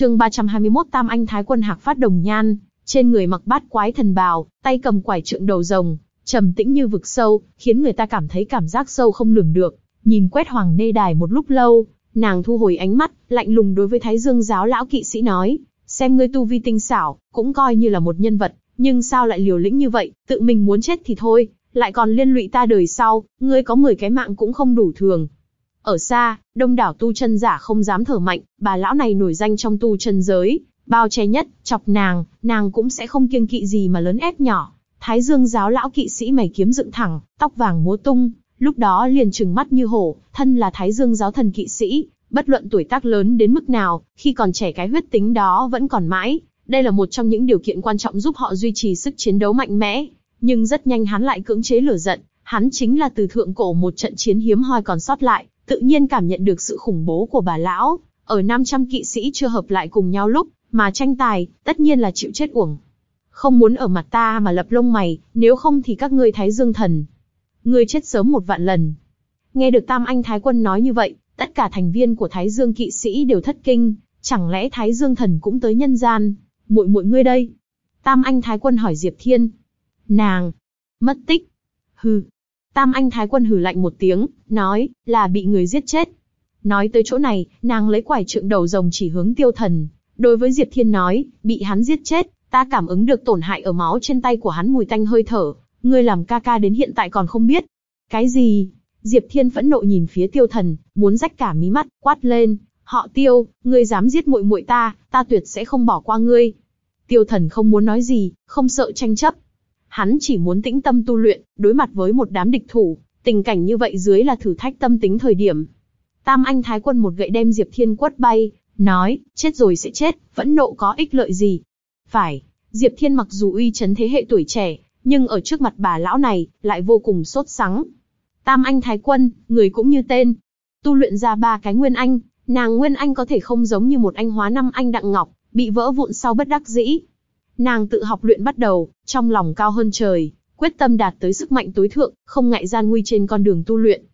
Chương 321 Tam Anh Thái Quân Hạc Phát Đồng Nhan, trên người mặc bát quái thần bào, tay cầm quải trượng đầu rồng, trầm tĩnh như vực sâu, khiến người ta cảm thấy cảm giác sâu không lường được. Nhìn quét Hoàng Nê Đài một lúc lâu, nàng thu hồi ánh mắt, lạnh lùng đối với Thái Dương giáo lão kỵ sĩ nói, xem ngươi tu vi tinh xảo, cũng coi như là một nhân vật, nhưng sao lại liều lĩnh như vậy, tự mình muốn chết thì thôi, lại còn liên lụy ta đời sau, ngươi có 10 cái mạng cũng không đủ thường. Ở xa, đông đảo tu chân giả không dám thở mạnh, bà lão này nổi danh trong tu chân giới, bao che nhất, chọc nàng, nàng cũng sẽ không kiêng kỵ gì mà lớn ép nhỏ. Thái Dương giáo lão kỵ sĩ mày kiếm dựng thẳng, tóc vàng múa tung, lúc đó liền trừng mắt như hổ, thân là Thái Dương giáo thần kỵ sĩ, bất luận tuổi tác lớn đến mức nào, khi còn trẻ cái huyết tính đó vẫn còn mãi. Đây là một trong những điều kiện quan trọng giúp họ duy trì sức chiến đấu mạnh mẽ. Nhưng rất nhanh hắn lại cưỡng chế lửa giận, hắn chính là từ thượng cổ một trận chiến hiếm hoi còn sót lại, tự nhiên cảm nhận được sự khủng bố của bà lão. Ở 500 kỵ sĩ chưa hợp lại cùng nhau lúc, mà tranh tài, tất nhiên là chịu chết uổng. Không muốn ở mặt ta mà lập lông mày, nếu không thì các ngươi thái dương thần. Ngươi chết sớm một vạn lần. Nghe được Tam Anh Thái Quân nói như vậy, tất cả thành viên của Thái Dương kỵ sĩ đều thất kinh, chẳng lẽ Thái Dương thần cũng tới nhân gian? Muội muội ngươi đây? Tam Anh Thái Quân hỏi Diệp Thiên. Nàng, mất tích. Hừ. Tam Anh Thái Quân hừ lạnh một tiếng, nói, là bị người giết chết. Nói tới chỗ này, nàng lấy quải trượng đầu rồng chỉ hướng tiêu thần. Đối với Diệp Thiên nói, bị hắn giết chết, ta cảm ứng được tổn hại ở máu trên tay của hắn mùi tanh hơi thở. Ngươi làm ca ca đến hiện tại còn không biết. Cái gì? Diệp Thiên phẫn nộ nhìn phía tiêu thần, muốn rách cả mí mắt, quát lên, họ tiêu, ngươi dám giết muội muội ta, ta tuyệt sẽ không bỏ qua ngươi. Tiêu thần không muốn nói gì, không sợ tranh chấp. Hắn chỉ muốn tĩnh tâm tu luyện, đối mặt với một đám địch thủ, tình cảnh như vậy dưới là thử thách tâm tính thời điểm. Tam Anh Thái Quân một gậy đem Diệp Thiên quất bay, nói, chết rồi sẽ chết, vẫn nộ có ích lợi gì. Phải, Diệp Thiên mặc dù uy chấn thế hệ tuổi trẻ, nhưng ở trước mặt bà lão này, lại vô cùng sốt sắng. Tam Anh Thái Quân, người cũng như tên. Tu luyện ra ba cái Nguyên Anh, nàng Nguyên Anh có thể không giống như một anh hóa năm anh Đặng Ngọc, bị vỡ vụn sau bất đắc dĩ. Nàng tự học luyện bắt đầu, trong lòng cao hơn trời, quyết tâm đạt tới sức mạnh tối thượng, không ngại gian nguy trên con đường tu luyện.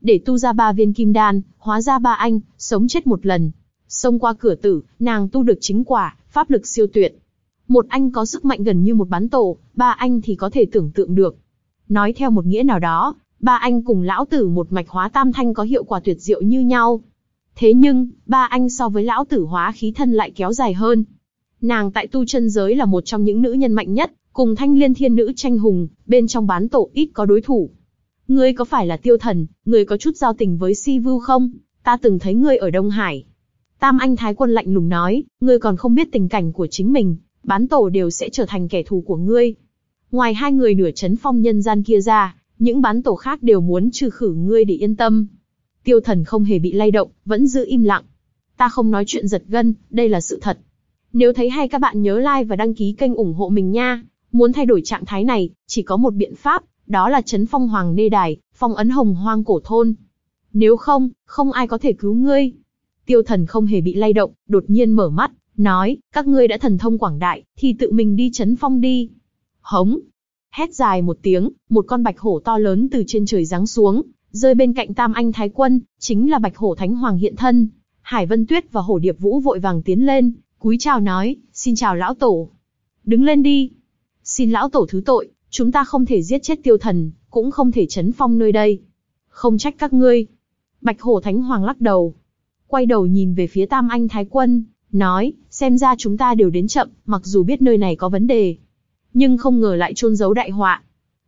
Để tu ra ba viên kim đan, hóa ra ba anh, sống chết một lần. Xông qua cửa tử, nàng tu được chính quả, pháp lực siêu tuyệt. Một anh có sức mạnh gần như một bán tổ, ba anh thì có thể tưởng tượng được. Nói theo một nghĩa nào đó, ba anh cùng lão tử một mạch hóa tam thanh có hiệu quả tuyệt diệu như nhau. Thế nhưng, ba anh so với lão tử hóa khí thân lại kéo dài hơn. Nàng tại tu chân giới là một trong những nữ nhân mạnh nhất, cùng thanh liên thiên nữ tranh hùng, bên trong bán tổ ít có đối thủ. Ngươi có phải là tiêu thần, ngươi có chút giao tình với si vu không? Ta từng thấy ngươi ở Đông Hải. Tam Anh Thái Quân lạnh lùng nói, ngươi còn không biết tình cảnh của chính mình, bán tổ đều sẽ trở thành kẻ thù của ngươi. Ngoài hai người nửa chấn phong nhân gian kia ra, những bán tổ khác đều muốn trừ khử ngươi để yên tâm. Tiêu thần không hề bị lay động, vẫn giữ im lặng. Ta không nói chuyện giật gân, đây là sự thật. Nếu thấy hay các bạn nhớ like và đăng ký kênh ủng hộ mình nha. Muốn thay đổi trạng thái này, chỉ có một biện pháp, đó là chấn phong hoàng nê đài, phong ấn hồng hoang cổ thôn. Nếu không, không ai có thể cứu ngươi. Tiêu thần không hề bị lay động, đột nhiên mở mắt, nói, các ngươi đã thần thông quảng đại, thì tự mình đi chấn phong đi. Hống, hét dài một tiếng, một con bạch hổ to lớn từ trên trời giáng xuống, rơi bên cạnh Tam Anh Thái Quân, chính là bạch hổ Thánh Hoàng hiện thân. Hải Vân Tuyết và Hổ Điệp Vũ vội vàng tiến lên, cúi chào nói, xin chào lão tổ. Đứng lên đi. Xin lão tổ thứ tội, chúng ta không thể giết chết tiêu thần, cũng không thể chấn phong nơi đây. Không trách các ngươi. Bạch hổ Thánh Hoàng lắc đầu. Quay đầu nhìn về phía Tam Anh Thái Quân, nói, xem ra chúng ta đều đến chậm, mặc dù biết nơi này có vấn đề, nhưng không ngờ lại chôn giấu đại họa.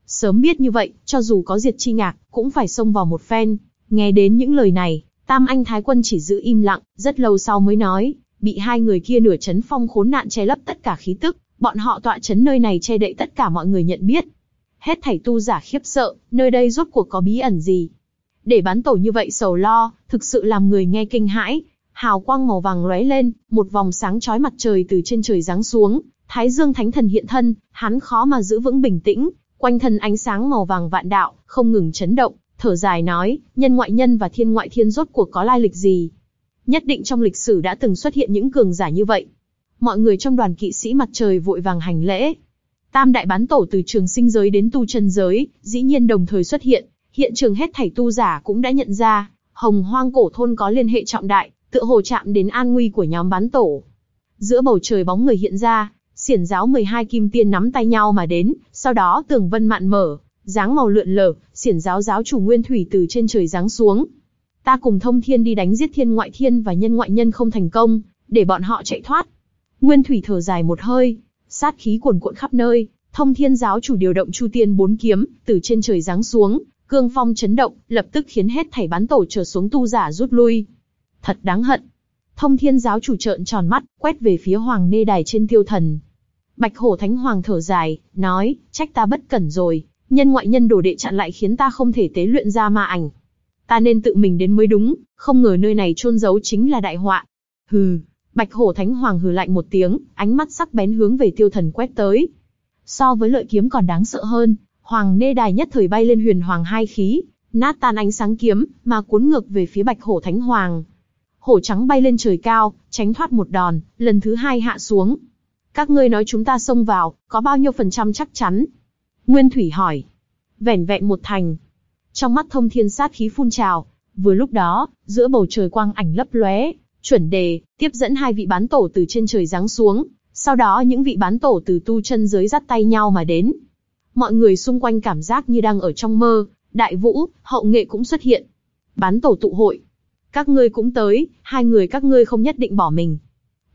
Sớm biết như vậy, cho dù có diệt chi ngạc, cũng phải xông vào một phen. Nghe đến những lời này, Tam Anh Thái Quân chỉ giữ im lặng, rất lâu sau mới nói, bị hai người kia nửa chấn phong khốn nạn che lấp tất cả khí tức, bọn họ tọa chấn nơi này che đậy tất cả mọi người nhận biết. Hết thảy tu giả khiếp sợ, nơi đây rốt cuộc có bí ẩn gì? Để bán tổ như vậy sầu lo, thực sự làm người nghe kinh hãi. Hào quang màu vàng lóe lên, một vòng sáng chói mặt trời từ trên trời giáng xuống, Thái Dương Thánh Thần hiện thân, hắn khó mà giữ vững bình tĩnh, quanh thân ánh sáng màu vàng vạn đạo, không ngừng chấn động, thở dài nói, nhân ngoại nhân và thiên ngoại thiên rốt cuộc có lai lịch gì? Nhất định trong lịch sử đã từng xuất hiện những cường giả như vậy. Mọi người trong đoàn kỵ sĩ mặt trời vội vàng hành lễ. Tam đại bán tổ từ trường sinh giới đến tu chân giới, dĩ nhiên đồng thời xuất hiện, hiện trường hết thảy tu giả cũng đã nhận ra, hồng hoang cổ thôn có liên hệ trọng đại, tựa hồ chạm đến an nguy của nhóm bán tổ. giữa bầu trời bóng người hiện ra, xiển giáo 12 kim tiên nắm tay nhau mà đến, sau đó tường vân mạn mở, dáng màu lượn lờ, xiển giáo giáo chủ Nguyên Thủy từ trên trời giáng xuống. Ta cùng thông thiên đi đánh giết thiên ngoại thiên và nhân ngoại nhân không thành công, để bọn họ chạy thoát. Nguyên Thủy thở dài một hơi, sát khí cuồn cuộn khắp nơi, thông thiên giáo chủ điều động chu tiên bốn kiếm, từ trên trời giáng xuống, cương phong chấn động, lập tức khiến hết thảy bán tổ trở xuống tu giả rút lui. Thật đáng hận. Thông thiên giáo chủ trợn tròn mắt, quét về phía hoàng nê đài trên tiêu thần. Bạch hổ thánh hoàng thở dài, nói, trách ta bất cẩn rồi, nhân ngoại nhân đổ đệ chặn lại khiến ta không thể tế luyện ra ma ảnh. Ta nên tự mình đến mới đúng, không ngờ nơi này chôn giấu chính là đại họa. Hừ, bạch hổ thánh hoàng hừ lạnh một tiếng, ánh mắt sắc bén hướng về tiêu thần quét tới. So với lợi kiếm còn đáng sợ hơn, hoàng nê đài nhất thời bay lên huyền hoàng hai khí, nát tan ánh sáng kiếm, mà cuốn ngược về phía bạch hổ thánh hoàng. Hổ trắng bay lên trời cao, tránh thoát một đòn, lần thứ hai hạ xuống. Các ngươi nói chúng ta xông vào, có bao nhiêu phần trăm chắc chắn? Nguyên Thủy hỏi. Vẻn vẹn một thành. Trong mắt thông thiên sát khí phun trào, vừa lúc đó, giữa bầu trời quang ảnh lấp lóe, chuẩn đề, tiếp dẫn hai vị bán tổ từ trên trời giáng xuống, sau đó những vị bán tổ từ tu chân giới dắt tay nhau mà đến. Mọi người xung quanh cảm giác như đang ở trong mơ, đại vũ, hậu nghệ cũng xuất hiện. Bán tổ tụ hội. Các ngươi cũng tới, hai người các ngươi không nhất định bỏ mình.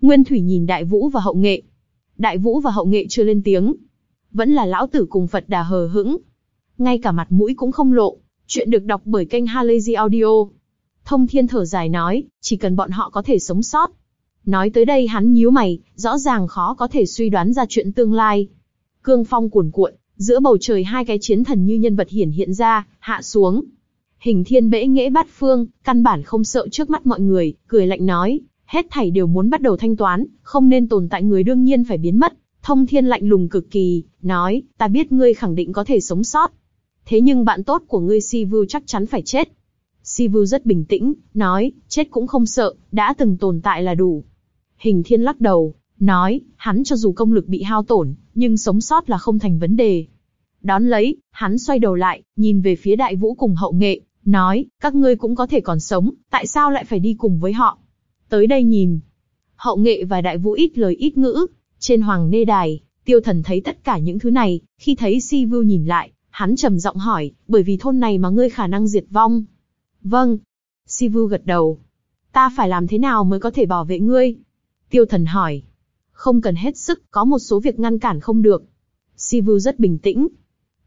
Nguyên Thủy nhìn đại vũ và hậu nghệ. Đại vũ và hậu nghệ chưa lên tiếng. Vẫn là lão tử cùng Phật đà hờ hững. Ngay cả mặt mũi cũng không lộ. Chuyện được đọc bởi kênh Halazy Audio. Thông thiên thở dài nói, chỉ cần bọn họ có thể sống sót. Nói tới đây hắn nhíu mày, rõ ràng khó có thể suy đoán ra chuyện tương lai. Cương phong cuồn cuộn, giữa bầu trời hai cái chiến thần như nhân vật hiển hiện ra, hạ xuống. Hình thiên bẽ nghễ bát phương, căn bản không sợ trước mắt mọi người, cười lạnh nói, hết thảy đều muốn bắt đầu thanh toán, không nên tồn tại người đương nhiên phải biến mất. Thông thiên lạnh lùng cực kỳ, nói, ta biết ngươi khẳng định có thể sống sót. Thế nhưng bạn tốt của ngươi Sivu chắc chắn phải chết. Sivu rất bình tĩnh, nói, chết cũng không sợ, đã từng tồn tại là đủ. Hình thiên lắc đầu, nói, hắn cho dù công lực bị hao tổn, nhưng sống sót là không thành vấn đề. Đón lấy, hắn xoay đầu lại, nhìn về phía đại vũ cùng hậu nghệ, nói, các ngươi cũng có thể còn sống, tại sao lại phải đi cùng với họ? Tới đây nhìn. Hậu nghệ và đại vũ ít lời ít ngữ, trên hoàng nê đài, tiêu thần thấy tất cả những thứ này, khi thấy si vưu nhìn lại, hắn trầm giọng hỏi, bởi vì thôn này mà ngươi khả năng diệt vong. Vâng. Sivu gật đầu. Ta phải làm thế nào mới có thể bảo vệ ngươi? Tiêu thần hỏi. Không cần hết sức, có một số việc ngăn cản không được. Sivu rất bình tĩnh.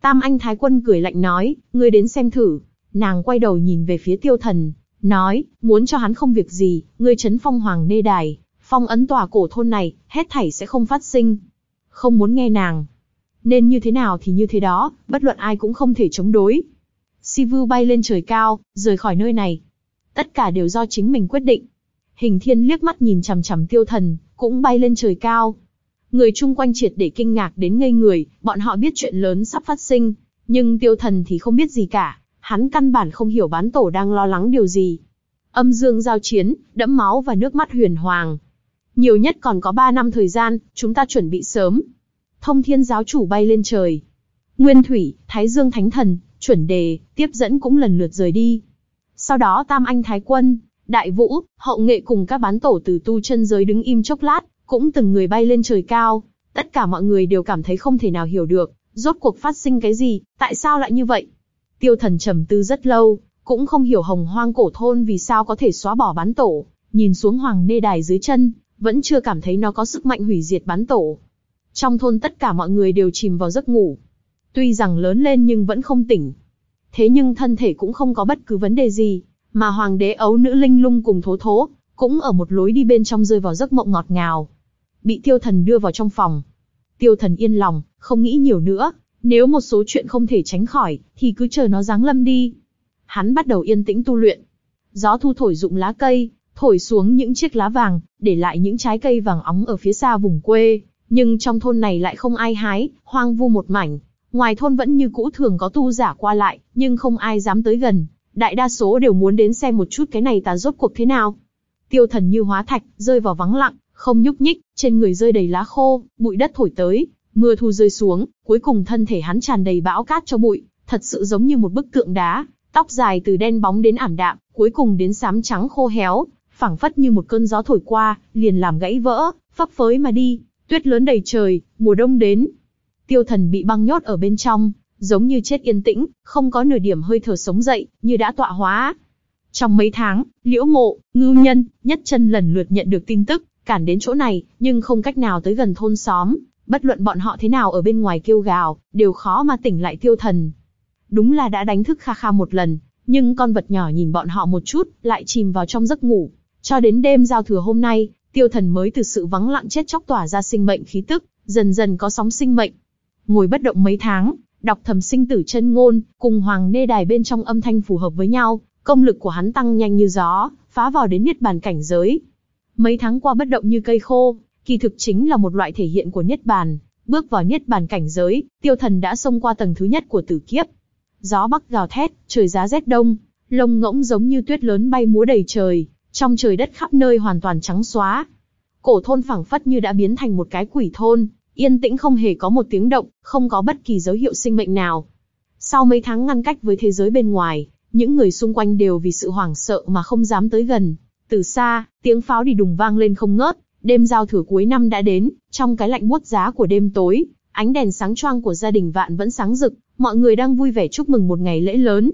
Tam anh thái quân cười lạnh nói, ngươi đến xem thử. Nàng quay đầu nhìn về phía tiêu thần, nói, muốn cho hắn không việc gì, ngươi chấn phong hoàng nê đài, phong ấn tòa cổ thôn này, hết thảy sẽ không phát sinh. Không muốn nghe nàng. Nên như thế nào thì như thế đó, bất luận ai cũng không thể chống đối. Sivu bay lên trời cao, rời khỏi nơi này. Tất cả đều do chính mình quyết định. Hình thiên liếc mắt nhìn chằm chằm tiêu thần, cũng bay lên trời cao. Người chung quanh triệt để kinh ngạc đến ngây người, bọn họ biết chuyện lớn sắp phát sinh, nhưng tiêu thần thì không biết gì cả, hắn căn bản không hiểu bán tổ đang lo lắng điều gì. Âm dương giao chiến, đẫm máu và nước mắt huyền hoàng. Nhiều nhất còn có 3 năm thời gian, chúng ta chuẩn bị sớm. Thông thiên giáo chủ bay lên trời. Nguyên Thủy, Thái Dương Thánh Thần, chuẩn đề, tiếp dẫn cũng lần lượt rời đi. Sau đó Tam Anh Thái Quân, Đại Vũ, Hậu Nghệ cùng các bán tổ từ tu chân giới đứng im chốc lát, cũng từng người bay lên trời cao. Tất cả mọi người đều cảm thấy không thể nào hiểu được, rốt cuộc phát sinh cái gì, tại sao lại như vậy. Tiêu thần trầm tư rất lâu, cũng không hiểu hồng hoang cổ thôn vì sao có thể xóa bỏ bán tổ, nhìn xuống hoàng nê đài dưới chân, vẫn chưa cảm thấy nó có sức mạnh hủy diệt bán tổ. Trong thôn tất cả mọi người đều chìm vào giấc ngủ. Tuy rằng lớn lên nhưng vẫn không tỉnh. Thế nhưng thân thể cũng không có bất cứ vấn đề gì, mà hoàng đế ấu nữ linh lung cùng thố thố, cũng ở một lối đi bên trong rơi vào giấc mộng ngọt ngào. Bị tiêu thần đưa vào trong phòng. Tiêu thần yên lòng, không nghĩ nhiều nữa, nếu một số chuyện không thể tránh khỏi, thì cứ chờ nó giáng lâm đi. Hắn bắt đầu yên tĩnh tu luyện. Gió thu thổi rụng lá cây, thổi xuống những chiếc lá vàng, để lại những trái cây vàng óng ở phía xa vùng quê. Nhưng trong thôn này lại không ai hái, hoang vu một mảnh. Ngoài thôn vẫn như cũ thường có tu giả qua lại, nhưng không ai dám tới gần. Đại đa số đều muốn đến xem một chút cái này ta rốt cuộc thế nào. Tiêu thần như hóa thạch, rơi vào vắng lặng, không nhúc nhích, trên người rơi đầy lá khô, bụi đất thổi tới, mưa thu rơi xuống, cuối cùng thân thể hắn tràn đầy bão cát cho bụi, thật sự giống như một bức tượng đá, tóc dài từ đen bóng đến ảm đạm, cuối cùng đến xám trắng khô héo, phảng phất như một cơn gió thổi qua, liền làm gãy vỡ, phấp phới mà đi, tuyết lớn đầy trời, mùa đông đến. Tiêu thần bị băng nhốt ở bên trong, giống như chết yên tĩnh, không có nửa điểm hơi thở sống dậy, như đã tọa hóa. Trong mấy tháng, Liễu Mộ, Ngưu Nhân, Nhất Chân lần lượt nhận được tin tức, cản đến chỗ này, nhưng không cách nào tới gần thôn xóm, bất luận bọn họ thế nào ở bên ngoài kêu gào, đều khó mà tỉnh lại tiêu thần. Đúng là đã đánh thức Kha Kha một lần, nhưng con vật nhỏ nhìn bọn họ một chút, lại chìm vào trong giấc ngủ. Cho đến đêm giao thừa hôm nay, tiêu thần mới từ sự vắng lặng chết chóc tỏa ra sinh mệnh khí tức, dần dần có sóng sinh mệnh. Ngồi bất động mấy tháng, đọc thầm sinh tử chân ngôn, cùng hoàng nê đài bên trong âm thanh phù hợp với nhau, công lực của hắn tăng nhanh như gió, phá vào đến niết bàn cảnh giới. Mấy tháng qua bất động như cây khô, kỳ thực chính là một loại thể hiện của niết bàn. Bước vào niết bàn cảnh giới, tiêu thần đã xông qua tầng thứ nhất của tử kiếp. Gió bắc gào thét, trời giá rét đông, lông ngỗng giống như tuyết lớn bay múa đầy trời, trong trời đất khắp nơi hoàn toàn trắng xóa. Cổ thôn phẳng phất như đã biến thành một cái quỷ thôn, yên tĩnh không hề có một tiếng động, không có bất kỳ dấu hiệu sinh mệnh nào. Sau mấy tháng ngăn cách với thế giới bên ngoài, những người xung quanh đều vì sự hoảng sợ mà không dám tới gần. Từ xa, tiếng pháo đi đùng vang lên không ngớt, đêm giao thừa cuối năm đã đến, trong cái lạnh buốt giá của đêm tối, ánh đèn sáng choang của gia đình vạn vẫn sáng rực, mọi người đang vui vẻ chúc mừng một ngày lễ lớn.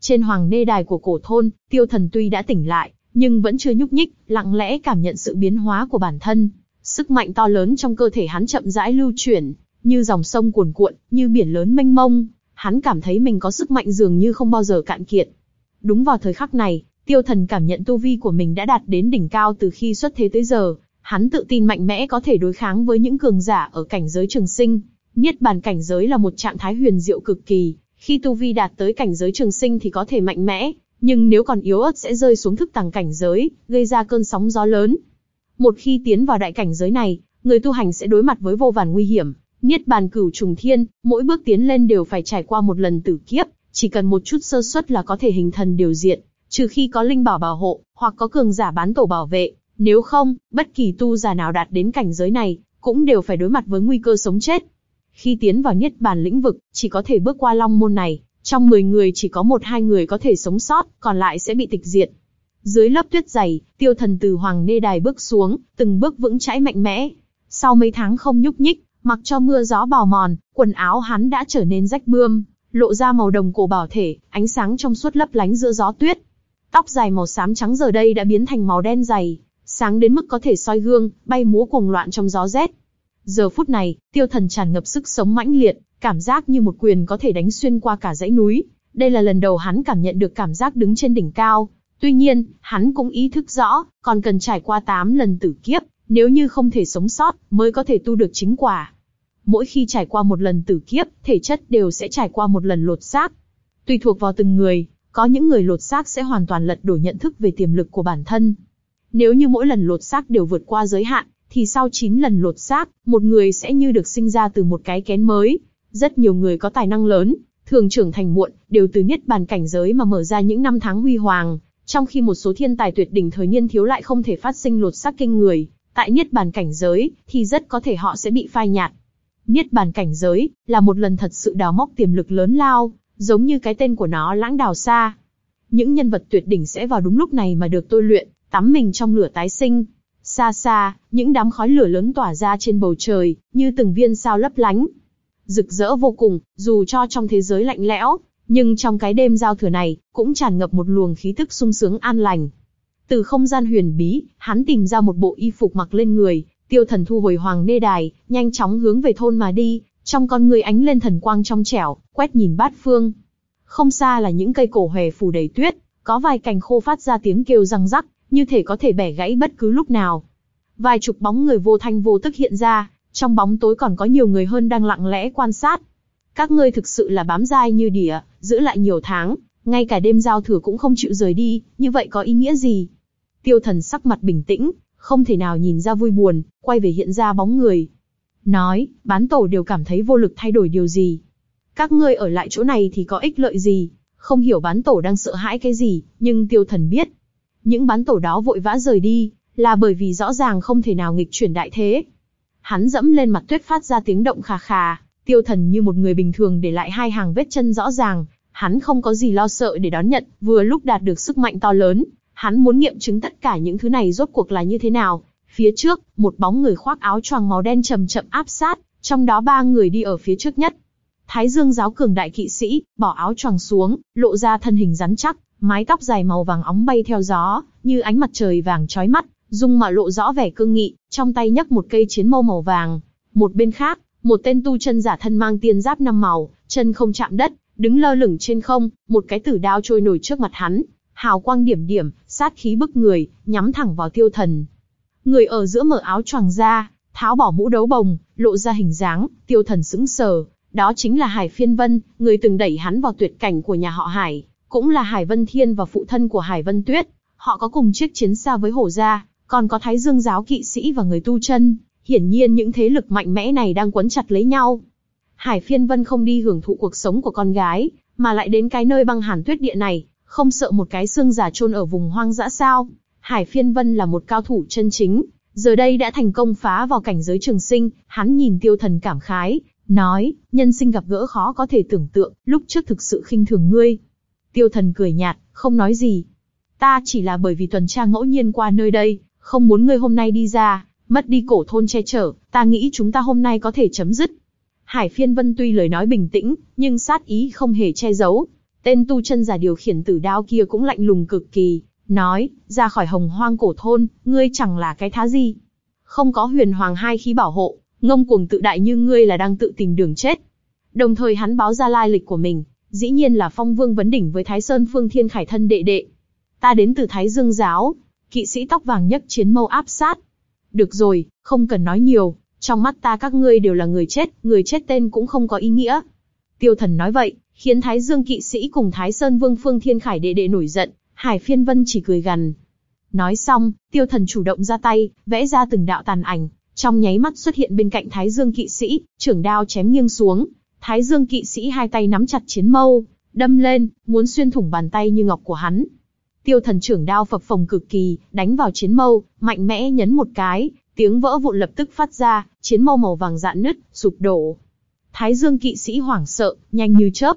Trên hoàng nê đài của cổ thôn, tiêu thần tuy đã tỉnh lại, nhưng vẫn chưa nhúc nhích, lặng lẽ cảm nhận sự biến hóa của bản thân. Sức mạnh to lớn trong cơ thể hắn chậm rãi lưu chuyển, như dòng sông cuồn cuộn, như biển lớn mênh mông. Hắn cảm thấy mình có sức mạnh dường như không bao giờ cạn kiệt. Đúng vào thời khắc này, tiêu thần cảm nhận tu vi của mình đã đạt đến đỉnh cao từ khi xuất thế tới giờ. Hắn tự tin mạnh mẽ có thể đối kháng với những cường giả ở cảnh giới trường sinh. Niết bàn cảnh giới là một trạng thái huyền diệu cực kỳ. Khi tu vi đạt tới cảnh giới trường sinh thì có thể mạnh mẽ, nhưng nếu còn yếu ớt sẽ rơi xuống thức tàng cảnh giới, gây ra cơn sóng gió lớn. Một khi tiến vào đại cảnh giới này, người tu hành sẽ đối mặt với vô vàn nguy hiểm, niết bàn cửu trùng thiên, mỗi bước tiến lên đều phải trải qua một lần tử kiếp, chỉ cần một chút sơ suất là có thể hình thần điều diện, trừ khi có linh bảo bảo hộ, hoặc có cường giả bán tổ bảo vệ, nếu không, bất kỳ tu giả nào đạt đến cảnh giới này, cũng đều phải đối mặt với nguy cơ sống chết. Khi tiến vào niết bàn lĩnh vực, chỉ có thể bước qua long môn này, trong 10 người chỉ có một hai người có thể sống sót, còn lại sẽ bị tịch diệt. Dưới lớp tuyết dày, tiêu thần từ hoàng nê đài bước xuống, từng bước vững chãi mạnh mẽ. Sau mấy tháng không nhúc nhích, mặc cho mưa gió bào mòn, quần áo hắn đã trở nên rách bươm, lộ ra màu đồng cổ bảo thể, ánh sáng trong suốt lấp lánh giữa gió tuyết. Tóc dài màu xám trắng giờ đây đã biến thành màu đen dày, sáng đến mức có thể soi gương, bay múa cuồng loạn trong gió rét. Giờ phút này, tiêu thần tràn ngập sức sống mãnh liệt, cảm giác như một quyền có thể đánh xuyên qua cả dãy núi. Đây là lần đầu hắn cảm nhận được cảm giác đứng trên đỉnh cao. Tuy nhiên, hắn cũng ý thức rõ, còn cần trải qua 8 lần tử kiếp, nếu như không thể sống sót, mới có thể tu được chính quả. Mỗi khi trải qua một lần tử kiếp, thể chất đều sẽ trải qua một lần lột xác. Tùy thuộc vào từng người, có những người lột xác sẽ hoàn toàn lật đổ nhận thức về tiềm lực của bản thân. Nếu như mỗi lần lột xác đều vượt qua giới hạn, thì sau 9 lần lột xác, một người sẽ như được sinh ra từ một cái kén mới, rất nhiều người có tài năng lớn, thường trưởng thành muộn, đều từ niết bàn cảnh giới mà mở ra những năm tháng huy hoàng, trong khi một số thiên tài tuyệt đỉnh thời niên thiếu lại không thể phát sinh lột xác kinh người, tại niết bàn cảnh giới thì rất có thể họ sẽ bị phai nhạt. Niết bàn cảnh giới là một lần thật sự đào móc tiềm lực lớn lao, giống như cái tên của nó lãng đào xa. Những nhân vật tuyệt đỉnh sẽ vào đúng lúc này mà được tôi luyện, tắm mình trong lửa tái sinh. Xa xa, những đám khói lửa lớn tỏa ra trên bầu trời, như từng viên sao lấp lánh, rực rỡ vô cùng, dù cho trong thế giới lạnh lẽo, nhưng trong cái đêm giao thừa này, cũng tràn ngập một luồng khí thức sung sướng an lành. Từ không gian huyền bí, hắn tìm ra một bộ y phục mặc lên người, tiêu thần thu hồi hoàng nê đài, nhanh chóng hướng về thôn mà đi, trong con người ánh lên thần quang trong trẻo, quét nhìn bát phương. Không xa là những cây cổ hòe phủ đầy tuyết, có vài cành khô phát ra tiếng kêu răng rắc, như thể có thể bẻ gãy bất cứ lúc nào. Vài chục bóng người vô thanh vô tức hiện ra, trong bóng tối còn có nhiều người hơn đang lặng lẽ quan sát. Các ngươi thực sự là bám dai như đỉa, giữ lại nhiều tháng, ngay cả đêm giao thừa cũng không chịu rời đi, như vậy có ý nghĩa gì? Tiêu thần sắc mặt bình tĩnh, không thể nào nhìn ra vui buồn, quay về hiện ra bóng người. Nói, bán tổ đều cảm thấy vô lực thay đổi điều gì. Các ngươi ở lại chỗ này thì có ích lợi gì? Không hiểu bán tổ đang sợ hãi cái gì, nhưng tiêu thần biết. Những bán tổ đó vội vã rời đi, là bởi vì rõ ràng không thể nào nghịch chuyển đại thế. Hắn dẫm lên mặt tuyết phát ra tiếng động khà khà, tiêu thần như một người bình thường để lại hai hàng vết chân rõ ràng, hắn không có gì lo sợ để đón nhận, vừa lúc đạt được sức mạnh to lớn, Hắn muốn nghiệm chứng tất cả những thứ này rốt cuộc là như thế nào. Phía trước, một bóng người khoác áo choàng màu đen chậm chậm áp sát, trong đó ba người đi ở phía trước nhất. Thái Dương giáo cường đại kỵ sĩ, bỏ áo choàng xuống, lộ ra thân hình rắn chắc, mái tóc dài màu vàng óng bay theo gió, như ánh mặt trời vàng chói mắt, dung mà lộ rõ vẻ cương nghị, trong tay nhấc một cây chiến mâu màu vàng. Một bên khác, một tên tu chân giả thân mang tiên giáp năm màu, chân không chạm đất, đứng lơ lửng trên không, một cái tử đao trôi nổi trước mặt hắn, hào quang điểm điểm, sát khí bức người, nhắm thẳng vào tiêu thần. Người ở giữa mở áo choàng ra, tháo bỏ mũ đấu bồng, lộ ra hình dáng, tiêu thần sững sờ, đó chính là Hải Phiên Vân, người từng đẩy hắn vào tuyệt cảnh của nhà họ Hải, cũng là Hải Vân Thiên và phụ thân của Hải Vân Tuyết. Họ có cùng chiếc chiến xa với hổ gia, còn có Thái Dương giáo kỵ sĩ và người tu chân. Hiển nhiên những thế lực mạnh mẽ này đang quấn chặt lấy nhau. Hải Phiên Vân không đi hưởng thụ cuộc sống của con gái, mà lại đến cái nơi băng hàn tuyết địa này, không sợ một cái xương giả chôn ở vùng hoang dã sao? Hải Phiên Vân là một cao thủ chân chính, giờ đây đã thành công phá vào cảnh giới trường sinh, hắn nhìn tiêu thần cảm khái, nói, nhân sinh gặp gỡ khó có thể tưởng tượng, lúc trước thực sự khinh thường ngươi. Tiêu thần cười nhạt, không nói gì. Ta chỉ là bởi vì tuần tra ngẫu nhiên qua nơi đây, không muốn ngươi hôm nay đi ra, mất đi cổ thôn che chở, ta nghĩ chúng ta hôm nay có thể chấm dứt. Hải phiên vân tuy lời nói bình tĩnh, nhưng sát ý không hề che giấu. Tên tu chân giả điều khiển tử đao kia cũng lạnh lùng cực kỳ, nói, ra khỏi hồng hoang cổ thôn, ngươi chẳng là cái thá gì. Không có huyền hoàng hai khí bảo hộ, ngông cuồng tự đại như ngươi là đang tự tìm đường chết. Đồng thời hắn báo ra lai lịch của mình, dĩ nhiên là phong vương vấn đỉnh với Thái Sơn Phương Thiên Khải thân đệ đệ. Ta đến từ Thái Dương Giáo, kỵ sĩ tóc vàng nhấc chiến mâu áp sát. Được rồi, không cần nói nhiều, trong mắt ta các ngươi đều là người chết, người chết tên cũng không có ý nghĩa. Tiêu thần nói vậy, khiến Thái Dương kỵ sĩ cùng Thái Sơn Vương Phương Thiên Khải đệ đệ nổi giận, Hải Phiên Vân chỉ cười gằn. Nói xong, tiêu thần chủ động ra tay, vẽ ra từng đạo tàn ảnh, trong nháy mắt xuất hiện bên cạnh Thái Dương kỵ sĩ, trưởng đao chém nghiêng xuống. Thái Dương kỵ sĩ hai tay nắm chặt chiến mâu, đâm lên, muốn xuyên thủng bàn tay như ngọc của hắn. Tiêu thần trưởng đao phập phồng cực kỳ, đánh vào chiến mâu, mạnh mẽ nhấn một cái, tiếng vỡ vụn lập tức phát ra, chiến mâu màu vàng dạn nứt, sụp đổ. Thái Dương kỵ sĩ hoảng sợ, nhanh như chớp,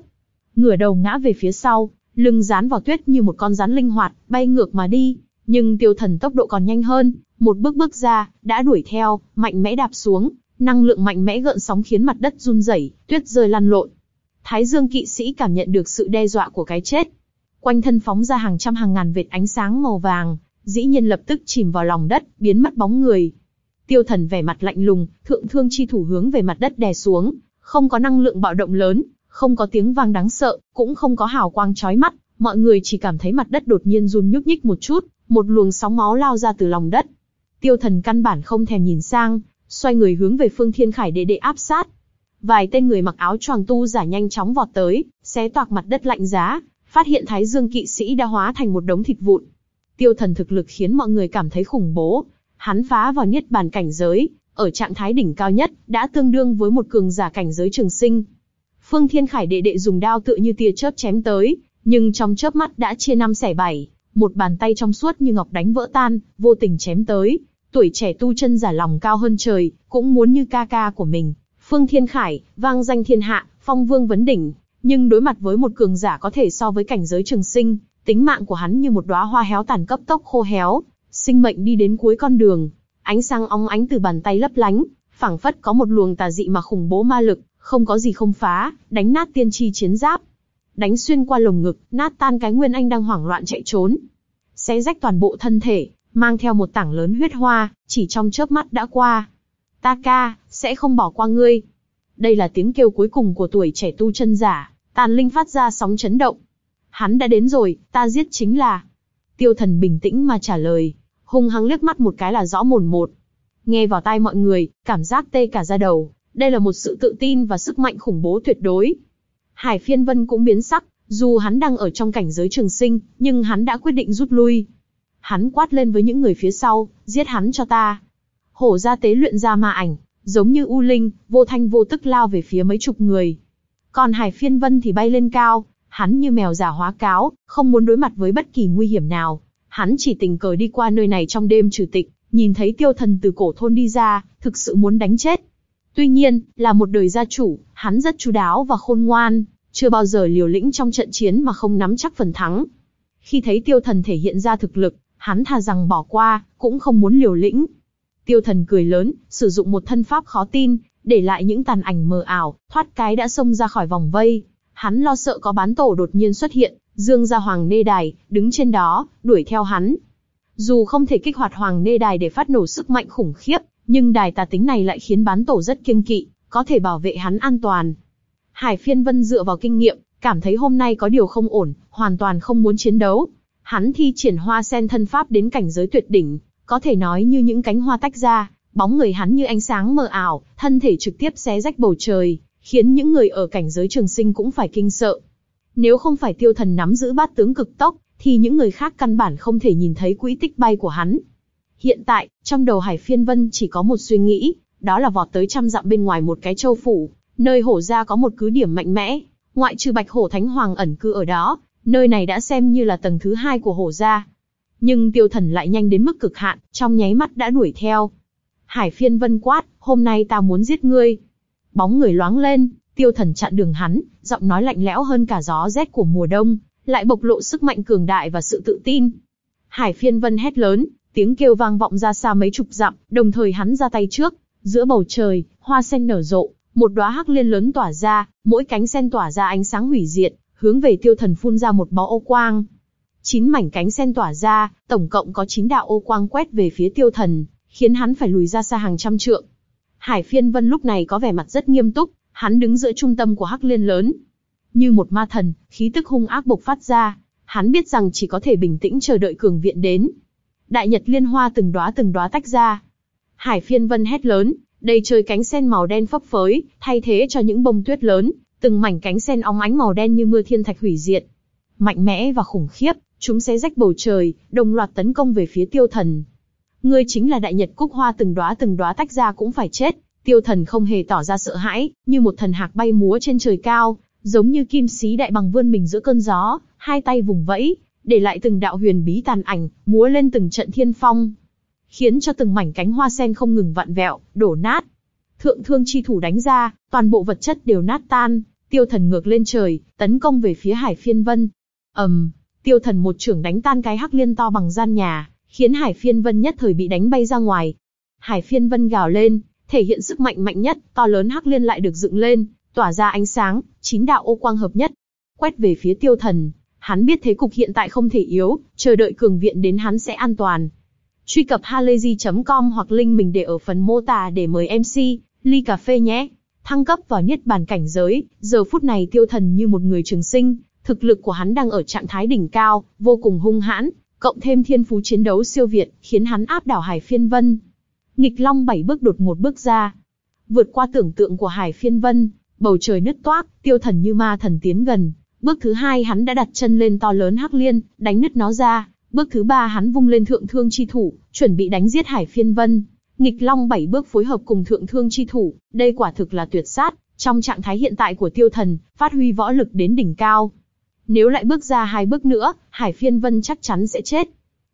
ngửa đầu ngã về phía sau, lưng dán vào tuyết như một con rắn linh hoạt, bay ngược mà đi. Nhưng tiêu thần tốc độ còn nhanh hơn, một bước bước ra, đã đuổi theo, mạnh mẽ đạp xuống, năng lượng mạnh mẽ gợn sóng khiến mặt đất run rẩy, tuyết rơi lăn lộn. Thái Dương kỵ sĩ cảm nhận được sự đe dọa của cái chết. Quanh thân phóng ra hàng trăm hàng ngàn vệt ánh sáng màu vàng, dĩ nhiên lập tức chìm vào lòng đất, biến mất bóng người. Tiêu thần vẻ mặt lạnh lùng, thượng thương chi thủ hướng về mặt đất đè xuống, không có năng lượng bạo động lớn, không có tiếng vang đáng sợ, cũng không có hào quang chói mắt, mọi người chỉ cảm thấy mặt đất đột nhiên run nhúc nhích một chút, một luồng sóng máu lao ra từ lòng đất. Tiêu thần căn bản không thèm nhìn sang, xoay người hướng về Phương Thiên Khải để đệ áp sát. Vài tên người mặc áo choàng tu giả nhanh chóng vọt tới, xé toạc mặt đất lạnh giá, phát hiện Thái Dương kỵ sĩ đã hóa thành một đống thịt vụn. Tiêu thần thực lực khiến mọi người cảm thấy khủng bố. Hắn phá vào niết bàn cảnh giới, ở trạng thái đỉnh cao nhất, đã tương đương với một cường giả cảnh giới trường sinh. Phương Thiên Khải đệ đệ dùng đao tựa như tia chớp chém tới, nhưng trong chớp mắt đã chia năm xẻ bảy, một bàn tay trong suốt như ngọc đánh vỡ tan, vô tình chém tới. Tuổi trẻ tu chân giả lòng cao hơn trời, cũng muốn như ca ca của mình. Phương Thiên Khải, vang danh thiên hạ, phong vương vấn đỉnh, nhưng đối mặt với một cường giả có thể so với cảnh giới trường sinh, tính mạng của hắn như một đóa hoa héo tàn cấp tốc khô héo, sinh mệnh đi đến cuối con đường. Ánh sáng óng ánh từ bàn tay lấp lánh, phảng phất có một luồng tà dị mà khủng bố ma lực, không có gì không phá, đánh nát tiên tri chiến giáp, đánh xuyên qua lồng ngực, nát tan cái nguyên anh đang hoảng loạn chạy trốn, xé rách toàn bộ thân thể, mang theo một tảng lớn huyết hoa, chỉ trong chớp mắt đã qua. Ta ca, sẽ không bỏ qua ngươi. Đây là tiếng kêu cuối cùng của tuổi trẻ tu chân giả, tàn linh phát ra sóng chấn động. Hắn đã đến rồi, ta giết chính là. Tiêu thần bình tĩnh mà trả lời, hung hăng liếc mắt một cái là rõ mồn một. Nghe vào tai mọi người, cảm giác tê cả da đầu, đây là một sự tự tin và sức mạnh khủng bố tuyệt đối. Hải phiên vân cũng biến sắc, dù hắn đang ở trong cảnh giới trường sinh, nhưng hắn đã quyết định rút lui. Hắn quát lên với những người phía sau, giết hắn cho ta. Hổ ra tế luyện ra ma ảnh, giống như u linh, vô thanh vô tức lao về phía mấy chục người. Còn Hải phiên vân thì bay lên cao, hắn như mèo giả hóa cáo, không muốn đối mặt với bất kỳ nguy hiểm nào. Hắn chỉ tình cờ đi qua nơi này trong đêm trừ tịch, nhìn thấy tiêu thần từ cổ thôn đi ra, thực sự muốn đánh chết. Tuy nhiên, là một đời gia chủ, hắn rất chú đáo và khôn ngoan, chưa bao giờ liều lĩnh trong trận chiến mà không nắm chắc phần thắng. Khi thấy tiêu thần thể hiện ra thực lực, hắn thà rằng bỏ qua, cũng không muốn liều lĩnh. Tiêu thần cười lớn, sử dụng một thân pháp khó tin, để lại những tàn ảnh mờ ảo, thoát cái đã xông ra khỏi vòng vây. Hắn lo sợ có bán tổ đột nhiên xuất hiện, dương ra hoàng nê đài, đứng trên đó, đuổi theo hắn. Dù không thể kích hoạt hoàng nê đài để phát nổ sức mạnh khủng khiếp, nhưng đài tà tính này lại khiến bán tổ rất kiêng kỵ, có thể bảo vệ hắn an toàn. Hải phiên vân dựa vào kinh nghiệm, cảm thấy hôm nay có điều không ổn, hoàn toàn không muốn chiến đấu. Hắn thi triển hoa sen thân pháp đến cảnh giới tuyệt đỉnh, có thể nói như những cánh hoa tách ra, bóng người hắn như ánh sáng mờ ảo, thân thể trực tiếp xé rách bầu trời, khiến những người ở cảnh giới trường sinh cũng phải kinh sợ. Nếu không phải tiêu thần nắm giữ bát tướng cực tốc, thì những người khác căn bản không thể nhìn thấy quỹ tích bay của hắn. Hiện tại, trong đầu Hải Phiên Vân chỉ có một suy nghĩ, đó là vọt tới trăm dặm bên ngoài một cái châu phủ, nơi hổ gia có một cứ điểm mạnh mẽ, ngoại trừ Bạch Hổ Thánh Hoàng ẩn cư ở đó, nơi này đã xem như là tầng thứ hai của hổ gia. Nhưng tiêu thần lại nhanh đến mức cực hạn, trong nháy mắt đã đuổi theo. Hải phiên vân quát, hôm nay ta muốn giết ngươi. Bóng người loáng lên, tiêu thần chặn đường hắn, giọng nói lạnh lẽo hơn cả gió rét của mùa đông, lại bộc lộ sức mạnh cường đại và sự tự tin. Hải phiên vân hét lớn, tiếng kêu vang vọng ra xa mấy chục dặm, đồng thời hắn ra tay trước, giữa bầu trời, hoa sen nở rộ, một đóa hắc liên lớn tỏa ra, mỗi cánh sen tỏa ra ánh sáng hủy diệt, hướng về tiêu thần phun ra một bó ô quang. Chín mảnh cánh sen tỏa ra, tổng cộng có chín đạo ô quang quét về phía tiêu thần, khiến hắn phải lùi ra xa hàng trăm trượng. Hải phiên vân lúc này có vẻ mặt rất nghiêm túc, hắn đứng giữa trung tâm của hắc liên lớn. Như một ma thần, khí tức hung ác bộc phát ra, hắn biết rằng chỉ có thể bình tĩnh chờ đợi cường viện đến. Đại nhật liên hoa từng đóa từng đóa tách ra. Hải phiên vân hét lớn, đầy trời cánh sen màu đen phấp phới, thay thế cho những bông tuyết lớn, từng mảnh cánh sen óng ánh màu đen như mưa thiên thạch hủy diệt. Mạnh mẽ và khủng khiếp, chúng sẽ rách bầu trời, đồng loạt tấn công về phía tiêu thần. Ngươi chính là đại nhật cúc hoa từng đóa từng đóa tách ra cũng phải chết. Tiêu thần không hề tỏ ra sợ hãi, như một thần hạc bay múa trên trời cao, giống như kim sĩ đại bằng vươn mình giữa cơn gió, hai tay vùng vẫy, để lại từng đạo huyền bí tàn ảnh, múa lên từng trận thiên phong, khiến cho từng mảnh cánh hoa sen không ngừng vặn vẹo, đổ nát. Thượng thương chi thủ đánh ra, toàn bộ vật chất đều nát tan, tiêu thần ngược lên trời, tấn công về phía hải phiên vân. ầm, um, tiêu thần một trưởng đánh tan cái hắc liên to bằng gian nhà, khiến hải phiên vân nhất thời bị đánh bay ra ngoài. Hải phiên vân gào lên, thể hiện sức mạnh mạnh nhất, to lớn hắc liên lại được dựng lên, tỏa ra ánh sáng, chín đạo ô quang hợp nhất, quét về phía tiêu thần. Hắn biết thế cục hiện tại không thể yếu, chờ đợi cường viện đến hắn sẽ an toàn. Truy cập halayzi.com hoặc link mình để ở phần mô tả để mời MC, ly cà phê nhé. Thăng cấp vào niết bàn cảnh giới, giờ phút này tiêu thần như một người trường sinh, thực lực của hắn đang ở trạng thái đỉnh cao, vô cùng hung hãn, cộng thêm thiên phú chiến đấu siêu việt, khiến hắn áp đảo Hải Phiên Vân. Nghịch Long bảy bước đột một bước ra, vượt qua tưởng tượng của Hải Phiên Vân, bầu trời nứt toác, tiêu thần như ma thần tiến gần. Bước thứ hai hắn đã đặt chân lên to lớn hắc liên, đánh nứt nó ra. Bước thứ ba hắn vung lên thượng thương chi thủ, chuẩn bị đánh giết Hải Phiên Vân. Nghịch Long bảy bước phối hợp cùng thượng thương chi thủ, đây quả thực là tuyệt sát. Trong trạng thái hiện tại của tiêu thần, phát huy võ lực đến đỉnh cao. Nếu lại bước ra hai bước nữa, Hải Phiên Vân chắc chắn sẽ chết.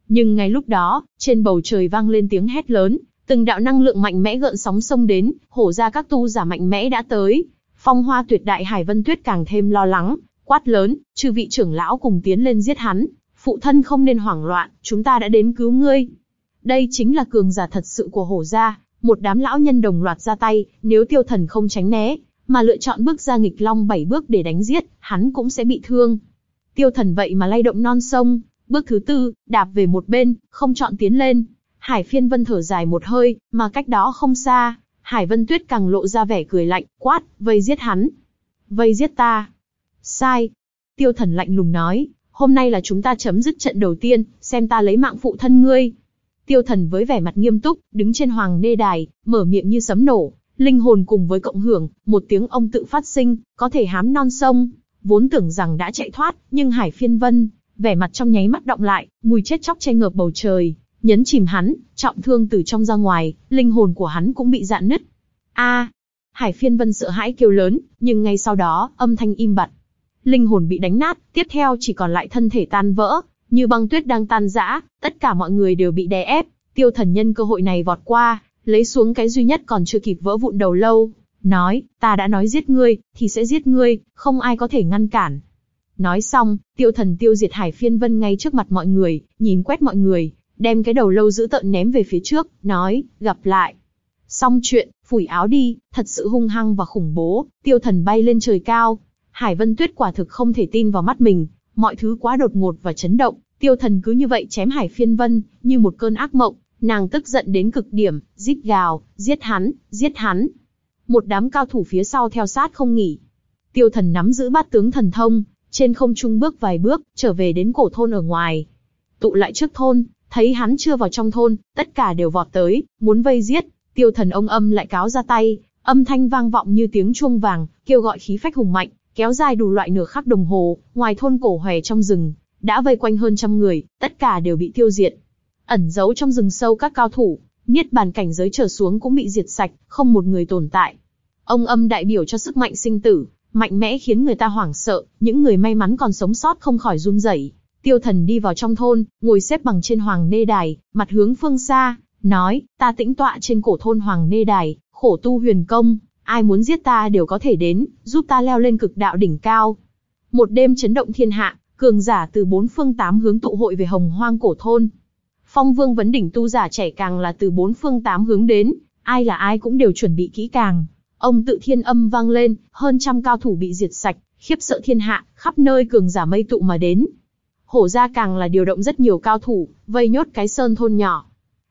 Nhưng ngay lúc đó, trên bầu trời vang lên tiếng hét lớn, từng đạo năng lượng mạnh mẽ gợn sóng sông đến, hổ ra các tu giả mạnh mẽ đã tới. Phong hoa tuyệt đại Hải Vân Tuyết càng thêm lo lắng, quát lớn, chư vị trưởng lão cùng tiến lên giết hắn, phụ thân không nên hoảng loạn, chúng ta đã đến cứu ngươi. Đây chính là cường giả thật sự của hổ gia, một đám lão nhân đồng loạt ra tay, nếu tiêu thần không tránh né, mà lựa chọn bước ra nghịch long bảy bước để đánh giết, hắn cũng sẽ bị thương. Tiêu thần vậy mà lay động non sông, bước thứ tư, đạp về một bên, không chọn tiến lên. Hải phiên vân thở dài một hơi, mà cách đó không xa, Hải vân tuyết càng lộ ra vẻ cười lạnh, quát, vây giết hắn. Vây giết ta. Sai. Tiêu thần lạnh lùng nói, hôm nay là chúng ta chấm dứt trận đầu tiên, xem ta lấy mạng phụ thân ngươi. Tiêu thần với vẻ mặt nghiêm túc, đứng trên hoàng nê đài, mở miệng như sấm nổ, linh hồn cùng với cộng hưởng, một tiếng ông tự phát sinh, có thể hám non sông. Vốn tưởng rằng đã chạy thoát, nhưng Hải Phiên Vân, vẻ mặt trong nháy mắt động lại, mùi chết chóc che ngợp bầu trời, nhấn chìm hắn, trọng thương từ trong ra ngoài, linh hồn của hắn cũng bị dạn nứt. A! Hải Phiên Vân sợ hãi kêu lớn, nhưng ngay sau đó, âm thanh im bặt. Linh hồn bị đánh nát, tiếp theo chỉ còn lại thân thể tan vỡ, như băng tuyết đang tan rã, tất cả mọi người đều bị đè ép. Tiêu Thần nhân cơ hội này vọt qua, lấy xuống cái duy nhất còn chưa kịp vỡ vụn đầu lâu, nói, ta đã nói giết ngươi, thì sẽ giết ngươi, không ai có thể ngăn cản. Nói xong, tiêu thần tiêu diệt Hải Phiên Vân ngay trước mặt mọi người, nhìn quét mọi người, đem cái đầu lâu giữ tợn ném về phía trước, nói, gặp lại. Xong chuyện, phủi áo đi, thật sự hung hăng và khủng bố, tiêu thần bay lên trời cao. Hải Vân Tuyết quả thực không thể tin vào mắt mình, mọi thứ quá đột ngột và chấn động, tiêu thần cứ như vậy chém Hải Phiên Vân, như một cơn ác mộng, nàng tức giận đến cực điểm, rít gào, giết hắn, giết hắn. Một đám cao thủ phía sau theo sát không nghỉ. Tiêu thần nắm giữ bát tướng thần thông, trên không trung bước vài bước, trở về đến cổ thôn ở ngoài. Tụ lại trước thôn, thấy hắn chưa vào trong thôn, tất cả đều vọt tới, muốn vây giết. Tiêu thần ông âm lại cáo ra tay, âm thanh vang vọng như tiếng chuông vàng, kêu gọi khí phách hùng mạnh, kéo dài đủ loại nửa khắc đồng hồ, ngoài thôn cổ hòe trong rừng, đã vây quanh hơn trăm người, tất cả đều bị tiêu diệt. Ẩn giấu trong rừng sâu các cao thủ, niết bàn cảnh giới trở xuống cũng bị diệt sạch, không một người tồn tại. Ông âm đại biểu cho sức mạnh sinh tử, mạnh mẽ khiến người ta hoảng sợ, những người may mắn còn sống sót không khỏi run rẩy. Tiêu thần đi vào trong thôn, ngồi xếp bằng trên hoàng nê đài, mặt hướng phương xa, nói, ta tĩnh tọa trên cổ thôn hoàng nê đài, khổ tu huyền công, ai muốn giết ta đều có thể đến, giúp ta leo lên cực đạo đỉnh cao. Một đêm chấn động thiên hạ, cường giả từ bốn phương tám hướng tụ hội về hồng hoang cổ thôn. Phong vương vấn đỉnh tu giả trẻ càng là từ bốn phương tám hướng đến, ai là ai cũng đều chuẩn bị kỹ càng. Ông tự thiên âm vang lên, hơn trăm cao thủ bị diệt sạch, khiếp sợ thiên hạ, khắp nơi cường giả mây tụ mà đến. Hổ gia càng là điều động rất nhiều cao thủ, vây nhốt cái sơn thôn nhỏ.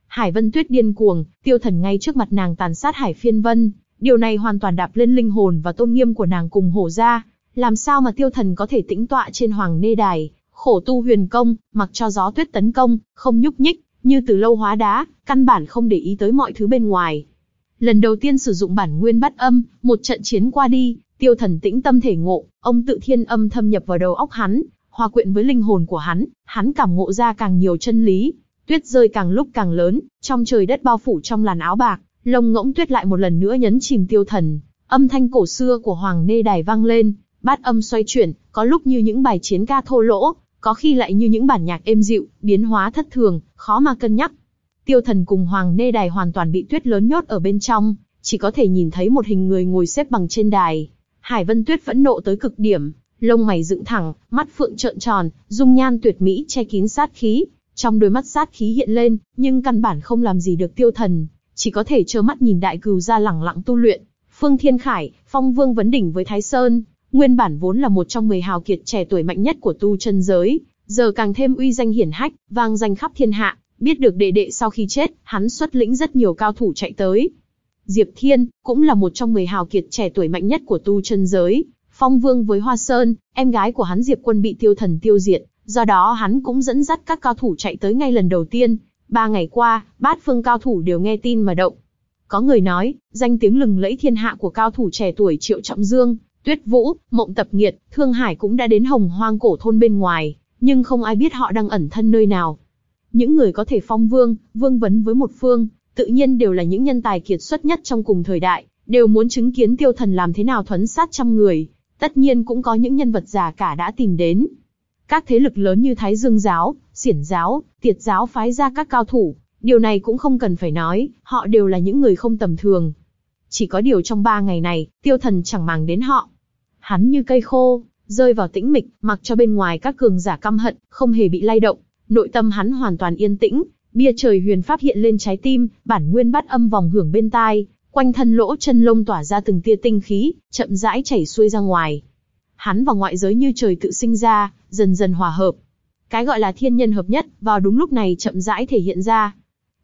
Hải Vân Tuyết điên cuồng, tiêu thần ngay trước mặt nàng tàn sát Hải Phiên Vân, điều này hoàn toàn đạp lên linh hồn và tôn nghiêm của nàng cùng hổ gia. Làm sao mà tiêu thần có thể tĩnh tọa trên hoàng nê đài, khổ tu huyền công, mặc cho gió tuyết tấn công, không nhúc nhích, như từ lâu hóa đá, căn bản không để ý tới mọi thứ bên ngoài. Lần đầu tiên sử dụng bản nguyên bắt âm, một trận chiến qua đi, tiêu thần tĩnh tâm thể ngộ, ông tự thiên âm thâm nhập vào đầu óc hắn, hòa quyện với linh hồn của hắn, hắn cảm ngộ ra càng nhiều chân lý. Tuyết rơi càng lúc càng lớn, trong trời đất bao phủ trong làn áo bạc, lông ngỗng tuyết lại một lần nữa nhấn chìm tiêu thần. Âm thanh cổ xưa của Hoàng Nê Đài vang lên, bát âm xoay chuyển, có lúc như những bài chiến ca thô lỗ, có khi lại như những bản nhạc êm dịu, biến hóa thất thường, khó mà cân nhắc. Tiêu thần cùng Hoàng Nê Đài hoàn toàn bị tuyết lớn nhốt ở bên trong, chỉ có thể nhìn thấy một hình người ngồi xếp bằng trên đài. Hải Vân Tuyết vẫn nộ tới cực điểm, lông mày dựng thẳng, mắt phượng trợn tròn, dung nhan tuyệt mỹ che kín sát khí. Trong đôi mắt sát khí hiện lên, nhưng căn bản không làm gì được tiêu thần, chỉ có thể trơ mắt nhìn đại cừu ra lẳng lặng tu luyện. Phương Thiên Khải, Phong Vương vấn đỉnh với Thái Sơn, nguyên bản vốn là một trong 10 hào kiệt trẻ tuổi mạnh nhất của tu chân giới, giờ càng thêm uy danh hiển hách, vang danh khắp thiên hạ, biết được đệ đệ sau khi chết, hắn xuất lĩnh rất nhiều cao thủ chạy tới. Diệp Thiên, cũng là một trong 10 hào kiệt trẻ tuổi mạnh nhất của tu chân giới, Phong Vương với Hoa Sơn, em gái của hắn Diệp Quân bị tiêu thần tiêu diệt, do đó hắn cũng dẫn dắt các cao thủ chạy tới ngay lần đầu tiên. Ba ngày qua, bát phương cao thủ đều nghe tin mà động. Có người nói, danh tiếng lừng lẫy thiên hạ của cao thủ trẻ tuổi Triệu Trọng Dương, Tuyết Vũ, Mộng Tập Nghiệt, Thương Hải cũng đã đến hồng hoang cổ thôn bên ngoài, nhưng không ai biết họ đang ẩn thân nơi nào. Những người có thể phong vương, vương vấn với một phương, tự nhiên đều là những nhân tài kiệt xuất nhất trong cùng thời đại, đều muốn chứng kiến tiêu thần làm thế nào thuấn sát trăm người. Tất nhiên cũng có những nhân vật già cả đã tìm đến. Các thế lực lớn như Thái Dương Giáo, Xiển Giáo, Tiệt Giáo phái ra các cao thủ, điều này cũng không cần phải nói, họ đều là những người không tầm thường. Chỉ có điều trong ba ngày này, tiêu thần chẳng màng đến họ. Hắn như cây khô, rơi vào tĩnh mịch, mặc cho bên ngoài các cường giả căm hận, không hề bị lay động. Nội tâm hắn hoàn toàn yên tĩnh, bia trời huyền pháp hiện lên trái tim, bản nguyên bắt âm vòng hưởng bên tai, quanh thân lỗ chân lông tỏa ra từng tia tinh khí, chậm rãi chảy xuôi ra ngoài. Hắn và ngoại giới như trời tự sinh ra, dần dần hòa hợp. Cái gọi là thiên nhân hợp nhất, vào đúng lúc này chậm rãi thể hiện ra.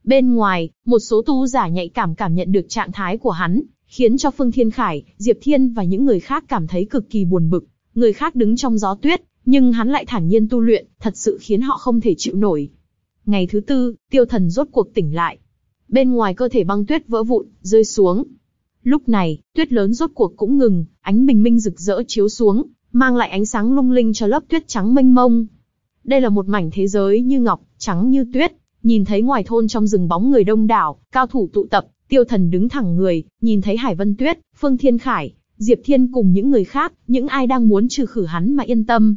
Bên ngoài, một số tu giả nhạy cảm cảm nhận được trạng thái của hắn, khiến cho Phương Thiên Khải, Diệp Thiên và những người khác cảm thấy cực kỳ buồn bực. Người khác đứng trong gió tuyết, nhưng hắn lại thản nhiên tu luyện, thật sự khiến họ không thể chịu nổi. Ngày thứ tư, tiêu thần rốt cuộc tỉnh lại. Bên ngoài cơ thể băng tuyết vỡ vụn, rơi xuống. Lúc này, tuyết lớn rốt cuộc cũng ngừng, ánh bình minh rực rỡ chiếu xuống, mang lại ánh sáng lung linh cho lớp tuyết trắng mênh mông. Đây là một mảnh thế giới như ngọc, trắng như tuyết, nhìn thấy ngoài thôn trong rừng bóng người đông đảo, cao thủ tụ tập, tiêu thần đứng thẳng người, nhìn thấy Hải Vân Tuyết, Phương Thiên Khải, Diệp Thiên cùng những người khác, những ai đang muốn trừ khử hắn mà yên tâm.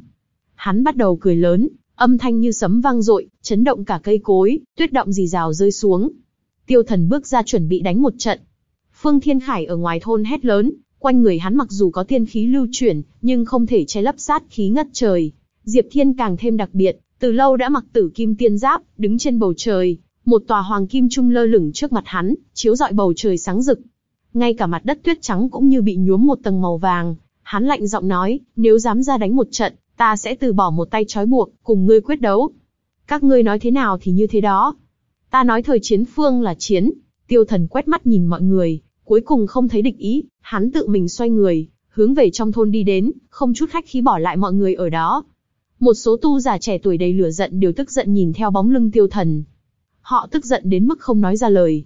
Hắn bắt đầu cười lớn, âm thanh như sấm vang dội, chấn động cả cây cối, tuyết động rì rào rơi xuống. Tiêu thần bước ra chuẩn bị đánh một trận. Phương Thiên Khải ở ngoài thôn hét lớn, Quanh người hắn mặc dù có tiên khí lưu chuyển, nhưng không thể che lấp sát khí ngất trời. Diệp Thiên càng thêm đặc biệt, từ lâu đã mặc tử kim tiên giáp, đứng trên bầu trời, một tòa hoàng kim trung lơ lửng trước mặt hắn, chiếu rọi bầu trời sáng rực. Ngay cả mặt đất tuyết trắng cũng như bị nhuốm một tầng màu vàng, hắn lạnh giọng nói, nếu dám ra đánh một trận, ta sẽ từ bỏ một tay trói buộc, cùng ngươi quyết đấu. Các ngươi nói thế nào thì như thế đó. Ta nói thời chiến phương là chiến. Tiêu thần quét mắt nhìn mọi người, cuối cùng không thấy địch ý, hắn tự mình xoay người, hướng về trong thôn đi đến, không chút khách khí bỏ lại mọi người ở đó. Một số tu giả trẻ tuổi đầy lửa giận đều tức giận nhìn theo bóng lưng tiêu thần. Họ tức giận đến mức không nói ra lời.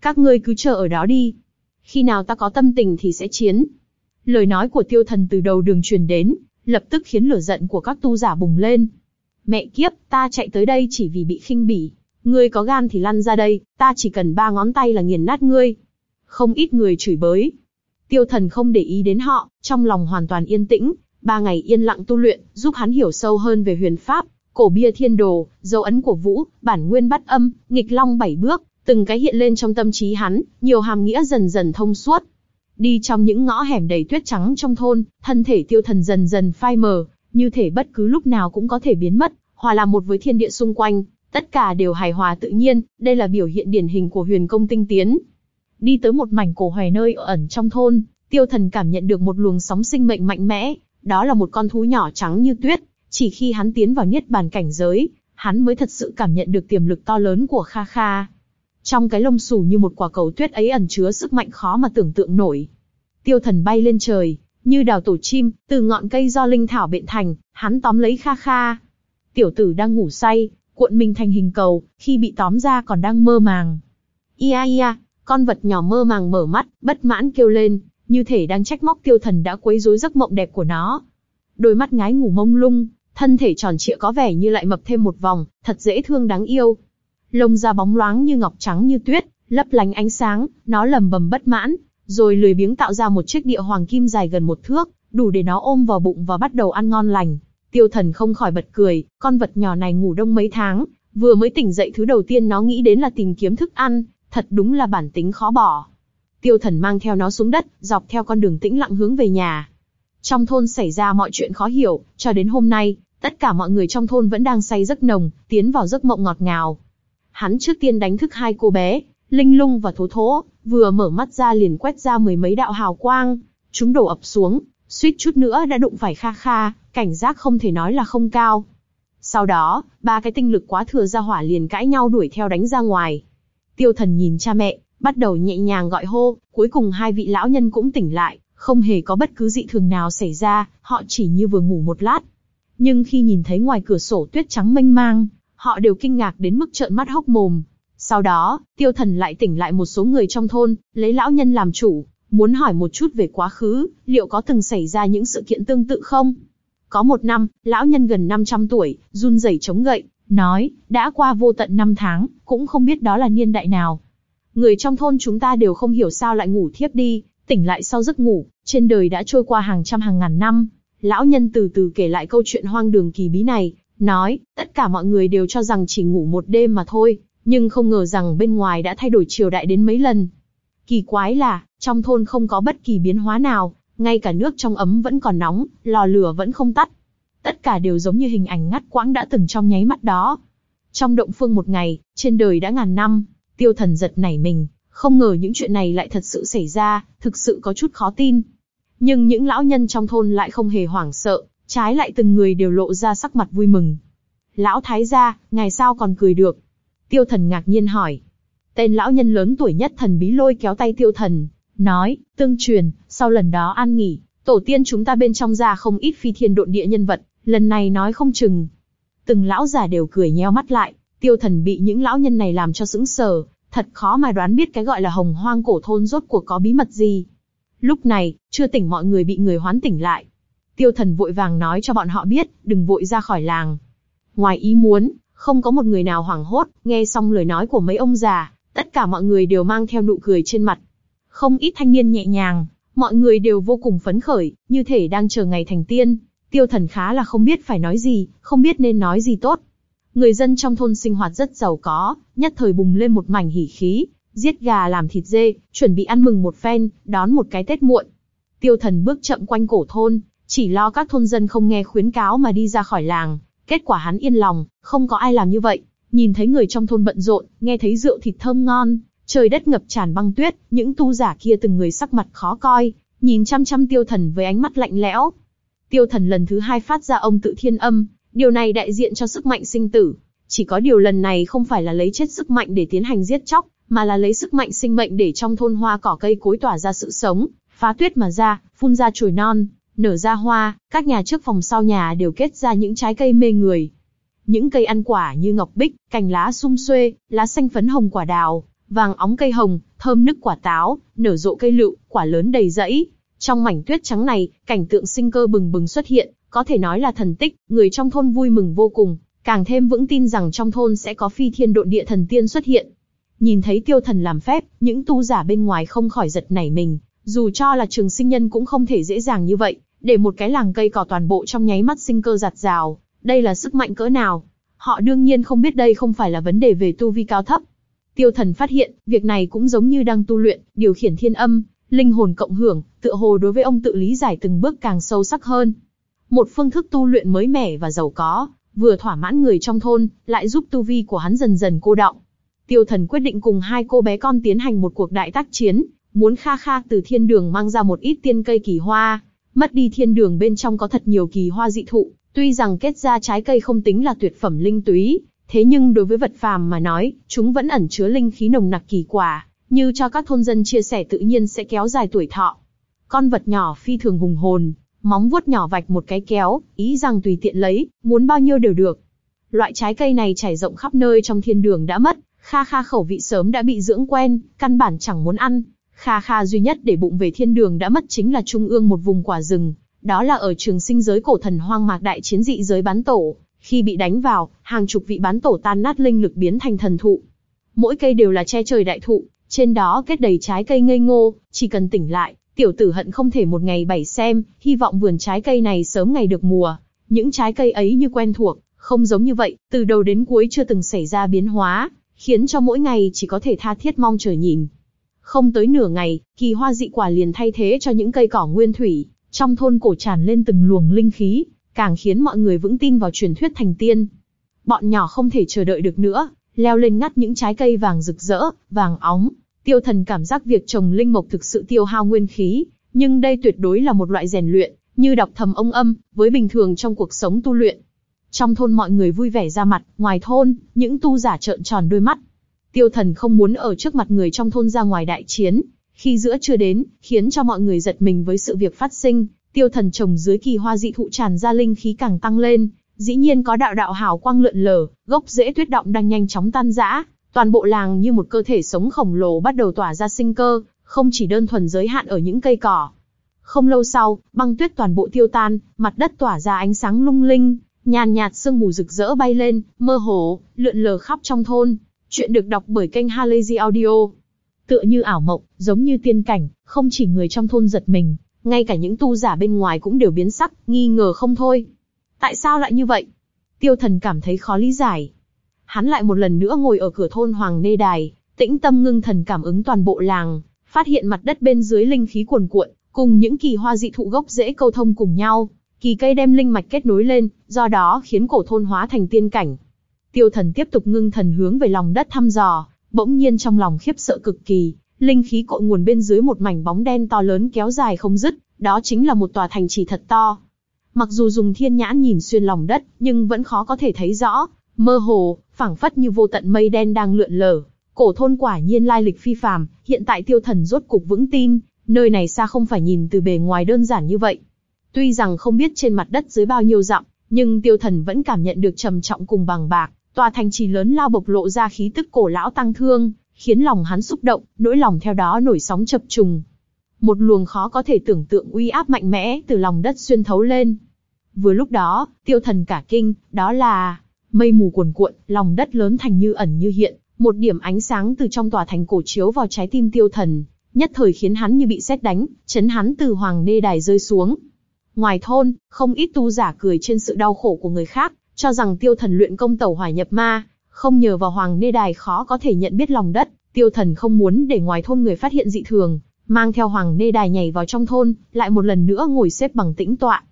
Các ngươi cứ chờ ở đó đi. Khi nào ta có tâm tình thì sẽ chiến. Lời nói của tiêu thần từ đầu đường truyền đến, lập tức khiến lửa giận của các tu giả bùng lên. Mẹ kiếp, ta chạy tới đây chỉ vì bị khinh bỉ. Ngươi có gan thì lăn ra đây, ta chỉ cần ba ngón tay là nghiền nát ngươi. Không ít người chửi bới. Tiêu thần không để ý đến họ, trong lòng hoàn toàn yên tĩnh, ba ngày yên lặng tu luyện, giúp hắn hiểu sâu hơn về huyền pháp, cổ bia thiên đồ, dấu ấn của vũ, bản nguyên bắt âm, nghịch long bảy bước, từng cái hiện lên trong tâm trí hắn, nhiều hàm nghĩa dần dần thông suốt. Đi trong những ngõ hẻm đầy tuyết trắng trong thôn, thân thể tiêu thần dần dần phai mờ, như thể bất cứ lúc nào cũng có thể biến mất, hòa làm một với thiên địa xung quanh, tất cả đều hài hòa tự nhiên, đây là biểu hiện điển hình của huyền công tinh tiến. Đi tới một mảnh cổ hoài nơi ẩn trong thôn, tiêu thần cảm nhận được một luồng sóng sinh mệnh mạnh mẽ, đó là một con thú nhỏ trắng như tuyết, chỉ khi hắn tiến vào niết bàn cảnh giới, hắn mới thật sự cảm nhận được tiềm lực to lớn của Kha Kha. Trong cái lông xù như một quả cầu tuyết ấy ẩn chứa sức mạnh khó mà tưởng tượng nổi. Tiêu thần bay lên trời, như đào tổ chim, từ ngọn cây do linh thảo biện thành, hắn tóm lấy Kha Kha. Tiểu tử đang ngủ say, cuộn mình thành hình cầu, khi bị tóm ra còn đang mơ màng. Ia ia, con vật nhỏ mơ màng mở mắt, bất mãn kêu lên, như thể đang trách móc tiêu thần đã quấy rối giấc mộng đẹp của nó. Đôi mắt ngái ngủ mông lung, thân thể tròn trịa có vẻ như lại mập thêm một vòng, thật dễ thương đáng yêu. Lông da bóng loáng như ngọc trắng như tuyết, lấp lánh ánh sáng, nó lầm bầm bất mãn, rồi lười biếng tạo ra một chiếc địa hoàng kim dài gần một thước, đủ để nó ôm vào bụng và bắt đầu ăn ngon lành. Tiêu thần không khỏi bật cười, con vật nhỏ này ngủ đông mấy tháng, vừa mới tỉnh dậy thứ đầu tiên nó nghĩ đến là tìm kiếm thức ăn, thật đúng là bản tính khó bỏ. Tiêu thần mang theo nó xuống đất, dọc theo con đường tĩnh lặng hướng về nhà. Trong thôn xảy ra mọi chuyện khó hiểu, cho đến hôm nay, tất cả mọi người trong thôn vẫn đang say giấc nồng, tiến vào giấc mộng ngọt ngào. Hắn trước tiên đánh thức hai cô bé, Linh Lung và Thố Thố, vừa mở mắt ra liền quét ra mười mấy đạo hào quang, chúng đổ ập xuống, suýt chút nữa đã đụng phải Kha Kha, cảnh giác không thể nói là không cao. Sau đó, ba cái tinh lực quá thừa ra hỏa liền cãi nhau đuổi theo đánh ra ngoài. Tiêu thần nhìn cha mẹ, bắt đầu nhẹ nhàng gọi hô, cuối cùng hai vị lão nhân cũng tỉnh lại, không hề có bất cứ dị thường nào xảy ra, họ chỉ như vừa ngủ một lát. Nhưng khi nhìn thấy ngoài cửa sổ tuyết trắng mênh mang, họ đều kinh ngạc đến mức trợn mắt hốc mồm. Sau đó, tiêu thần lại tỉnh lại một số người trong thôn, lấy lão nhân làm chủ, muốn hỏi một chút về quá khứ, liệu có từng xảy ra những sự kiện tương tự không? Có một năm, lão nhân gần 500 tuổi, run rẩy chống gậy, nói, đã qua vô tận năm tháng, cũng không biết đó là niên đại nào. Người trong thôn chúng ta đều không hiểu sao lại ngủ thiếp đi, tỉnh lại sau giấc ngủ, trên đời đã trôi qua hàng trăm hàng ngàn năm. Lão nhân từ từ kể lại câu chuyện hoang đường kỳ bí này, nói, tất cả mọi người đều cho rằng chỉ ngủ một đêm mà thôi, nhưng không ngờ rằng bên ngoài đã thay đổi triều đại đến mấy lần. Kỳ quái là, trong thôn không có bất kỳ biến hóa nào, ngay cả nước trong ấm vẫn còn nóng, lò lửa vẫn không tắt. Tất cả đều giống như hình ảnh ngắt quãng đã từng trong nháy mắt đó. Trong động phương một ngày, trên đời đã ngàn năm, tiêu thần giật nảy mình, không ngờ những chuyện này lại thật sự xảy ra, thực sự có chút khó tin. Nhưng những lão nhân trong thôn lại không hề hoảng sợ, trái lại từng người đều lộ ra sắc mặt vui mừng. Lão thái gia, ngài sao còn cười được? Tiêu thần ngạc nhiên hỏi. Tên lão nhân lớn tuổi nhất thần bí lôi kéo tay tiêu thần, nói, tương truyền, sau lần đó an nghỉ, tổ tiên chúng ta bên trong ra không ít phi thiên độn địa nhân vật, lần này nói không chừng. Từng lão già đều cười nheo mắt lại, tiêu thần bị những lão nhân này làm cho sững sờ, thật khó mà đoán biết cái gọi là hồng hoang cổ thôn rốt cuộc có bí mật gì. Lúc này, chưa tỉnh mọi người bị người hoán tỉnh lại. Tiêu thần vội vàng nói cho bọn họ biết, đừng vội ra khỏi làng. Ngoài ý muốn, không có một người nào hoảng hốt, nghe xong lời nói của mấy ông già, tất cả mọi người đều mang theo nụ cười trên mặt. Không ít thanh niên nhẹ nhàng, mọi người đều vô cùng phấn khởi, như thể đang chờ ngày thành tiên. Tiêu thần khá là không biết phải nói gì, không biết nên nói gì tốt. Người dân trong thôn sinh hoạt rất giàu có, nhất thời bùng lên một mảnh hỉ khí, giết gà làm thịt dê, chuẩn bị ăn mừng một phen, đón một cái Tết muộn. Tiêu thần bước chậm quanh cổ thôn, chỉ lo các thôn dân không nghe khuyến cáo mà đi ra khỏi làng. Kết quả hắn yên lòng, không có ai làm như vậy. Nhìn thấy người trong thôn bận rộn, nghe thấy rượu thịt thơm ngon, trời đất ngập tràn băng tuyết, những tu giả kia từng người sắc mặt khó coi, nhìn chăm chăm tiêu thần với ánh mắt lạnh lẽo. Tiêu thần lần thứ hai phát ra ông tự thiên âm, điều này đại diện cho sức mạnh sinh tử. Chỉ có điều lần này không phải là lấy chết sức mạnh để tiến hành giết chóc, mà là lấy sức mạnh sinh mệnh để trong thôn hoa cỏ cây cối tỏa ra sự sống, phá tuyết mà ra, phun ra chồi non, nở ra hoa, các nhà trước phòng sau nhà đều kết ra những trái cây mê người. Những cây ăn quả như ngọc bích, cành lá sum xuê, lá xanh phấn hồng quả đào, vàng óng cây hồng, thơm nức quả táo, nở rộ cây lựu, quả lớn đầy rẫy. Trong mảnh tuyết trắng này, cảnh tượng sinh cơ bừng bừng xuất hiện, có thể nói là thần tích, người trong thôn vui mừng vô cùng, càng thêm vững tin rằng trong thôn sẽ có phi thiên độn địa thần tiên xuất hiện. Nhìn thấy tiêu thần làm phép, những tu giả bên ngoài không khỏi giật nảy mình, dù cho là trường sinh nhân cũng không thể dễ dàng như vậy, để một cái làng cây cỏ toàn bộ trong nháy mắt sinh cơ giạt rào, đây là sức mạnh cỡ nào. Họ đương nhiên không biết đây không phải là vấn đề về tu vi cao thấp. Tiêu thần phát hiện, việc này cũng giống như đang tu luyện, điều khiển thiên âm, linh hồn cộng hưởng, tựa hồ đối với ông tự lý giải từng bước càng sâu sắc hơn. Một phương thức tu luyện mới mẻ và giàu có, vừa thỏa mãn người trong thôn, lại giúp tu vi của hắn dần dần cô đọng. Tiêu thần quyết định cùng hai cô bé con tiến hành một cuộc đại tác chiến, muốn kha kha từ thiên đường mang ra một ít tiên cây kỳ hoa. Mất đi thiên đường bên trong có thật nhiều kỳ hoa dị thụ, tuy rằng kết ra trái cây không tính là tuyệt phẩm linh túy, thế nhưng đối với vật phàm mà nói, chúng vẫn ẩn chứa linh khí nồng nặc kỳ quả, như cho các thôn dân chia sẻ tự nhiên sẽ kéo dài tuổi thọ. Con vật nhỏ phi thường hùng hồn, móng vuốt nhỏ vạch một cái kéo, ý rằng tùy tiện lấy, muốn bao nhiêu đều được. Loại trái cây này trải rộng khắp nơi trong thiên đường đã mất, Kha Kha khẩu vị sớm đã bị dưỡng quen, căn bản chẳng muốn ăn. Kha Kha duy nhất để bụng về thiên đường đã mất chính là trung ương một vùng quả rừng, đó là ở trường sinh giới cổ thần hoang mạc đại chiến dị giới bán tổ. Khi bị đánh vào, hàng chục vị bán tổ tan nát linh lực biến thành thần thụ. Mỗi cây đều là che trời đại thụ, trên đó kết đầy trái cây ngây ngô, chỉ cần tỉnh lại, tiểu tử hận không thể một ngày bảy xem, hy vọng vườn trái cây này sớm ngày được mùa. Những trái cây ấy như quen thuộc, không giống như vậy, từ đầu đến cuối chưa từng xảy ra biến hóa, khiến cho mỗi ngày chỉ có thể tha thiết mong chờ nhìn. Không tới nửa ngày, kỳ hoa dị quả liền thay thế cho những cây cỏ nguyên thủy, trong thôn cổ tràn lên từng luồng linh khí, càng khiến mọi người vững tin vào truyền thuyết thành tiên. Bọn nhỏ không thể chờ đợi được nữa, leo lên ngắt những trái cây vàng rực rỡ, vàng óng. Tiêu thần cảm giác việc trồng linh mộc thực sự tiêu hao nguyên khí, nhưng đây tuyệt đối là một loại rèn luyện, như đọc thầm ông âm, với bình thường trong cuộc sống tu luyện. Trong thôn mọi người vui vẻ ra mặt, ngoài thôn, những tu giả trợn tròn đôi mắt. Tiêu thần không muốn ở trước mặt người trong thôn ra ngoài đại chiến. Khi giữa chưa đến, khiến cho mọi người giật mình với sự việc phát sinh, tiêu thần trồng dưới kỳ hoa dị thụ tràn ra linh khí càng tăng lên. Dĩ nhiên có đạo đạo hào quang lượn lờ, gốc rễ tuyết động đang nhanh chóng tan rã, toàn bộ làng như một cơ thể sống khổng lồ bắt đầu tỏa ra sinh cơ, không chỉ đơn thuần giới hạn ở những cây cỏ. Không lâu sau, băng tuyết toàn bộ tiêu tan, mặt đất tỏa ra ánh sáng lung linh, Nhàn nhạt sương mù rực rỡ bay lên, mơ hồ, lượn lờ khắp trong thôn. Chuyện được đọc bởi kênh Halazy Audio. Tựa như ảo mộng, giống như tiên cảnh, không chỉ người trong thôn giật mình, ngay cả những tu giả bên ngoài cũng đều biến sắc, nghi ngờ không thôi. Tại sao lại như vậy? Tiêu thần cảm thấy khó lý giải. Hắn lại một lần nữa ngồi ở cửa thôn Hoàng Nê Đài, tĩnh tâm ngưng thần cảm ứng toàn bộ làng, phát hiện mặt đất bên dưới linh khí cuồn cuộn, cùng những kỳ hoa dị thụ gốc dễ câu thông cùng nhau, Kỳ cây đem linh mạch kết nối lên, do đó khiến cổ thôn hóa thành tiên cảnh. Tiêu thần tiếp tục ngưng thần hướng về lòng đất thăm dò, bỗng nhiên trong lòng khiếp sợ cực kỳ, linh khí cội nguồn bên dưới một mảnh bóng đen to lớn kéo dài không dứt, đó chính là một tòa thành trì thật to. Mặc dù dùng thiên nhãn nhìn xuyên lòng đất, nhưng vẫn khó có thể thấy rõ, mơ hồ, phảng phất như vô tận mây đen đang lượn lờ. Cổ thôn quả nhiên lai lịch phi phàm, hiện tại tiêu thần rốt cục vững tin, nơi này xa không phải nhìn từ bề ngoài đơn giản như vậy. Tuy rằng không biết trên mặt đất dưới bao nhiêu dặm, nhưng tiêu thần vẫn cảm nhận được trầm trọng cùng bằng bạc, tòa thành trì lớn lao bộc lộ ra khí tức cổ lão tăng thương, khiến lòng hắn xúc động, nỗi lòng theo đó nổi sóng chập trùng. Một luồng khó có thể tưởng tượng uy áp mạnh mẽ từ lòng đất xuyên thấu lên. Vừa lúc đó, tiêu thần cả kinh, đó là mây mù cuồn cuộn, lòng đất lớn thành như ẩn như hiện, một điểm ánh sáng từ trong tòa thành cổ chiếu vào trái tim tiêu thần, nhất thời khiến hắn như bị sét đánh, chấn hắn từ hoàng nê đài rơi xuống. Ngoài thôn, không ít tu giả cười trên sự đau khổ của người khác, cho rằng tiêu thần luyện công tẩu hỏa nhập ma, không nhờ vào hoàng nê đài khó có thể nhận biết lòng đất, tiêu thần không muốn để ngoài thôn người phát hiện dị thường, mang theo Hoàng Nê Đài nhảy vào trong thôn, lại một lần nữa ngồi xếp bằng tĩnh tọa.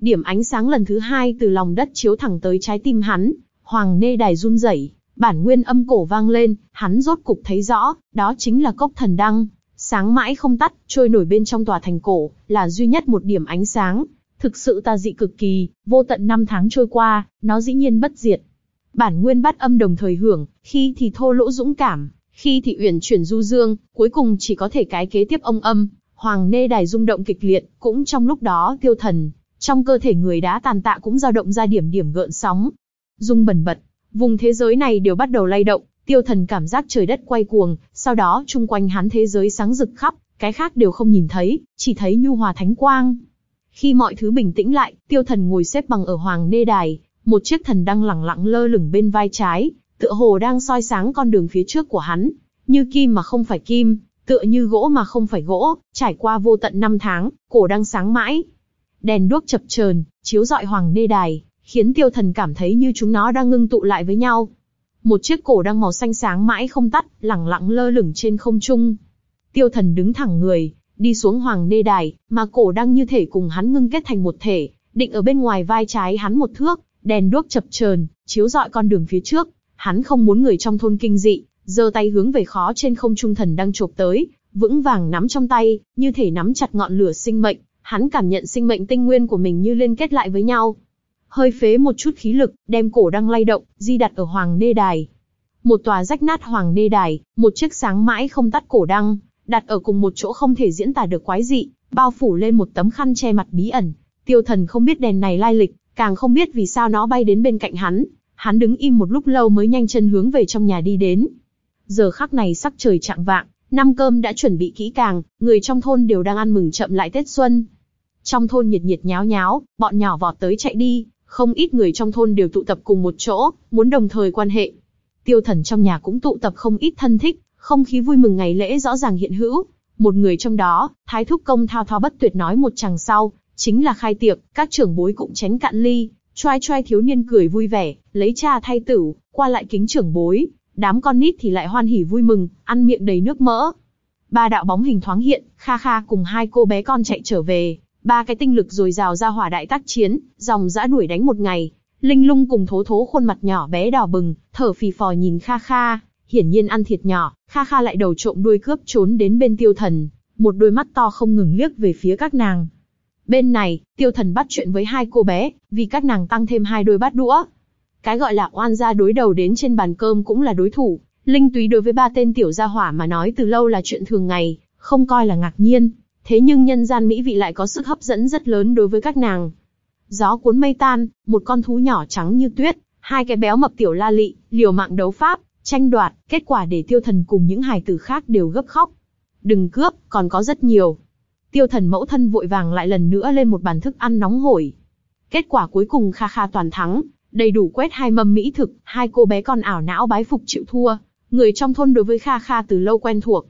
Điểm ánh sáng lần thứ hai từ lòng đất chiếu thẳng tới trái tim hắn, Hoàng Nê Đài run rẩy, bản nguyên âm cổ vang lên, hắn rốt cục thấy rõ, đó chính là cốc thần đăng, sáng mãi không tắt, trôi nổi bên trong tòa thành cổ, là duy nhất một điểm ánh sáng. Thực sự ta dị cực kỳ, vô tận năm tháng trôi qua, nó dĩ nhiên bất diệt. Bản nguyên bắt âm đồng thời hưởng, khi thì thô lỗ dũng cảm, khi thì uyển chuyển du dương, cuối cùng chỉ có thể cái kế tiếp ông âm, hoàng nê đài rung động kịch liệt, cũng trong lúc đó tiêu thần, trong cơ thể người đá tàn tạ cũng dao động ra điểm điểm gợn sóng. Rung bần bật, vùng thế giới này đều bắt đầu lay động, tiêu thần cảm giác trời đất quay cuồng, sau đó chung quanh hắn thế giới sáng rực khắp, cái khác đều không nhìn thấy, chỉ thấy nhu hòa thánh quang. Khi mọi thứ bình tĩnh lại, tiêu thần ngồi xếp bằng ở hoàng nê đài, một chiếc thần đăng lẳng lặng lơ lửng bên vai trái, tựa hồ đang soi sáng con đường phía trước của hắn, như kim mà không phải kim, tựa như gỗ mà không phải gỗ, trải qua vô tận năm tháng, cổ đang sáng mãi. Đèn đuốc chập chờn, chiếu rọi hoàng nê đài, khiến tiêu thần cảm thấy như chúng nó đang ngưng tụ lại với nhau. Một chiếc cổ đang màu xanh sáng mãi không tắt, lẳng lặng lơ lửng trên không trung. Tiêu thần đứng thẳng người, đi xuống hoàng đê đài, mà cổ đang như thể cùng hắn ngưng kết thành một thể, định ở bên ngoài vai trái hắn một thước, đèn đuốc chập chờn, chiếu rọi con đường phía trước. Hắn không muốn người trong thôn kinh dị, giơ tay hướng về khó trên không trung thần đang chộp tới, vững vàng nắm trong tay, như thể nắm chặt ngọn lửa sinh mệnh. Hắn cảm nhận sinh mệnh tinh nguyên của mình như liên kết lại với nhau. Hơi phế một chút khí lực, đem cổ đang lay động, di đặt ở hoàng nê đài. Một tòa rách nát hoàng nê đài, một chiếc sáng mãi không tắt cổ đăng, đặt ở cùng một chỗ không thể diễn tả được quái dị, bao phủ lên một tấm khăn che mặt bí ẩn. Tiêu thần không biết đèn này lai lịch, càng không biết vì sao nó bay đến bên cạnh hắn. Hắn đứng im một lúc lâu mới nhanh chân hướng về trong nhà đi đến. Giờ khắc này sắc trời chạng vạng, năm cơm đã chuẩn bị kỹ càng, người trong thôn đều đang ăn mừng chậm lại Tết Xuân. Trong thôn nhiệt nhiệt nháo nháo, bọn nhỏ vọt tới chạy đi, không ít người trong thôn đều tụ tập cùng một chỗ, muốn đồng thời quan hệ. Tiêu thần trong nhà cũng tụ tập không ít thân thích, không khí vui mừng ngày lễ rõ ràng hiện hữu. Một người trong đó, Thái Thúc Công thao thao bất tuyệt nói một chàng sau, chính là khai tiệc, các trưởng bối cũng chén cạn ly, choai choai thiếu niên cười vui vẻ, lấy cha thay tử, qua lại kính trưởng bối, đám con nít thì lại hoan hỉ vui mừng, ăn miệng đầy nước mỡ. Ba đạo bóng hình thoáng hiện, Kha Kha cùng hai cô bé con chạy trở về, ba cái tinh lực dồi rào ra hỏa đại tác chiến, dòng dã đuổi đánh một ngày. Linh lung cùng thố thố khuôn mặt nhỏ bé đỏ bừng, thở phì phò nhìn Kha Kha, hiển nhiên ăn thiệt nhỏ, Kha Kha lại đầu trộm đuôi cướp trốn đến bên tiêu thần, một đôi mắt to không ngừng liếc về phía các nàng. Bên này, tiêu thần bắt chuyện với hai cô bé, vì các nàng tăng thêm hai đôi bát đũa. Cái gọi là oan gia đối đầu đến trên bàn cơm cũng là đối thủ, Linh túy đối với ba tên tiểu gia hỏa mà nói từ lâu là chuyện thường ngày, không coi là ngạc nhiên. Thế nhưng nhân gian mỹ vị lại có sức hấp dẫn rất lớn đối với các nàng. Gió cuốn mây tan, một con thú nhỏ trắng như tuyết, hai cái béo mập tiểu la lị, liều mạng đấu pháp, tranh đoạt, kết quả để tiêu thần cùng những hài tử khác đều gấp khóc. Đừng cướp, còn có rất nhiều. Tiêu thần mẫu thân vội vàng lại lần nữa lên một bàn thức ăn nóng hổi. Kết quả cuối cùng Kha Kha toàn thắng, đầy đủ quét hai mâm mỹ thực, hai cô bé con ảo não bái phục chịu thua. Người trong thôn đối với Kha Kha từ lâu quen thuộc.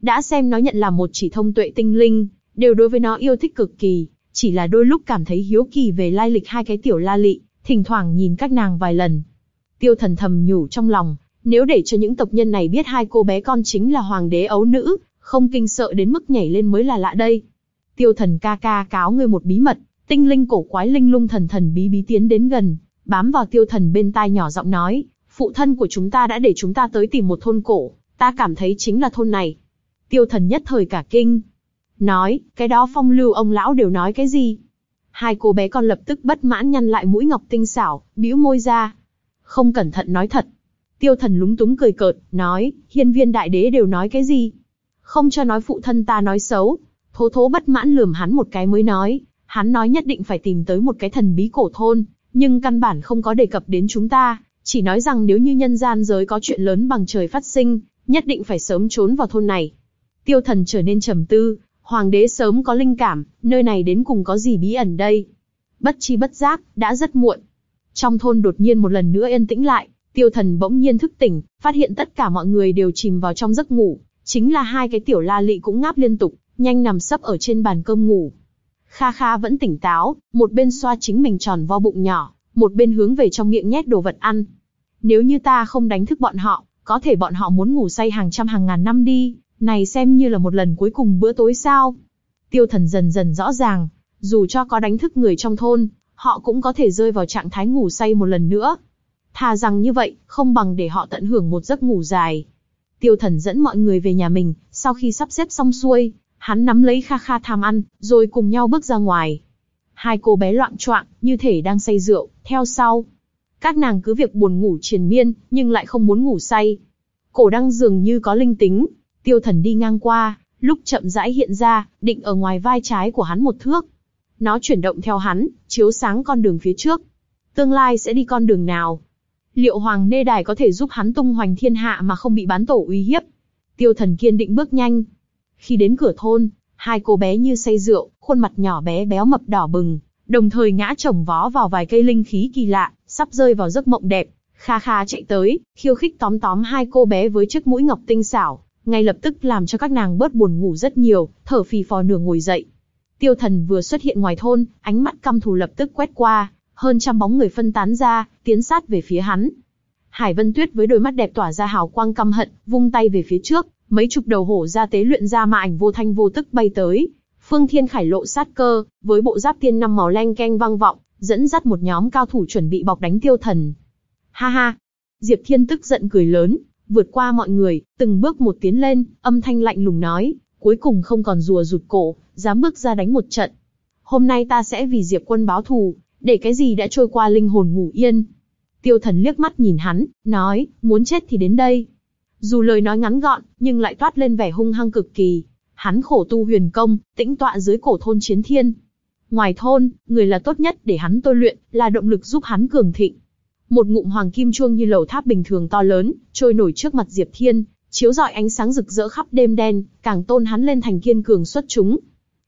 Đã xem nó nhận là một chỉ thông tuệ tinh linh, đều đối với nó yêu thích cực kỳ, chỉ là đôi lúc cảm thấy hiếu kỳ về lai lịch hai cái tiểu la lị, thỉnh thoảng nhìn các nàng vài lần. Tiêu thần thầm nhủ trong lòng, nếu để cho những tộc nhân này biết hai cô bé con chính là hoàng đế ấu nữ, không kinh sợ đến mức nhảy lên mới là lạ đây. Tiêu thần ca ca cáo ngươi một bí mật, tinh linh cổ quái linh lung thần thần bí bí tiến đến gần, bám vào tiêu thần bên tai nhỏ giọng nói, phụ thân của chúng ta đã để chúng ta tới tìm một thôn cổ, ta cảm thấy chính là thôn này. Tiêu thần nhất thời cả kinh. Nói, cái đó phong lưu ông lão đều nói cái gì? Hai cô bé con lập tức bất mãn nhăn lại mũi ngọc tinh xảo, bĩu môi ra. Không cẩn thận nói thật. Tiêu thần lúng túng cười cợt, nói, hiên viên đại đế đều nói cái gì? Không cho nói phụ thân ta nói xấu. Thố thố bất mãn lườm hắn một cái mới nói, hắn nói nhất định phải tìm tới một cái thần bí cổ thôn, nhưng căn bản không có đề cập đến chúng ta, chỉ nói rằng nếu như nhân gian giới có chuyện lớn bằng trời phát sinh, nhất định phải sớm trốn vào thôn này. Tiêu thần trở nên trầm tư, hoàng đế sớm có linh cảm, nơi này đến cùng có gì bí ẩn đây. Bất chi bất giác, đã rất muộn. Trong thôn đột nhiên một lần nữa yên tĩnh lại, tiêu thần bỗng nhiên thức tỉnh, phát hiện tất cả mọi người đều chìm vào trong giấc ngủ, chính là hai cái tiểu la lị cũng ngáp liên tục, nhanh nằm sấp ở trên bàn cơm ngủ. Kha Kha vẫn tỉnh táo, một bên xoa chính mình tròn vo bụng nhỏ, một bên hướng về trong miệng nhét đồ vật ăn. Nếu như ta không đánh thức bọn họ, có thể bọn họ muốn ngủ say hàng trăm hàng ngàn năm đi, này xem như là một lần cuối cùng bữa tối sao? Tiêu thần dần dần rõ ràng, dù cho có đánh thức người trong thôn, họ cũng có thể rơi vào trạng thái ngủ say một lần nữa. Thà rằng như vậy, không bằng để họ tận hưởng một giấc ngủ dài. Tiêu thần dẫn mọi người về nhà mình, sau khi sắp xếp xong xuôi, hắn nắm lấy Kha Kha tham ăn, rồi cùng nhau bước ra ngoài. Hai cô bé loạn choạng, như thể đang say rượu, theo sau. Các nàng cứ việc buồn ngủ triền miên, nhưng lại không muốn ngủ say. Cổ đăng dường như có linh tính, tiêu thần đi ngang qua, lúc chậm rãi hiện ra, định ở ngoài vai trái của hắn một thước. Nó chuyển động theo hắn, chiếu sáng con đường phía trước. Tương lai sẽ đi con đường nào? Liệu Hoàng Nê Đài có thể giúp hắn tung hoành thiên hạ mà không bị bán tổ uy hiếp? Tiêu thần kiên định bước nhanh. Khi đến cửa thôn, hai cô bé như say rượu, khuôn mặt nhỏ bé béo mập đỏ bừng, đồng thời ngã chồng vó vào vài cây linh khí kỳ lạ, sắp rơi vào giấc mộng đẹp. Kha Kha chạy tới, khiêu khích tóm tóm hai cô bé với chiếc mũi ngọc tinh xảo, ngay lập tức làm cho các nàng bớt buồn ngủ rất nhiều, thở phì phò nửa ngồi dậy. Tiêu thần vừa xuất hiện ngoài thôn, ánh mắt căm thù lập tức quét qua, hơn trăm bóng người phân tán ra, tiến sát về phía hắn. Hải Vân Tuyết với đôi mắt đẹp tỏa ra hào quang căm hận, vung tay về phía trước, mấy chục đầu hổ ra tế luyện ra mà ảnh vô thanh vô tức bay tới. Phương Thiên Khải lộ sát cơ, với bộ giáp tiên năm màu len keng vang vọng, dẫn dắt một nhóm cao thủ chuẩn bị bọc đánh tiêu thần. Ha ha! Diệp Thiên tức giận cười lớn, vượt qua mọi người, từng bước một tiến lên, âm thanh lạnh lùng nói, cuối cùng không còn rùa rụt cổ, dám bước ra đánh một trận. Hôm nay ta sẽ vì Diệp quân báo thù, để cái gì đã trôi qua linh hồn ngủ yên. Tiêu thần liếc mắt nhìn hắn, nói, muốn chết thì đến đây. Dù lời nói ngắn gọn, nhưng lại toát lên vẻ hung hăng cực kỳ. Hắn khổ tu huyền công, tĩnh tọa dưới cổ thôn chiến thiên. Ngoài thôn, người là tốt nhất để hắn tôi luyện, là động lực giúp hắn cường thịnh. Một ngụm hoàng kim chuông như lầu tháp bình thường to lớn, trôi nổi trước mặt Diệp Thiên, chiếu rọi ánh sáng rực rỡ khắp đêm đen, càng tôn hắn lên thành kiên cường xuất chúng.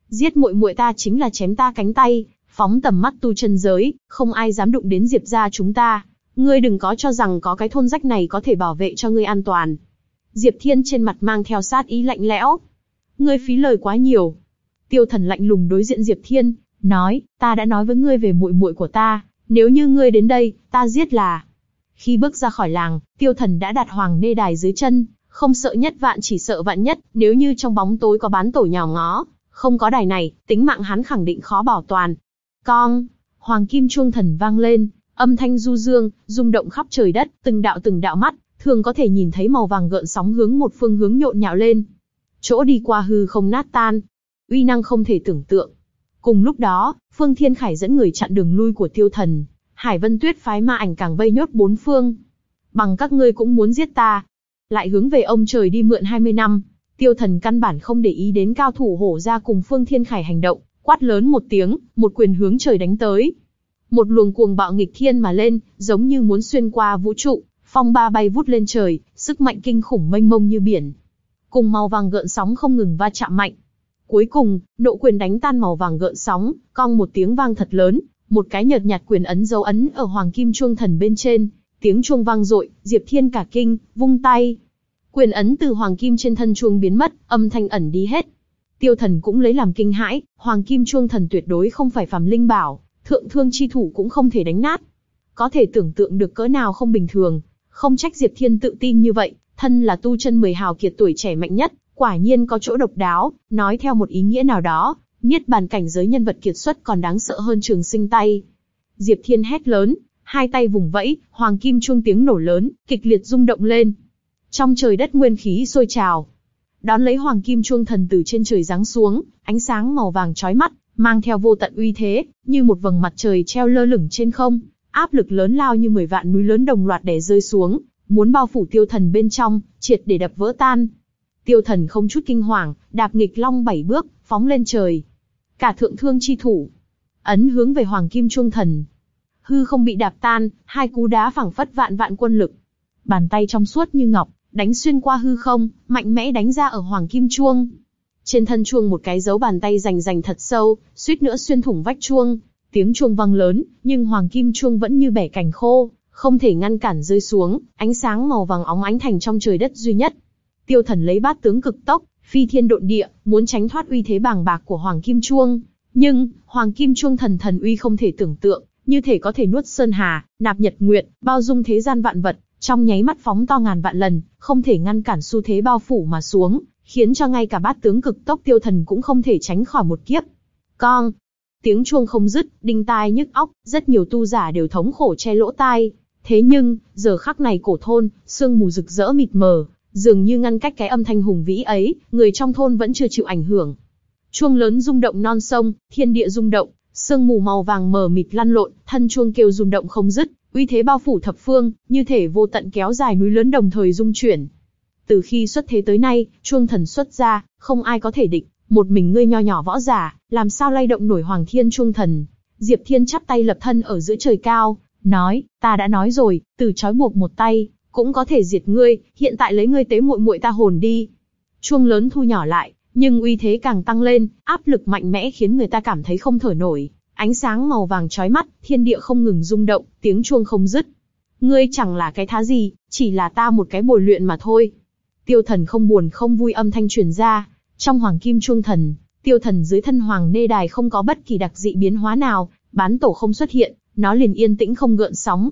Giết muội muội ta chính là chém ta cánh tay, phóng tầm mắt tu chân giới, không ai dám đụng đến Diệp gia chúng ta. Ngươi đừng có cho rằng có cái thôn rách này có thể bảo vệ cho ngươi an toàn. Diệp Thiên trên mặt mang theo sát ý lạnh lẽo. Ngươi phí lời quá nhiều. Tiêu Thần lạnh lùng đối diện Diệp Thiên, nói, ta đã nói với ngươi về muội muội của ta, nếu như ngươi đến đây, ta giết là. Khi bước ra khỏi làng, Tiêu Thần đã đặt hoàng nê đài dưới chân, không sợ nhất vạn chỉ sợ vạn nhất, nếu như trong bóng tối có bán tổ nhào ngó, không có đài này, tính mạng hắn khẳng định khó bảo toàn. Con, hoàng kim chuông thần vang lên, âm thanh du dương, rung động khắp trời đất, từng đạo từng đạo mắt, thường có thể nhìn thấy màu vàng gợn sóng hướng một phương hướng nhộn nhạo lên. Chỗ đi qua hư không nát tan, uy năng không thể tưởng tượng. Cùng lúc đó, Phương Thiên Khải dẫn người chặn đường lui của tiêu thần, Hải Vân Tuyết phái ma ảnh càng vây nhốt bốn phương. Bằng các ngươi cũng muốn giết ta. Lại hướng về ông trời đi mượn 20 năm, tiêu thần căn bản không để ý đến cao thủ hổ ra cùng Phương Thiên Khải hành động, quát lớn một tiếng, một quyền hướng trời đánh tới. Một luồng cuồng bạo nghịch thiên mà lên, giống như muốn xuyên qua vũ trụ, phong ba bay vút lên trời, sức mạnh kinh khủng mênh mông như biển. Cùng màu vàng gợn sóng không ngừng va chạm mạnh. Cuối cùng, nộ quyền đánh tan màu vàng gợn sóng, cong một tiếng vang thật lớn, một cái nhợt nhạt quyền ấn dấu ấn ở hoàng kim chuông thần bên trên, tiếng chuông vang dội, Diệp Thiên cả kinh, vung tay. Quyền ấn từ hoàng kim trên thân chuông biến mất, âm thanh ẩn đi hết. Tiêu thần cũng lấy làm kinh hãi, hoàng kim chuông thần tuyệt đối không phải phàm linh bảo, thượng thương chi thủ cũng không thể đánh nát. Có thể tưởng tượng được cỡ nào không bình thường, không trách Diệp Thiên tự tin như vậy, thân là tu chân mười hào kiệt tuổi trẻ mạnh nhất, quả nhiên có chỗ độc đáo, nói theo một ý nghĩa nào đó, niết bàn cảnh giới nhân vật kiệt xuất còn đáng sợ hơn trường sinh tay. Diệp Thiên hét lớn, hai tay vùng vẫy, hoàng kim chuông tiếng nổ lớn, kịch liệt rung động lên. Trong trời đất nguyên khí sôi trào. Đón lấy hoàng kim chuông thần từ trên trời giáng xuống, ánh sáng màu vàng chói mắt, mang theo vô tận uy thế, như một vầng mặt trời treo lơ lửng trên không, áp lực lớn lao như mười vạn núi lớn đồng loạt đè rơi xuống, muốn bao phủ tiêu thần bên trong, triệt để đập vỡ tan. Tiêu thần không chút kinh hoàng, đạp nghịch long bảy bước, phóng lên trời. Cả thượng thương chi thủ. Ấn hướng về hoàng kim chuông thần. Hư không bị đạp tan, hai cú đá phẳng phất vạn vạn quân lực. Bàn tay trong suốt như ngọc, đánh xuyên qua hư không, mạnh mẽ đánh ra ở hoàng kim chuông. Trên thân chuông một cái dấu bàn tay rành rành thật sâu, suýt nữa xuyên thủng vách chuông. Tiếng chuông vang lớn, nhưng hoàng kim chuông vẫn như bẻ cành khô, không thể ngăn cản rơi xuống, ánh sáng màu vàng óng ánh thành trong trời đất duy nhất. Tiêu Thần lấy bát tướng cực tốc, phi thiên độn địa, muốn tránh thoát uy thế bàng bạc của Hoàng Kim Chuông. Nhưng, Hoàng Kim Chuông thần thần uy không thể tưởng tượng, như thể có thể nuốt sơn hà, nạp nhật nguyện, bao dung thế gian vạn vật, trong nháy mắt phóng to ngàn vạn lần, không thể ngăn cản xu thế bao phủ mà xuống, khiến cho ngay cả bát tướng cực tốc tiêu thần cũng không thể tránh khỏi một kiếp. Con, tiếng chuông không dứt, đinh tai nhức óc, rất nhiều tu giả đều thống khổ che lỗ tai. Thế nhưng, giờ khắc này cổ thôn, sương mù rực rỡ mịt mờ, dường như ngăn cách cái âm thanh hùng vĩ ấy, người trong thôn vẫn chưa chịu ảnh hưởng. Chuông lớn rung động non sông, thiên địa rung động, sương mù màu vàng mờ mịt lăn lộn, thân chuông kêu rung động không dứt, uy thế bao phủ thập phương, như thể vô tận kéo dài núi lớn đồng thời rung chuyển. Từ khi xuất thế tới nay, chuông thần xuất ra, không ai có thể địch, một mình ngươi nho nhỏ võ giả, làm sao lay động nổi hoàng thiên chuông thần. Diệp Thiên chắp tay lập thân ở giữa trời cao, nói, ta đã nói rồi, từ trói buộc một tay, cũng có thể diệt ngươi, hiện tại lấy ngươi tế muội muội ta hồn đi. Chuông lớn thu nhỏ lại, nhưng uy thế càng tăng lên, áp lực mạnh mẽ khiến người ta cảm thấy không thở nổi. Ánh sáng màu vàng chói mắt, thiên địa không ngừng rung động, tiếng chuông không dứt. Ngươi chẳng là cái thá gì, chỉ là ta một cái bồi luyện mà thôi. Tiêu thần không buồn không vui âm thanh truyền ra, trong hoàng kim chuông thần, tiêu thần dưới thân hoàng nê đài không có bất kỳ đặc dị biến hóa nào, bán tổ không xuất hiện, nó liền yên tĩnh không gợn sóng.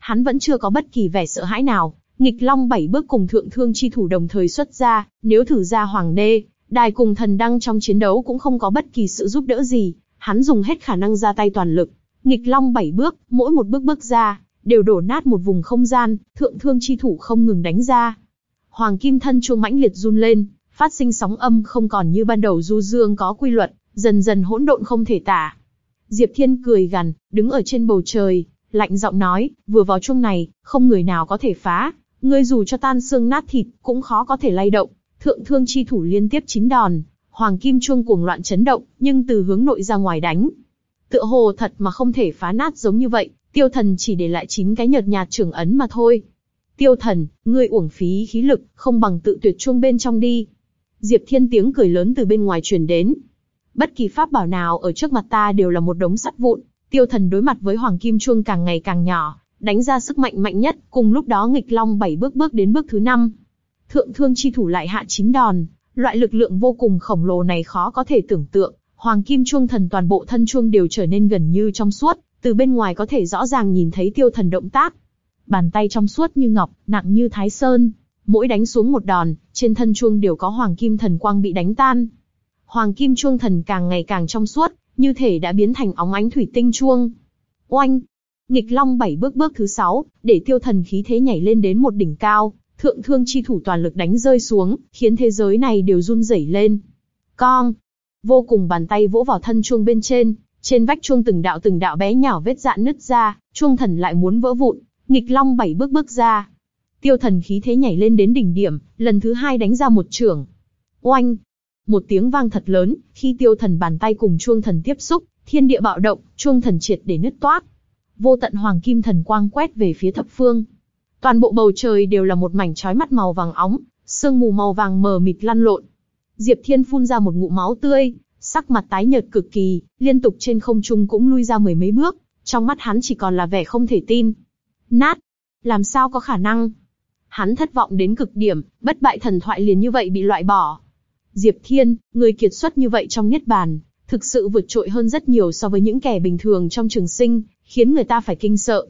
Hắn vẫn chưa có bất kỳ vẻ sợ hãi nào, nghịch long bảy bước cùng thượng thương chi thủ đồng thời xuất ra, nếu thử ra hoàng Đê, đài cùng thần đăng trong chiến đấu cũng không có bất kỳ sự giúp đỡ gì, hắn dùng hết khả năng ra tay toàn lực. Nghịch long bảy bước, mỗi một bước bước ra, đều đổ nát một vùng không gian, thượng thương chi thủ không ngừng đánh ra. Hoàng kim thân chuông mãnh liệt run lên, phát sinh sóng âm không còn như ban đầu du dương có quy luật, dần dần hỗn độn không thể tả. Diệp Thiên cười gằn, đứng ở trên bầu trời, lạnh giọng nói, vừa vào chuông này, không người nào có thể phá, ngươi dù cho tan xương nát thịt, cũng khó có thể lay động. Thượng thương chi thủ liên tiếp chín đòn, hoàng kim chuông cuồng loạn chấn động, nhưng từ hướng nội ra ngoài đánh. Tựa hồ thật mà không thể phá nát giống như vậy, tiêu thần chỉ để lại chín cái nhợt nhạt trưởng ấn mà thôi. Tiêu thần, ngươi uổng phí khí lực, không bằng tự tuyệt chuông bên trong đi. Diệp Thiên tiếng cười lớn từ bên ngoài truyền đến. Bất kỳ pháp bảo nào ở trước mặt ta đều là một đống sắt vụn, tiêu thần đối mặt với hoàng kim chuông càng ngày càng nhỏ, đánh ra sức mạnh mạnh nhất, cùng lúc đó nghịch long bảy bước bước đến bước thứ năm. Thượng thương chi thủ lại hạ chín đòn, loại lực lượng vô cùng khổng lồ này khó có thể tưởng tượng, hoàng kim chuông thần toàn bộ thân chuông đều trở nên gần như trong suốt, từ bên ngoài có thể rõ ràng nhìn thấy tiêu thần động tác. Bàn tay trong suốt như ngọc, nặng như thái sơn, mỗi đánh xuống một đòn, trên thân chuông đều có hoàng kim thần quang bị đánh tan. Hoàng kim chuông thần càng ngày càng trong suốt, như thể đã biến thành óng ánh thủy tinh chuông. Oanh! Nghịch Long bảy bước bước thứ sáu, để tiêu thần khí thế nhảy lên đến một đỉnh cao, thượng thương chi thủ toàn lực đánh rơi xuống, khiến thế giới này đều run rẩy lên. Con! Vô cùng bàn tay vỗ vào thân chuông bên trên, trên vách chuông từng đạo từng đạo bé nhỏ vết dạn nứt ra, chuông thần lại muốn vỡ vụn, nghịch long bảy bước bước ra. Tiêu thần khí thế nhảy lên đến đỉnh điểm, lần thứ hai đánh ra một trưởng. Oanh! Một tiếng vang thật lớn, khi tiêu thần bàn tay cùng chuông thần tiếp xúc, thiên địa bạo động, chuông thần triệt để nứt toát. Vô tận hoàng kim thần quang quét về phía thập phương. Toàn bộ bầu trời đều là một mảnh trói mắt màu vàng óng, sương mù màu vàng mờ mịt lăn lộn. Diệp Thiên phun ra một ngụm máu tươi, sắc mặt tái nhợt cực kỳ, liên tục trên không trung cũng lui ra mười mấy bước, trong mắt hắn chỉ còn là vẻ không thể tin. Nát! Làm sao có khả năng? Hắn thất vọng đến cực điểm, bất bại thần thoại liền như vậy bị loại bỏ. Diệp Thiên, người kiệt xuất như vậy trong niết bàn, thực sự vượt trội hơn rất nhiều so với những kẻ bình thường trong trường sinh, khiến người ta phải kinh sợ.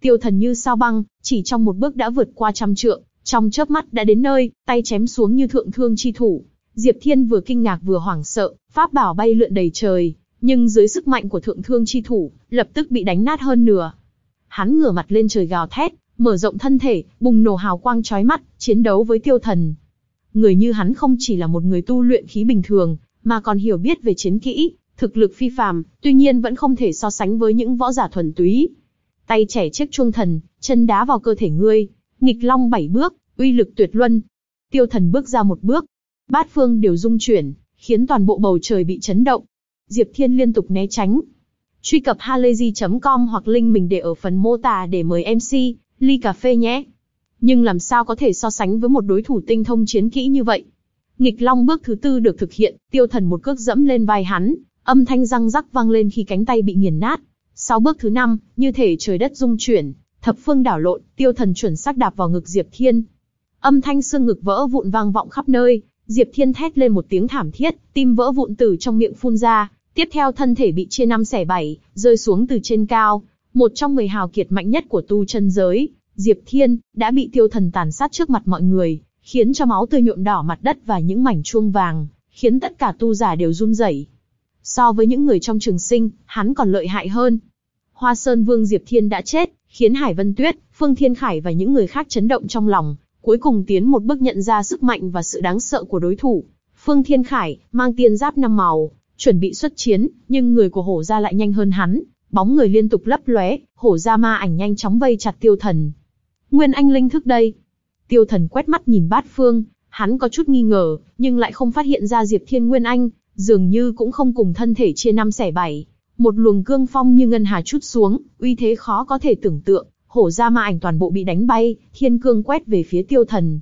Tiêu thần như sao băng, chỉ trong một bước đã vượt qua trăm trượng, trong chớp mắt đã đến nơi, tay chém xuống như thượng thương chi thủ. Diệp Thiên vừa kinh ngạc vừa hoảng sợ, pháp bảo bay lượn đầy trời, nhưng dưới sức mạnh của thượng thương chi thủ, lập tức bị đánh nát hơn nửa. Hắn ngửa mặt lên trời gào thét, mở rộng thân thể, bùng nổ hào quang chói mắt, chiến đấu với tiêu thần. Người như hắn không chỉ là một người tu luyện khí bình thường, mà còn hiểu biết về chiến kỹ, thực lực phi phàm, tuy nhiên vẫn không thể so sánh với những võ giả thuần túy. Tay trẻ chiếc chuông thần, chân đá vào cơ thể ngươi, nghịch long bảy bước, uy lực tuyệt luân. Tiêu thần bước ra một bước, bát phương đều rung chuyển, khiến toàn bộ bầu trời bị chấn động. Diệp Thiên liên tục né tránh. Truy cập halayzi.com hoặc link mình để ở phần mô tả để mời MC, ly cà phê nhé. Nhưng làm sao có thể so sánh với một đối thủ tinh thông chiến kỹ như vậy? Nghịch Long bước thứ tư được thực hiện, tiêu thần một cước dẫm lên vai hắn, âm thanh răng rắc vang lên khi cánh tay bị nghiền nát. Sau bước thứ năm, như thể trời đất rung chuyển, thập phương đảo lộn, tiêu thần chuẩn xác đạp vào ngực Diệp Thiên. Âm thanh xương ngực vỡ vụn vang vọng khắp nơi, Diệp Thiên thét lên một tiếng thảm thiết, tim vỡ vụn từ trong miệng phun ra, tiếp theo thân thể bị chia năm xẻ bảy, rơi xuống từ trên cao, một trong mười hào kiệt mạnh nhất của tu chân giới, Diệp Thiên, đã bị tiêu thần tàn sát trước mặt mọi người, khiến cho máu tươi nhuộm đỏ mặt đất và những mảnh chuông vàng, khiến tất cả tu giả đều run rẩy. So với những người trong trường sinh, hắn còn lợi hại hơn. Hoa Sơn Vương Diệp Thiên đã chết, khiến Hải Vân Tuyết, Phương Thiên Khải và những người khác chấn động trong lòng, cuối cùng tiến một bước nhận ra sức mạnh và sự đáng sợ của đối thủ. Phương Thiên Khải, mang tiên giáp năm màu, chuẩn bị xuất chiến, nhưng người của hổ gia lại nhanh hơn hắn, bóng người liên tục lấp lóe, hổ gia ma ảnh nhanh chóng vây chặt tiêu thần. Nguyên anh linh thức đây. Tiêu thần quét mắt nhìn bát phương, hắn có chút nghi ngờ, nhưng lại không phát hiện ra Diệp Thiên Nguyên Anh, dường như cũng không cùng thân thể chia năm xẻ bảy. Một luồng cương phong như ngân hà chút xuống, uy thế khó có thể tưởng tượng, hổ ra ma ảnh toàn bộ bị đánh bay, thiên cương quét về phía tiêu thần.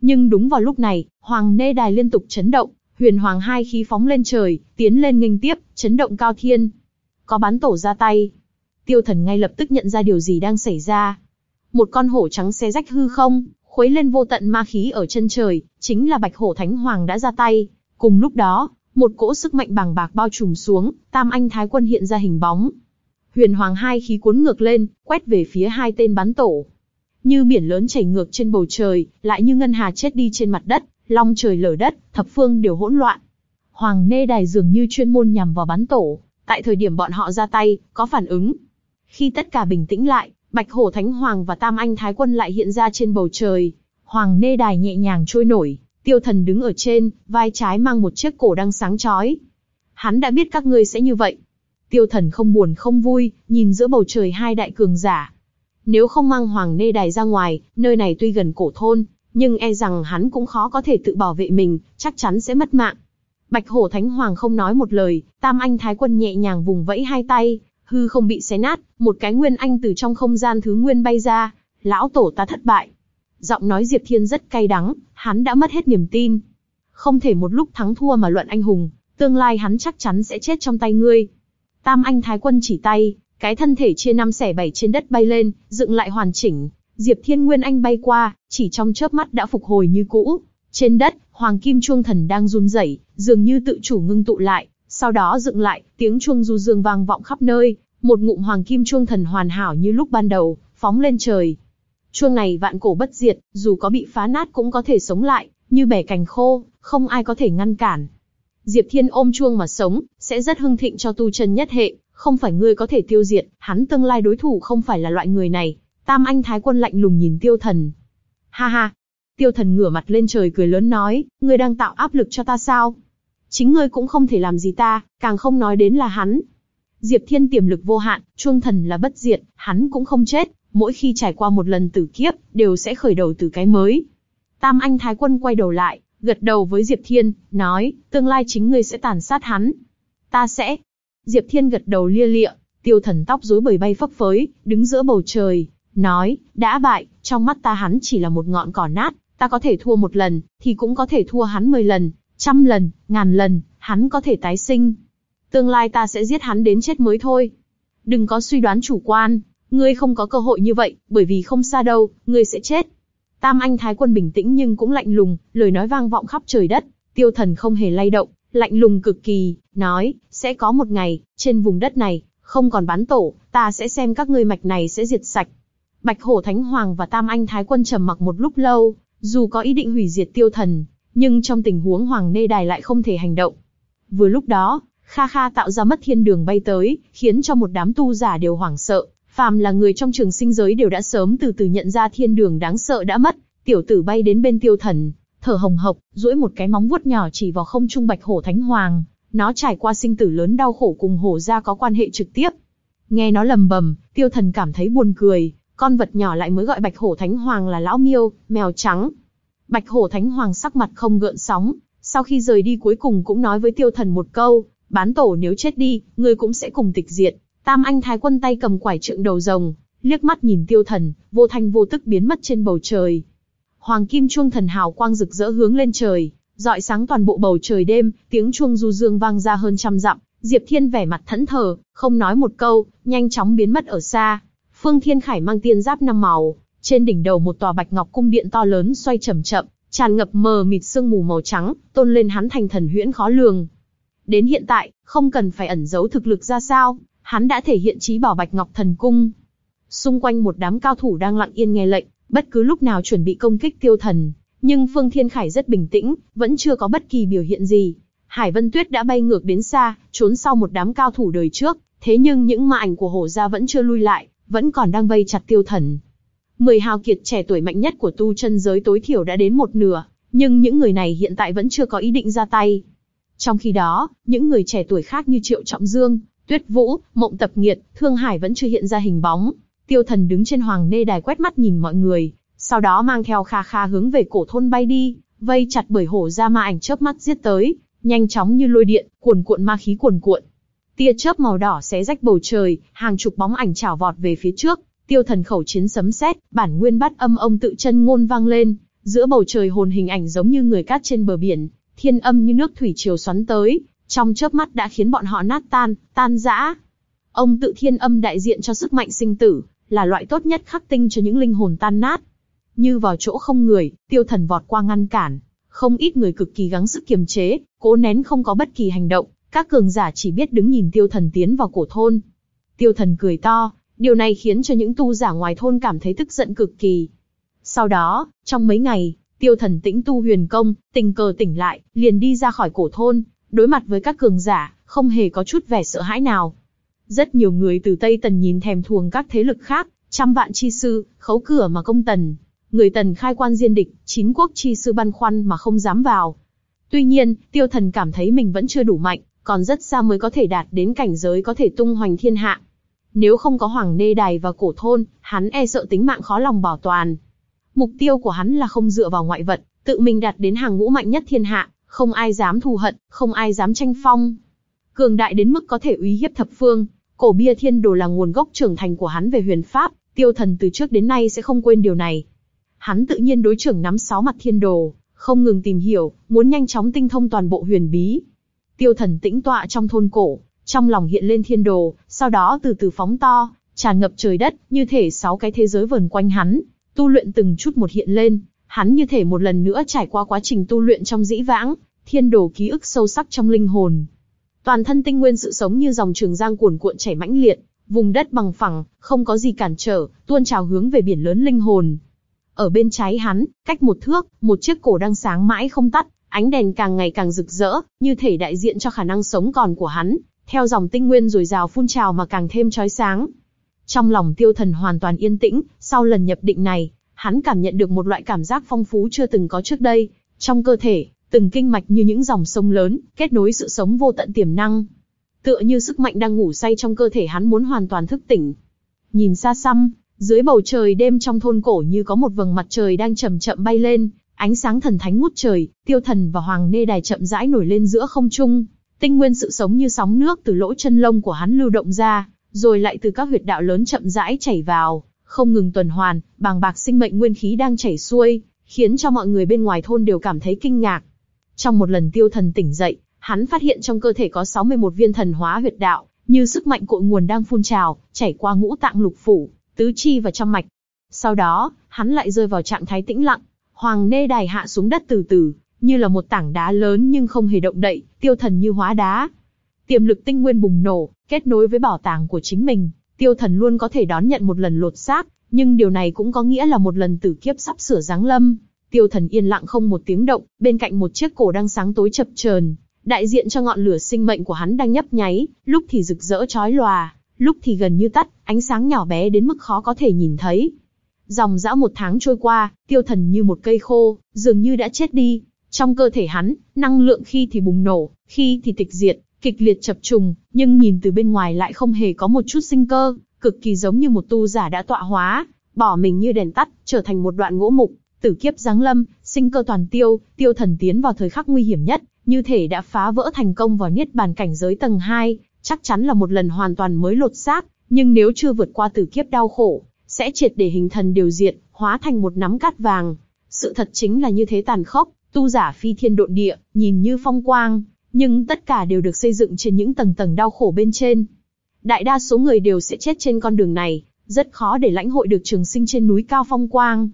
Nhưng đúng vào lúc này, hoàng nê đài liên tục chấn động, huyền hoàng hai khí phóng lên trời, tiến lên nghênh tiếp, chấn động cao thiên. Có bắn tổ ra tay. Tiêu thần ngay lập tức nhận ra điều gì đang xảy ra. Một con hổ trắng xé rách hư không, khuấy lên vô tận ma khí ở chân trời, chính là bạch hổ thánh hoàng đã ra tay. Cùng lúc đó, một cỗ sức mạnh bàng bạc bao trùm xuống, tam anh thái quân hiện ra hình bóng. Huyền hoàng hai khí cuốn ngược lên, quét về phía hai tên bắn tổ. Như biển lớn chảy ngược trên bầu trời, lại như ngân hà chết đi trên mặt đất, long trời lở đất, thập phương đều hỗn loạn. Hoàng nê đài dường như chuyên môn nhằm vào bắn tổ, tại thời điểm bọn họ ra tay, có phản ứng. Khi tất cả bình tĩnh lại, Bạch Hổ Thánh Hoàng và Tam Anh Thái Quân lại hiện ra trên bầu trời. Hoàng nê đài nhẹ nhàng trôi nổi, tiêu thần đứng ở trên, vai trái mang một chiếc cổ đang sáng chói. Hắn đã biết các ngươi sẽ như vậy. Tiêu thần không buồn không vui, nhìn giữa bầu trời hai đại cường giả. Nếu không mang Hoàng nê đài ra ngoài, nơi này tuy gần cổ thôn, nhưng e rằng hắn cũng khó có thể tự bảo vệ mình, chắc chắn sẽ mất mạng. Bạch Hổ Thánh Hoàng không nói một lời, Tam Anh Thái Quân nhẹ nhàng vùng vẫy hai tay, hư không bị xé nát, một cái nguyên anh từ trong không gian thứ nguyên bay ra, lão tổ ta thất bại. Giọng nói Diệp Thiên rất cay đắng, hắn đã mất hết niềm tin. Không thể một lúc thắng thua mà luận anh hùng, tương lai hắn chắc chắn sẽ chết trong tay ngươi. Tam anh thái quân chỉ tay, cái thân thể chia năm xẻ bảy trên đất bay lên, dựng lại hoàn chỉnh. Diệp Thiên Nguyên Anh bay qua, chỉ trong chớp mắt đã phục hồi như cũ. Trên đất, Hoàng Kim Chuông Thần đang run rẩy, dường như tự chủ ngưng tụ lại, sau đó dựng lại, tiếng chuông du dương vang vọng khắp nơi, một ngụm hoàng kim chuông thần hoàn hảo như lúc ban đầu, phóng lên trời. Chuông này vạn cổ bất diệt, dù có bị phá nát cũng có thể sống lại, như bẻ cành khô, không ai có thể ngăn cản. Diệp Thiên ôm chuông mà sống, sẽ rất hưng thịnh cho tu chân nhất hệ, không phải ngươi có thể tiêu diệt, hắn tương lai đối thủ không phải là loại người này. Tam Anh Thái Quân lạnh lùng nhìn Tiêu Thần. Ha ha. Tiêu Thần ngửa mặt lên trời cười lớn nói, ngươi đang tạo áp lực cho ta sao? Chính ngươi cũng không thể làm gì ta, càng không nói đến là hắn. Diệp Thiên tiềm lực vô hạn, chuông thần là bất diệt, hắn cũng không chết, mỗi khi trải qua một lần tử kiếp, đều sẽ khởi đầu từ cái mới. Tam Anh Thái Quân quay đầu lại, gật đầu với Diệp Thiên, nói, tương lai chính ngươi sẽ tàn sát hắn. Ta sẽ. Diệp Thiên gật đầu lia lịa, tiêu thần tóc rối bời bay phấp phới, đứng giữa bầu trời, nói, đã bại, trong mắt ta hắn chỉ là một ngọn cỏ nát, ta có thể thua một lần, thì cũng có thể thua hắn mười lần, trăm lần, ngàn lần, hắn có thể tái sinh. Tương lai ta sẽ giết hắn đến chết mới thôi. Đừng có suy đoán chủ quan, ngươi không có cơ hội như vậy, bởi vì không xa đâu, ngươi sẽ chết. Tam Anh Thái Quân bình tĩnh nhưng cũng lạnh lùng, lời nói vang vọng khắp trời đất, tiêu thần không hề lay động, lạnh lùng cực kỳ, nói, sẽ có một ngày, trên vùng đất này, không còn bán tổ, ta sẽ xem các ngươi mạch này sẽ diệt sạch. Bạch Hổ Thánh Hoàng và Tam Anh Thái Quân trầm mặc một lúc lâu, dù có ý định hủy diệt tiêu thần, nhưng trong tình huống Hoàng Nê Đài lại không thể hành động. Vừa lúc đó, Kha Kha tạo ra mất thiên đường bay tới, khiến cho một đám tu giả đều hoảng sợ, phàm là người trong trường sinh giới đều đã sớm từ từ nhận ra thiên đường đáng sợ đã mất, tiểu tử bay đến bên tiêu thần, thở hồng hộc, duỗi một cái móng vuốt nhỏ chỉ vào không trung bạch hổ thánh hoàng, nó trải qua sinh tử lớn đau khổ cùng hổ ra có quan hệ trực tiếp. Nghe nó lầm bầm, tiêu thần cảm thấy buồn cười, con vật nhỏ lại mới gọi bạch hổ thánh hoàng là lão miêu, mèo trắng. Bạch hổ thánh hoàng sắc mặt không gợn sóng, sau khi rời đi cuối cùng cũng nói với tiêu thần một câu, bán tổ nếu chết đi, ngươi cũng sẽ cùng tịch diệt. Tam anh thái quân tay cầm quải trượng đầu rồng, liếc mắt nhìn tiêu thần, vô thanh vô tức biến mất trên bầu trời. Hoàng kim chuông thần hào quang rực rỡ hướng lên trời, dọi sáng toàn bộ bầu trời đêm, tiếng chuông du dương vang ra hơn trăm dặm. Diệp Thiên vẻ mặt thẫn thờ, không nói một câu, nhanh chóng biến mất ở xa. Phương Thiên Khải mang tiên giáp năm màu, trên đỉnh đầu một tòa bạch ngọc cung điện to lớn xoay chậm chậm, tràn ngập mờ mịt sương mù màu trắng, tôn lên hắn thành thần huyễn khó lường. Đến hiện tại, không cần phải ẩn giấu thực lực ra sao, hắn đã thể hiện trí bảo Bạch Ngọc Thần Cung. Xung quanh một đám cao thủ đang lặng yên nghe lệnh, bất cứ lúc nào chuẩn bị công kích tiêu thần. Nhưng Phương Thiên Khải rất bình tĩnh, vẫn chưa có bất kỳ biểu hiện gì. Hải Vân Tuyết đã bay ngược đến xa, trốn sau một đám cao thủ đời trước, thế nhưng những ma ảnh của hổ gia vẫn chưa lui lại, vẫn còn đang vây chặt tiêu thần. Mười hào kiệt trẻ tuổi mạnh nhất của tu chân giới tối thiểu đã đến một nửa, nhưng những người này hiện tại vẫn chưa có ý định ra tay. Trong khi đó, những người trẻ tuổi khác như Triệu Trọng Dương, Tuyết Vũ, Mộng Tập Nghiệt, Thương Hải vẫn chưa hiện ra hình bóng. Tiêu Thần đứng trên hoàng nê đài quét mắt nhìn mọi người, sau đó mang theo Kha Kha hướng về cổ thôn bay đi, vây chặt bởi hổ ra ma ảnh chớp mắt giết tới, nhanh chóng như lôi điện, cuồn cuộn ma khí cuồn cuộn. Tia chớp màu đỏ xé rách bầu trời, hàng chục bóng ảnh chảo vọt về phía trước, Tiêu Thần khẩu chiến sấm sét, bản nguyên bát âm ông tự chân ngôn vang lên, giữa bầu trời hồn hình ảnh giống như người cát trên bờ biển, thiên âm như nước thủy triều xoắn tới, trong chớp mắt đã khiến bọn họ nát tan, tan rã. Ông tự thiên âm đại diện cho sức mạnh sinh tử, là loại tốt nhất khắc tinh cho những linh hồn tan nát. Như vào chỗ không người, tiêu thần vọt qua ngăn cản. Không ít người cực kỳ gắng sức kiềm chế, cố nén không có bất kỳ hành động, các cường giả chỉ biết đứng nhìn tiêu thần tiến vào cổ thôn. Tiêu thần cười to, điều này khiến cho những tu giả ngoài thôn cảm thấy tức giận cực kỳ. Sau đó, trong mấy ngày, tiêu thần tĩnh tu huyền công, tình cờ tỉnh lại, liền đi ra khỏi cổ thôn, đối mặt với các cường giả, không hề có chút vẻ sợ hãi nào. Rất nhiều người từ Tây Tần nhìn thèm thuồng các thế lực khác, trăm vạn chi sư, khấu cửa mà công tần. Người tần khai quan diên địch, chín quốc chi sư băn khoăn mà không dám vào. Tuy nhiên, tiêu thần cảm thấy mình vẫn chưa đủ mạnh, còn rất xa mới có thể đạt đến cảnh giới có thể tung hoành thiên hạ. Nếu không có hoàng nê đài và cổ thôn, hắn e sợ tính mạng khó lòng bảo toàn. Mục tiêu của hắn là không dựa vào ngoại vật, tự mình đạt đến hàng ngũ mạnh nhất thiên hạ, không ai dám thù hận, không ai dám tranh phong. Cường đại đến mức có thể uy hiếp thập phương, cổ bia thiên đồ là nguồn gốc trưởng thành của hắn về huyền pháp, tiêu thần từ trước đến nay sẽ không quên điều này. Hắn tự nhiên đối trưởng nắm sáu mặt thiên đồ, không ngừng tìm hiểu, muốn nhanh chóng tinh thông toàn bộ huyền bí. Tiêu thần tĩnh tọa trong thôn cổ, trong lòng hiện lên thiên đồ, sau đó từ từ phóng to, tràn ngập trời đất, như thể sáu cái thế giới vần quanh hắn, tu luyện từng chút một hiện lên, hắn như thể một lần nữa trải qua quá trình tu luyện trong dĩ vãng, thiên đồ ký ức sâu sắc trong linh hồn. Toàn thân tinh nguyên sự sống như dòng trường giang cuồn cuộn chảy mãnh liệt, vùng đất bằng phẳng, không có gì cản trở, tuôn trào hướng về biển lớn linh hồn. Ở bên trái hắn, cách một thước, một chiếc cổ đang sáng mãi không tắt, ánh đèn càng ngày càng rực rỡ, như thể đại diện cho khả năng sống còn của hắn, theo dòng tinh nguyên rồi rào phun trào mà càng thêm chói sáng. Trong lòng tiêu thần hoàn toàn yên tĩnh, sau lần nhập định này, hắn cảm nhận được một loại cảm giác phong phú chưa từng có trước đây. Trong cơ thể, từng kinh mạch như những dòng sông lớn, kết nối sự sống vô tận tiềm năng. Tựa như sức mạnh đang ngủ say trong cơ thể hắn muốn hoàn toàn thức tỉnh. Nhìn xa xăm, dưới bầu trời đêm trong thôn cổ như có một vầng mặt trời đang chậm chậm bay lên, ánh sáng thần thánh ngút trời, tiêu thần và hoàng nê đài chậm rãi nổi lên giữa không trung. Tinh nguyên sự sống như sóng nước từ lỗ chân lông của hắn lưu động ra, rồi lại từ các huyệt đạo lớn chậm rãi chảy vào, không ngừng tuần hoàn, bàng bạc sinh mệnh nguyên khí đang chảy xuôi, khiến cho mọi người bên ngoài thôn đều cảm thấy kinh ngạc. Trong một lần tiêu thần tỉnh dậy, hắn phát hiện trong cơ thể có 61 viên thần hóa huyệt đạo, như sức mạnh cội nguồn đang phun trào, chảy qua ngũ tạng lục phủ, tứ chi và trong mạch. Sau đó, hắn lại rơi vào trạng thái tĩnh lặng, hoàng nê đài hạ xuống đất từ từ, như là một tảng đá lớn nhưng không hề động đậy, tiêu thần như hóa đá. Tiềm lực tinh nguyên bùng nổ, kết nối với bảo tàng của chính mình, tiêu thần luôn có thể đón nhận một lần lột xác, nhưng điều này cũng có nghĩa là một lần tử kiếp sắp sửa giáng lâm. Tiêu thần yên lặng không một tiếng động, bên cạnh một chiếc cổ đang sáng tối chập chờn, đại diện cho ngọn lửa sinh mệnh của hắn đang nhấp nháy, lúc thì rực rỡ chói lòa, lúc thì gần như tắt, ánh sáng nhỏ bé đến mức khó có thể nhìn thấy. Dòng dã một tháng trôi qua, tiêu thần như một cây khô, dường như đã chết đi. Trong cơ thể hắn, năng lượng khi thì bùng nổ, khi thì tịch diệt, kịch liệt chập trùng, nhưng nhìn từ bên ngoài lại không hề có một chút sinh cơ, cực kỳ giống như một tu giả đã tọa hóa, bỏ mình như đèn tắt, trở thành một đoạn gỗ mục, tử kiếp giáng lâm, sinh cơ toàn tiêu, tiêu thần tiến vào thời khắc nguy hiểm nhất, như thể đã phá vỡ thành công vào niết bàn cảnh giới tầng 2, chắc chắn là một lần hoàn toàn mới lột xác, nhưng nếu chưa vượt qua tử kiếp đau khổ, sẽ triệt để hình thần điều diệt, hóa thành một nắm cát vàng. Sự thật chính là như thế tàn khốc, tu giả phi thiên độn địa, nhìn như phong quang, nhưng tất cả đều được xây dựng trên những tầng tầng đau khổ bên trên. Đại đa số người đều sẽ chết trên con đường này, rất khó để lãnh hội được trường sinh trên núi cao phong quang.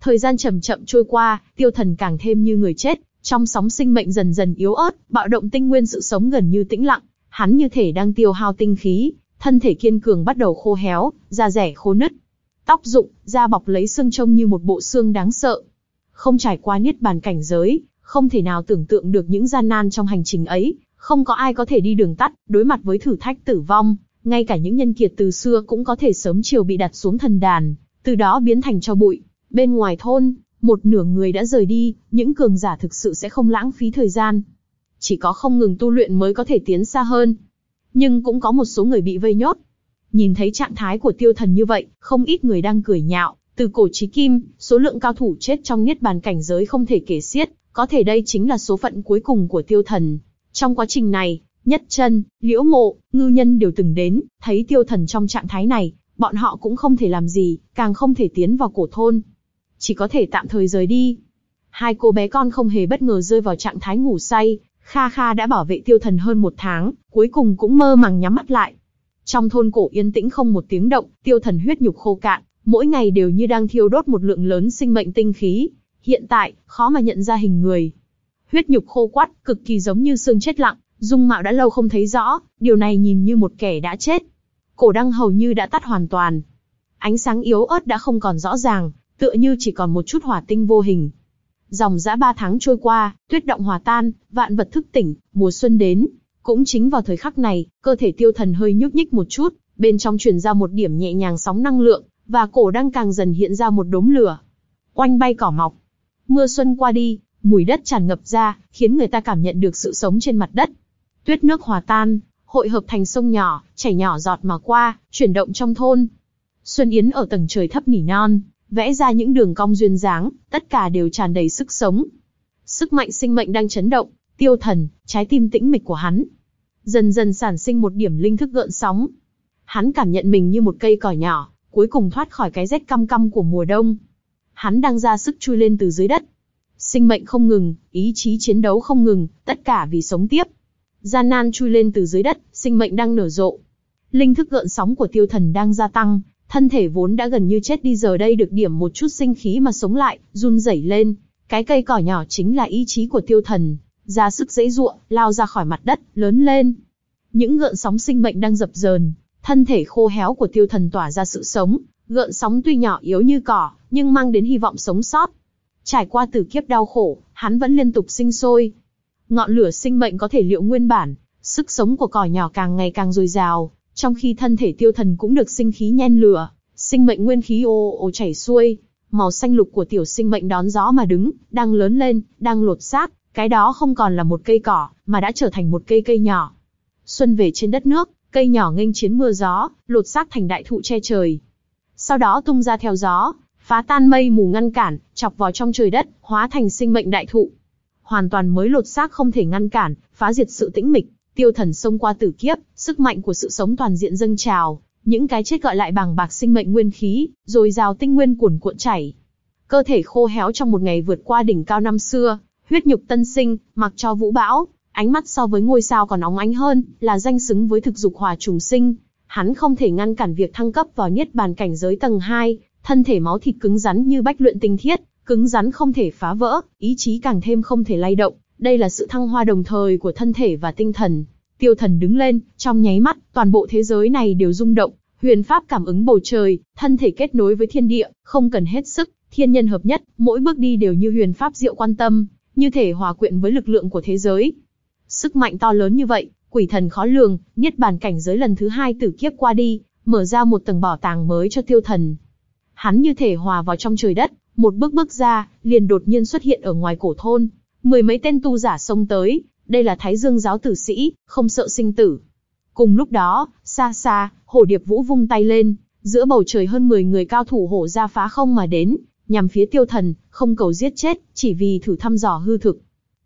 Thời gian chậm chậm trôi qua, tiêu thần càng thêm như người chết, trong sóng sinh mệnh dần dần yếu ớt, bạo động tinh nguyên sự sống gần như tĩnh lặng, hắn như thể đang tiêu hao tinh khí, thân thể kiên cường bắt đầu khô héo, da rẻ khô nứt. Tóc rụng, da bọc lấy xương trông như một bộ xương đáng sợ không trải qua niết bàn cảnh giới, không thể nào tưởng tượng được những gian nan trong hành trình ấy, không có ai có thể đi đường tắt, đối mặt với thử thách tử vong, ngay cả những nhân kiệt từ xưa cũng có thể sớm chiều bị đặt xuống thần đàn, từ đó biến thành cho bụi. Bên ngoài thôn, một nửa người đã rời đi, những cường giả thực sự sẽ không lãng phí thời gian. Chỉ có không ngừng tu luyện mới có thể tiến xa hơn. Nhưng cũng có một số người bị vây nhốt. Nhìn thấy trạng thái của tiêu thần như vậy, không ít người đang cười nhạo, từ cổ chí kim, số lượng cao thủ chết trong niết bàn cảnh giới không thể kể xiết, có thể đây chính là số phận cuối cùng của tiêu thần. Trong quá trình này, Nhất chân, liễu mộ, ngư nhân đều từng đến, thấy tiêu thần trong trạng thái này, bọn họ cũng không thể làm gì, càng không thể tiến vào cổ thôn. Chỉ có thể tạm thời rời đi. Hai cô bé con không hề bất ngờ rơi vào trạng thái ngủ say, Kha Kha đã bảo vệ tiêu thần hơn một tháng, cuối cùng cũng mơ màng nhắm mắt lại. Trong thôn cổ yên tĩnh không một tiếng động, tiêu thần huyết nhục khô cạn, mỗi ngày đều như đang thiêu đốt một lượng lớn sinh mệnh tinh khí. Hiện tại, khó mà nhận ra hình người. Huyết nhục khô quắt, cực kỳ giống như xương chết lặng, dung mạo đã lâu không thấy rõ, điều này nhìn như một kẻ đã chết. Cổ đăng hầu như đã tắt hoàn toàn. Ánh sáng yếu ớt đã không còn rõ ràng, tựa như chỉ còn một chút hỏa tinh vô hình. Dòng dã ba tháng trôi qua, tuyết động hòa tan, vạn vật thức tỉnh, mùa xuân đến. Cũng chính vào thời khắc này, cơ thể tiêu thần hơi nhúc nhích một chút, bên trong truyền ra một điểm nhẹ nhàng sóng năng lượng, và cổ đang càng dần hiện ra một đốm lửa. Oanh bay cỏ mọc. Mưa xuân qua đi, mùi đất tràn ngập ra, khiến người ta cảm nhận được sự sống trên mặt đất. Tuyết nước hòa tan, hội hợp thành sông nhỏ, chảy nhỏ giọt mà qua, chuyển động trong thôn. Xuân Yến ở tầng trời thấp nỉ non, vẽ ra những đường cong duyên dáng, tất cả đều tràn đầy sức sống. Sức mạnh sinh mệnh đang chấn động, tiêu thần, trái tim tĩnh mịch của hắn. Dần dần sản sinh một điểm linh thức gợn sóng. Hắn cảm nhận mình như một cây cỏ nhỏ, cuối cùng thoát khỏi cái rét căm căm của mùa đông. Hắn đang ra sức chui lên từ dưới đất. Sinh mệnh không ngừng, ý chí chiến đấu không ngừng, tất cả vì sống tiếp gian nan chui lên từ dưới đất, sinh mệnh đang nở rộ. Linh thức gợn sóng của tiêu thần đang gia tăng, thân thể vốn đã gần như chết đi giờ đây được điểm một chút sinh khí mà sống lại, run rẩy lên. Cái cây cỏ nhỏ chính là ý chí của tiêu thần, ra sức dễ dụa, lao ra khỏi mặt đất, lớn lên. Những gợn sóng sinh mệnh đang dập dờn, thân thể khô héo của tiêu thần tỏa ra sự sống, gợn sóng tuy nhỏ yếu như cỏ, nhưng mang đến hy vọng sống sót. Trải qua tử kiếp đau khổ, hắn vẫn liên tục sinh sôi, ngọn lửa sinh mệnh có thể liệu nguyên bản, sức sống của cỏ nhỏ càng ngày càng dồi dào, trong khi thân thể tiêu thần cũng được sinh khí nhen lửa, sinh mệnh nguyên khí ồ ồ chảy xuôi, màu xanh lục của tiểu sinh mệnh đón gió mà đứng, đang lớn lên, đang lột xác, cái đó không còn là một cây cỏ, mà đã trở thành một cây cây nhỏ. Xuân về trên đất nước, cây nhỏ nghênh chiến mưa gió, lột xác thành đại thụ che trời. Sau đó tung ra theo gió, phá tan mây mù ngăn cản, chọc vào trong trời đất, hóa thành sinh mệnh đại thụ hoàn toàn mới lột xác không thể ngăn cản, phá diệt sự tĩnh mịch, tiêu thần xông qua tử kiếp, sức mạnh của sự sống toàn diện dâng trào, những cái chết gọi lại bằng bạc sinh mệnh nguyên khí, rồi rào tinh nguyên cuồn cuộn chảy. Cơ thể khô héo trong một ngày vượt qua đỉnh cao năm xưa, huyết nhục tân sinh, mặc cho vũ bão, ánh mắt so với ngôi sao còn óng ánh hơn, là danh xứng với thực dục hòa trùng sinh. Hắn không thể ngăn cản việc thăng cấp vào niết bàn cảnh giới tầng 2, thân thể máu thịt cứng rắn như bách luyện tinh thiết, cứng rắn không thể phá vỡ, ý chí càng thêm không thể lay động. Đây là sự thăng hoa đồng thời của thân thể và tinh thần. Tiêu thần đứng lên, trong nháy mắt, toàn bộ thế giới này đều rung động, huyền pháp cảm ứng bầu trời, thân thể kết nối với thiên địa, không cần hết sức, thiên nhân hợp nhất, mỗi bước đi đều như huyền pháp diệu quan tâm, như thể hòa quyện với lực lượng của thế giới. Sức mạnh to lớn như vậy, quỷ thần khó lường, niết bàn cảnh giới lần thứ hai tử kiếp qua đi, mở ra một tầng bảo tàng mới cho tiêu thần. Hắn như thể hòa vào trong trời đất, một bước bước ra, liền đột nhiên xuất hiện ở ngoài cổ thôn. Mười mấy tên tu giả xông tới, đây là Thái Dương giáo tử sĩ, không sợ sinh tử. Cùng lúc đó, xa xa, hổ điệp vũ vung tay lên, giữa bầu trời hơn 10 người cao thủ hổ ra phá không mà đến, nhằm phía tiêu thần, không cầu giết chết, chỉ vì thử thăm dò hư thực.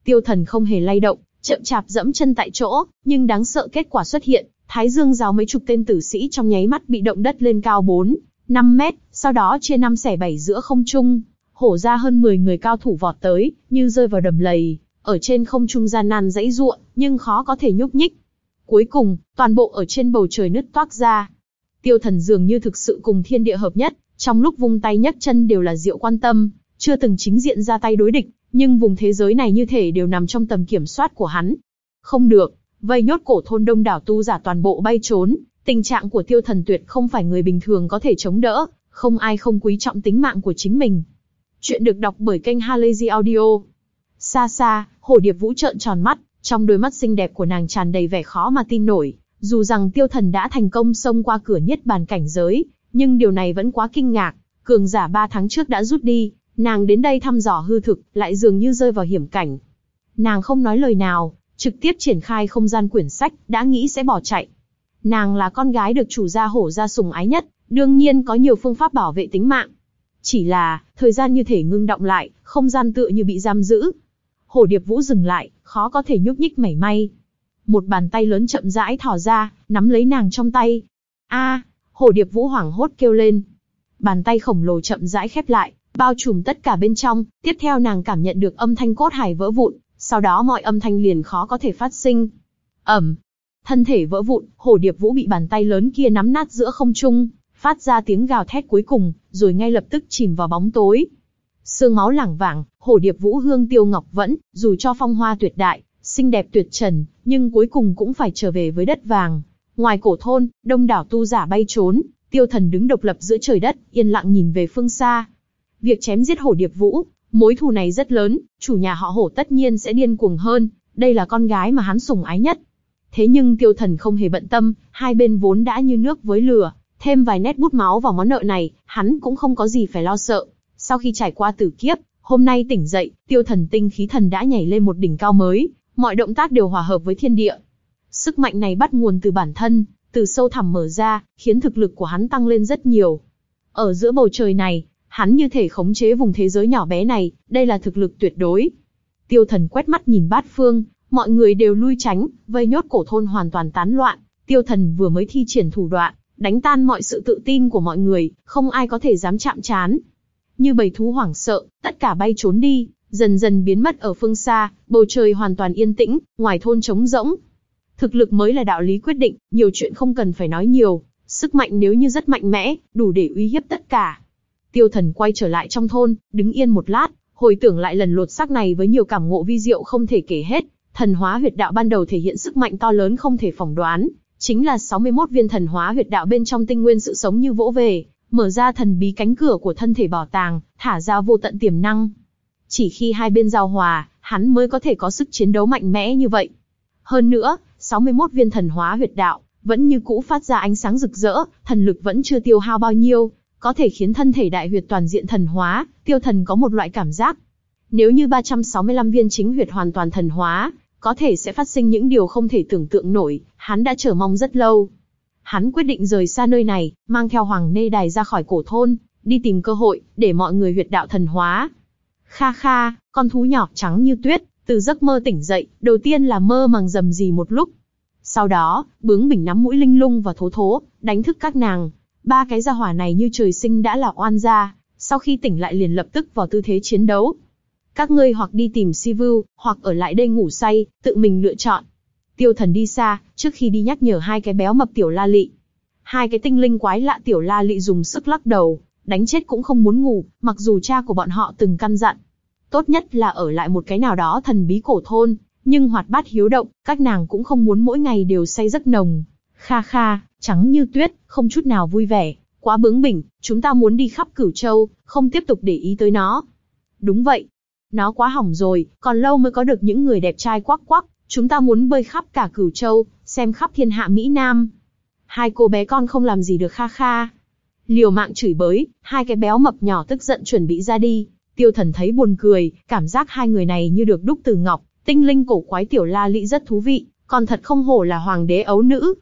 Tiêu thần không hề lay động, chậm chạp dẫm chân tại chỗ, nhưng đáng sợ kết quả xuất hiện, Thái Dương giáo mấy chục tên tử sĩ trong nháy mắt bị động đất lên cao 4, 5 mét, sau đó chia năm xẻ bảy giữa không trung, hổ ra hơn 10 người cao thủ vọt tới, như rơi vào đầm lầy, ở trên không trung gian nan dãy ruộng, nhưng khó có thể nhúc nhích. Cuối cùng, toàn bộ ở trên bầu trời nứt toác ra. Tiêu thần dường như thực sự cùng thiên địa hợp nhất, trong lúc vung tay nhấc chân đều là diệu quan tâm, chưa từng chính diện ra tay đối địch, nhưng vùng thế giới này như thể đều nằm trong tầm kiểm soát của hắn. Không được, vây nhốt cổ thôn đông đảo tu giả toàn bộ bay trốn, Tình trạng của tiêu thần tuyệt không phải người bình thường có thể chống đỡ, không ai không quý trọng tính mạng của chính mình. Chuyện được đọc bởi kênh Halazy Audio. Xa xa, Hồ Điệp Vũ trợn tròn mắt, trong đôi mắt xinh đẹp của nàng tràn đầy vẻ khó mà tin nổi. Dù rằng tiêu thần đã thành công xông qua cửa nhất bàn cảnh giới, nhưng điều này vẫn quá kinh ngạc. Cường giả ba tháng trước đã rút đi, nàng đến đây thăm dò hư thực, lại dường như rơi vào hiểm cảnh. Nàng không nói lời nào, trực tiếp triển khai không gian quyển sách, đã nghĩ sẽ bỏ chạy. Nàng là con gái được chủ gia hổ gia sùng ái nhất, đương nhiên có nhiều phương pháp bảo vệ tính mạng. Chỉ là, thời gian như thể ngưng động lại, không gian tựa như bị giam giữ. Hổ điệp vũ dừng lại, khó có thể nhúc nhích mảy may. Một bàn tay lớn chậm rãi thò ra, nắm lấy nàng trong tay. A, hổ điệp vũ hoảng hốt kêu lên. Bàn tay khổng lồ chậm rãi khép lại, bao trùm tất cả bên trong. Tiếp theo nàng cảm nhận được âm thanh cốt hải vỡ vụn, sau đó mọi âm thanh liền khó có thể phát sinh. ầm, thân thể vỡ vụn, hổ điệp vũ bị bàn tay lớn kia nắm nát giữa không trung, phát ra tiếng gào thét cuối cùng, rồi ngay lập tức chìm vào bóng tối. Sương máu lảng vảng, hổ điệp vũ hương tiêu ngọc vẫn, dù cho phong hoa tuyệt đại, xinh đẹp tuyệt trần, nhưng cuối cùng cũng phải trở về với đất vàng. Ngoài cổ thôn, đông đảo tu giả bay trốn, tiêu thần đứng độc lập giữa trời đất, yên lặng nhìn về phương xa. Việc chém giết hổ điệp vũ, mối thù này rất lớn, chủ nhà họ hổ tất nhiên sẽ điên cuồng hơn, đây là con gái mà hắn sủng ái nhất. Thế nhưng tiêu thần không hề bận tâm, hai bên vốn đã như nước với lửa, thêm vài nét bút máu vào món nợ này, hắn cũng không có gì phải lo sợ. Sau khi trải qua tử kiếp, hôm nay tỉnh dậy, tiêu thần tinh khí thần đã nhảy lên một đỉnh cao mới, mọi động tác đều hòa hợp với thiên địa. Sức mạnh này bắt nguồn từ bản thân, từ sâu thẳm mở ra, khiến thực lực của hắn tăng lên rất nhiều. Ở giữa bầu trời này, hắn như thể khống chế vùng thế giới nhỏ bé này, đây là thực lực tuyệt đối. Tiêu thần quét mắt nhìn bát phương, mọi người đều lui tránh, vây nhốt cổ thôn hoàn toàn tán loạn. Tiêu thần vừa mới thi triển thủ đoạn, đánh tan mọi sự tự tin của mọi người, không ai có thể dám chạm chán. Như bầy thú hoảng sợ, tất cả bay trốn đi, dần dần biến mất ở phương xa, bầu trời hoàn toàn yên tĩnh, ngoài thôn trống rỗng. Thực lực mới là đạo lý quyết định, nhiều chuyện không cần phải nói nhiều, sức mạnh nếu như rất mạnh mẽ, đủ để uy hiếp tất cả. Tiêu thần quay trở lại trong thôn, đứng yên một lát, hồi tưởng lại lần lột xác này với nhiều cảm ngộ vi diệu không thể kể hết. Thần hóa huyệt đạo ban đầu thể hiện sức mạnh to lớn không thể phỏng đoán, chính là 61 viên thần hóa huyệt đạo bên trong tinh nguyên sự sống như vỗ về, mở ra thần bí cánh cửa của thân thể bảo tàng, thả ra vô tận tiềm năng. Chỉ khi hai bên giao hòa, hắn mới có thể có sức chiến đấu mạnh mẽ như vậy. Hơn nữa, 61 viên thần hóa huyệt đạo, vẫn như cũ phát ra ánh sáng rực rỡ, thần lực vẫn chưa tiêu hao bao nhiêu, có thể khiến thân thể đại huyệt toàn diện thần hóa, tiêu thần có một loại cảm giác. Nếu như 365 viên chính huyệt hoàn toàn thần hóa, có thể sẽ phát sinh những điều không thể tưởng tượng nổi, hắn đã chờ mong rất lâu. Hắn quyết định rời xa nơi này, mang theo Hoàng Nê Đài ra khỏi cổ thôn, đi tìm cơ hội, để mọi người huyệt đạo thần hóa. Kha kha, con thú nhỏ trắng như tuyết, từ giấc mơ tỉnh dậy, đầu tiên là mơ màng dầm gì một lúc. Sau đó, bướng bỉnh nắm mũi linh lung và thố thố, đánh thức các nàng. Ba cái gia hỏa này như trời sinh đã là oan gia, sau khi tỉnh lại liền lập tức vào tư thế chiến đấu. Các ngươi hoặc đi tìm Sivu, hoặc ở lại đây ngủ say, tự mình lựa chọn. Tiêu thần đi xa, trước khi đi nhắc nhở hai cái béo mập tiểu la lị. Hai cái tinh linh quái lạ tiểu la lị dùng sức lắc đầu, đánh chết cũng không muốn ngủ, mặc dù cha của bọn họ từng căn dặn. Tốt nhất là ở lại một cái nào đó thần bí cổ thôn, nhưng hoạt bát hiếu động, các nàng cũng không muốn mỗi ngày đều say giấc nồng. Kha kha, trắng như tuyết, không chút nào vui vẻ, quá bướng bỉnh, chúng ta muốn đi khắp cửu châu, không tiếp tục để ý tới nó. Đúng vậy, nó quá hỏng rồi, còn lâu mới có được những người đẹp trai quắc quắc, chúng ta muốn bơi khắp cả cửu châu, xem khắp thiên hạ Mỹ Nam. Hai cô bé con không làm gì được kha kha. Liều mạng chửi bới, hai cái béo mập nhỏ tức giận chuẩn bị ra đi. Tiêu thần thấy buồn cười, cảm giác hai người này như được đúc từ ngọc, tinh linh cổ quái tiểu la lị rất thú vị, còn thật không hổ là hoàng đế ấu nữ.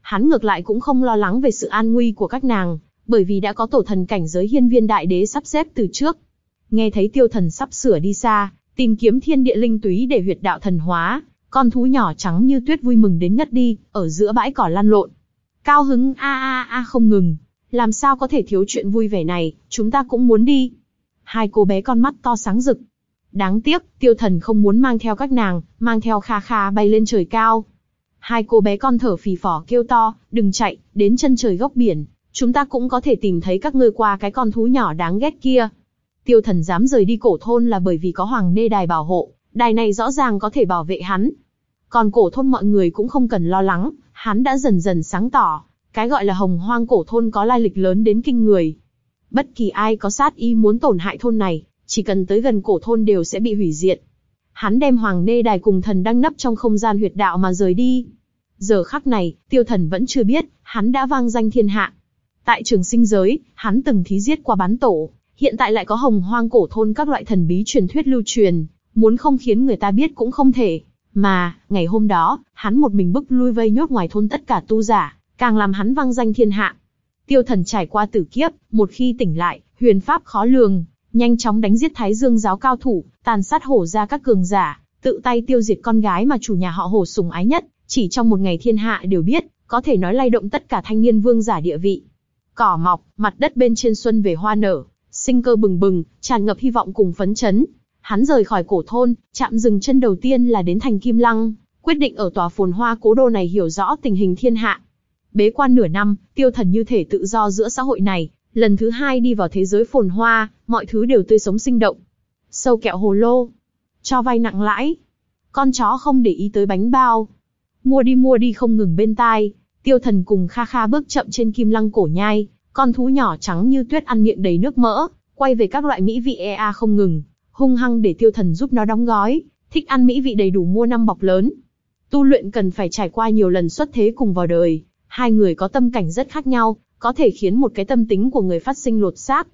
Hắn ngược lại cũng không lo lắng về sự an nguy của các nàng, bởi vì đã có tổ thần cảnh giới hiên viên đại đế sắp xếp từ trước. Nghe thấy tiêu thần sắp sửa đi xa, tìm kiếm thiên địa linh túy để huyệt đạo thần hóa, con thú nhỏ trắng như tuyết vui mừng đến ngất đi, ở giữa bãi cỏ lăn lộn. Cao hứng a a a không ngừng, làm sao có thể thiếu chuyện vui vẻ này, chúng ta cũng muốn đi. Hai cô bé con mắt to sáng rực. Đáng tiếc, tiêu thần không muốn mang theo các nàng, mang theo kha kha bay lên trời cao. Hai cô bé con thở phì phò kêu to, đừng chạy, đến chân trời góc biển, chúng ta cũng có thể tìm thấy các ngươi qua cái con thú nhỏ đáng ghét kia. Tiêu thần dám rời đi cổ thôn là bởi vì có hoàng nê đài bảo hộ, đài này rõ ràng có thể bảo vệ hắn. Còn cổ thôn mọi người cũng không cần lo lắng, hắn đã dần dần sáng tỏ, cái gọi là hồng hoang cổ thôn có lai lịch lớn đến kinh người. Bất kỳ ai có sát ý muốn tổn hại thôn này, chỉ cần tới gần cổ thôn đều sẽ bị hủy diệt. Hắn đem Hoàng Nê Đài cùng thần đang nấp trong không gian huyệt đạo mà rời đi. Giờ khắc này, tiêu thần vẫn chưa biết, hắn đã vang danh thiên hạ. Tại trường sinh giới, hắn từng thí giết qua bán tổ, hiện tại lại có hồng hoang cổ thôn các loại thần bí truyền thuyết lưu truyền, muốn không khiến người ta biết cũng không thể. Mà, ngày hôm đó, hắn một mình bức lui vây nhốt ngoài thôn tất cả tu giả, càng làm hắn vang danh thiên hạ. Tiêu thần trải qua tử kiếp, một khi tỉnh lại, huyền pháp khó lường, nhanh chóng đánh giết thái dương giáo cao thủ, tàn sát hổ ra các cường giả, tự tay tiêu diệt con gái mà chủ nhà họ hổ sùng ái nhất, chỉ trong một ngày thiên hạ đều biết, có thể nói lay động tất cả thanh niên vương giả địa vị. Cỏ mọc, mặt đất bên trên xuân về hoa nở, sinh cơ bừng bừng, tràn ngập hy vọng cùng phấn chấn. Hắn rời khỏi cổ thôn, chạm dừng chân đầu tiên là đến thành Kim Lăng, quyết định ở tòa phồn hoa cố đô này hiểu rõ tình hình thiên hạ. Bế quan nửa năm, tiêu thần như thể tự do giữa xã hội này, lần thứ hai đi vào thế giới phồn hoa, mọi thứ đều tươi sống sinh động. Sâu kẹo hồ lô, cho vay nặng lãi, con chó không để ý tới bánh bao, mua đi mua đi không ngừng bên tai. Tiêu thần cùng kha kha bước chậm trên kim lăng cổ nhai, con thú nhỏ trắng như tuyết ăn miệng đầy nước mỡ, quay về các loại mỹ vị EA không ngừng, hung hăng để tiêu thần giúp nó đóng gói, thích ăn mỹ vị đầy đủ mua năm bọc lớn. Tu luyện cần phải trải qua nhiều lần xuất thế cùng vào đời, hai người có tâm cảnh rất khác nhau, có thể khiến một cái tâm tính của người phát sinh lột xác.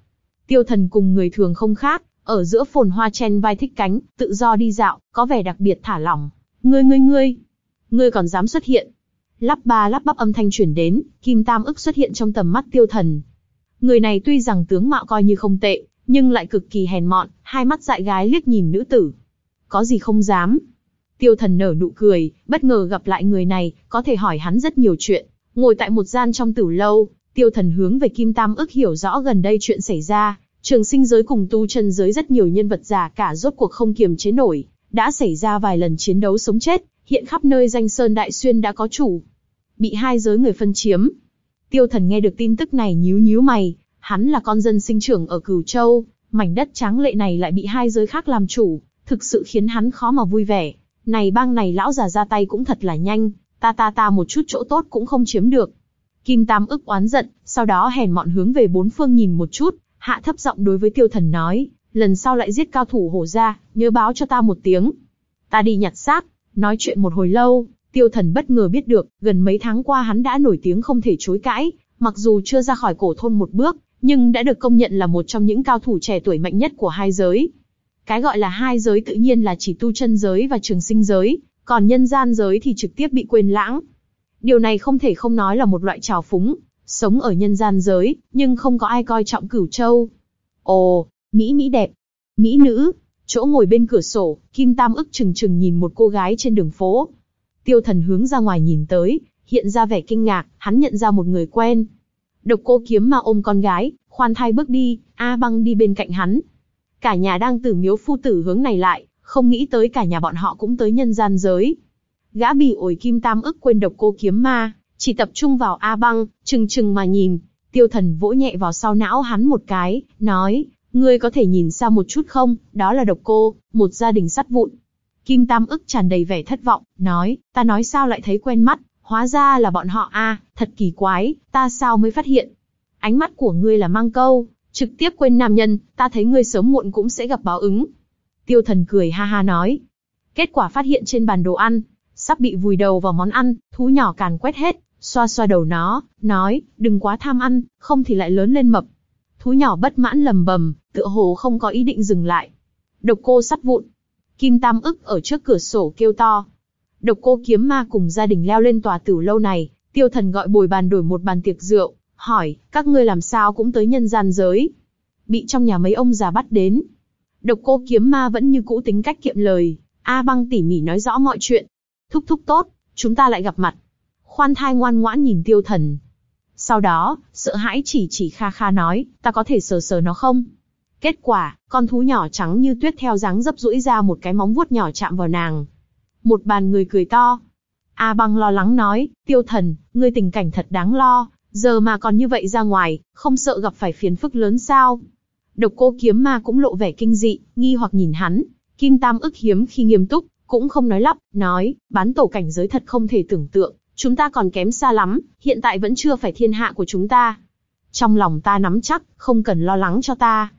Tiêu thần cùng người thường không khác, ở giữa phồn hoa chen vai thích cánh, tự do đi dạo, có vẻ đặc biệt thả lỏng. Ngươi ngươi ngươi, ngươi còn dám xuất hiện. Lắp ba lắp bắp âm thanh chuyển đến, Kim Tam ức xuất hiện trong tầm mắt tiêu thần. Người này tuy rằng tướng mạo coi như không tệ, nhưng lại cực kỳ hèn mọn, hai mắt dại gái liếc nhìn nữ tử. Có gì không dám. Tiêu thần nở nụ cười, bất ngờ gặp lại người này, có thể hỏi hắn rất nhiều chuyện. Ngồi tại một gian trong tử lâu, tiêu thần hướng về Kim Tam ức hiểu rõ gần đây chuyện xảy ra. Trường sinh giới cùng tu chân giới rất nhiều nhân vật giả cả rốt cuộc không kiềm chế nổi, đã xảy ra vài lần chiến đấu sống chết, hiện khắp nơi danh sơn đại xuyên đã có chủ. Bị hai giới người phân chiếm. Tiêu thần nghe được tin tức này nhíu nhíu mày, hắn là con dân sinh trưởng ở Cửu Châu, mảnh đất tráng lệ này lại bị hai giới khác làm chủ, thực sự khiến hắn khó mà vui vẻ. Này bang này lão già ra tay cũng thật là nhanh, ta ta ta một chút chỗ tốt cũng không chiếm được. Kim Tam ức oán giận, sau đó hèn mọn hướng về bốn phương nhìn một chút, hạ thấp giọng đối với tiêu thần nói, lần sau lại giết cao thủ hổ ra, nhớ báo cho ta một tiếng. Ta đi nhặt xác, Nói chuyện một hồi lâu, tiêu thần bất ngờ biết được, gần mấy tháng qua hắn đã nổi tiếng không thể chối cãi, mặc dù chưa ra khỏi cổ thôn một bước, nhưng đã được công nhận là một trong những cao thủ trẻ tuổi mạnh nhất của hai giới. Cái gọi là hai giới tự nhiên là chỉ tu chân giới và trường sinh giới, còn nhân gian giới thì trực tiếp bị quên lãng. Điều này không thể không nói là một loại trào phúng, sống ở nhân gian giới, nhưng không có ai coi trọng cửu châu. Ồ, Mỹ Mỹ đẹp, Mỹ nữ, Chỗ ngồi bên cửa sổ, Kim Tam ức chừng chừng nhìn một cô gái trên đường phố. Tiêu thần hướng ra ngoài nhìn tới, hiện ra vẻ kinh ngạc, hắn nhận ra một người quen. Độc cô kiếm mà ôm con gái, khoan thai bước đi, A băng đi bên cạnh hắn. Cả nhà đang tử miếu phu tử hướng này lại, không nghĩ tới cả nhà bọn họ cũng tới nhân gian giới. Gã bị ổi kim tam ức quên độc cô kiếm ma, chỉ tập trung vào A băng, chừng chừng mà nhìn. Tiêu thần vỗ nhẹ vào sau não hắn một cái, nói, Ngươi có thể nhìn xa một chút không, đó là độc cô, một gia đình sắt vụn. Kim Tam ức tràn đầy vẻ thất vọng, nói, ta nói sao lại thấy quen mắt, hóa ra là bọn họ a, thật kỳ quái, ta sao mới phát hiện. Ánh mắt của ngươi là mang câu, trực tiếp quên nam nhân, ta thấy ngươi sớm muộn cũng sẽ gặp báo ứng. Tiêu thần cười ha ha nói. Kết quả phát hiện trên bàn đồ ăn, sắp bị vùi đầu vào món ăn, thú nhỏ càn quét hết, xoa xoa đầu nó, nói, đừng quá tham ăn, không thì lại lớn lên mập. Thú nhỏ bất mãn lầm bầm, tựa hồ không có ý định dừng lại. Độc cô sắt vụn. Kim Tam ức ở trước cửa sổ kêu to. Độc cô kiếm ma cùng gia đình leo lên tòa tử lâu này, tiêu thần gọi bồi bàn đổi một bàn tiệc rượu, hỏi, các ngươi làm sao cũng tới nhân gian giới. Bị trong nhà mấy ông già bắt đến. Độc cô kiếm ma vẫn như cũ tính cách kiệm lời, A băng tỉ mỉ nói rõ mọi chuyện. Thúc thúc tốt, chúng ta lại gặp mặt. Khoan thai ngoan ngoãn nhìn tiêu thần, sau đó, sợ hãi chỉ chỉ kha kha nói, ta có thể sờ sờ nó không? Kết quả, con thú nhỏ trắng như tuyết theo dáng dấp rũi ra một cái móng vuốt nhỏ chạm vào nàng. Một bàn người cười to. A băng lo lắng nói, tiêu thần, ngươi tình cảnh thật đáng lo, giờ mà còn như vậy ra ngoài, không sợ gặp phải phiền phức lớn sao? Độc cô kiếm ma cũng lộ vẻ kinh dị, nghi hoặc nhìn hắn. Kim Tam ức hiếm khi nghiêm túc, cũng không nói lắp, nói, bán tổ cảnh giới thật không thể tưởng tượng, Chúng ta còn kém xa lắm, hiện tại vẫn chưa phải thiên hạ của chúng ta. Trong lòng ta nắm chắc, không cần lo lắng cho ta.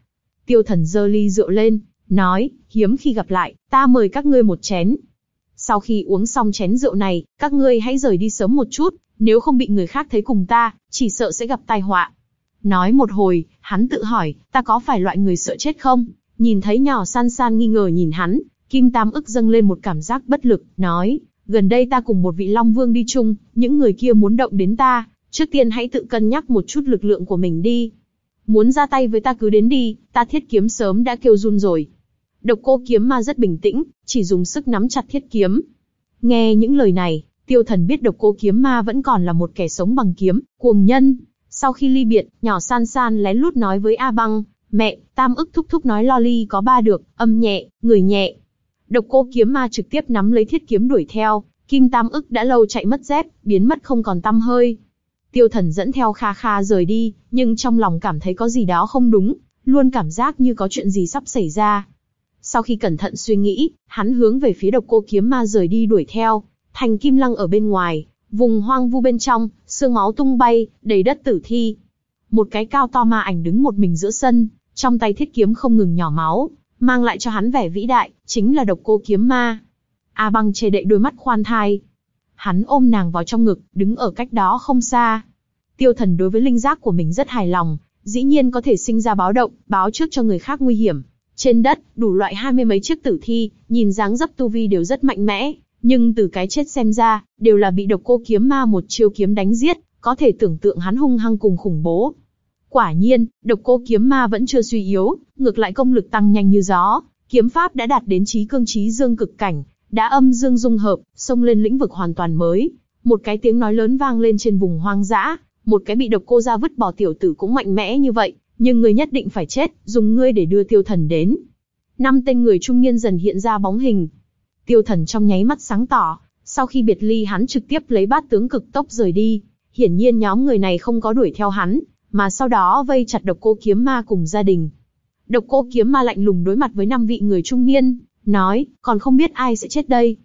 Tiêu thần dơ ly rượu lên, nói, hiếm khi gặp lại, ta mời các ngươi một chén. Sau khi uống xong chén rượu này, các ngươi hãy rời đi sớm một chút, nếu không bị người khác thấy cùng ta, chỉ sợ sẽ gặp tai họa. Nói một hồi, hắn tự hỏi, ta có phải loại người sợ chết không? Nhìn thấy nhỏ san san nghi ngờ nhìn hắn, Kim Tam ức dâng lên một cảm giác bất lực, nói, gần đây ta cùng một vị Long Vương đi chung, những người kia muốn động đến ta, trước tiên hãy tự cân nhắc một chút lực lượng của mình đi. Muốn ra tay với ta cứ đến đi, ta thiết kiếm sớm đã kêu run rồi. Độc cô kiếm ma rất bình tĩnh, chỉ dùng sức nắm chặt thiết kiếm. Nghe những lời này, tiêu thần biết độc cô kiếm ma vẫn còn là một kẻ sống bằng kiếm, cuồng nhân. Sau khi ly biệt, nhỏ san san lén lút nói với A băng, mẹ, tam ức thúc thúc nói loli có ba được, âm nhẹ, người nhẹ. Độc cô kiếm ma trực tiếp nắm lấy thiết kiếm đuổi theo, kim tam ức đã lâu chạy mất dép, biến mất không còn tăm hơi. Tiêu thần dẫn theo kha kha rời đi, nhưng trong lòng cảm thấy có gì đó không đúng, luôn cảm giác như có chuyện gì sắp xảy ra. Sau khi cẩn thận suy nghĩ, hắn hướng về phía độc cô kiếm ma rời đi đuổi theo, thành kim lăng ở bên ngoài, vùng hoang vu bên trong, xương máu tung bay, đầy đất tử thi. Một cái cao to ma ảnh đứng một mình giữa sân, trong tay thiết kiếm không ngừng nhỏ máu, mang lại cho hắn vẻ vĩ đại, chính là độc cô kiếm ma. A băng che đậy đôi mắt khoan thai. Hắn ôm nàng vào trong ngực, đứng ở cách đó không xa. Tiêu thần đối với linh giác của mình rất hài lòng, dĩ nhiên có thể sinh ra báo động, báo trước cho người khác nguy hiểm. Trên đất, đủ loại hai mươi mấy chiếc tử thi, nhìn dáng dấp tu vi đều rất mạnh mẽ, nhưng từ cái chết xem ra, đều là bị độc cô kiếm ma một chiêu kiếm đánh giết, có thể tưởng tượng hắn hung hăng cùng khủng bố. Quả nhiên, độc cô kiếm ma vẫn chưa suy yếu, ngược lại công lực tăng nhanh như gió, kiếm pháp đã đạt đến trí cương trí dương cực cảnh, đã âm dương dung hợp, xông lên lĩnh vực hoàn toàn mới. Một cái tiếng nói lớn vang lên trên vùng hoang dã, một cái bị độc cô ra vứt bỏ tiểu tử cũng mạnh mẽ như vậy, nhưng ngươi nhất định phải chết, dùng ngươi để đưa tiêu thần đến. Năm tên người trung niên dần hiện ra bóng hình. Tiêu thần trong nháy mắt sáng tỏ, sau khi biệt ly hắn trực tiếp lấy bát tướng cực tốc rời đi. Hiển nhiên nhóm người này không có đuổi theo hắn, mà sau đó vây chặt độc cô kiếm ma cùng gia đình. Độc cô kiếm ma lạnh lùng đối mặt với năm vị người trung niên, nói, còn không biết ai sẽ chết đây.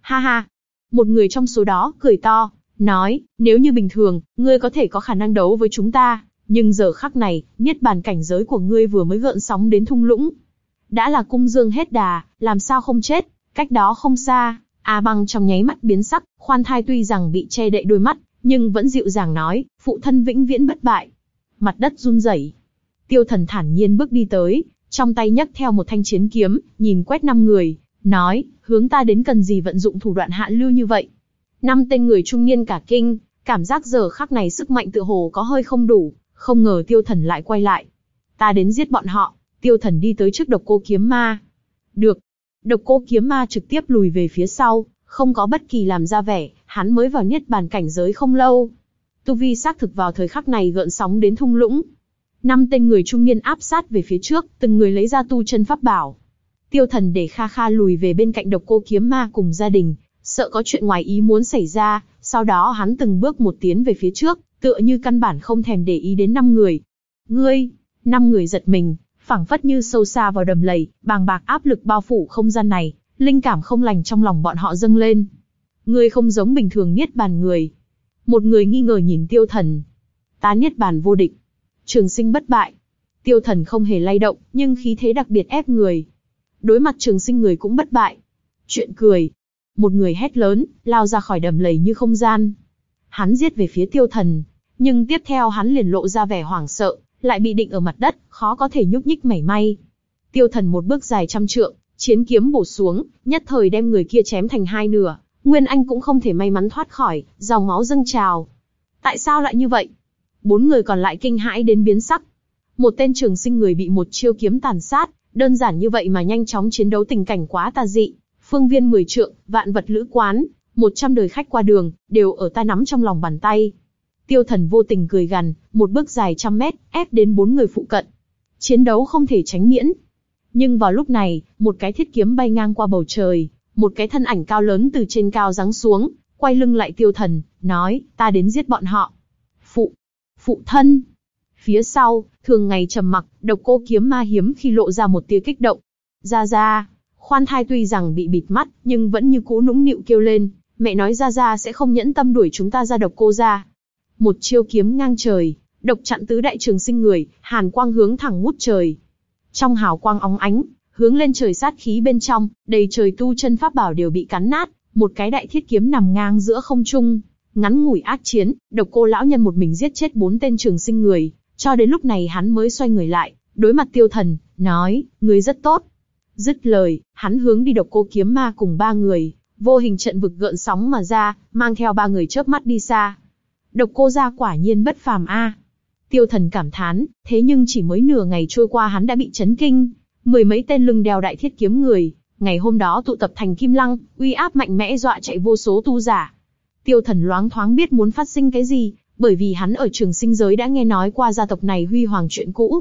Ha ha, một người trong số đó cười to, nói, nếu như bình thường, ngươi có thể có khả năng đấu với chúng ta, nhưng giờ khắc này, niết bàn cảnh giới của ngươi vừa mới gợn sóng đến thung lũng. Đã là cung dương hết đà, làm sao không chết, cách đó không xa, A băng trong nháy mắt biến sắc, khoan thai tuy rằng bị che đậy đôi mắt, nhưng vẫn dịu dàng nói, phụ thân vĩnh viễn bất bại. Mặt đất run rẩy. Tiêu thần thản nhiên bước đi tới, trong tay nhấc theo một thanh chiến kiếm, nhìn quét năm người, nói, hướng ta đến cần gì vận dụng thủ đoạn hạ lưu như vậy. Năm tên người trung niên cả kinh, cảm giác giờ khắc này sức mạnh tự hồ có hơi không đủ, không ngờ tiêu thần lại quay lại. Ta đến giết bọn họ, tiêu thần đi tới trước độc cô kiếm ma. Được. Độc cô kiếm ma trực tiếp lùi về phía sau, không có bất kỳ làm ra vẻ, hắn mới vào niết bàn cảnh giới không lâu. Tu vi xác thực vào thời khắc này gợn sóng đến thung lũng. Năm tên người trung niên áp sát về phía trước, từng người lấy ra tu chân pháp bảo. Tiêu thần để kha kha lùi về bên cạnh độc cô kiếm ma cùng gia đình, sợ có chuyện ngoài ý muốn xảy ra, sau đó hắn từng bước một tiến về phía trước, tựa như căn bản không thèm để ý đến năm người. Ngươi, năm người giật mình, phảng phất như sâu xa vào đầm lầy, bàng bạc áp lực bao phủ không gian này, linh cảm không lành trong lòng bọn họ dâng lên. Ngươi không giống bình thường niết bàn người. Một người nghi ngờ nhìn tiêu thần. Ta niết bàn vô địch. Trường sinh bất bại. Tiêu thần không hề lay động, nhưng khí thế đặc biệt ép người. Đối mặt trường sinh người cũng bất bại. Chuyện cười. Một người hét lớn, lao ra khỏi đầm lầy như không gian. Hắn giết về phía tiêu thần, nhưng tiếp theo hắn liền lộ ra vẻ hoảng sợ, lại bị định ở mặt đất, khó có thể nhúc nhích mảy may. Tiêu thần một bước dài trăm trượng, chiến kiếm bổ xuống, nhất thời đem người kia chém thành hai nửa. Nguyên Anh cũng không thể may mắn thoát khỏi, dòng máu dâng trào. Tại sao lại như vậy? Bốn người còn lại kinh hãi đến biến sắc. Một tên trường sinh người bị một chiêu kiếm tàn sát, đơn giản như vậy mà nhanh chóng chiến đấu tình cảnh quá tà dị. Phương viên mười trượng, vạn vật lữ quán, một trăm đời khách qua đường, đều ở ta nắm trong lòng bàn tay. Tiêu thần vô tình cười gằn, một bước dài trăm mét, ép đến bốn người phụ cận. Chiến đấu không thể tránh miễn. Nhưng vào lúc này, một cái thiết kiếm bay ngang qua bầu trời, một cái thân ảnh cao lớn từ trên cao giáng xuống, quay lưng lại tiêu thần, nói, ta đến giết bọn họ. Phụ, phụ thân. Phía sau, thường ngày trầm mặc, độc cô kiếm ma hiếm khi lộ ra một tia kích động. Ra ra, khoan thai tuy rằng bị bịt mắt, nhưng vẫn như cũ nũng nịu kêu lên, mẹ nói ra ra sẽ không nhẫn tâm đuổi chúng ta ra độc cô ra. Một chiêu kiếm ngang trời, độc chặn tứ đại trường sinh người, hàn quang hướng thẳng ngút trời. Trong hào quang óng ánh, hướng lên trời sát khí bên trong, đầy trời tu chân pháp bảo đều bị cắn nát, một cái đại thiết kiếm nằm ngang giữa không trung. Ngắn ngủi ác chiến, độc cô lão nhân một mình giết chết bốn tên trường sinh người, cho đến lúc này hắn mới xoay người lại, đối mặt tiêu thần, nói, người rất tốt. Dứt lời, hắn hướng đi độc cô kiếm ma cùng ba người, vô hình trận vực gợn sóng mà ra, mang theo ba người chớp mắt đi xa. Độc cô gia quả nhiên bất phàm a. Tiêu thần cảm thán, thế nhưng chỉ mới nửa ngày trôi qua hắn đã bị chấn kinh. Mười mấy tên lưng đeo đại thiết kiếm người, ngày hôm đó tụ tập thành kim lăng, uy áp mạnh mẽ dọa chạy vô số tu giả. Tiêu thần loáng thoáng biết muốn phát sinh cái gì, bởi vì hắn ở trường sinh giới đã nghe nói qua gia tộc này huy hoàng chuyện cũ.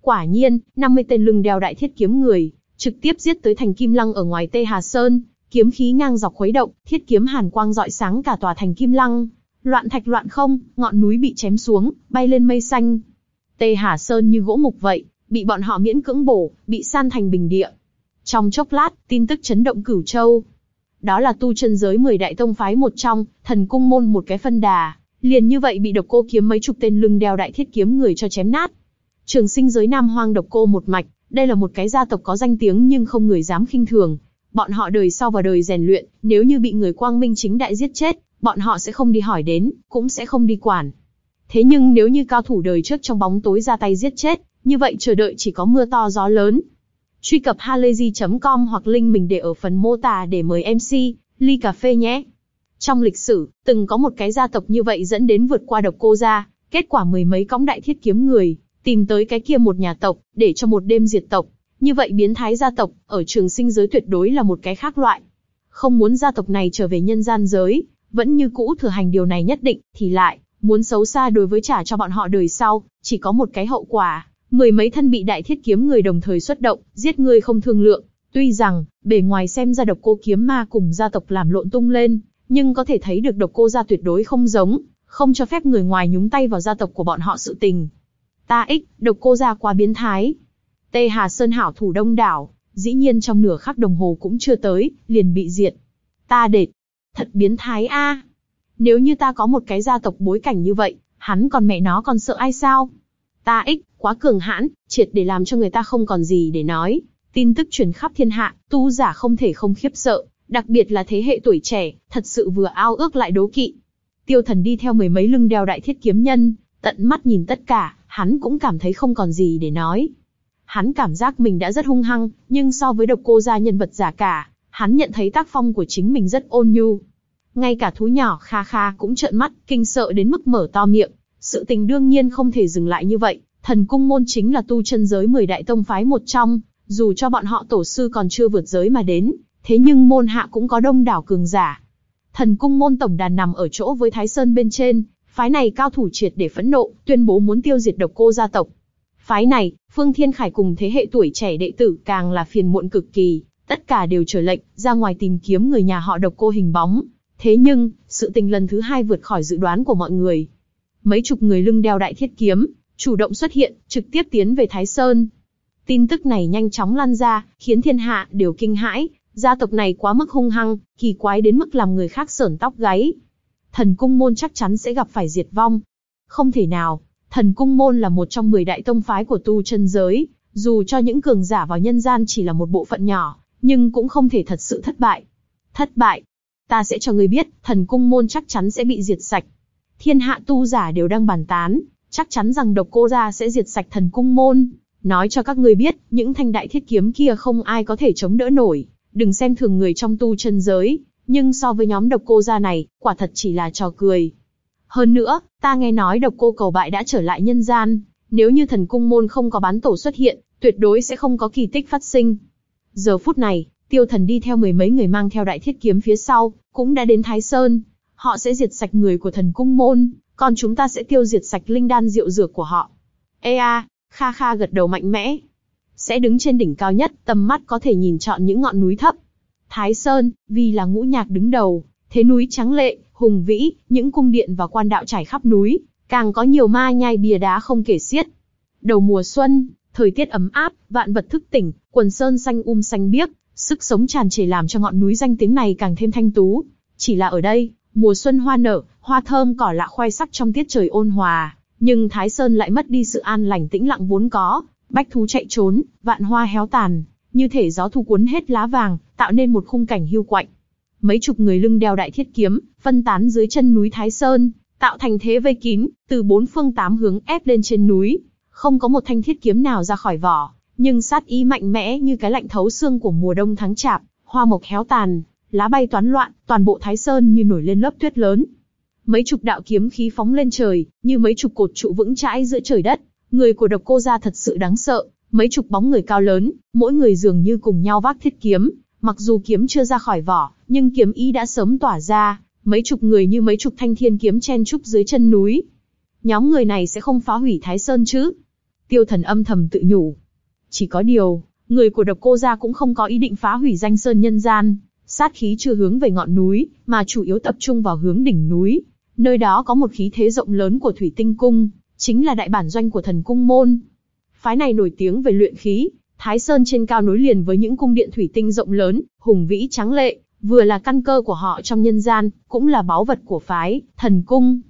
Quả nhiên, 50 tên lưng đeo đại thiết kiếm người, trực tiếp giết tới thành kim lăng ở ngoài Tê Hà Sơn, kiếm khí ngang dọc khuấy động, thiết kiếm hàn quang rọi sáng cả tòa thành kim lăng. Loạn thạch loạn không, ngọn núi bị chém xuống, bay lên mây xanh. Tê Hà Sơn như gỗ mục vậy, bị bọn họ miễn cưỡng bổ, bị san thành bình địa. Trong chốc lát, tin tức chấn động cửu châu. Đó là tu chân giới 10 đại tông phái một trong, thần cung môn một cái phân đà, liền như vậy bị độc cô kiếm mấy chục tên lưng đeo đại thiết kiếm người cho chém nát. Trường sinh giới Nam Hoang độc cô một mạch, đây là một cái gia tộc có danh tiếng nhưng không người dám khinh thường. Bọn họ đời sau và đời rèn luyện, nếu như bị người quang minh chính đại giết chết, bọn họ sẽ không đi hỏi đến, cũng sẽ không đi quản. Thế nhưng nếu như cao thủ đời trước trong bóng tối ra tay giết chết, như vậy chờ đợi chỉ có mưa to gió lớn. Truy cập halayzi.com hoặc link mình để ở phần mô tả để mời MC, ly cà phê nhé. Trong lịch sử, từng có một cái gia tộc như vậy dẫn đến vượt qua độc cô gia, kết quả mười mấy cõng đại thiết kiếm người, tìm tới cái kia một nhà tộc, để cho một đêm diệt tộc. Như vậy biến thái gia tộc, ở trường sinh giới tuyệt đối là một cái khác loại. Không muốn gia tộc này trở về nhân gian giới, vẫn như cũ thừa hành điều này nhất định, thì lại, muốn xấu xa đối với trả cho bọn họ đời sau, chỉ có một cái hậu quả. Mười mấy thân bị đại thiết kiếm người đồng thời xuất động, giết người không thương lượng. Tuy rằng, bề ngoài xem ra độc cô kiếm ma cùng gia tộc làm lộn tung lên, nhưng có thể thấy được độc cô gia tuyệt đối không giống, không cho phép người ngoài nhúng tay vào gia tộc của bọn họ sự tình. Ta ích, độc cô gia quá biến thái. Tê Hà Sơn hảo thủ đông đảo, dĩ nhiên trong nửa khắc đồng hồ cũng chưa tới, liền bị diệt. Ta đệt, thật biến thái a. Nếu như ta có một cái gia tộc bối cảnh như vậy, hắn còn mẹ nó còn sợ ai sao? Ta ích, quá cường hãn, triệt để làm cho người ta không còn gì để nói. Tin tức truyền khắp thiên hạ, tu giả không thể không khiếp sợ, đặc biệt là thế hệ tuổi trẻ, thật sự vừa ao ước lại đố kỵ. Tiêu thần đi theo mười mấy lưng đeo đại thiết kiếm nhân, tận mắt nhìn tất cả, hắn cũng cảm thấy không còn gì để nói. Hắn cảm giác mình đã rất hung hăng, nhưng so với độc cô gia nhân vật giả cả, hắn nhận thấy tác phong của chính mình rất ôn nhu. Ngay cả thú nhỏ kha kha cũng trợn mắt, kinh sợ đến mức mở to miệng. Sự tình đương nhiên không thể dừng lại như vậy, thần cung môn chính là tu chân giới 10 đại tông phái một trong, dù cho bọn họ tổ sư còn chưa vượt giới mà đến, thế nhưng môn hạ cũng có đông đảo cường giả. Thần cung môn tổng đàn nằm ở chỗ với Thái Sơn bên trên, phái này cao thủ triệt để phẫn nộ, tuyên bố muốn tiêu diệt độc cô gia tộc. Phái này, Phương Thiên Khải cùng thế hệ tuổi trẻ đệ tử càng là phiền muộn cực kỳ, tất cả đều trở lệnh, ra ngoài tìm kiếm người nhà họ độc cô hình bóng. Thế nhưng, sự tình lần thứ hai vượt khỏi dự đoán của mọi người. Mấy chục người lưng đeo đại thiết kiếm, chủ động xuất hiện, trực tiếp tiến về Thái Sơn. Tin tức này nhanh chóng lan ra, khiến thiên hạ đều kinh hãi, gia tộc này quá mức hung hăng, kỳ quái đến mức làm người khác sởn tóc gáy. Thần cung môn chắc chắn sẽ gặp phải diệt vong. Không thể nào, thần cung môn là một trong 10 đại tông phái của tu chân giới, dù cho những cường giả vào nhân gian chỉ là một bộ phận nhỏ, nhưng cũng không thể thật sự thất bại. Thất bại. Ta sẽ cho ngươi biết, thần cung môn chắc chắn sẽ bị diệt sạch. Thiên hạ tu giả đều đang bàn tán, chắc chắn rằng độc cô gia sẽ diệt sạch thần cung môn. Nói cho các ngươi biết, những thanh đại thiết kiếm kia không ai có thể chống đỡ nổi, đừng xem thường người trong tu chân giới, nhưng so với nhóm độc cô gia này, quả thật chỉ là trò cười. Hơn nữa, ta nghe nói độc cô cầu bại đã trở lại nhân gian, nếu như thần cung môn không có bán tổ xuất hiện, tuyệt đối sẽ không có kỳ tích phát sinh. Giờ phút này, tiêu thần đi theo mười mấy người mang theo đại thiết kiếm phía sau, cũng đã đến Thái Sơn. Họ sẽ diệt sạch người của thần cung môn, còn chúng ta sẽ tiêu diệt sạch linh đan rượu dược của họ. Ê a, Kha Kha gật đầu mạnh mẽ. Sẽ đứng trên đỉnh cao nhất, tầm mắt có thể nhìn chọn những ngọn núi thấp. Thái Sơn, vì là ngũ nhạc đứng đầu, thế núi trắng lệ, hùng vĩ, những cung điện và quan đạo trải khắp núi, càng có nhiều ma nhai bìa đá không kể xiết. Đầu mùa xuân, thời tiết ấm áp, vạn vật thức tỉnh, quần sơn xanh um xanh biếc, sức sống tràn trề làm cho ngọn núi danh tiếng này càng thêm thanh tú. Chỉ là ở đây, mùa xuân hoa nở, hoa thơm cỏ lạ khoai sắc trong tiết trời ôn hòa, nhưng Thái Sơn lại mất đi sự an lành tĩnh lặng vốn có, Bách thú chạy trốn, vạn hoa héo tàn, như thể gió thu cuốn hết lá vàng, tạo nên một khung cảnh hiu quạnh. Mấy chục người lưng đeo đại thiết kiếm, phân tán dưới chân núi Thái Sơn, tạo thành thế vây kín, từ bốn phương tám hướng ép lên trên núi. Không có một thanh thiết kiếm nào ra khỏi vỏ, nhưng sát ý mạnh mẽ như cái lạnh thấu xương của mùa đông tháng chạp, hoa mộc héo tàn, lá bay toán loạn, toàn bộ Thái Sơn như nổi lên lớp tuyết lớn. Mấy chục đạo kiếm khí phóng lên trời, như mấy chục cột trụ vững chãi giữa trời đất. Người của độc cô gia thật sự đáng sợ, mấy chục bóng người cao lớn, mỗi người dường như cùng nhau vác thiết kiếm. Mặc dù kiếm chưa ra khỏi vỏ, nhưng kiếm ý đã sớm tỏa ra, mấy chục người như mấy chục thanh thiên kiếm chen trúc dưới chân núi. Nhóm người này sẽ không phá hủy Thái Sơn chứ? Tiêu thần âm thầm tự nhủ. Chỉ có điều, người của độc cô gia cũng không có ý định phá hủy danh sơn nhân gian, sát khí chưa hướng về ngọn núi, mà chủ yếu tập trung vào hướng đỉnh núi. Nơi đó có một khí thế rộng lớn của thủy tinh cung, chính là đại bản doanh của thần cung môn. Phái này nổi tiếng về luyện khí, Thái Sơn trên cao nối liền với những cung điện thủy tinh rộng lớn, hùng vĩ trắng lệ, vừa là căn cơ của họ trong nhân gian, cũng là báu vật của phái, thần cung.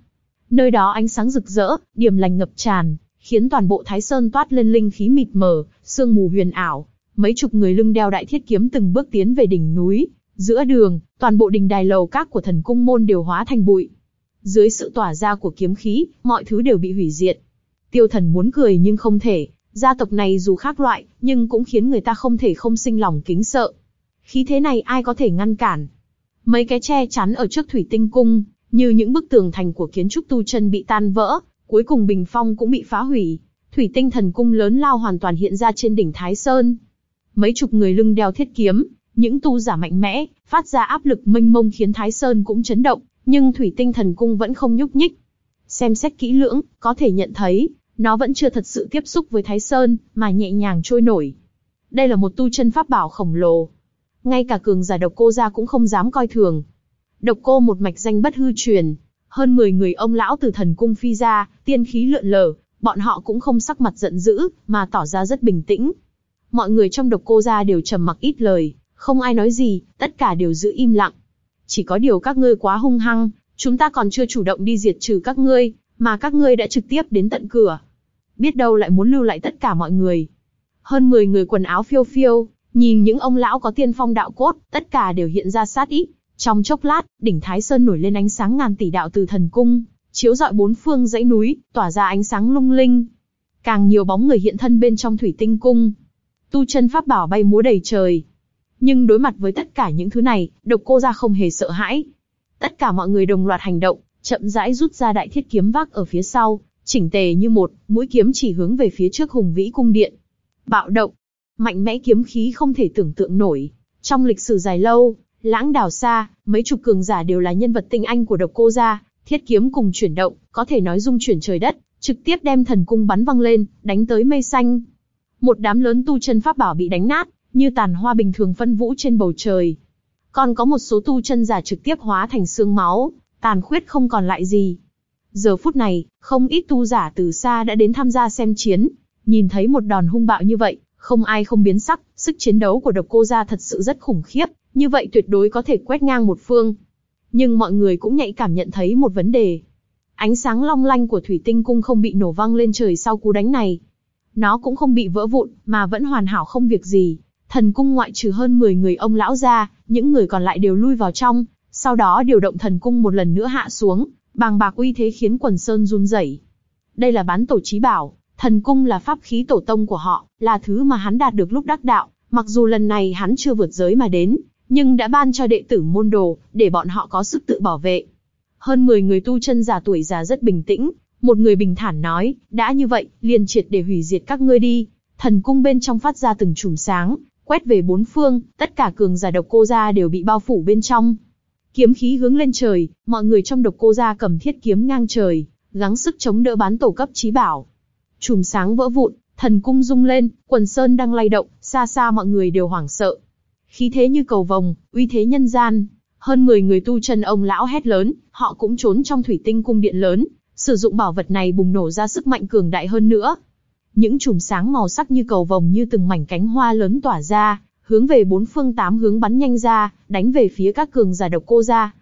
Nơi đó ánh sáng rực rỡ, điểm lành ngập tràn, khiến toàn bộ Thái Sơn toát lên linh khí mịt mờ, sương mù huyền ảo. Mấy chục người lưng đeo đại thiết kiếm từng bước tiến về đỉnh núi, giữa đường, toàn bộ đình đài lầu các của thần cung môn đều hóa thành bụi. Dưới sự tỏa ra của kiếm khí, mọi thứ đều bị hủy diệt. Tiêu thần muốn cười nhưng không thể, gia tộc này dù khác loại, nhưng cũng khiến người ta không thể không sinh lòng kính sợ. Khí thế này ai có thể ngăn cản? Mấy cái che chắn ở trước thủy tinh cung, như những bức tường thành của kiến trúc tu chân bị tan vỡ, cuối cùng bình phong cũng bị phá hủy. Thủy tinh thần cung lớn lao hoàn toàn hiện ra trên đỉnh Thái Sơn. Mấy chục người lưng đeo thiết kiếm, những tu giả mạnh mẽ, phát ra áp lực mênh mông khiến Thái Sơn cũng chấn động, nhưng thủy tinh thần cung vẫn không nhúc nhích. Xem xét kỹ lưỡng, có thể nhận thấy, nó vẫn chưa thật sự tiếp xúc với Thái Sơn, mà nhẹ nhàng trôi nổi. Đây là một tu chân pháp bảo khổng lồ. Ngay cả cường giả độc cô gia cũng không dám coi thường. Độc cô một mạch danh bất hư truyền, hơn 10 người ông lão từ thần cung phi ra, tiên khí lượn lờ, bọn họ cũng không sắc mặt giận dữ, mà tỏ ra rất bình tĩnh. Mọi người trong độc cô gia đều trầm mặc ít lời, không ai nói gì, tất cả đều giữ im lặng. Chỉ có điều các ngươi quá hung hăng, chúng ta còn chưa chủ động đi diệt trừ các ngươi, mà các ngươi đã trực tiếp đến tận cửa. Biết đâu lại muốn lưu lại tất cả mọi người. Hơn 10 người quần áo phiêu phiêu, nhìn những ông lão có tiên phong đạo cốt, tất cả đều hiện ra sát ý. Trong chốc lát, đỉnh Thái Sơn nổi lên ánh sáng ngàn tỷ đạo từ thần cung, chiếu rọi bốn phương dãy núi, tỏa ra ánh sáng lung linh. Càng nhiều bóng người hiện thân bên trong thủy tinh cung. Tu chân pháp bảo bay múa đầy trời, nhưng đối mặt với tất cả những thứ này, độc cô ra không hề sợ hãi. Tất cả mọi người đồng loạt hành động, chậm rãi rút ra đại thiết kiếm vác ở phía sau, chỉnh tề như một, mũi kiếm chỉ hướng về phía trước hùng vĩ cung điện. Bạo động, mạnh mẽ kiếm khí không thể tưởng tượng nổi. Trong lịch sử dài lâu, lãng đảo xa, mấy chục cường giả đều là nhân vật tinh anh của độc cô gia, thiết kiếm cùng chuyển động, có thể nói dung chuyển trời đất, trực tiếp đem thần cung bắn văng lên, đánh tới mây xanh. Một đám lớn tu chân pháp bảo bị đánh nát, như tàn hoa bình thường phân vũ trên bầu trời. Còn có một số tu chân giả trực tiếp hóa thành xương máu, tàn khuyết không còn lại gì. Giờ phút này, không ít tu giả từ xa đã đến tham gia xem chiến, nhìn thấy một đòn hung bạo như vậy, không ai không biến sắc, sức chiến đấu của độc cô gia thật sự rất khủng khiếp, như vậy tuyệt đối có thể quét ngang một phương. Nhưng mọi người cũng nhạy cảm nhận thấy một vấn đề. Ánh sáng long lanh của thủy tinh cung không bị nổ văng lên trời sau cú đánh này. Nó cũng không bị vỡ vụn, mà vẫn hoàn hảo không việc gì. Thần cung ngoại trừ hơn 10 người ông lão ra, những người còn lại đều lui vào trong, sau đó điều động thần cung một lần nữa hạ xuống, bàng bạc uy thế khiến quần sơn run rẩy. Đây là bán tổ trí bảo, thần cung là pháp khí tổ tông của họ, là thứ mà hắn đạt được lúc đắc đạo, mặc dù lần này hắn chưa vượt giới mà đến, nhưng đã ban cho đệ tử môn đồ, để bọn họ có sức tự bảo vệ. Hơn 10 người tu chân già tuổi già rất bình tĩnh, một người bình thản nói, đã như vậy, liền triệt để hủy diệt các ngươi đi. Thần cung bên trong phát ra từng chùm sáng, quét về bốn phương, tất cả cường giả độc cô gia đều bị bao phủ bên trong. Kiếm khí hướng lên trời, mọi người trong độc cô gia cầm thiết kiếm ngang trời, gắng sức chống đỡ bán tổ cấp trí bảo. Chùm sáng vỡ vụn, thần cung rung lên, quần sơn đang lay động, xa xa mọi người đều hoảng sợ. Khí thế như cầu vồng, uy thế nhân gian. Hơn 10 người tu chân ông lão hét lớn, họ cũng trốn trong thủy tinh cung điện lớn, sử dụng bảo vật này bùng nổ ra sức mạnh cường đại hơn nữa. Những chùm sáng màu sắc như cầu vồng như từng mảnh cánh hoa lớn tỏa ra, hướng về bốn phương tám hướng bắn nhanh ra, đánh về phía các cường giả độc cô gia.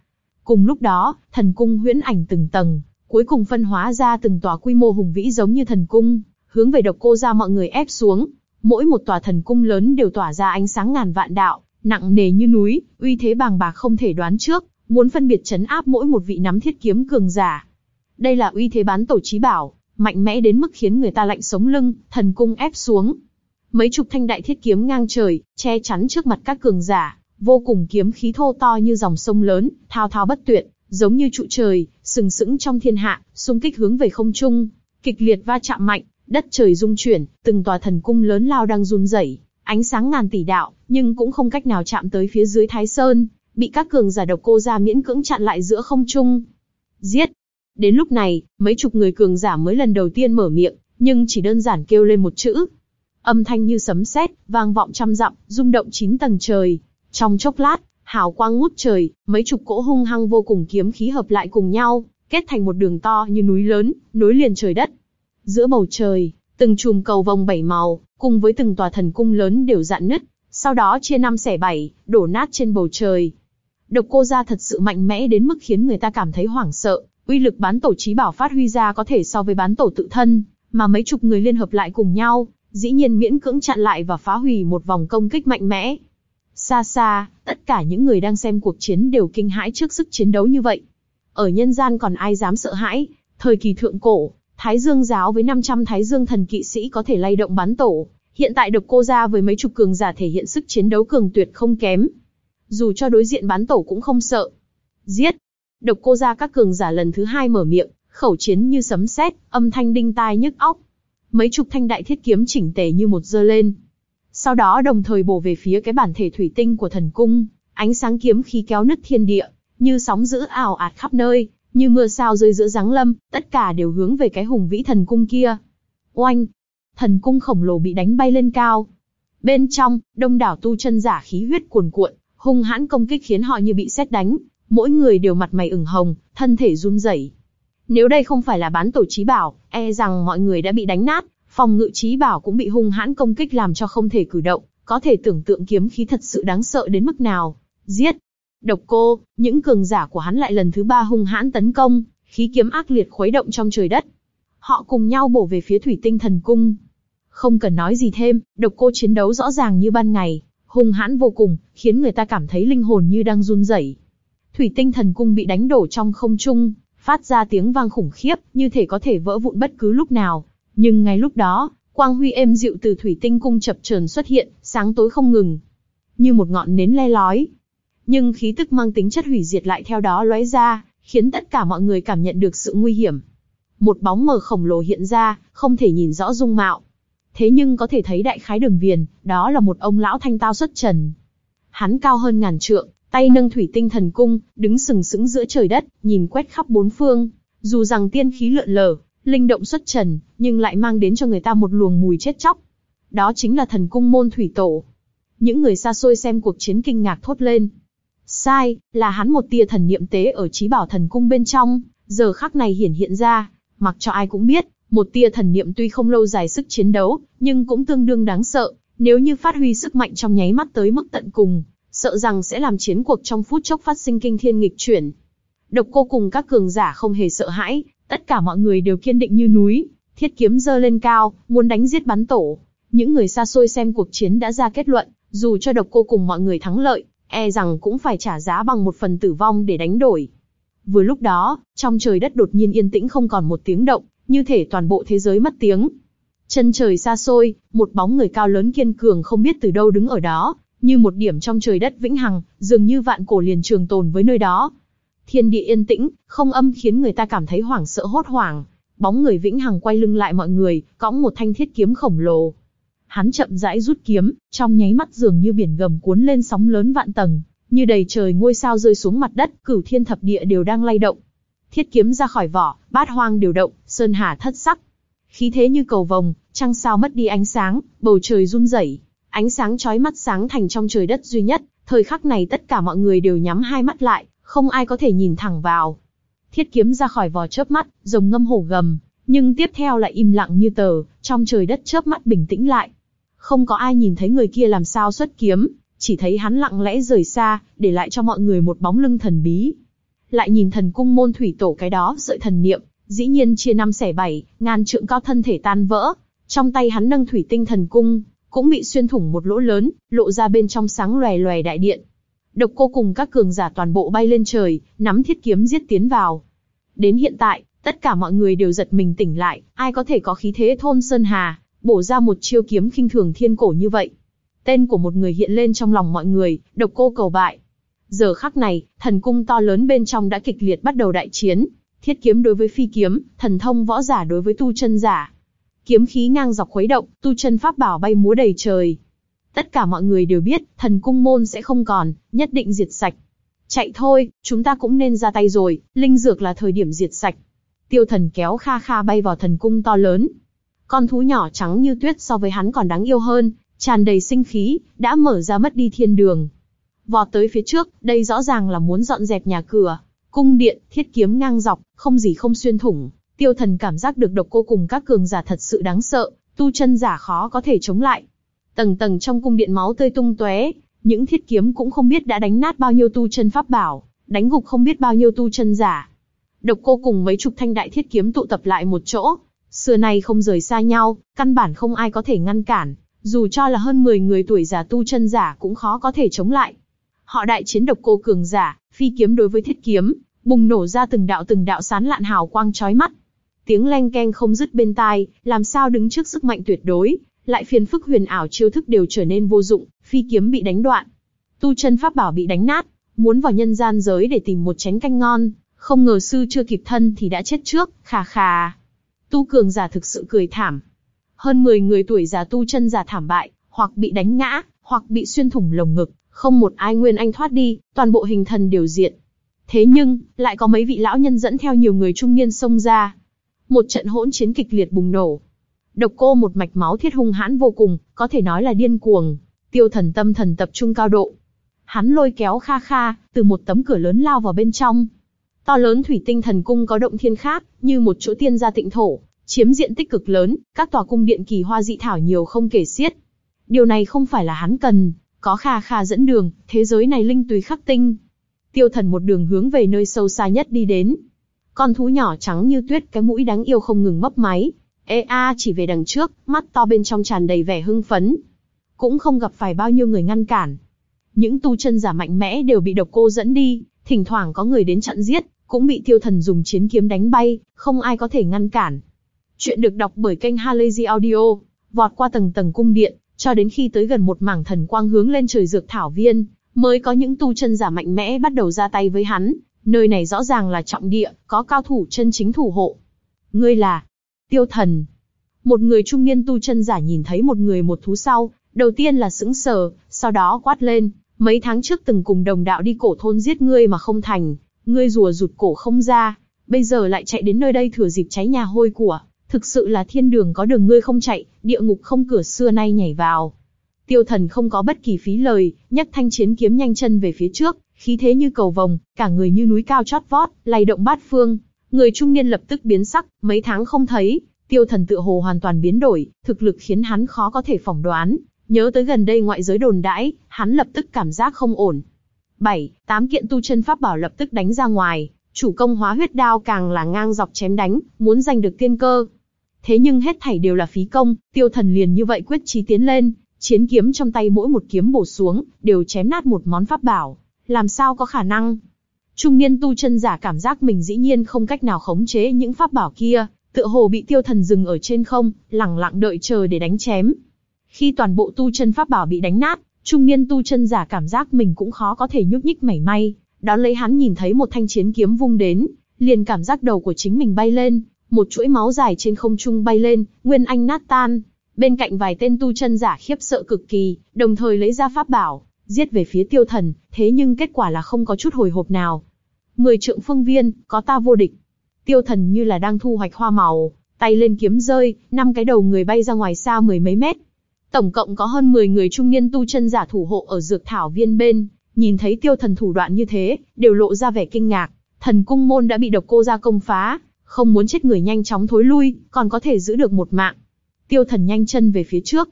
Cùng lúc đó, thần cung huyễn ảnh từng tầng, cuối cùng phân hóa ra từng tòa quy mô hùng vĩ giống như thần cung, hướng về độc cô ra mọi người ép xuống. Mỗi một tòa thần cung lớn đều tỏa ra ánh sáng ngàn vạn đạo, nặng nề như núi, uy thế bàng bạc không thể đoán trước, muốn phân biệt chấn áp mỗi một vị nắm thiết kiếm cường giả. Đây là uy thế bán tổ trí bảo, mạnh mẽ đến mức khiến người ta lạnh sống lưng, thần cung ép xuống. Mấy chục thanh đại thiết kiếm ngang trời, che chắn trước mặt các cường giả, vô cùng kiếm khí thô to như dòng sông lớn, thao thao bất tuyệt, giống như trụ trời, sừng sững trong thiên hạ, xung kích hướng về không trung, kịch liệt va chạm mạnh, đất trời rung chuyển, từng tòa thần cung lớn lao đang run rẩy, ánh sáng ngàn tỷ đạo, nhưng cũng không cách nào chạm tới phía dưới Thái Sơn, bị các cường giả độc cô ra miễn cưỡng chặn lại giữa không trung. Giết! Đến lúc này, mấy chục người cường giả mới lần đầu tiên mở miệng, nhưng chỉ đơn giản kêu lên một chữ. Âm thanh như sấm sét, vang vọng trăm dặm, rung động chín tầng trời. Trong chốc lát, hào quang ngút trời, mấy chục cỗ hung hăng vô cùng kiếm khí hợp lại cùng nhau, kết thành một đường to như núi lớn, nối liền trời đất. Giữa bầu trời, từng chùm cầu vồng bảy màu, cùng với từng tòa thần cung lớn đều dạn nứt, sau đó chia năm xẻ bảy, đổ nát trên bầu trời. Độc cô gia thật sự mạnh mẽ đến mức khiến người ta cảm thấy hoảng sợ, uy lực bán tổ trí bảo phát huy ra có thể so với bán tổ tự thân, mà mấy chục người liên hợp lại cùng nhau, dĩ nhiên miễn cưỡng chặn lại và phá hủy một vòng công kích mạnh mẽ. Xa xa, tất cả những người đang xem cuộc chiến đều kinh hãi trước sức chiến đấu như vậy. Ở nhân gian còn ai dám sợ hãi, thời kỳ thượng cổ, Thái Dương giáo với 500 Thái Dương thần kỵ sĩ có thể lay động bán tổ, hiện tại độc cô ra với mấy chục cường giả thể hiện sức chiến đấu cường tuyệt không kém. Dù cho đối diện bán tổ cũng không sợ. Giết! Độc cô ra các cường giả lần thứ hai mở miệng, khẩu chiến như sấm sét, âm thanh đinh tai nhức óc. Mấy chục thanh đại thiết kiếm chỉnh tề như một dơ lên. Sau đó đồng thời bổ về phía cái bản thể thủy tinh của thần cung, ánh sáng kiếm khí kéo nứt thiên địa, như sóng dữ ảo ạt khắp nơi, như mưa sao rơi giữa giáng lâm, tất cả đều hướng về cái hùng vĩ thần cung kia. Oanh! Thần cung khổng lồ bị đánh bay lên cao. Bên trong, đông đảo tu chân giả khí huyết cuồn cuộn, hung hãn công kích khiến họ như bị xét đánh, mỗi người đều mặt mày ửng hồng, thân thể run rẩy. Nếu đây không phải là bán tổ trí bảo, e rằng mọi người đã bị đánh nát, phòng ngự trí bảo cũng bị hung hãn công kích làm cho không thể cử động, có thể tưởng tượng kiếm khí thật sự đáng sợ đến mức nào. Giết! Độc cô, những cường giả của hắn lại lần thứ ba hung hãn tấn công, khí kiếm ác liệt khuấy động trong trời đất. Họ cùng nhau bổ về phía thủy tinh thần cung. Không cần nói gì thêm, độc cô chiến đấu rõ ràng như ban ngày, hung hãn vô cùng, khiến người ta cảm thấy linh hồn như đang run rẩy. Thủy tinh thần cung bị đánh đổ trong không trung, phát ra tiếng vang khủng khiếp, như thể có thể vỡ vụn bất cứ lúc nào. Nhưng ngay lúc đó, quang huy êm dịu từ thủy tinh cung chập chờn xuất hiện, sáng tối không ngừng, như một ngọn nến le lói, nhưng khí tức mang tính chất hủy diệt lại theo đó lóe ra, khiến tất cả mọi người cảm nhận được sự nguy hiểm. Một bóng mờ khổng lồ hiện ra, không thể nhìn rõ dung mạo. Thế nhưng có thể thấy đại khái đường viền, đó là một ông lão thanh tao xuất trần. Hắn cao hơn ngàn trượng, tay nâng thủy tinh thần cung, đứng sừng sững giữa trời đất, nhìn quét khắp bốn phương. Dù rằng tiên khí lượn lờ, linh động xuất trần, nhưng lại mang đến cho người ta một luồng mùi chết chóc. Đó chính là thần cung môn thủy tổ. Những người xa xôi xem cuộc chiến kinh ngạc thốt lên. Sai, là hắn một tia thần niệm tế ở trí bảo thần cung bên trong, giờ khắc này hiển hiện ra, mặc cho ai cũng biết, một tia thần niệm tuy không lâu dài sức chiến đấu, nhưng cũng tương đương đáng sợ, nếu như phát huy sức mạnh trong nháy mắt tới mức tận cùng, sợ rằng sẽ làm chiến cuộc trong phút chốc phát sinh kinh thiên nghịch chuyển. Độc cô cùng các cường giả không hề sợ hãi, tất cả mọi người đều kiên định như núi, thiết kiếm giơ lên cao, muốn đánh giết bắn tổ. Những người xa xôi xem cuộc chiến đã ra kết luận, dù cho độc cô cùng mọi người thắng lợi, e rằng cũng phải trả giá bằng một phần tử vong để đánh đổi. Vừa lúc đó, trong trời đất đột nhiên yên tĩnh không còn một tiếng động, như thể toàn bộ thế giới mất tiếng. Chân trời xa xôi, một bóng người cao lớn kiên cường không biết từ đâu đứng ở đó, như một điểm trong trời đất vĩnh hằng, dường như vạn cổ liền trường tồn với nơi đó. Thiên địa yên tĩnh, không âm khiến người ta cảm thấy hoảng sợ hốt hoảng. Bóng người vĩnh hằng quay lưng lại mọi người, cõng một thanh thiết kiếm khổng lồ, Hắn chậm rãi rút kiếm, trong nháy mắt dường như biển gầm cuốn lên sóng lớn vạn tầng, như đầy trời ngôi sao rơi xuống mặt đất, cửu thiên thập địa đều đang lay động. Thiết kiếm ra khỏi vỏ, bát hoang điều động, sơn hà thất sắc. Khí thế như cầu vồng, trăng sao mất đi ánh sáng, bầu trời run rẩy, ánh sáng chói mắt sáng thành trong trời đất duy nhất, thời khắc này tất cả mọi người đều nhắm hai mắt lại, không ai có thể nhìn thẳng vào. Thiết kiếm ra khỏi vỏ chớp mắt, rồng ngâm hổ gầm, nhưng tiếp theo lại im lặng như tờ, trong trời đất chớp mắt bình tĩnh lại. Không có ai nhìn thấy người kia làm sao xuất kiếm, chỉ thấy hắn lặng lẽ rời xa, để lại cho mọi người một bóng lưng thần bí. Lại nhìn thần cung môn thủy tổ cái đó sợi thần niệm, dĩ nhiên chia năm xẻ bảy, ngàn trượng cao thân thể tan vỡ, Trong tay hắn nâng thủy tinh thần cung, cũng bị xuyên thủng một lỗ lớn, lộ ra bên trong sáng loè loè đại điện. Độc cô cùng các cường giả toàn bộ bay lên trời, nắm thiết kiếm giết tiến vào. Đến hiện tại, tất cả mọi người đều giật mình tỉnh lại, ai có thể có khí thế thôn Sơn Hà, bổ ra một chiêu kiếm khinh thường thiên cổ như vậy. Tên của một người hiện lên trong lòng mọi người, độc cô cầu bại. Giờ khắc này, thần cung to lớn bên trong đã kịch liệt bắt đầu đại chiến. Thiết kiếm đối với phi kiếm, thần thông võ giả đối với tu chân giả. Kiếm khí ngang dọc khuấy động, tu chân pháp bảo bay múa đầy trời. Tất cả mọi người đều biết, thần cung môn sẽ không còn, nhất định diệt sạch. Chạy thôi, chúng ta cũng nên ra tay rồi, linh dược là thời điểm diệt sạch. Tiêu thần kéo kha kha bay vào thần cung to lớn. Con thú nhỏ trắng như tuyết so với hắn còn đáng yêu hơn, tràn đầy sinh khí, đã mở ra mất đi thiên đường. Vọt tới phía trước, đây rõ ràng là muốn dọn dẹp nhà cửa. Cung điện, thiết kiếm ngang dọc, không gì không xuyên thủng. Tiêu thần cảm giác được độc cô cùng các cường giả thật sự đáng sợ, tu chân giả khó có thể chống lại. Tầng tầng trong cung điện máu tươi tung tóe, những thiết kiếm cũng không biết đã đánh nát bao nhiêu tu chân pháp bảo, đánh gục không biết bao nhiêu tu chân giả. Độc cô cùng mấy chục thanh đại thiết kiếm tụ tập lại một chỗ, xưa nay không rời xa nhau, căn bản không ai có thể ngăn cản, dù cho là hơn 10 người tuổi già tu chân giả cũng khó có thể chống lại. Họ đại chiến độc cô cường giả, phi kiếm đối với thiết kiếm, bùng nổ ra từng đạo từng đạo sán lạn hào quang chói mắt. Tiếng leng keng không dứt bên tai, làm sao đứng trước sức mạnh tuyệt đối, lại phiền phức huyền ảo chiêu thức đều trở nên vô dụng, phi kiếm bị đánh đoạn. Tu chân pháp bảo bị đánh nát, muốn vào nhân gian giới để tìm một chén canh ngon, không ngờ sư chưa kịp thân thì đã chết trước, khà khà. Tu cường giả thực sự cười thảm. Hơn 10 người tuổi già tu chân giả thảm bại, hoặc bị đánh ngã, hoặc bị xuyên thủng lồng ngực, không một ai nguyên anh thoát đi, toàn bộ hình thần đều diện. Thế nhưng, lại có mấy vị lão nhân dẫn theo nhiều người trung niên xông ra. Một trận hỗn chiến kịch liệt bùng nổ. Độc cô một mạch máu thiết hung hãn vô cùng, có thể nói là điên cuồng. Tiêu thần tâm thần tập trung cao độ. Hắn lôi kéo kha kha, từ một tấm cửa lớn lao vào bên trong. To lớn thủy tinh thần cung có động thiên khác, như một chỗ tiên gia tịnh thổ, chiếm diện tích cực lớn, các tòa cung điện kỳ hoa dị thảo nhiều không kể xiết. Điều này không phải là hắn cần, có kha kha dẫn đường, thế giới này linh tùy khắc tinh. Tiêu thần một đường hướng về nơi sâu xa nhất đi đến. Con thú nhỏ trắng như tuyết cái mũi đáng yêu không ngừng mấp máy. Ê a chỉ về đằng trước, mắt to bên trong tràn đầy vẻ hưng phấn. Cũng không gặp phải bao nhiêu người ngăn cản. Những tu chân giả mạnh mẽ đều bị độc cô dẫn đi, thỉnh thoảng có người đến chặn giết, cũng bị tiêu thần dùng chiến kiếm đánh bay, không ai có thể ngăn cản. Chuyện được đọc bởi kênh Halazy Audio, vọt qua tầng tầng cung điện, cho đến khi tới gần một mảng thần quang hướng lên trời dược thảo viên, mới có những tu chân giả mạnh mẽ bắt đầu ra tay với hắn. Nơi này rõ ràng là trọng địa, có cao thủ chân chính thủ hộ. Ngươi là Tiêu Thần. Một người trung niên tu chân giả nhìn thấy một người một thú sau, đầu tiên là sững sờ, sau đó quát lên, mấy tháng trước từng cùng đồng đạo đi cổ thôn giết ngươi mà không thành, ngươi rùa rụt cổ không ra, bây giờ lại chạy đến nơi đây thừa dịp cháy nhà hôi của, thực sự là thiên đường có đường ngươi không chạy, địa ngục không cửa xưa nay nhảy vào. Tiêu thần không có bất kỳ phí lời, nhấc thanh chiến kiếm nhanh chân về phía trước, khí thế như cầu vồng, cả người như núi cao chót vót, lay động bát phương. Người trung niên lập tức biến sắc, mấy tháng không thấy, tiêu thần tựa hồ hoàn toàn biến đổi, thực lực khiến hắn khó có thể phỏng đoán. Nhớ tới gần đây ngoại giới đồn đãi, hắn lập tức cảm giác không ổn. Bảy, tám kiện tu chân pháp bảo lập tức đánh ra ngoài, chủ công hóa huyết đao càng là ngang dọc chém đánh, muốn giành được tiên cơ. Thế nhưng hết thảy đều là phí công, tiêu thần liền như vậy quyết chí tiến lên, chiến kiếm trong tay mỗi một kiếm bổ xuống, đều chém nát một món pháp bảo. Làm sao có khả năng? Trung niên tu chân giả cảm giác mình dĩ nhiên không cách nào khống chế những pháp bảo kia, tựa hồ bị tiêu thần dừng ở trên không, lẳng lặng đợi chờ để đánh chém. Khi toàn bộ tu chân pháp bảo bị đánh nát, trung niên tu chân giả cảm giác mình cũng khó có thể nhúc nhích mảy may, Đó lấy hắn nhìn thấy một thanh chiến kiếm vung đến, liền cảm giác đầu của chính mình bay lên, một chuỗi máu dài trên không trung bay lên, nguyên anh nát tan. Bên cạnh vài tên tu chân giả khiếp sợ cực kỳ, đồng thời lấy ra pháp bảo, giết về phía tiêu thần, thế nhưng kết quả là không có chút hồi hộp nào. Mười trượng phương viên, có ta vô địch. Tiêu thần như là đang thu hoạch hoa màu, tay lên kiếm rơi, năm cái đầu người bay ra ngoài xa mười mấy mét. Tổng cộng có hơn 10 người trung niên tu chân giả thủ hộ ở dược thảo viên bên, nhìn thấy tiêu thần thủ đoạn như thế, đều lộ ra vẻ kinh ngạc. Thần cung môn đã bị độc cô ra công phá, không muốn chết người nhanh chóng thối lui, còn có thể giữ được một mạng. Tiêu thần nhanh chân về phía trước.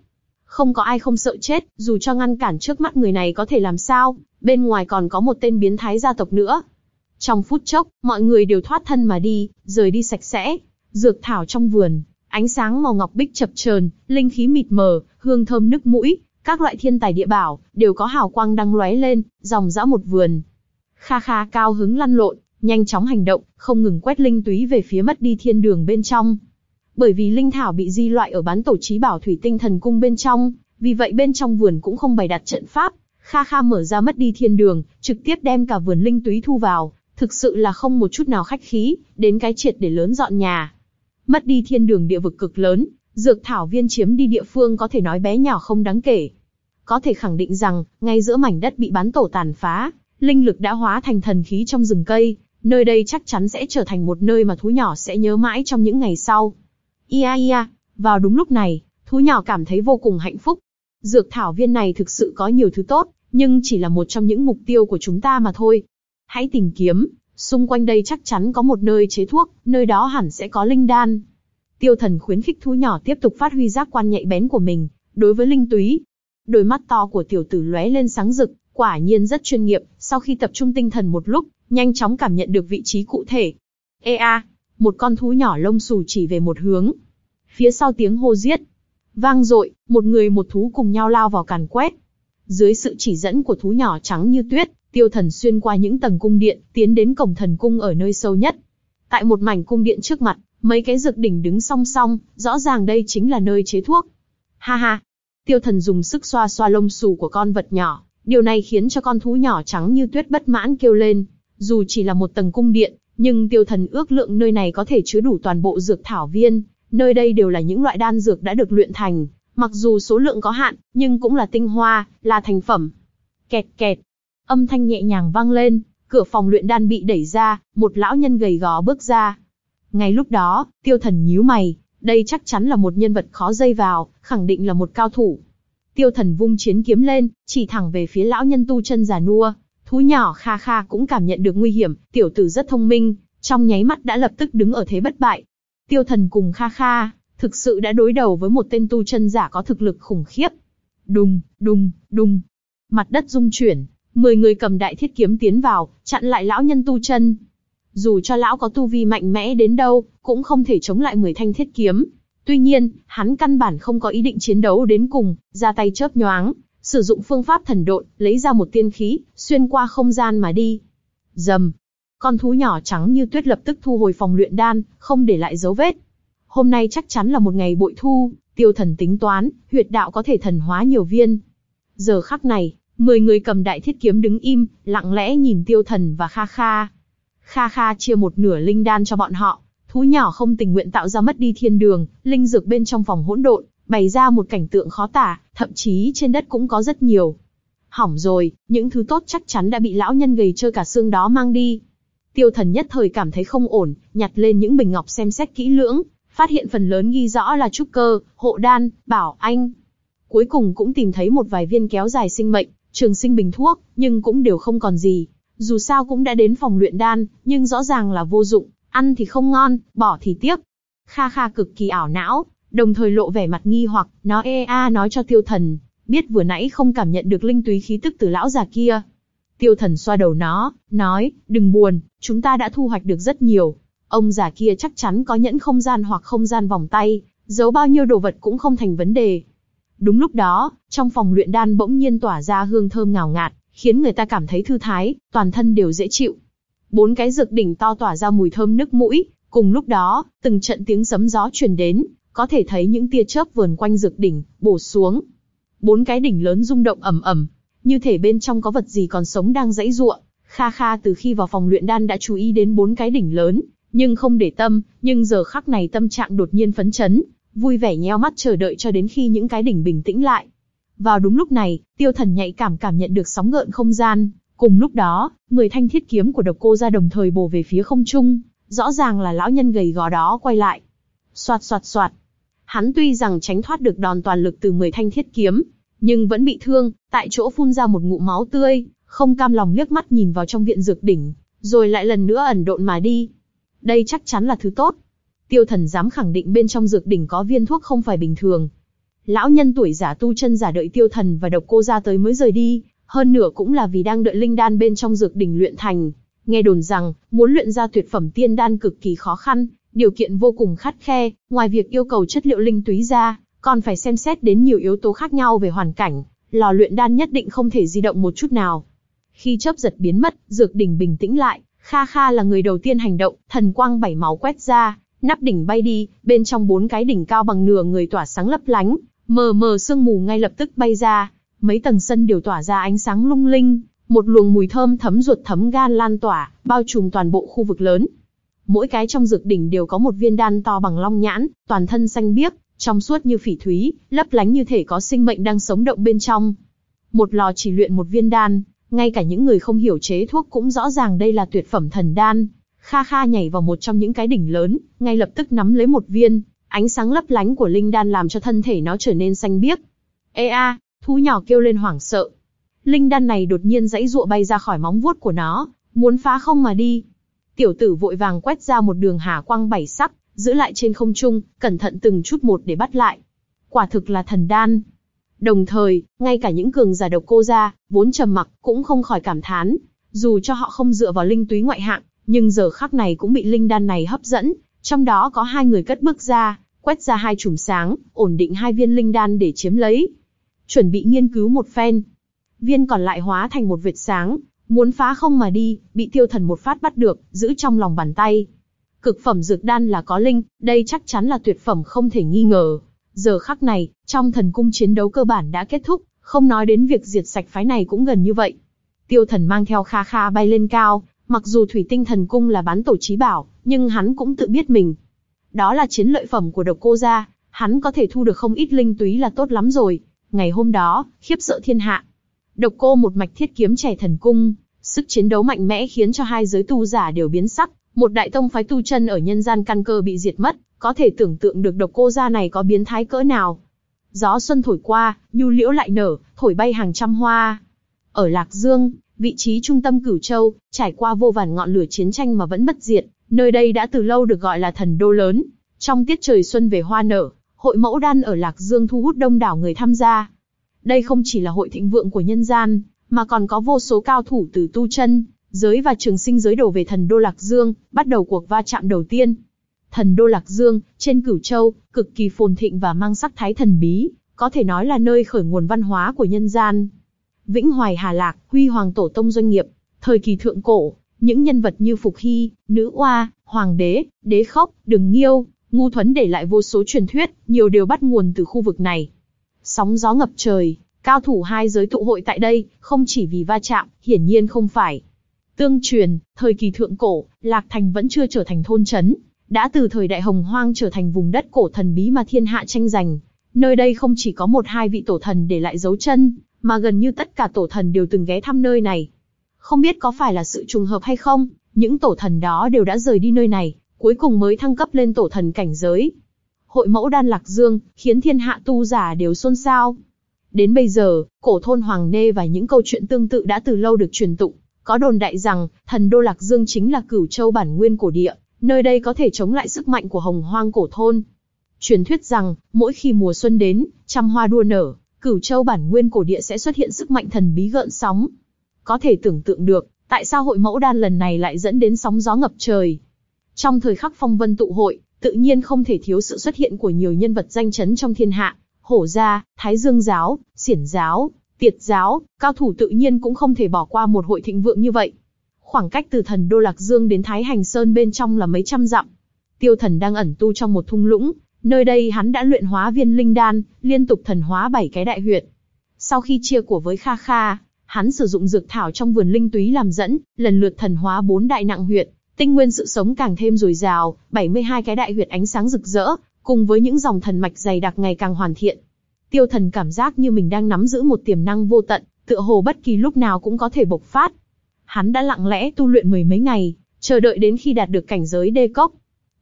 Không có ai không sợ chết, dù cho ngăn cản trước mắt người này có thể làm sao, bên ngoài còn có một tên biến thái gia tộc nữa. Trong phút chốc, mọi người đều thoát thân mà đi, rời đi sạch sẽ. Dược thảo trong vườn, Ánh sáng màu ngọc bích chập chờn, linh khí mịt mờ, hương thơm nức mũi, các loại thiên tài địa bảo đều có hào quang đang lóe lên, dòng dã một vườn. Kha Kha cao hứng lăn lộn, nhanh chóng hành động, không ngừng quét linh túy về phía mất đi thiên đường bên trong. Bởi vì linh thảo bị di loại ở bán tổ trí bảo thủy tinh thần cung bên trong, vì vậy bên trong vườn cũng không bày đặt trận pháp. Kha Kha mở ra mất đi thiên đường, trực tiếp đem cả vườn linh túy thu vào, thực sự là không một chút nào khách khí, đến cái triệt để lớn dọn nhà. Mất đi thiên đường địa vực cực lớn, dược thảo viên chiếm đi địa phương có thể nói bé nhỏ không đáng kể. Có thể khẳng định rằng, ngay giữa mảnh đất bị bán tổ tàn phá, linh lực đã hóa thành thần khí trong rừng cây, nơi đây chắc chắn sẽ trở thành một nơi mà thú nhỏ sẽ nhớ mãi trong những ngày sau. Ia ia, vào đúng lúc này, thú nhỏ cảm thấy vô cùng hạnh phúc. Dược thảo viên này thực sự có nhiều thứ tốt, nhưng chỉ là một trong những mục tiêu của chúng ta mà thôi. Hãy tìm kiếm, xung quanh đây chắc chắn có một nơi chế thuốc, nơi đó hẳn sẽ có linh đan. Tiêu thần khuyến khích thú nhỏ tiếp tục phát huy giác quan nhạy bén của mình, đối với linh túy. Đôi mắt to của tiểu tử lóe lên sáng rực, quả nhiên rất chuyên nghiệp, sau khi tập trung tinh thần một lúc, nhanh chóng cảm nhận được vị trí cụ thể. Ê a, một con thú nhỏ lông xù chỉ về một hướng. Phía sau tiếng hô giết, vang dội, một người một thú cùng nhau lao vào càn quét. Dưới sự chỉ dẫn của thú nhỏ trắng như tuyết, tiêu thần xuyên qua những tầng cung điện, tiến đến cổng thần cung ở nơi sâu nhất. Tại một mảnh cung điện trước mặt, mấy cái dược đỉnh đứng song song, rõ ràng đây chính là nơi chế thuốc. Ha ha! Tiêu thần dùng sức xoa xoa lông xù của con vật nhỏ, điều này khiến cho con thú nhỏ trắng như tuyết bất mãn kêu lên. Dù chỉ là một tầng cung điện, nhưng tiêu thần ước lượng nơi này có thể chứa đủ toàn bộ dược thảo viên, nơi đây đều là những loại đan dược đã được luyện thành, mặc dù số lượng có hạn, nhưng cũng là tinh hoa, là thành phẩm. Kẹt kẹt, âm thanh nhẹ nhàng vang lên, cửa phòng luyện đan bị đẩy ra, một lão nhân gầy gò bước ra. Ngay lúc đó, tiêu thần nhíu mày, đây chắc chắn là một nhân vật khó dây vào, khẳng định là một cao thủ. Tiêu thần vung chiến kiếm lên, chỉ thẳng về phía lão nhân tu chân già nua, Thú nhỏ Kha Kha cũng cảm nhận được nguy hiểm, tiểu tử rất thông minh, trong nháy mắt đã lập tức đứng ở thế bất bại. Tiêu thần cùng Kha Kha, thực sự đã đối đầu với một tên tu chân giả có thực lực khủng khiếp. Đùng, đùng, đùng. Mặt đất rung chuyển, mười người cầm đại thiết kiếm tiến vào, chặn lại lão nhân tu chân. Dù cho lão có tu vi mạnh mẽ đến đâu, cũng không thể chống lại mười thanh thiết kiếm. Tuy nhiên, hắn căn bản không có ý định chiến đấu đến cùng, ra tay chớp nhoáng, sử dụng phương pháp thần độn, lấy ra một tiên khí, xuyên qua không gian mà đi. Dầm. Con thú nhỏ trắng như tuyết lập tức thu hồi phòng luyện đan, không để lại dấu vết. Hôm nay chắc chắn là một ngày bội thu, tiêu thần tính toán, huyệt đạo có thể thần hóa nhiều viên. Giờ khắc này, mười người cầm đại thiết kiếm đứng im, lặng lẽ nhìn tiêu thần và Kha Kha. Kha Kha chia một nửa linh đan cho bọn họ, thú nhỏ không tình nguyện tạo ra mất đi thiên đường, linh dược bên trong phòng hỗn độn, bày ra một cảnh tượng khó tả, thậm chí trên đất cũng có rất nhiều. Hỏng rồi, những thứ tốt chắc chắn đã bị lão nhân gầy chơi cả xương đó mang đi. Tiêu thần nhất thời cảm thấy không ổn, nhặt lên những bình ngọc xem xét kỹ lưỡng, phát hiện phần lớn ghi rõ là trúc cơ, hộ đan, bảo anh. Cuối cùng cũng tìm thấy một vài viên kéo dài sinh mệnh, trường sinh bình thuốc, nhưng cũng đều không còn gì. Dù sao cũng đã đến phòng luyện đan, nhưng rõ ràng là vô dụng, ăn thì không ngon, bỏ thì tiếc. Kha Kha cực kỳ ảo não, đồng thời lộ vẻ mặt nghi hoặc, nó e a nói cho tiêu thần, biết vừa nãy không cảm nhận được linh túy khí tức từ lão già kia. Tiêu thần xoa đầu nó, nói, đừng buồn, chúng ta đã thu hoạch được rất nhiều. Ông già kia chắc chắn có nhẫn không gian hoặc không gian vòng tay, giấu bao nhiêu đồ vật cũng không thành vấn đề. Đúng lúc đó, trong phòng luyện đan bỗng nhiên tỏa ra hương thơm ngào ngạt, khiến người ta cảm thấy thư thái, toàn thân đều dễ chịu. Bốn cái dược đỉnh to tỏa ra mùi thơm nức mũi, cùng lúc đó, từng trận tiếng sấm gió truyền đến, có thể thấy những tia chớp vườn quanh dược đỉnh, bổ xuống. Bốn cái đỉnh lớn rung động ầm ầm, như thể bên trong có vật gì còn sống đang dãy ruộng. Kha Kha từ khi vào phòng luyện đan đã chú ý đến bốn cái đỉnh lớn, nhưng không để tâm, nhưng giờ khắc này tâm trạng đột nhiên phấn chấn, vui vẻ nheo mắt chờ đợi cho đến khi những cái đỉnh bình tĩnh lại. Vào đúng lúc này, tiêu thần nhạy cảm cảm nhận được sóng gợn không gian, cùng lúc đó, mười thanh thiết kiếm của độc cô ra đồng thời bổ về phía không trung, rõ ràng là lão nhân gầy gò đó quay lại. Soạt soạt soạt, Hắn tuy rằng tránh thoát được đòn toàn lực từ 10 thanh thiết kiếm, nhưng vẫn bị thương, tại chỗ phun ra một ngụm máu tươi, không cam lòng liếc mắt nhìn vào trong viện dược đỉnh, rồi lại lần nữa ẩn độn mà đi. Đây chắc chắn là thứ tốt. Tiêu thần dám khẳng định bên trong dược đỉnh có viên thuốc không phải bình thường. Lão nhân tuổi giả tu chân giả đợi tiêu thần và độc cô ra tới mới rời đi, hơn nữa cũng là vì đang đợi linh đan bên trong dược đỉnh luyện thành. Nghe đồn rằng, muốn luyện ra tuyệt phẩm tiên đan cực kỳ khó khăn, Điều kiện vô cùng khắt khe, ngoài việc yêu cầu chất liệu linh túy ra, còn phải xem xét đến nhiều yếu tố khác nhau về hoàn cảnh, lò luyện đan nhất định không thể di động một chút nào. Khi chớp giật biến mất, dược đỉnh bình tĩnh lại, Kha Kha là người đầu tiên hành động, thần quang bảy máu quét ra, nắp đỉnh bay đi, bên trong bốn cái đỉnh cao bằng nửa người tỏa sáng lấp lánh, mờ mờ sương mù ngay lập tức bay ra, mấy tầng sân đều tỏa ra ánh sáng lung linh, một luồng mùi thơm thấm ruột thấm gan lan tỏa, bao trùm toàn bộ khu vực lớn. Mỗi cái trong dược đỉnh đều có một viên đan to bằng long nhãn, toàn thân xanh biếc, trong suốt như phỉ thúy, lấp lánh như thể có sinh mệnh đang sống động bên trong. Một lò chỉ luyện một viên đan, ngay cả những người không hiểu chế thuốc cũng rõ ràng đây là tuyệt phẩm thần đan. Kha Kha nhảy vào một trong những cái đỉnh lớn, ngay lập tức nắm lấy một viên, ánh sáng lấp lánh của linh đan làm cho thân thể nó trở nên xanh biếc. Ê a, thú nhỏ kêu lên hoảng sợ. Linh đan này đột nhiên dãy dụa bay ra khỏi móng vuốt của nó, muốn phá không mà đi. Tiểu tử vội vàng quét ra một đường hà quang bảy sắc, giữ lại trên không trung, cẩn thận từng chút một để bắt lại. Quả thực là thần đan. Đồng thời, ngay cả những cường giả độc cô gia, vốn trầm mặc, cũng không khỏi cảm thán. Dù cho họ không dựa vào linh túy ngoại hạng, nhưng giờ khắc này cũng bị linh đan này hấp dẫn. Trong đó có hai người cất bước ra, quét ra hai chùm sáng, ổn định hai viên linh đan để chiếm lấy. Chuẩn bị nghiên cứu một phen. Viên còn lại hóa thành một vệt sáng, muốn phá không mà đi, bị tiêu thần một phát bắt được, giữ trong lòng bàn tay. Cực phẩm dược đan là có linh, đây chắc chắn là tuyệt phẩm không thể nghi ngờ. Giờ khắc này, trong thần cung chiến đấu cơ bản đã kết thúc, không nói đến việc diệt sạch phái này cũng gần như vậy. Tiêu thần mang theo kha kha bay lên cao, mặc dù thủy tinh thần cung là bán tổ trí bảo, nhưng hắn cũng tự biết mình. Đó là chiến lợi phẩm của độc cô gia, hắn có thể thu được không ít linh túy là tốt lắm rồi. Ngày hôm đó, khiếp sợ thiên hạ. Độc cô một mạch thiết kiếm trẻ thần cung, sức chiến đấu mạnh mẽ khiến cho hai giới tu giả đều biến sắc, một đại tông phái tu chân ở nhân gian căn cơ bị diệt mất, có thể tưởng tượng được độc cô gia này có biến thái cỡ nào. Gió xuân thổi qua, nhu liễu lại nở, thổi bay hàng trăm hoa. Ở Lạc Dương, vị trí trung tâm Cửu Châu, trải qua vô vàn ngọn lửa chiến tranh mà vẫn bất diệt, nơi đây đã từ lâu được gọi là thần đô lớn. Trong tiết trời xuân về hoa nở, hội mẫu đan ở Lạc Dương thu hút đông đảo người tham gia. Đây không chỉ là hội thịnh vượng của nhân gian, mà còn có vô số cao thủ từ tu chân, giới và trường sinh giới đổ về thần đô Lạc Dương, bắt đầu cuộc va chạm đầu tiên. Thần đô Lạc Dương, trên Cửu Châu, cực kỳ phồn thịnh và mang sắc thái thần bí, có thể nói là nơi khởi nguồn văn hóa của nhân gian. Vĩnh Hoài Hà Lạc, Huy Hoàng Tổ Tông Doanh nghiệp, thời kỳ thượng cổ, những nhân vật như Phục Hy, Nữ Oa, Hoàng đế, Đế Khốc, Đừng Nghiêu, Ngu Thuấn để lại vô số truyền thuyết, nhiều đều bắt nguồn từ khu vực này. Sóng gió ngập trời, cao thủ hai giới tụ hội tại đây, không chỉ vì va chạm, hiển nhiên không phải. Tương truyền, thời kỳ thượng cổ, Lạc Thành vẫn chưa trở thành thôn trấn, đã từ thời đại hồng hoang trở thành vùng đất cổ thần bí mà thiên hạ tranh giành. Nơi đây không chỉ có một hai vị tổ thần để lại dấu chân, mà gần như tất cả tổ thần đều từng ghé thăm nơi này. Không biết có phải là sự trùng hợp hay không, những tổ thần đó đều đã rời đi nơi này, cuối cùng mới thăng cấp lên tổ thần cảnh giới. Hội mẫu đan lạc dương, khiến thiên hạ tu giả đều xôn xao. Đến bây giờ, cổ thôn Hoàng Nê và những câu chuyện tương tự đã từ lâu được truyền tụng. Có đồn đại rằng, thần đô Lạc Dương chính là cửu châu bản nguyên cổ địa, nơi đây có thể chống lại sức mạnh của hồng hoang cổ thôn. Truyền thuyết rằng, mỗi khi mùa xuân đến, trăm hoa đua nở, cửu châu bản nguyên cổ địa sẽ xuất hiện sức mạnh thần bí gợn sóng. Có thể tưởng tượng được, tại sao hội mẫu đan lần này lại dẫn đến sóng gió ngập trời. Trong thời khắc phong vân tụ hội, tự nhiên không thể thiếu sự xuất hiện của nhiều nhân vật danh chấn trong thiên hạ, hổ gia, thái dương giáo, xiển giáo, tiệt giáo, cao thủ tự nhiên cũng không thể bỏ qua một hội thịnh vượng như vậy. Khoảng cách từ thần đô Lạc Dương đến Thái Hành Sơn bên trong là mấy trăm dặm. Tiêu thần đang ẩn tu trong một thung lũng, nơi đây hắn đã luyện hóa viên linh đan, liên tục thần hóa bảy cái đại huyệt. Sau khi chia của với Kha Kha, hắn sử dụng dược thảo trong vườn linh túy làm dẫn, lần lượt thần hóa bốn đại nặng huyệt, tinh nguyên sự sống càng thêm dồi dào, 72 cái đại huyệt ánh sáng rực rỡ, cùng với những dòng thần mạch dày đặc ngày càng hoàn thiện. Tiêu thần cảm giác như mình đang nắm giữ một tiềm năng vô tận, tựa hồ bất kỳ lúc nào cũng có thể bộc phát. Hắn đã lặng lẽ tu luyện mười mấy ngày, chờ đợi đến khi đạt được cảnh giới đê cốc.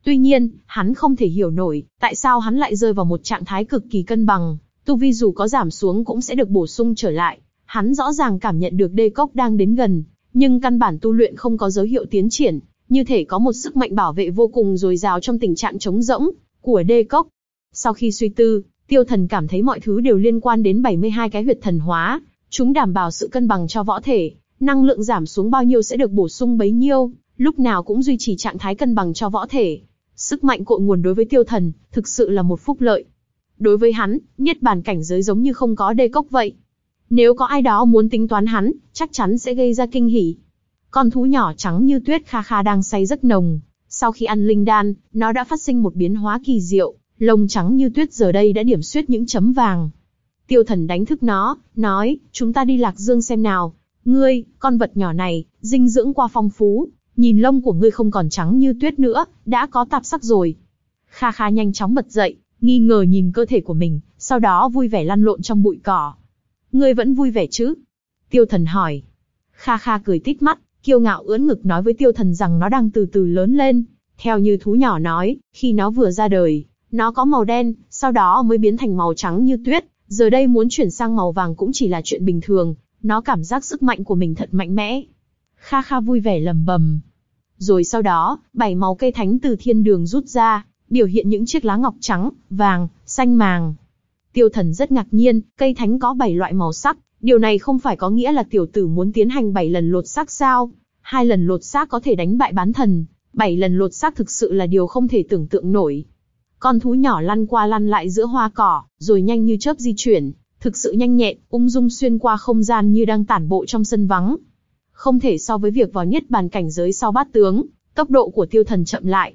Tuy nhiên, hắn không thể hiểu nổi, tại sao hắn lại rơi vào một trạng thái cực kỳ cân bằng, tu vi dù có giảm xuống cũng sẽ được bổ sung trở lại. Hắn rõ ràng cảm nhận được đê cốc đang đến gần, nhưng căn bản tu luyện không có dấu hiệu tiến triển, như thể có một sức mạnh bảo vệ vô cùng dồi dào trong tình trạng trống rỗng của đê cốc. Sau khi suy tư, tiêu thần cảm thấy mọi thứ đều liên quan đến 72 cái huyệt thần hóa, chúng đảm bảo sự cân bằng cho võ thể, năng lượng giảm xuống bao nhiêu sẽ được bổ sung bấy nhiêu, lúc nào cũng duy trì trạng thái cân bằng cho võ thể. Sức mạnh cội nguồn đối với tiêu thần, thực sự là một phúc lợi. Đối với hắn, nhất bản cảnh giới giống như không có đê cốc vậy. Nếu có ai đó muốn tính toán hắn, chắc chắn sẽ gây ra kinh hỉ. Con thú nhỏ trắng như tuyết kha kha đang say rất nồng. Sau khi ăn linh đan, nó đã phát sinh một biến hóa kỳ diệu, lông trắng như tuyết giờ đây đã điểm xuyết những chấm vàng. Tiêu thần đánh thức nó, nói, chúng ta đi lạc dương xem nào. Ngươi, con vật nhỏ này, dinh dưỡng qua phong phú, nhìn lông của ngươi không còn trắng như tuyết nữa, đã có tạp sắc rồi. Kha Kha nhanh chóng bật dậy, nghi ngờ nhìn cơ thể của mình, sau đó vui vẻ lăn lộn trong bụi cỏ. Ngươi vẫn vui vẻ chứ? Tiêu thần hỏi. Kha Kha cười tít mắt, kiêu ngạo ưỡn ngực nói với tiêu thần rằng nó đang từ từ lớn lên. Theo như thú nhỏ nói, khi nó vừa ra đời, nó có màu đen, sau đó mới biến thành màu trắng như tuyết, giờ đây muốn chuyển sang màu vàng cũng chỉ là chuyện bình thường, nó cảm giác sức mạnh của mình thật mạnh mẽ. Kha Kha vui vẻ lầm bầm. Rồi sau đó, bảy màu cây thánh từ thiên đường rút ra, biểu hiện những chiếc lá ngọc trắng, vàng, xanh màng. Tiêu thần rất ngạc nhiên, cây thánh có bảy loại màu sắc, điều này không phải có nghĩa là tiểu tử muốn tiến hành bảy lần lột xác sao? Hai lần lột xác có thể đánh bại bán thần, bảy lần lột xác thực sự là điều không thể tưởng tượng nổi. Con thú nhỏ lăn qua lăn lại giữa hoa cỏ, rồi nhanh như chớp di chuyển, thực sự nhanh nhẹn, ung dung xuyên qua không gian như đang tản bộ trong sân vắng. Không thể so với việc vào nhất bàn cảnh giới sau bát tướng, tốc độ của tiêu thần chậm lại.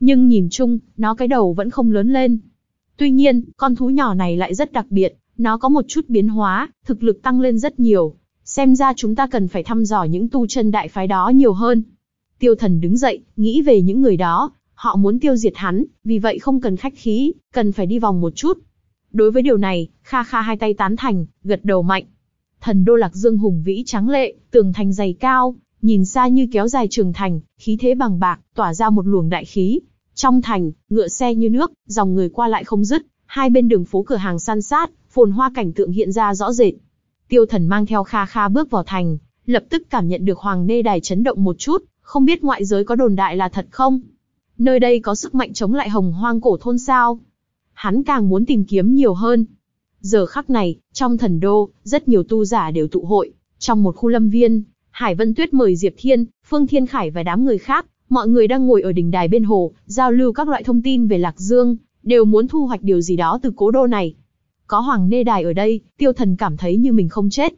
Nhưng nhìn chung, nó cái đầu vẫn không lớn lên. Tuy nhiên, con thú nhỏ này lại rất đặc biệt, nó có một chút biến hóa, thực lực tăng lên rất nhiều. Xem ra chúng ta cần phải thăm dò những tu chân đại phái đó nhiều hơn. Tiêu thần đứng dậy, nghĩ về những người đó, họ muốn tiêu diệt hắn, vì vậy không cần khách khí, cần phải đi vòng một chút. Đối với điều này, Kha Kha hai tay tán thành, gật đầu mạnh. Thần đô lạc dương hùng vĩ trắng lệ, tường thành dày cao, nhìn xa như kéo dài trường thành, khí thế bằng bạc, tỏa ra một luồng đại khí. Trong thành, ngựa xe như nước, dòng người qua lại không dứt, hai bên đường phố cửa hàng san sát, phồn hoa cảnh tượng hiện ra rõ rệt. Tiêu thần mang theo Kha Kha bước vào thành, lập tức cảm nhận được Hoàng Nê Đài chấn động một chút, không biết ngoại giới có đồn đại là thật không? Nơi đây có sức mạnh chống lại hồng hoang cổ thôn sao? Hắn càng muốn tìm kiếm nhiều hơn. Giờ khắc này, trong thần đô, rất nhiều tu giả đều tụ hội. Trong một khu lâm viên, Hải Vân Tuyết mời Diệp Thiên, Phương Thiên Khải và đám người khác, mọi người đang ngồi ở đỉnh đài bên hồ, giao lưu các loại thông tin về Lạc Dương, đều muốn thu hoạch điều gì đó từ cố đô này. Có Hoàng Nê Đài ở đây, tiêu thần cảm thấy như mình không chết.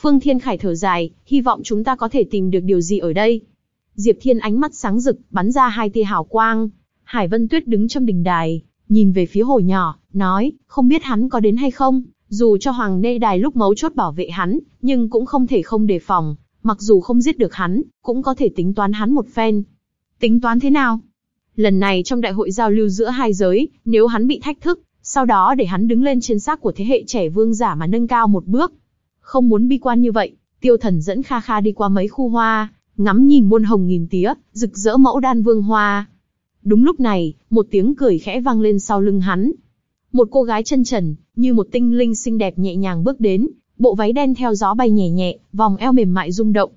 Phương Thiên Khải thở dài, hy vọng chúng ta có thể tìm được điều gì ở đây. Diệp Thiên ánh mắt sáng rực, bắn ra hai tia hào quang. Hải Vân Tuyết đứng trong đình đài, nhìn về phía hồ nhỏ, nói, không biết hắn có đến hay không, dù cho Hoàng Nê Đài lúc mấu chốt bảo vệ hắn, nhưng cũng không thể không đề phòng, mặc dù không giết được hắn, cũng có thể tính toán hắn một phen. Tính toán thế nào? Lần này trong đại hội giao lưu giữa hai giới, nếu hắn bị thách thức, sau đó để hắn đứng lên trên xác của thế hệ trẻ vương giả mà nâng cao một bước. Không muốn bi quan như vậy, tiêu thần dẫn Kha Kha đi qua mấy khu hoa, ngắm nhìn muôn hồng nghìn tía, rực rỡ mẫu đan vương hoa. Đúng lúc này, một tiếng cười khẽ vang lên sau lưng hắn. Một cô gái chân trần, như một tinh linh xinh đẹp nhẹ nhàng bước đến, bộ váy đen theo gió bay nhẹ nhẹ, vòng eo mềm mại rung động.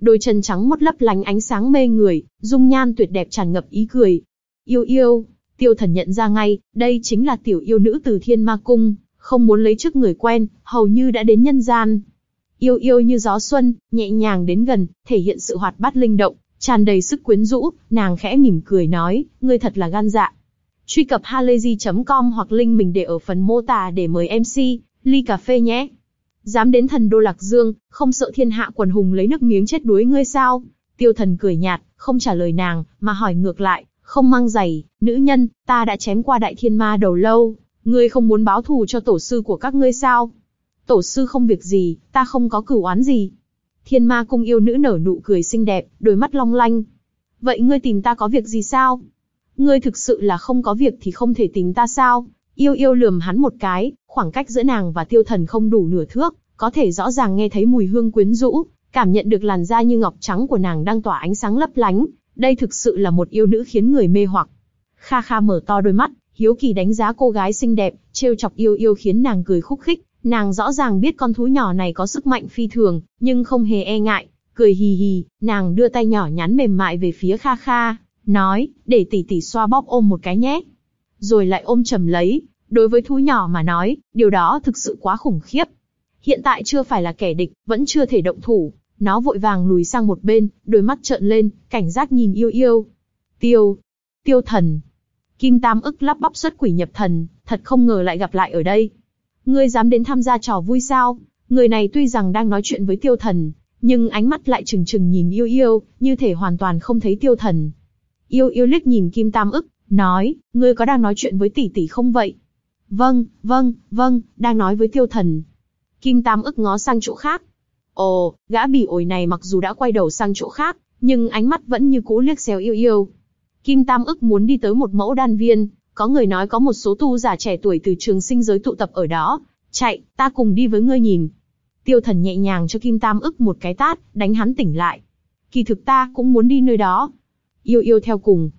Đôi chân trắng mốt lấp lánh ánh sáng mê người, dung nhan tuyệt đẹp tràn ngập ý cười. Yêu yêu, tiêu thần nhận ra ngay, đây chính là tiểu yêu nữ từ thiên ma cung, không muốn lấy trước người quen, hầu như đã đến nhân gian. Yêu yêu như gió xuân, nhẹ nhàng đến gần, thể hiện sự hoạt bát linh động, tràn đầy sức quyến rũ, nàng khẽ mỉm cười nói, ngươi thật là gan dạ. Truy cập halayzi.com hoặc link mình để ở phần mô tả để mời MC, ly cà phê nhé. Dám đến thần đô Lạc Dương, không sợ thiên hạ quần hùng lấy nước miếng chết đuối ngươi sao? Tiêu thần cười nhạt, không trả lời nàng, mà hỏi ngược lại, không mang giày, nữ nhân, ta đã chém qua đại thiên ma đầu lâu, ngươi không muốn báo thù cho tổ sư của các ngươi sao? Tổ sư không việc gì, ta không có cửu oán gì. Thiên ma cung yêu nữ nở nụ cười xinh đẹp, đôi mắt long lanh. Vậy ngươi tìm ta có việc gì sao? Ngươi thực sự là không có việc thì không thể tìm ta sao? Yêu yêu lườm hắn một cái, khoảng cách giữa nàng và tiêu thần không đủ nửa thước, có thể rõ ràng nghe thấy mùi hương quyến rũ, cảm nhận được làn da như ngọc trắng của nàng đang tỏa ánh sáng lấp lánh. Đây thực sự là một yêu nữ khiến người mê hoặc. Kha Kha mở to đôi mắt, hiếu kỳ đánh giá cô gái xinh đẹp, trêu chọc yêu yêu khiến nàng cười khúc khích. Nàng rõ ràng biết con thú nhỏ này có sức mạnh phi thường, nhưng không hề e ngại, cười hì hì, nàng đưa tay nhỏ nhắn mềm mại về phía Kha Kha, nói, để tỷ tỷ xoa bóp ôm một cái nhé. Rồi lại ôm chầm lấy, đối với thú nhỏ mà nói, điều đó thực sự quá khủng khiếp. Hiện tại chưa phải là kẻ địch, vẫn chưa thể động thủ, nó vội vàng lùi sang một bên, đôi mắt trợn lên, cảnh giác nhìn yêu yêu. Tiêu. tiêu thần. Kim Tam ức lắp bắp xuất quỷ nhập thần, thật không ngờ lại gặp lại ở đây. Ngươi dám đến tham gia trò vui sao? Người này tuy rằng đang nói chuyện với tiêu thần, nhưng ánh mắt lại trừng trừng nhìn yêu yêu, như thể hoàn toàn không thấy tiêu thần. Yêu yêu liếc nhìn Kim Tam ức, nói, ngươi có đang nói chuyện với tỷ tỷ không vậy? Vâng, vâng, vâng, đang nói với tiêu thần. Kim Tam ức ngó sang chỗ khác. Ồ, gã bỉ ổi này mặc dù đã quay đầu sang chỗ khác, nhưng ánh mắt vẫn như cũ liếc xéo yêu yêu. Kim Tam ức muốn đi tới một mẫu đan viên, có người nói có một số tu giả trẻ tuổi từ trường sinh giới tụ tập ở đó. Chạy, ta cùng đi với ngươi nhìn. Tiêu thần nhẹ nhàng cho Kim Tam ức một cái tát, đánh hắn tỉnh lại. Kỳ thực ta cũng muốn đi nơi đó. Yêu yêu theo cùng.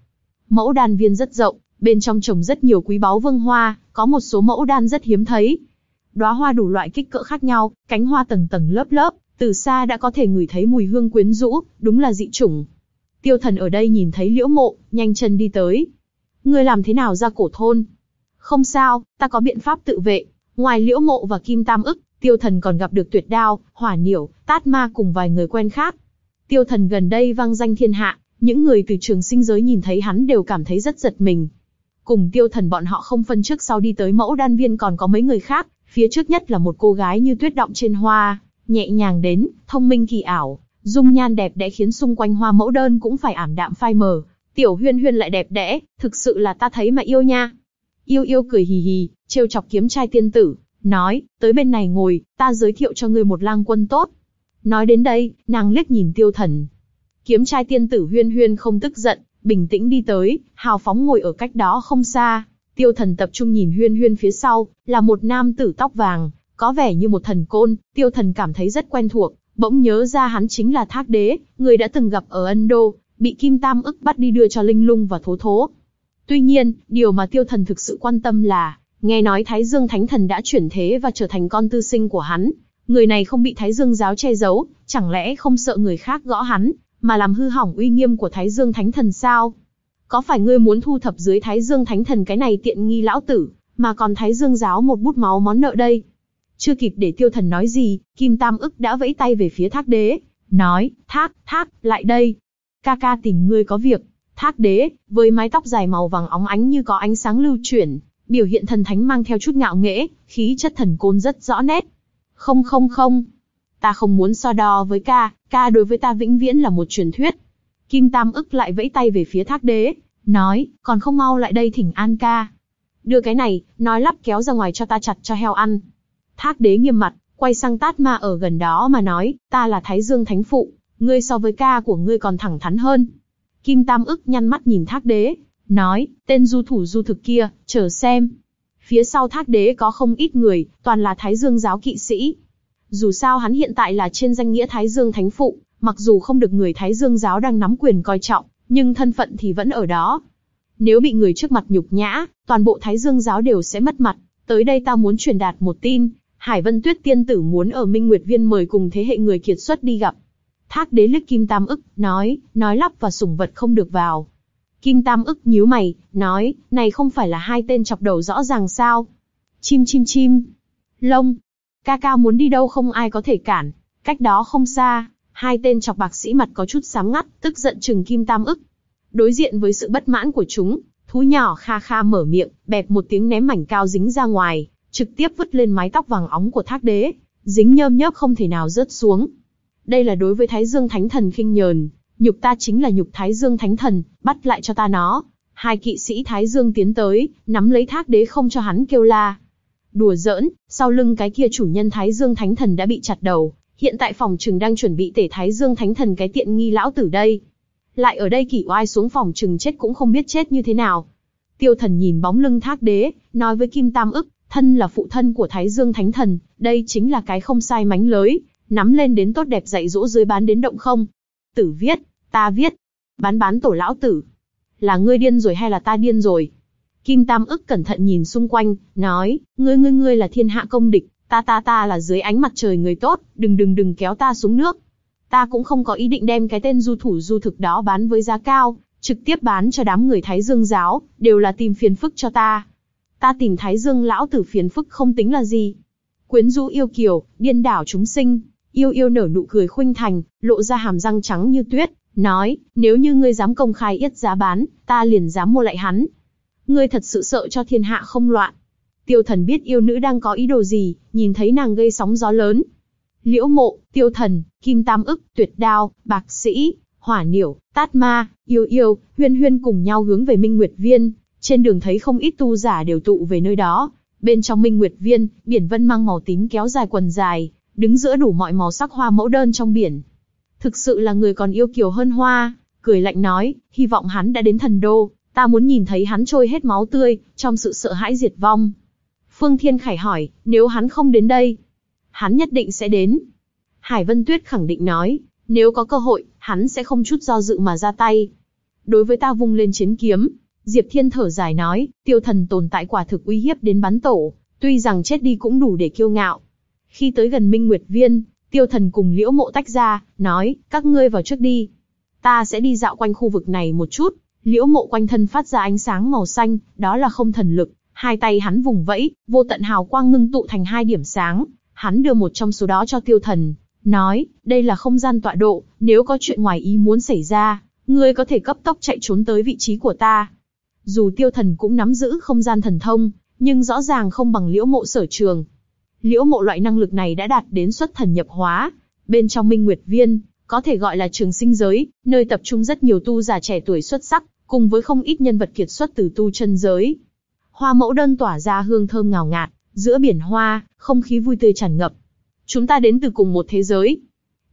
Mẫu đan viên rất rộng, bên trong trồng rất nhiều quý báu vương hoa, có một số mẫu đan rất hiếm thấy. Đóa hoa đủ loại kích cỡ khác nhau, cánh hoa tầng tầng lớp lớp, từ xa đã có thể ngửi thấy mùi hương quyến rũ, đúng là dị chủng. Tiêu thần ở đây nhìn thấy liễu mộ, nhanh chân đi tới. Ngươi làm thế nào ra cổ thôn? Không sao, ta có biện pháp tự vệ. Ngoài liễu mộ và kim tam ức, tiêu thần còn gặp được tuyệt đao, hỏa niểu, tát ma cùng vài người quen khác. Tiêu thần gần đây vang danh thiên hạ, những người từ trường sinh giới nhìn thấy hắn đều cảm thấy rất giật mình. Cùng tiêu thần bọn họ không phân trước sau đi tới mẫu đan viên còn có mấy người khác, phía trước nhất là một cô gái như tuyết động trên hoa, nhẹ nhàng đến, thông minh kỳ ảo, dung nhan đẹp đẽ khiến xung quanh hoa mẫu đơn cũng phải ảm đạm phai mờ. Tiểu huyên huyên lại đẹp đẽ, thực sự là ta thấy mà yêu nha. Yêu yêu cười hì hì, trêu chọc kiếm trai tiên tử, nói, tới bên này ngồi, ta giới thiệu cho ngươi một lang quân tốt. Nói đến đây, nàng liếc nhìn tiêu thần. Kiếm trai tiên tử huyên huyên không tức giận, bình tĩnh đi tới, hào phóng ngồi ở cách đó không xa. Tiêu thần tập trung nhìn huyên huyên phía sau, là một nam tử tóc vàng, có vẻ như một thần côn, tiêu thần cảm thấy rất quen thuộc, bỗng nhớ ra hắn chính là Thác Đế, người đã từng gặp ở Ân Đô, bị Kim Tam ức bắt đi đưa cho Linh Lung và Thố Thố. Tuy nhiên, điều mà tiêu thần thực sự quan tâm là, nghe nói Thái Dương Thánh Thần đã chuyển thế và trở thành con tư sinh của hắn. Người này không bị Thái Dương giáo che giấu, chẳng lẽ không sợ người khác gõ hắn, mà làm hư hỏng uy nghiêm của Thái Dương Thánh Thần sao? Có phải ngươi muốn thu thập dưới Thái Dương Thánh Thần cái này tiện nghi lão tử, mà còn Thái Dương giáo một bút máu món nợ đây? Chưa kịp để tiêu thần nói gì, Kim Tam ức đã vẫy tay về phía thác đế, nói, thác, thác, lại đây. Ca ca tìm ngươi có việc. Thác đế, với mái tóc dài màu vàng óng ánh như có ánh sáng lưu chuyển, biểu hiện thần thánh mang theo chút ngạo nghễ, khí chất thần côn rất rõ nét. Không không không, ta không muốn so đo với ca, ca đối với ta vĩnh viễn là một truyền thuyết. Kim Tam ức lại vẫy tay về phía thác đế, nói, còn không mau lại đây thỉnh an ca. Đưa cái này, nói lắp kéo ra ngoài cho ta chặt cho heo ăn. Thác đế nghiêm mặt, quay sang tát ma ở gần đó mà nói, ta là Thái Dương Thánh Phụ, ngươi so với ca của ngươi còn thẳng thắn hơn. Kim Tam ức nhăn mắt nhìn thác đế, nói, tên du thủ du thực kia, chờ xem. Phía sau thác đế có không ít người, toàn là Thái Dương giáo kỵ sĩ. Dù sao hắn hiện tại là trên danh nghĩa Thái Dương Thánh Phụ, mặc dù không được người Thái Dương giáo đang nắm quyền coi trọng, nhưng thân phận thì vẫn ở đó. Nếu bị người trước mặt nhục nhã, toàn bộ Thái Dương giáo đều sẽ mất mặt. Tới đây ta muốn truyền đạt một tin, Hải Vân Tuyết tiên tử muốn ở Minh Nguyệt Viên mời cùng thế hệ người kiệt xuất đi gặp. Thác đế liếc Kim Tam ức, nói, nói lắp và sủng vật không được vào. Kim Tam ức nhíu mày, nói, này không phải là hai tên chọc đầu rõ ràng sao? Chim chim chim. Lông. Ca ca muốn đi đâu không ai có thể cản. Cách đó không xa, hai tên chọc bạc sĩ mặt có chút sám ngắt, tức giận chừng Kim Tam ức. Đối diện với sự bất mãn của chúng, thú nhỏ kha kha mở miệng, bẹp một tiếng ném mảnh cao dính ra ngoài, trực tiếp vứt lên mái tóc vàng óng của thác đế, dính nhơm nhớp không thể nào rớt xuống. Đây là đối với Thái Dương Thánh Thần khinh nhờn, nhục ta chính là nhục Thái Dương Thánh Thần, bắt lại cho ta nó. Hai kỵ sĩ Thái Dương tiến tới, nắm lấy thác đế không cho hắn kêu la. Đùa giỡn, sau lưng cái kia chủ nhân Thái Dương Thánh Thần đã bị chặt đầu, hiện tại phòng trừng đang chuẩn bị tể Thái Dương Thánh Thần cái tiện nghi lão tử đây. Lại ở đây kỷ oai xuống phòng trừng chết cũng không biết chết như thế nào. Tiêu thần nhìn bóng lưng thác đế, nói với Kim Tam ức, thân là phụ thân của Thái Dương Thánh Thần, đây chính là cái không sai mánh lới, nắm lên đến tốt đẹp dạy dỗ dưới bán đến động không. Tử viết, ta viết, bán bán tổ lão tử. Là ngươi điên rồi hay là ta điên rồi? Kim Tam ức cẩn thận nhìn xung quanh, nói, ngươi ngươi ngươi là thiên hạ công địch, ta ta ta là dưới ánh mặt trời người tốt, đừng đừng đừng kéo ta xuống nước. Ta cũng không có ý định đem cái tên du thủ du thực đó bán với giá cao, trực tiếp bán cho đám người Thái Dương giáo, đều là tìm phiền phức cho ta ta tìm Thái Dương lão tử phiền phức không tính là gì. Quyến rũ yêu kiều, điên đảo chúng sinh, yêu yêu nở nụ cười khuynh thành, lộ ra hàm răng trắng như tuyết, nói, nếu như ngươi dám công khai yết giá bán, ta liền dám mua lại hắn. Ngươi thật sự sợ cho thiên hạ không loạn. Tiêu thần biết yêu nữ đang có ý đồ gì, nhìn thấy nàng gây sóng gió lớn. Liễu mộ, tiêu thần, kim tam ức, tuyệt đao, bạc sĩ, hỏa niểu, tát ma, yêu yêu, huyên huyên cùng nhau hướng về Minh Nguyệt Viên. Trên đường thấy không ít tu giả đều tụ về nơi đó. Bên trong Minh Nguyệt Viên, biển vân mang màu tím kéo dài quần dài, đứng giữa đủ mọi màu sắc hoa mẫu đơn trong biển. Thực sự là người còn yêu kiều hơn hoa, cười lạnh nói, hy vọng hắn đã đến thần đô, ta muốn nhìn thấy hắn trôi hết máu tươi, trong sự sợ hãi diệt vong. Phương Thiên Khải hỏi, nếu hắn không đến đây, hắn nhất định sẽ đến. Hải Vân Tuyết khẳng định nói, nếu có cơ hội, hắn sẽ không chút do dự mà ra tay. Đối với ta vung lên chiến kiếm, Diệp Thiên thở dài nói, tiêu thần tồn tại quả thực uy hiếp đến bắn tổ, tuy rằng chết đi cũng đủ để kiêu ngạo. Khi tới gần Minh Nguyệt Viên, tiêu thần cùng liễu mộ tách ra, nói, các ngươi vào trước đi. Ta sẽ đi dạo quanh khu vực này một chút, liễu mộ quanh thân phát ra ánh sáng màu xanh, đó là không thần lực, hai tay hắn vùng vẫy, vô tận hào quang ngưng tụ thành hai điểm sáng, hắn đưa một trong số đó cho tiêu thần, nói, đây là không gian tọa độ, nếu có chuyện ngoài ý muốn xảy ra, ngươi có thể cấp tốc chạy trốn tới vị trí của ta. Dù tiêu thần cũng nắm giữ không gian thần thông, nhưng rõ ràng không bằng liễu mộ sở trường. Liễu mộ loại năng lực này đã đạt đến xuất thần nhập hóa. Bên trong Minh Nguyệt Viên, có thể gọi là trường sinh giới, nơi tập trung rất nhiều tu giả trẻ tuổi xuất sắc, cùng với không ít nhân vật kiệt xuất từ tu chân giới. Hoa mẫu đơn tỏa ra hương thơm ngào ngạt, giữa biển hoa, không khí vui tươi tràn ngập. Chúng ta đến từ cùng một thế giới.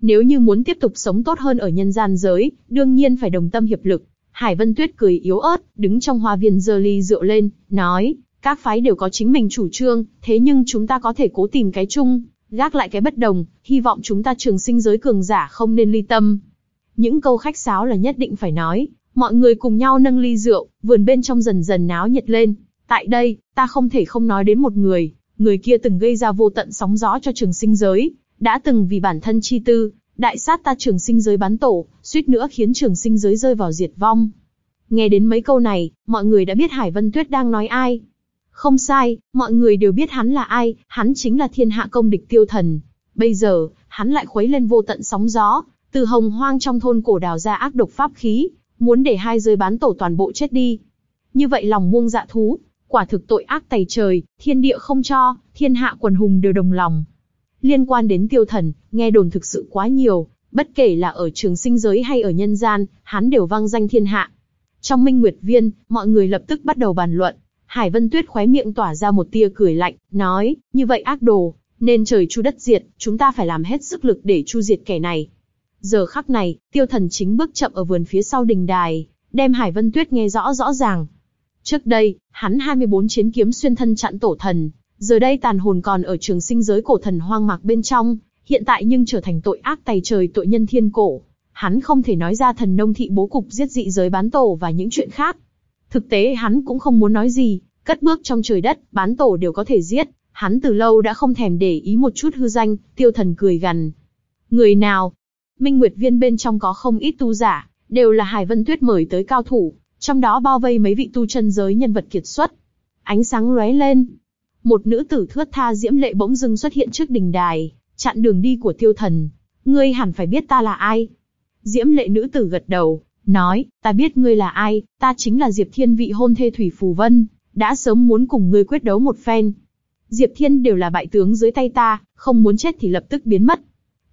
Nếu như muốn tiếp tục sống tốt hơn ở nhân gian giới, đương nhiên phải đồng tâm hiệp lực. Hải Vân Tuyết cười yếu ớt, đứng trong hoa viên giơ ly rượu lên, nói, các phái đều có chính mình chủ trương, thế nhưng chúng ta có thể cố tìm cái chung, gác lại cái bất đồng, hy vọng chúng ta trường sinh giới cường giả không nên ly tâm. Những câu khách sáo là nhất định phải nói, mọi người cùng nhau nâng ly rượu, vườn bên trong dần dần náo nhiệt lên. Tại đây, ta không thể không nói đến một người, người kia từng gây ra vô tận sóng gió cho trường sinh giới, đã từng vì bản thân chi tư, đại sát ta trường sinh giới bán tổ, suýt nữa khiến trường sinh giới rơi vào diệt vong. Nghe đến mấy câu này, mọi người đã biết Hải Vân Tuyết đang nói ai. Không sai, mọi người đều biết hắn là ai, hắn chính là thiên hạ công địch tiêu thần. Bây giờ, hắn lại khuấy lên vô tận sóng gió, từ hồng hoang trong thôn cổ đào ra ác độc pháp khí, muốn để hai giới bán tổ toàn bộ chết đi. Như vậy lòng muông dạ thú, quả thực tội ác tày trời, thiên địa không cho, thiên hạ quần hùng đều đồng lòng. Liên quan đến tiêu thần, nghe đồn thực sự quá nhiều, bất kể là ở trường sinh giới hay ở nhân gian, hắn đều vang danh thiên hạ. Trong minh nguyệt viên, mọi người lập tức bắt đầu bàn luận, Hải Vân Tuyết khóe miệng tỏa ra một tia cười lạnh, nói, như vậy ác đồ, nên trời chu đất diệt, chúng ta phải làm hết sức lực để chu diệt kẻ này. Giờ khắc này, tiêu thần chính bước chậm ở vườn phía sau đình đài, đem Hải Vân Tuyết nghe rõ rõ ràng. Trước đây, hắn 24 chiến kiếm xuyên thân chặn tổ thần, giờ đây tàn hồn còn ở trường sinh giới cổ thần hoang mạc bên trong, hiện tại nhưng trở thành tội ác tày trời tội nhân thiên cổ. Hắn không thể nói ra thần nông thị bố cục giết dị giới bán tổ và những chuyện khác. Thực tế hắn cũng không muốn nói gì, cất bước trong trời đất, bán tổ đều có thể giết. Hắn từ lâu đã không thèm để ý một chút hư danh, tiêu thần cười gằn. Người nào? Minh Nguyệt Viên bên trong có không ít tu giả, đều là Hải Vân Tuyết mời tới cao thủ, trong đó bao vây mấy vị tu chân giới nhân vật kiệt xuất. Ánh sáng lóe lên. Một nữ tử thướt tha diễm lệ bỗng dưng xuất hiện trước đình đài, chặn đường đi của tiêu thần. Ngươi hẳn phải biết ta là ai. Diễm lệ nữ tử gật đầu, nói, ta biết ngươi là ai, ta chính là Diệp Thiên vị hôn thê Thủy Phù Vân, đã sớm muốn cùng ngươi quyết đấu một phen. Diệp Thiên đều là bại tướng dưới tay ta, không muốn chết thì lập tức biến mất.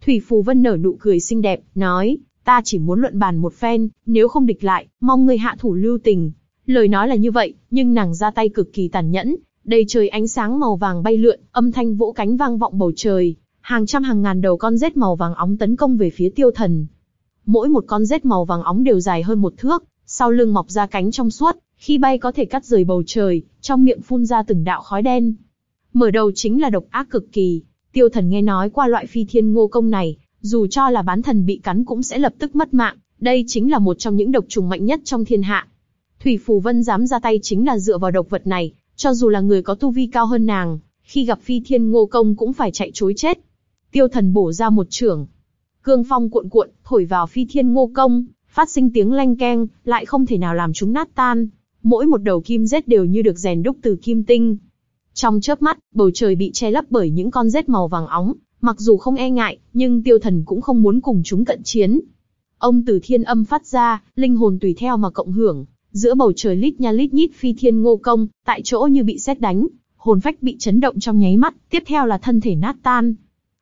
Thủy Phù Vân nở nụ cười xinh đẹp, nói, ta chỉ muốn luận bàn một phen, nếu không địch lại, mong ngươi hạ thủ lưu tình. Lời nói là như vậy, nhưng nàng ra tay cực kỳ tàn nhẫn, đầy trời ánh sáng màu vàng bay lượn, âm thanh vỗ cánh vang vọng bầu trời, hàng trăm hàng ngàn đầu con rết màu vàng óng tấn công về phía tiêu thần. Mỗi một con rết màu vàng óng đều dài hơn một thước, sau lưng mọc ra cánh trong suốt, khi bay có thể cắt rời bầu trời, trong miệng phun ra từng đạo khói đen. Mở đầu chính là độc ác cực kỳ, tiêu thần nghe nói qua loại phi thiên ngô công này, dù cho là bán thần bị cắn cũng sẽ lập tức mất mạng, đây chính là một trong những độc trùng mạnh nhất trong thiên hạ. Thủy Phù Vân dám ra tay chính là dựa vào độc vật này, cho dù là người có tu vi cao hơn nàng, khi gặp phi thiên ngô công cũng phải chạy chối chết. Tiêu thần bổ ra một trưởng. Cương phong cuộn cuộn, thổi vào phi thiên ngô công, phát sinh tiếng lanh keng, lại không thể nào làm chúng nát tan. Mỗi một đầu kim rết đều như được rèn đúc từ kim tinh. Trong chớp mắt, bầu trời bị che lấp bởi những con rết màu vàng óng, mặc dù không e ngại, nhưng tiêu thần cũng không muốn cùng chúng cận chiến. Ông từ thiên âm phát ra, linh hồn tùy theo mà cộng hưởng, giữa bầu trời lít nha lít nhít phi thiên ngô công, tại chỗ như bị sét đánh, hồn phách bị chấn động trong nháy mắt, tiếp theo là thân thể nát tan.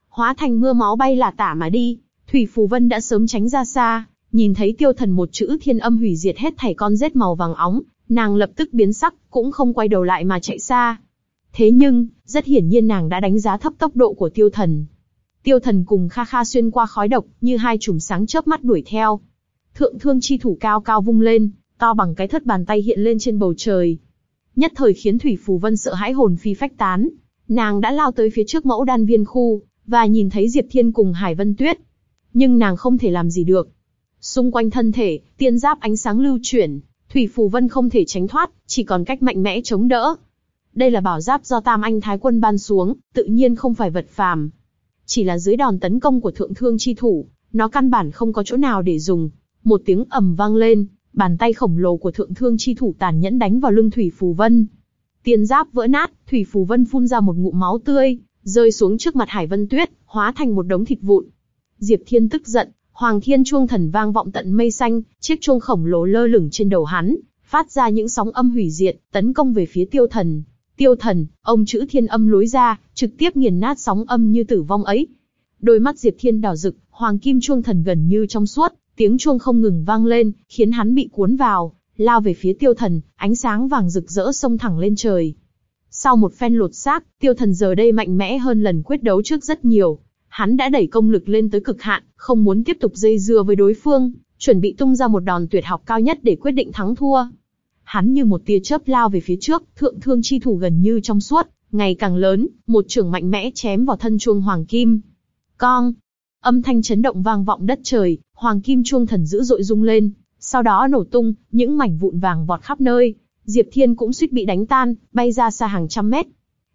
Hóa thành mưa máu bay là tả mà đi, Thủy Phù Vân đã sớm tránh ra xa, nhìn thấy tiêu thần một chữ thiên âm hủy diệt hết thảy con rết màu vàng óng, nàng lập tức biến sắc, cũng không quay đầu lại mà chạy xa. Thế nhưng, rất hiển nhiên nàng đã đánh giá thấp tốc độ của tiêu thần. Tiêu thần cùng Kha Kha xuyên qua khói độc, như hai chùm sáng chớp mắt đuổi theo. Thượng thương chi thủ cao cao vung lên, to bằng cái thất bàn tay hiện lên trên bầu trời. Nhất thời khiến Thủy Phù Vân sợ hãi hồn phi phách tán. Nàng đã lao tới phía trước mẫu đan viên khu, và nhìn thấy Diệp Thiên cùng Hải Vân Tuyết. Nhưng nàng không thể làm gì được. Xung quanh thân thể, tiên giáp ánh sáng lưu chuyển, Thủy Phù Vân không thể tránh thoát, chỉ còn cách mạnh mẽ chống đỡ. Đây là bảo giáp do Tam Anh Thái Quân ban xuống, tự nhiên không phải vật phàm. Chỉ là dưới đòn tấn công của thượng thương chi thủ, nó căn bản không có chỗ nào để dùng. Một tiếng ầm vang lên, bàn tay khổng lồ của thượng thương chi thủ tàn nhẫn đánh vào lưng Thủy Phù Vân. Tiên giáp vỡ nát, Thủy Phù Vân phun ra một ngụm máu tươi, rơi xuống trước mặt Hải Vân Tuyết, hóa thành một đống thịt vụn. Diệp Thiên tức giận, Hoàng Thiên chuông thần vang vọng tận mây xanh, chiếc chuông khổng lồ lơ lửng trên đầu hắn, phát ra những sóng âm hủy diệt, tấn công về phía Tiêu Thần. Tiêu Thần, ông chữ thiên âm lối ra, trực tiếp nghiền nát sóng âm như tử vong ấy. Đôi mắt Diệp Thiên đỏ rực, hoàng kim chuông thần gần như trong suốt, tiếng chuông không ngừng vang lên, khiến hắn bị cuốn vào, lao về phía Tiêu Thần, ánh sáng vàng rực rỡ xông thẳng lên trời. Sau một phen lột xác, Tiêu Thần giờ đây mạnh mẽ hơn lần quyết đấu trước rất nhiều, Hắn đã đẩy công lực lên tới cực hạn, không muốn tiếp tục dây dưa với đối phương, chuẩn bị tung ra một đòn tuyệt học cao nhất để quyết định thắng thua. Hắn như một tia chớp lao về phía trước, thượng thương chi thủ gần như trong suốt, ngày càng lớn, một trường mạnh mẽ chém vào thân chuông hoàng kim. Cong! Âm thanh chấn động vang vọng đất trời, hoàng kim chuông thần dữ dội rung lên, sau đó nổ tung, những mảnh vụn vàng vọt khắp nơi. Diệp Thiên cũng suýt bị đánh tan, bay ra xa hàng trăm mét,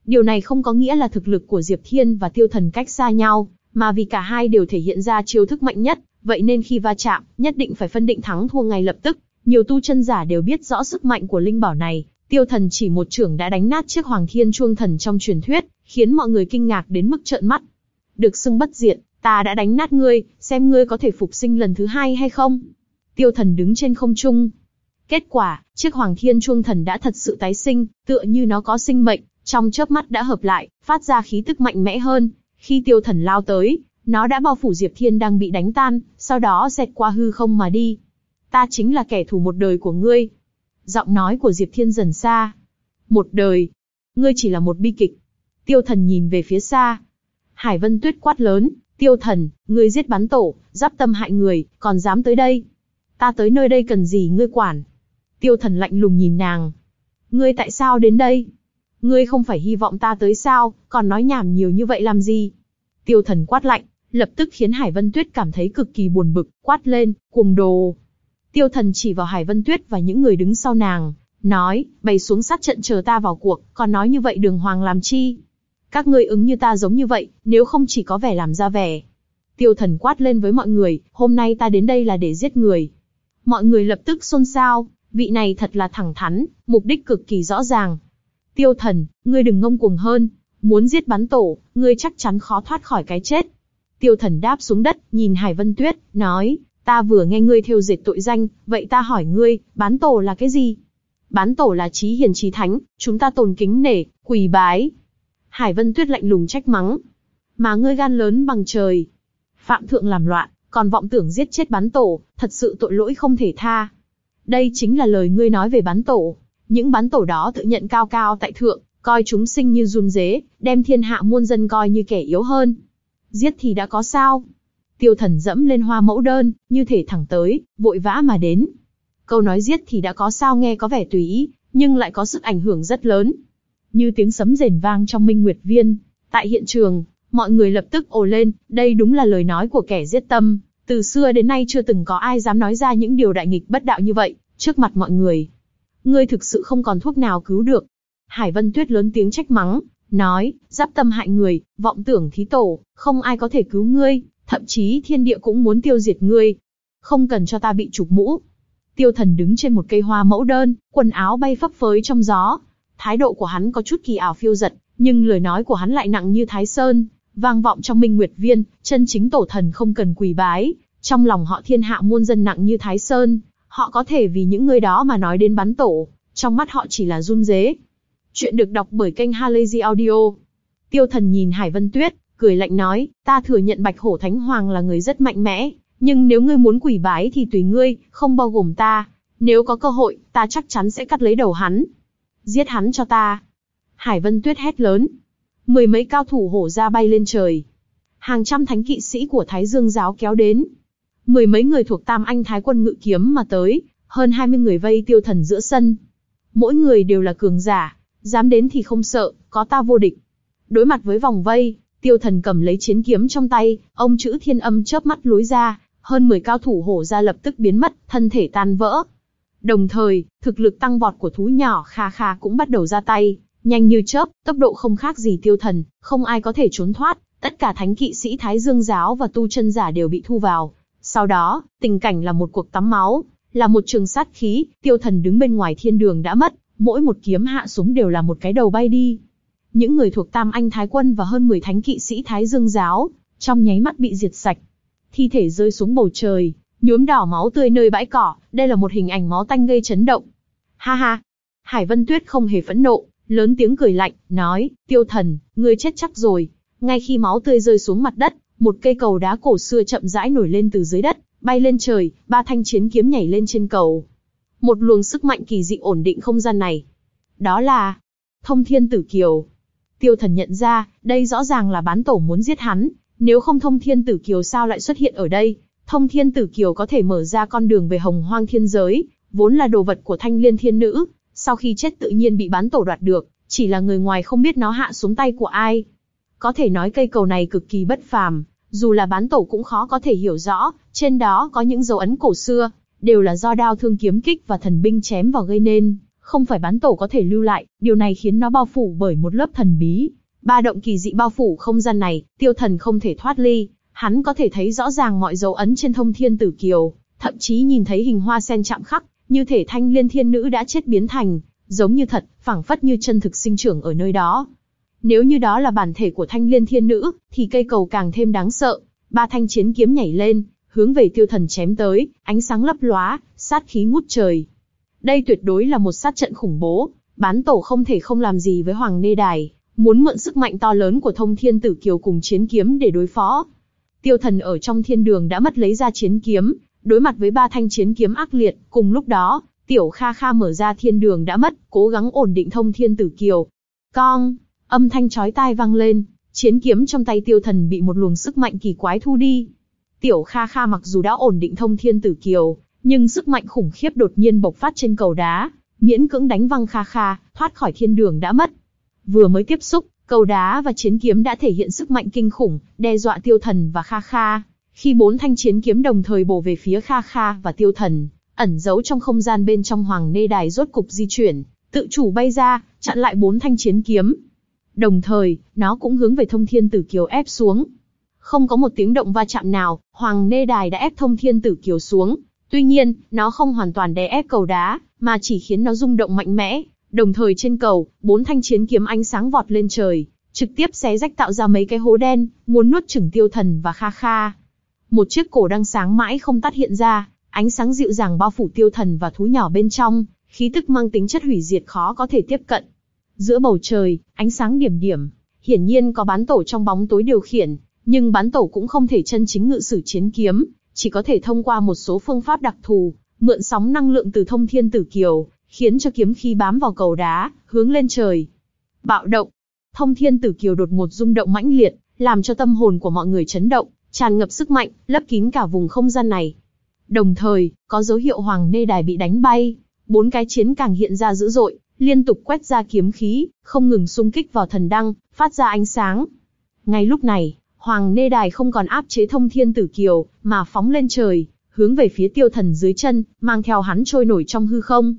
Điều này không có nghĩa là thực lực của Diệp Thiên và Tiêu Thần cách xa nhau, mà vì cả hai đều thể hiện ra chiêu thức mạnh nhất, vậy nên khi va chạm, nhất định phải phân định thắng thua ngay lập tức. Nhiều tu chân giả đều biết rõ sức mạnh của linh bảo này, Tiêu Thần chỉ một trưởng đã đánh nát chiếc Hoàng Thiên Chuông Thần trong truyền thuyết, khiến mọi người kinh ngạc đến mức trợn mắt. Được xưng bất diệt, ta đã đánh nát ngươi, xem ngươi có thể phục sinh lần thứ hai hay không? Tiêu Thần đứng trên không trung. Kết quả, chiếc Hoàng Thiên Chuông Thần đã thật sự tái sinh, tựa như nó có sinh mệnh, trong chớp mắt đã hợp lại, phát ra khí tức mạnh mẽ hơn. Khi tiêu thần lao tới, nó đã bao phủ Diệp Thiên đang bị đánh tan, sau đó xẹt qua hư không mà đi. Ta chính là kẻ thù một đời của ngươi. Giọng nói của Diệp Thiên dần xa. Một đời. Ngươi chỉ là một bi kịch. Tiêu thần nhìn về phía xa. Hải Vân Tuyết quát lớn, tiêu thần, ngươi giết bắn tổ, giáp tâm hại người, còn dám tới đây. Ta tới nơi đây cần gì ngươi quản. Tiêu thần lạnh lùng nhìn nàng. Ngươi tại sao đến đây? Ngươi không phải hy vọng ta tới sao, còn nói nhảm nhiều như vậy làm gì? Tiêu thần quát lạnh, lập tức khiến Hải Vân Tuyết cảm thấy cực kỳ buồn bực, quát lên, cuồng đồ. Tiêu thần chỉ vào Hải Vân Tuyết và những người đứng sau nàng, nói, bày xuống sát trận chờ ta vào cuộc, còn nói như vậy đường hoàng làm chi? Các ngươi ứng như ta giống như vậy, nếu không chỉ có vẻ làm ra vẻ. Tiêu thần quát lên với mọi người, hôm nay ta đến đây là để giết người. Mọi người lập tức xôn xao, vị này thật là thẳng thắn, mục đích cực kỳ rõ ràng, Tiêu thần, ngươi đừng ngông cuồng hơn, muốn giết bắn tổ, ngươi chắc chắn khó thoát khỏi cái chết. Tiêu thần đáp xuống đất, nhìn Hải Vân Tuyết, nói, ta vừa nghe ngươi thiêu diệt tội danh, vậy ta hỏi ngươi, bán tổ là cái gì? Bán tổ là trí hiền trí thánh, chúng ta tồn kính nể, quỳ bái. Hải Vân Tuyết lạnh lùng trách mắng. Mà ngươi gan lớn bằng trời. Phạm thượng làm loạn, còn vọng tưởng giết chết bán tổ, thật sự tội lỗi không thể tha. Đây chính là lời ngươi nói về bán tổ. Những bán tổ đó tự nhận cao cao tại thượng, coi chúng sinh như run dế, đem thiên hạ muôn dân coi như kẻ yếu hơn. Giết thì đã có sao? Tiêu thần dẫm lên hoa mẫu đơn, như thể thẳng tới, vội vã mà đến. Câu nói giết thì đã có sao nghe có vẻ tùy ý, nhưng lại có sức ảnh hưởng rất lớn. Như tiếng sấm rền vang trong minh nguyệt viên. Tại hiện trường, mọi người lập tức ồ lên, đây đúng là lời nói của kẻ giết tâm. Từ xưa đến nay chưa từng có ai dám nói ra những điều đại nghịch bất đạo như vậy, trước mặt mọi người ngươi thực sự không còn thuốc nào cứu được. Hải Vân Tuyết lớn tiếng trách mắng, nói, giáp tâm hại người, vọng tưởng thí tổ, không ai có thể cứu ngươi, thậm chí thiên địa cũng muốn tiêu diệt ngươi. Không cần cho ta bị chụp mũ. Tiêu thần đứng trên một cây hoa mẫu đơn, quần áo bay phấp phới trong gió. Thái độ của hắn có chút kỳ ảo phiêu giật, nhưng lời nói của hắn lại nặng như thái sơn, vang vọng trong minh nguyệt viên, chân chính tổ thần không cần quỳ bái, Trong lòng họ thiên hạ muôn dân nặng như Thái Sơn, họ có thể vì những người đó mà nói đến bắn tổ, trong mắt họ chỉ là run dế. Chuyện được đọc bởi kênh Halazy Audio. Tiêu thần nhìn Hải Vân Tuyết, cười lạnh nói, ta thừa nhận Bạch Hổ Thánh Hoàng là người rất mạnh mẽ, nhưng nếu ngươi muốn quỷ bái thì tùy ngươi, không bao gồm ta. Nếu có cơ hội, ta chắc chắn sẽ cắt lấy đầu hắn. Giết hắn cho ta. Hải Vân Tuyết hét lớn. Mười mấy cao thủ hổ ra bay lên trời. Hàng trăm thánh kỵ sĩ của Thái Dương giáo kéo đến. Mười mấy người thuộc Tam Anh Thái quân ngự kiếm mà tới, hơn 20 người vây tiêu thần giữa sân. Mỗi người đều là cường giả, dám đến thì không sợ, có ta vô địch. Đối mặt với vòng vây, tiêu thần cầm lấy chiến kiếm trong tay, ông chữ thiên âm chớp mắt lối ra, hơn 10 cao thủ hổ ra lập tức biến mất, thân thể tan vỡ. Đồng thời, thực lực tăng vọt của thú nhỏ Kha Kha cũng bắt đầu ra tay, nhanh như chớp, tốc độ không khác gì tiêu thần, không ai có thể trốn thoát, tất cả thánh kỵ sĩ Thái Dương giáo và tu chân giả đều bị thu vào. Sau đó, tình cảnh là một cuộc tắm máu, là một trường sát khí, tiêu thần đứng bên ngoài thiên đường đã mất, mỗi một kiếm hạ xuống đều là một cái đầu bay đi. Những người thuộc Tam Anh Thái quân và hơn 10 thánh kỵ sĩ Thái Dương giáo, trong nháy mắt bị diệt sạch. Thi thể rơi xuống bầu trời, nhuốm đỏ máu tươi nơi bãi cỏ, đây là một hình ảnh máu tanh gây chấn động. Ha ha! Hải Vân Tuyết không hề phẫn nộ, lớn tiếng cười lạnh, nói, tiêu thần, ngươi chết chắc rồi. Ngay khi máu tươi rơi xuống mặt đất, một cây cầu đá cổ xưa chậm rãi nổi lên từ dưới đất, bay lên trời, ba thanh chiến kiếm nhảy lên trên cầu. Một luồng sức mạnh kỳ dị ổn định không gian này. Đó là Thông Thiên Tử Kiều. Tiêu Thần nhận ra, đây rõ ràng là bán tổ muốn giết hắn, nếu không Thông Thiên Tử Kiều sao lại xuất hiện ở đây? Thông Thiên Tử Kiều có thể mở ra con đường về Hồng Hoang Thiên giới, vốn là đồ vật của Thanh Liên Thiên Nữ, sau khi chết tự nhiên bị bán tổ đoạt được, chỉ là người ngoài không biết nó hạ xuống tay của ai. Có thể nói cây cầu này cực kỳ bất phàm, dù là bán tổ cũng khó có thể hiểu rõ, trên đó có những dấu ấn cổ xưa, đều là do đao thương kiếm kích và thần binh chém vào gây nên, không phải bán tổ có thể lưu lại, điều này khiến nó bao phủ bởi một lớp thần bí. Ba động kỳ dị bao phủ không gian này, tiêu thần không thể thoát ly, hắn có thể thấy rõ ràng mọi dấu ấn trên thông thiên tử kiều, thậm chí nhìn thấy hình hoa sen chạm khắc, như thể thanh liên thiên nữ đã chết biến thành, giống như thật, phảng phất như chân thực sinh trưởng ở nơi đó. Nếu như đó là bản thể của thanh liên thiên nữ, thì cây cầu càng thêm đáng sợ. Ba thanh chiến kiếm nhảy lên, hướng về tiêu thần chém tới, ánh sáng lấp lóa, sát khí ngút trời. Đây tuyệt đối là một sát trận khủng bố, bán tổ không thể không làm gì với Hoàng Nê Đài, muốn mượn sức mạnh to lớn của thông thiên tử kiều cùng chiến kiếm để đối phó. Tiêu thần ở trong thiên đường đã mất lấy ra chiến kiếm, đối mặt với ba thanh chiến kiếm ác liệt, cùng lúc đó, tiểu kha kha mở ra thiên đường đã mất, cố gắng ổn định thông thiên tử kiều. Cong, âm thanh chói tai vang lên, chiến kiếm trong tay tiêu thần bị một luồng sức mạnh kỳ quái thu đi. Tiểu Kha Kha mặc dù đã ổn định thông thiên tử kiều, nhưng sức mạnh khủng khiếp đột nhiên bộc phát trên cầu đá, miễn cưỡng đánh văng Kha Kha, thoát khỏi thiên đường đã mất. Vừa mới tiếp xúc, cầu đá và chiến kiếm đã thể hiện sức mạnh kinh khủng, đe dọa tiêu thần và Kha Kha. Khi bốn thanh chiến kiếm đồng thời bổ về phía Kha Kha và tiêu thần, ẩn giấu trong không gian bên trong hoàng nê đài rốt cục di chuyển, tự chủ bay ra, chặn lại bốn thanh chiến kiếm. Đồng thời, nó cũng hướng về thông thiên tử kiều ép xuống. Không có một tiếng động va chạm nào, Hoàng Nê Đài đã ép thông thiên tử kiều xuống. Tuy nhiên, nó không hoàn toàn đè ép cầu đá, mà chỉ khiến nó rung động mạnh mẽ. Đồng thời trên cầu, bốn thanh chiến kiếm ánh sáng vọt lên trời, trực tiếp xé rách tạo ra mấy cái hố đen, muốn nuốt chửng tiêu thần và kha kha. Một chiếc cổ đang sáng mãi không tắt hiện ra, ánh sáng dịu dàng bao phủ tiêu thần và thú nhỏ bên trong, khí tức mang tính chất hủy diệt khó có thể tiếp cận. Giữa bầu trời, ánh sáng điểm điểm, hiển nhiên có bán tổ trong bóng tối điều khiển, nhưng bán tổ cũng không thể chân chính ngự sử chiến kiếm, chỉ có thể thông qua một số phương pháp đặc thù, mượn sóng năng lượng từ thông thiên tử kiều, khiến cho kiếm khí bám vào cầu đá, hướng lên trời. Bạo động, thông thiên tử kiều đột ngột rung động mãnh liệt, làm cho tâm hồn của mọi người chấn động, tràn ngập sức mạnh, lấp kín cả vùng không gian này. Đồng thời, có dấu hiệu hoàng nê đài bị đánh bay, bốn cái chiến càng hiện ra dữ dội, liên tục quét ra kiếm khí, không ngừng xung kích vào thần đăng, phát ra ánh sáng. Ngay lúc này, Hoàng Nê Đài không còn áp chế thông thiên tử kiều, mà phóng lên trời, hướng về phía tiêu thần dưới chân, mang theo hắn trôi nổi trong hư không.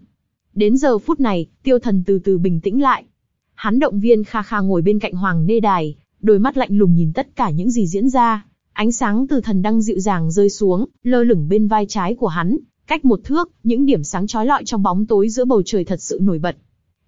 Đến giờ phút này, tiêu thần từ từ bình tĩnh lại. Hắn động viên kha kha ngồi bên cạnh Hoàng Nê Đài, đôi mắt lạnh lùng nhìn tất cả những gì diễn ra. Ánh sáng từ thần đăng dịu dàng rơi xuống, lơ lửng bên vai trái của hắn, cách một thước, những điểm sáng trói lọi trong bóng tối giữa bầu trời thật sự nổi bật.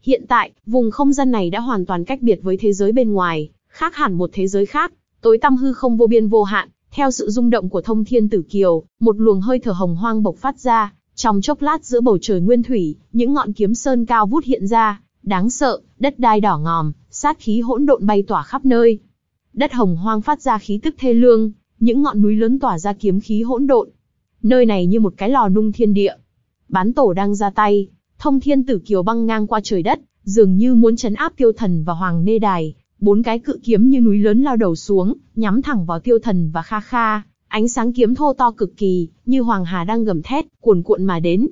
Hiện tại, vùng không gian này đã hoàn toàn cách biệt với thế giới bên ngoài, khác hẳn một thế giới khác, tối tăm hư không vô biên vô hạn, Theo sự rung động của thông thiên tử kiều, một luồng hơi thở hồng hoang bộc phát ra, trong chốc lát giữa bầu trời nguyên thủy, những ngọn kiếm sơn cao vút hiện ra, đáng sợ, đất đai đỏ ngòm, sát khí hỗn độn bay tỏa khắp nơi. Đất hồng hoang phát ra khí tức thê lương, những ngọn núi lớn tỏa ra kiếm khí hỗn độn. Nơi này như một cái lò nung thiên địa. Bán tổ đang ra tay, thông thiên tử kiều băng ngang qua trời đất, dường như muốn chấn áp tiêu thần và hoàng nê đài. Bốn cái cự kiếm như núi lớn lao đầu xuống, nhắm thẳng vào tiêu thần và kha kha. Ánh sáng kiếm thô to cực kỳ, như hoàng hà đang gầm thét, cuồn cuộn mà đến.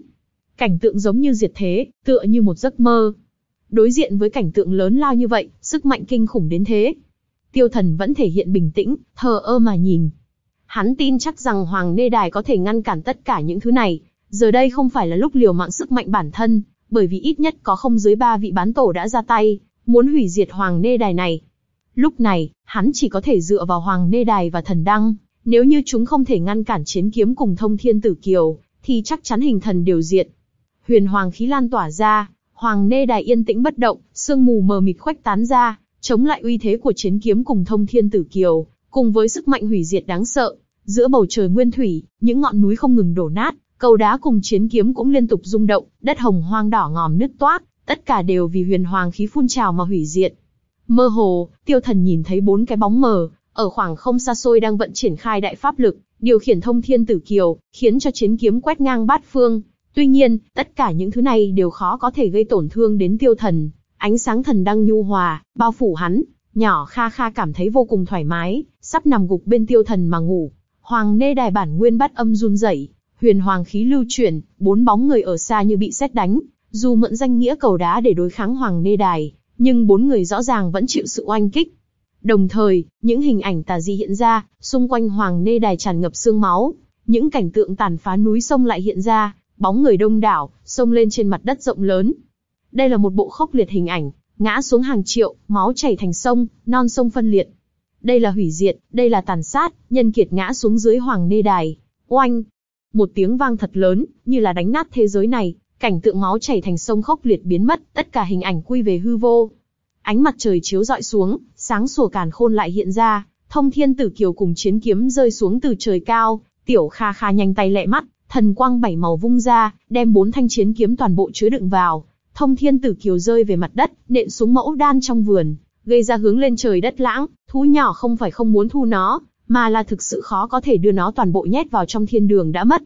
Cảnh tượng giống như diệt thế, tựa như một giấc mơ. Đối diện với cảnh tượng lớn lao như vậy, sức mạnh kinh khủng đến thế. Tiêu thần vẫn thể hiện bình tĩnh, thờ ơ mà nhìn. Hắn tin chắc rằng Hoàng Nê Đài có thể ngăn cản tất cả những thứ này. Giờ đây không phải là lúc liều mạng sức mạnh bản thân, bởi vì ít nhất có không dưới ba vị bán tổ đã ra tay, muốn hủy diệt Hoàng Nê Đài này. Lúc này, hắn chỉ có thể dựa vào Hoàng Nê Đài và Thần Đăng. Nếu như chúng không thể ngăn cản chiến kiếm cùng thông thiên tử kiều, thì chắc chắn hình thần đều diện, Huyền Hoàng khí lan tỏa ra, Hoàng Nê Đài yên tĩnh bất động, sương mù mờ mịt khoách tán ra, chống lại uy thế của chiến kiếm cùng thông thiên tử kiều, cùng với sức mạnh hủy diệt đáng sợ. Giữa bầu trời nguyên thủy, những ngọn núi không ngừng đổ nát, cầu đá cùng chiến kiếm cũng liên tục rung động, đất hồng hoang đỏ ngòm nứt toát, tất cả đều vì huyền hoàng khí phun trào mà hủy diệt. Mơ hồ, tiêu thần nhìn thấy bốn cái bóng mờ, ở khoảng không xa xôi đang vận triển khai đại pháp lực, điều khiển thông thiên tử kiều, khiến cho chiến kiếm quét ngang bát phương. Tuy nhiên, tất cả những thứ này đều khó có thể gây tổn thương đến tiêu thần. Ánh sáng thần đang nhu hòa, bao phủ hắn, nhỏ kha kha cảm thấy vô cùng thoải mái, sắp nằm gục bên tiêu thần mà ngủ. Hoàng nê đài bản nguyên bắt âm run rẩy, huyền hoàng khí lưu chuyển, bốn bóng người ở xa như bị xét đánh. Dù mượn danh nghĩa cầu đá để đối kháng hoàng nê đài, nhưng bốn người rõ ràng vẫn chịu sự oanh kích. Đồng thời, những hình ảnh tà dị hiện ra, xung quanh hoàng nê đài tràn ngập xương máu, những cảnh tượng tàn phá núi sông lại hiện ra, bóng người đông đảo, xông lên trên mặt đất rộng lớn. Đây là một bộ khốc liệt hình ảnh, ngã xuống hàng triệu, máu chảy thành sông, non sông phân liệt. Đây là hủy diệt, đây là tàn sát, nhân kiệt ngã xuống dưới hoàng nê đài. Oanh! Một tiếng vang thật lớn, như là đánh nát thế giới này, cảnh tượng máu chảy thành sông khốc liệt biến mất, tất cả hình ảnh quy về hư vô. Ánh mặt trời chiếu dọi xuống, sáng sủa càn khôn lại hiện ra, thông thiên tử kiều cùng chiến kiếm rơi xuống từ trời cao, tiểu kha kha nhanh tay lẹ mắt, thần quang bảy màu vung ra, đem bốn thanh chiến kiếm toàn bộ chứa đựng vào. Thông thiên tử kiều rơi về mặt đất, nện xuống mẫu đan trong vườn, gây ra hướng lên trời đất lãng, thú nhỏ không phải không muốn thu nó, mà là thực sự khó có thể đưa nó toàn bộ nhét vào trong thiên đường đã mất.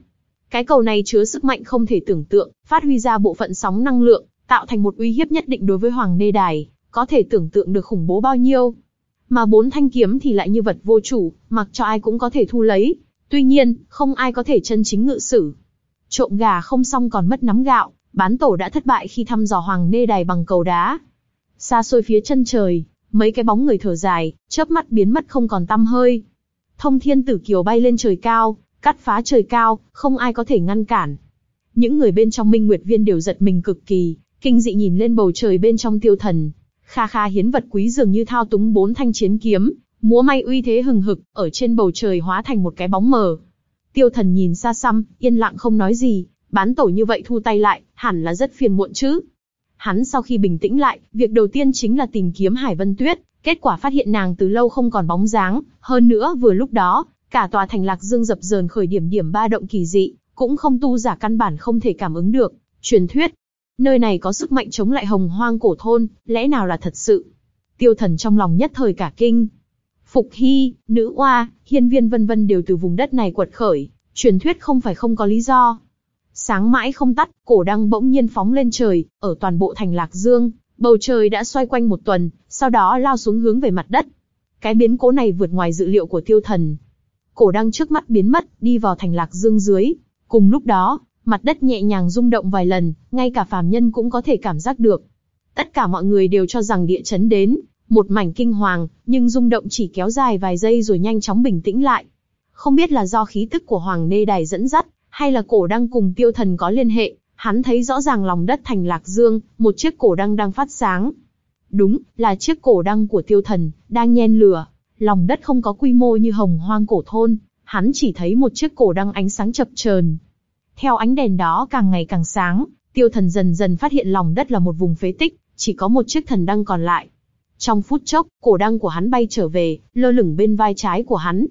Cái cầu này chứa sức mạnh không thể tưởng tượng, phát huy ra bộ phận sóng năng lượng, tạo thành một uy hiếp nhất định đối với Hoàng Nê Đài, có thể tưởng tượng được khủng bố bao nhiêu. Mà bốn thanh kiếm thì lại như vật vô chủ, mặc cho ai cũng có thể thu lấy. Tuy nhiên, không ai có thể chân chính ngự sử. Trộm gà không xong còn mất nắm gạo, bán tổ đã thất bại khi thăm dò Hoàng Nê Đài bằng cầu đá. Xa xôi phía chân trời, mấy cái bóng người thở dài, chớp mắt biến mất không còn tăm hơi. Thông thiên tử kiều bay lên trời cao, cắt phá trời cao, không ai có thể ngăn cản. Những người bên trong Minh Nguyệt Viên đều giật mình cực kỳ, kinh dị nhìn lên bầu trời bên trong tiêu thần. Kha kha hiến vật quý dường như thao túng bốn thanh chiến kiếm, múa may uy thế hừng hực, ở trên bầu trời hóa thành một cái bóng mờ. Tiêu thần nhìn xa xăm, yên lặng không nói gì, bán tổ như vậy thu tay lại, hẳn là rất phiền muộn chứ. Hắn sau khi bình tĩnh lại, việc đầu tiên chính là tìm kiếm Hải Vân Tuyết, kết quả phát hiện nàng từ lâu không còn bóng dáng, hơn nữa vừa lúc đó, cả tòa thành Lạc Dương dập dờn khởi điểm điểm ba động kỳ dị, cũng không tu giả căn bản không thể cảm ứng được. Truyền thuyết, nơi này có sức mạnh chống lại hồng hoang cổ thôn, lẽ nào là thật sự? Tiêu thần trong lòng nhất thời cả kinh. Phục Hy, Nữ Oa, Hiên Viên vân vân đều từ vùng đất này quật khởi, truyền thuyết không phải không có lý do. Sáng mãi không tắt, cổ đăng bỗng nhiên phóng lên trời, ở toàn bộ thành Lạc Dương, bầu trời đã xoay quanh một tuần, sau đó lao xuống hướng về mặt đất. Cái biến cố này vượt ngoài dự liệu của tiêu thần. Cổ đăng trước mắt biến mất, đi vào thành Lạc Dương dưới. Cùng lúc đó, mặt đất nhẹ nhàng rung động vài lần, ngay cả phàm nhân cũng có thể cảm giác được. Tất cả mọi người đều cho rằng địa chấn đến, một mảnh kinh hoàng, nhưng rung động chỉ kéo dài vài giây rồi nhanh chóng bình tĩnh lại. Không biết là do khí tức của Hoàng Nê Đài dẫn dắt, hay là cổ đăng cùng tiêu thần có liên hệ, hắn thấy rõ ràng lòng đất thành Lạc Dương, một chiếc cổ đăng đang phát sáng. Đúng, là chiếc cổ đăng của tiêu thần, đang nhen lửa. Lòng đất không có quy mô như hồng hoang cổ thôn, hắn chỉ thấy một chiếc cổ đăng ánh sáng chập chờn. Theo ánh đèn đó càng ngày càng sáng, tiêu thần dần dần phát hiện lòng đất là một vùng phế tích, chỉ có một chiếc thần đăng còn lại. Trong phút chốc, cổ đăng của hắn bay trở về, lơ lửng bên vai trái của hắn.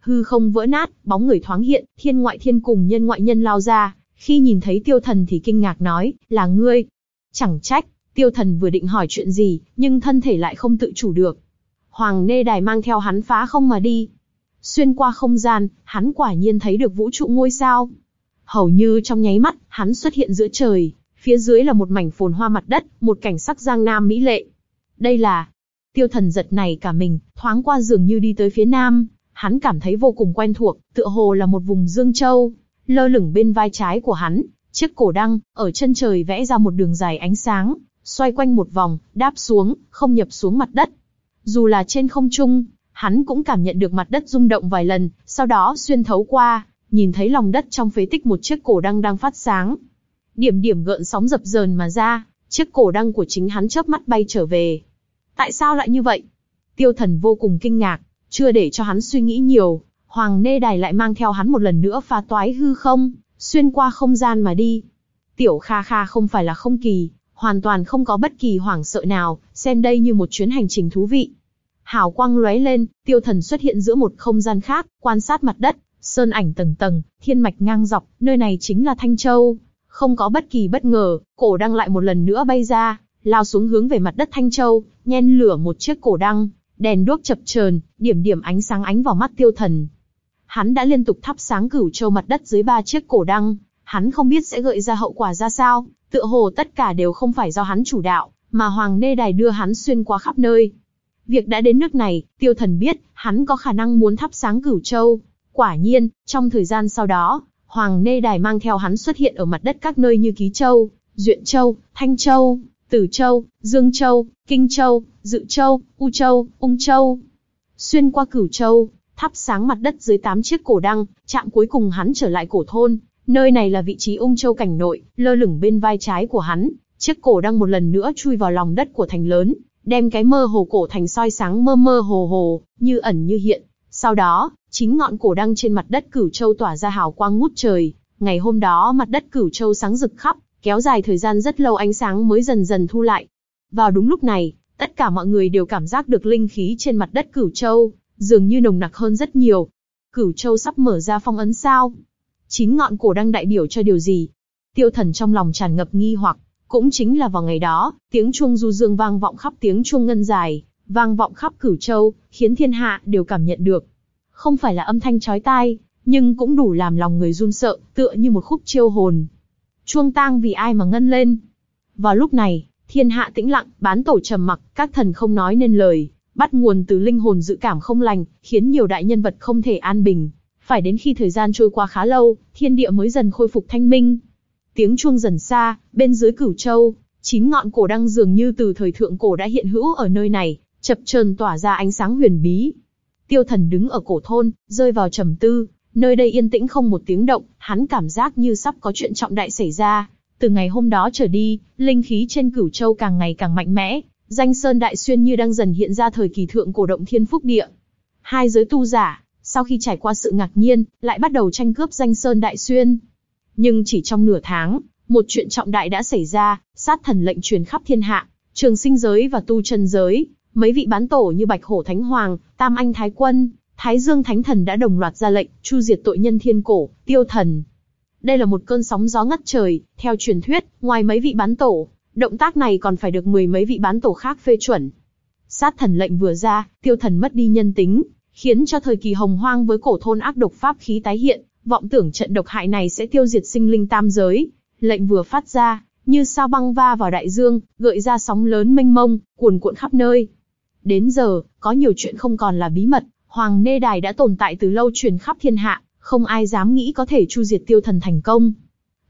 hư không vỡ nát, bóng người thoáng hiện, thiên ngoại thiên cùng nhân ngoại nhân lao ra, khi nhìn thấy tiêu thần thì kinh ngạc nói, là ngươi. Chẳng trách, tiêu thần vừa định hỏi chuyện gì, nhưng thân thể lại không tự chủ được. Hoàng Nê Đài mang theo hắn phá không mà đi. Xuyên qua không gian, hắn quả nhiên thấy được vũ trụ ngôi sao. Hầu như trong nháy mắt, hắn xuất hiện giữa trời, phía dưới là một mảnh phồn hoa mặt đất, một cảnh sắc giang nam mỹ lệ. Đây là... Tiêu thần giật này cả mình, thoáng qua dường như đi tới phía nam, hắn cảm thấy vô cùng quen thuộc, tựa hồ là một vùng Dương Châu. Lơ lửng bên vai trái của hắn, chiếc cổ đăng, ở chân trời vẽ ra một đường dài ánh sáng, xoay quanh một vòng, đáp xuống, không nhập xuống mặt đất. Dù là trên không trung, hắn cũng cảm nhận được mặt đất rung động vài lần, sau đó xuyên thấu qua, nhìn thấy lòng đất trong phế tích một chiếc cổ đăng đang phát sáng. Điểm điểm gợn sóng dập dờn mà ra, chiếc cổ đăng của chính hắn chớp mắt bay trở về. Tại sao lại như vậy? Tiêu thần vô cùng kinh ngạc, chưa để cho hắn suy nghĩ nhiều, Hoàng Nê Đài lại mang theo hắn một lần nữa phá toái hư không, xuyên qua không gian mà đi. Tiểu Kha Kha không phải là không kỳ, hoàn toàn không có bất kỳ hoảng sợ nào, xem đây như một chuyến hành trình thú vị. Hào quang lóe lên, tiêu thần xuất hiện giữa một không gian khác, quan sát mặt đất, sơn ảnh tầng tầng, thiên mạch ngang dọc, nơi này chính là Thanh Châu. Không có bất kỳ bất ngờ, cổ đăng lại một lần nữa bay ra, lao xuống hướng về mặt đất Thanh Châu, nhen lửa một chiếc cổ đăng, đèn đuốc chập chờn, điểm điểm ánh sáng ánh vào mắt tiêu thần. Hắn đã liên tục thắp sáng cửu châu mặt đất dưới ba chiếc cổ đăng, hắn không biết sẽ gợi ra hậu quả ra sao, tựa hồ tất cả đều không phải do hắn chủ đạo, mà Hoàng Nê Đài đưa hắn xuyên qua khắp nơi. Việc đã đến nước này, tiêu thần biết, hắn có khả năng muốn thắp sáng cửu châu. Quả nhiên, trong thời gian sau đó, Hoàng Nê Đài mang theo hắn xuất hiện ở mặt đất các nơi như Ký Châu, Duyện Châu, Thanh Châu, Tử Châu, Dương Châu, Kinh Châu, Dự Châu, U Châu, Ung Châu. Xuyên qua Cửu Châu, thắp sáng mặt đất dưới tám chiếc cổ đăng, chạm cuối cùng hắn trở lại cổ thôn. Nơi này là vị trí Ung Châu cảnh nội, lơ lửng bên vai trái của hắn, chiếc cổ đăng một lần nữa chui vào lòng đất của thành lớn, đem cái mơ hồ cổ thành soi sáng mơ mơ hồ hồ, như ẩn như hiện. Sau đó, chính ngọn cổ đăng trên mặt đất Cửu Châu tỏa ra hào quang ngút trời. Ngày hôm đó mặt đất Cửu Châu sáng rực khắp, kéo dài thời gian rất lâu ánh sáng mới dần dần thu lại. Vào đúng lúc này, tất cả mọi người đều cảm giác được linh khí trên mặt đất Cửu Châu, dường như nồng nặc hơn rất nhiều. Cửu Châu sắp mở ra phong ấn sao? Chín ngọn cổ đăng đại biểu cho điều gì? Tiêu thần trong lòng tràn ngập nghi hoặc, cũng chính là vào ngày đó, tiếng chuông du dương vang vọng khắp tiếng chuông ngân dài, vang vọng khắp Cửu Châu, khiến thiên hạ đều cảm nhận được. Không phải là âm thanh chói tai, nhưng cũng đủ làm lòng người run sợ, tựa như một khúc chiêu hồn. Chuông tang vì ai mà ngân lên? Vào lúc này, thiên hạ tĩnh lặng, bán tổ trầm mặc, các thần không nói nên lời, bắt nguồn từ linh hồn dự cảm không lành, khiến nhiều đại nhân vật không thể an bình. Phải đến khi thời gian trôi qua khá lâu, thiên địa mới dần khôi phục thanh minh. Tiếng chuông dần xa, bên dưới cửu châu, chín ngọn cổ đăng dường như từ thời thượng cổ đã hiện hữu ở nơi này, chập chờn tỏa ra ánh sáng huyền bí. Tiêu thần đứng ở cổ thôn, rơi vào trầm tư, nơi đây yên tĩnh không một tiếng động, hắn cảm giác như sắp có chuyện trọng đại xảy ra. Từ ngày hôm đó trở đi, linh khí trên cửu châu càng ngày càng mạnh mẽ, danh sơn đại xuyên như đang dần hiện ra thời kỳ thượng cổ động thiên phúc địa. Hai giới tu giả, sau khi trải qua sự ngạc nhiên, lại bắt đầu tranh cướp danh sơn đại xuyên. Nhưng chỉ trong nửa tháng, một chuyện trọng đại đã xảy ra, sát thần lệnh truyền khắp thiên hạ, trường sinh giới và tu chân giới, mấy vị bán tổ như Bạch Hổ Thánh Hoàng, Tam Anh Thái Quân, Thái Dương Thánh Thần đã đồng loạt ra lệnh, chu diệt tội nhân thiên cổ, tiêu thần. Đây là một cơn sóng gió ngất trời, theo truyền thuyết, ngoài mấy vị bán tổ, động tác này còn phải được mười mấy vị bán tổ khác phê chuẩn. Sát thần lệnh vừa ra, tiêu thần mất đi nhân tính, khiến cho thời kỳ hồng hoang với cổ thôn ác độc pháp khí tái hiện, vọng tưởng trận độc hại này sẽ tiêu diệt sinh linh tam giới. Lệnh vừa phát ra, như sao băng va vào đại dương, gợi ra sóng lớn mênh mông, cuồn cuộn khắp nơi. Đến giờ, có nhiều chuyện không còn là bí mật, Hoàng Nê Đài đã tồn tại từ lâu truyền khắp thiên hạ, không ai dám nghĩ có thể chu diệt tiêu thần thành công.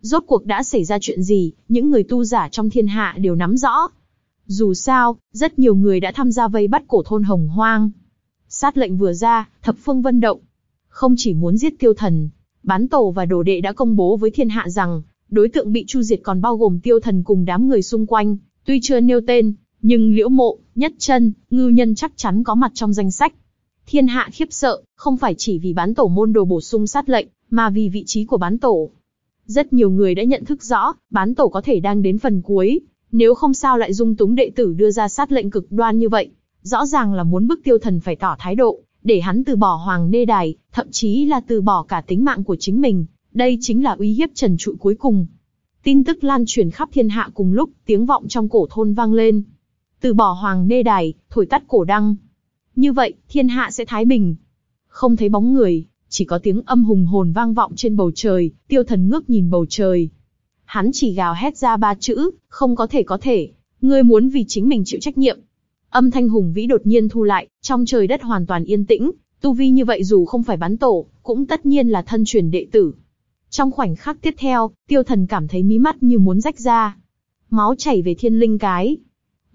Rốt cuộc đã xảy ra chuyện gì, những người tu giả trong thiên hạ đều nắm rõ. Dù sao, rất nhiều người đã tham gia vây bắt cổ thôn Hồng Hoang. Sát lệnh vừa ra, thập phương vân động. Không chỉ muốn giết tiêu thần, bán tổ và đồ đệ đã công bố với thiên hạ rằng, đối tượng bị chu diệt còn bao gồm tiêu thần cùng đám người xung quanh, tuy chưa nêu tên, nhưng liễu mộ, nhất chân, ngư nhân chắc chắn có mặt trong danh sách. Thiên hạ khiếp sợ, không phải chỉ vì bán tổ môn đồ bổ sung sát lệnh, mà vì vị trí của bán tổ. Rất nhiều người đã nhận thức rõ, bán tổ có thể đang đến phần cuối, nếu không sao lại dung túng đệ tử đưa ra sát lệnh cực đoan như vậy. Rõ ràng là muốn bức tiêu thần phải tỏ thái độ, để hắn từ bỏ hoàng nê đài, thậm chí là từ bỏ cả tính mạng của chính mình. Đây chính là uy hiếp trần trụi cuối cùng. Tin tức lan truyền khắp thiên hạ cùng lúc, tiếng vọng trong cổ thôn vang lên. Từ bỏ hoàng đê đài, thổi tắt cổ đăng. Như vậy, thiên hạ sẽ thái bình. Không thấy bóng người, chỉ có tiếng âm hùng hồn vang vọng trên bầu trời, tiêu thần ngước nhìn bầu trời. Hắn chỉ gào hét ra ba chữ, không có thể có thể, ngươi muốn vì chính mình chịu trách nhiệm. Âm thanh hùng vĩ đột nhiên thu lại, trong trời đất hoàn toàn yên tĩnh, tu vi như vậy dù không phải bán tổ, cũng tất nhiên là thân truyền đệ tử. Trong khoảnh khắc tiếp theo, tiêu thần cảm thấy mí mắt như muốn rách ra. Máu chảy về thiên linh cái.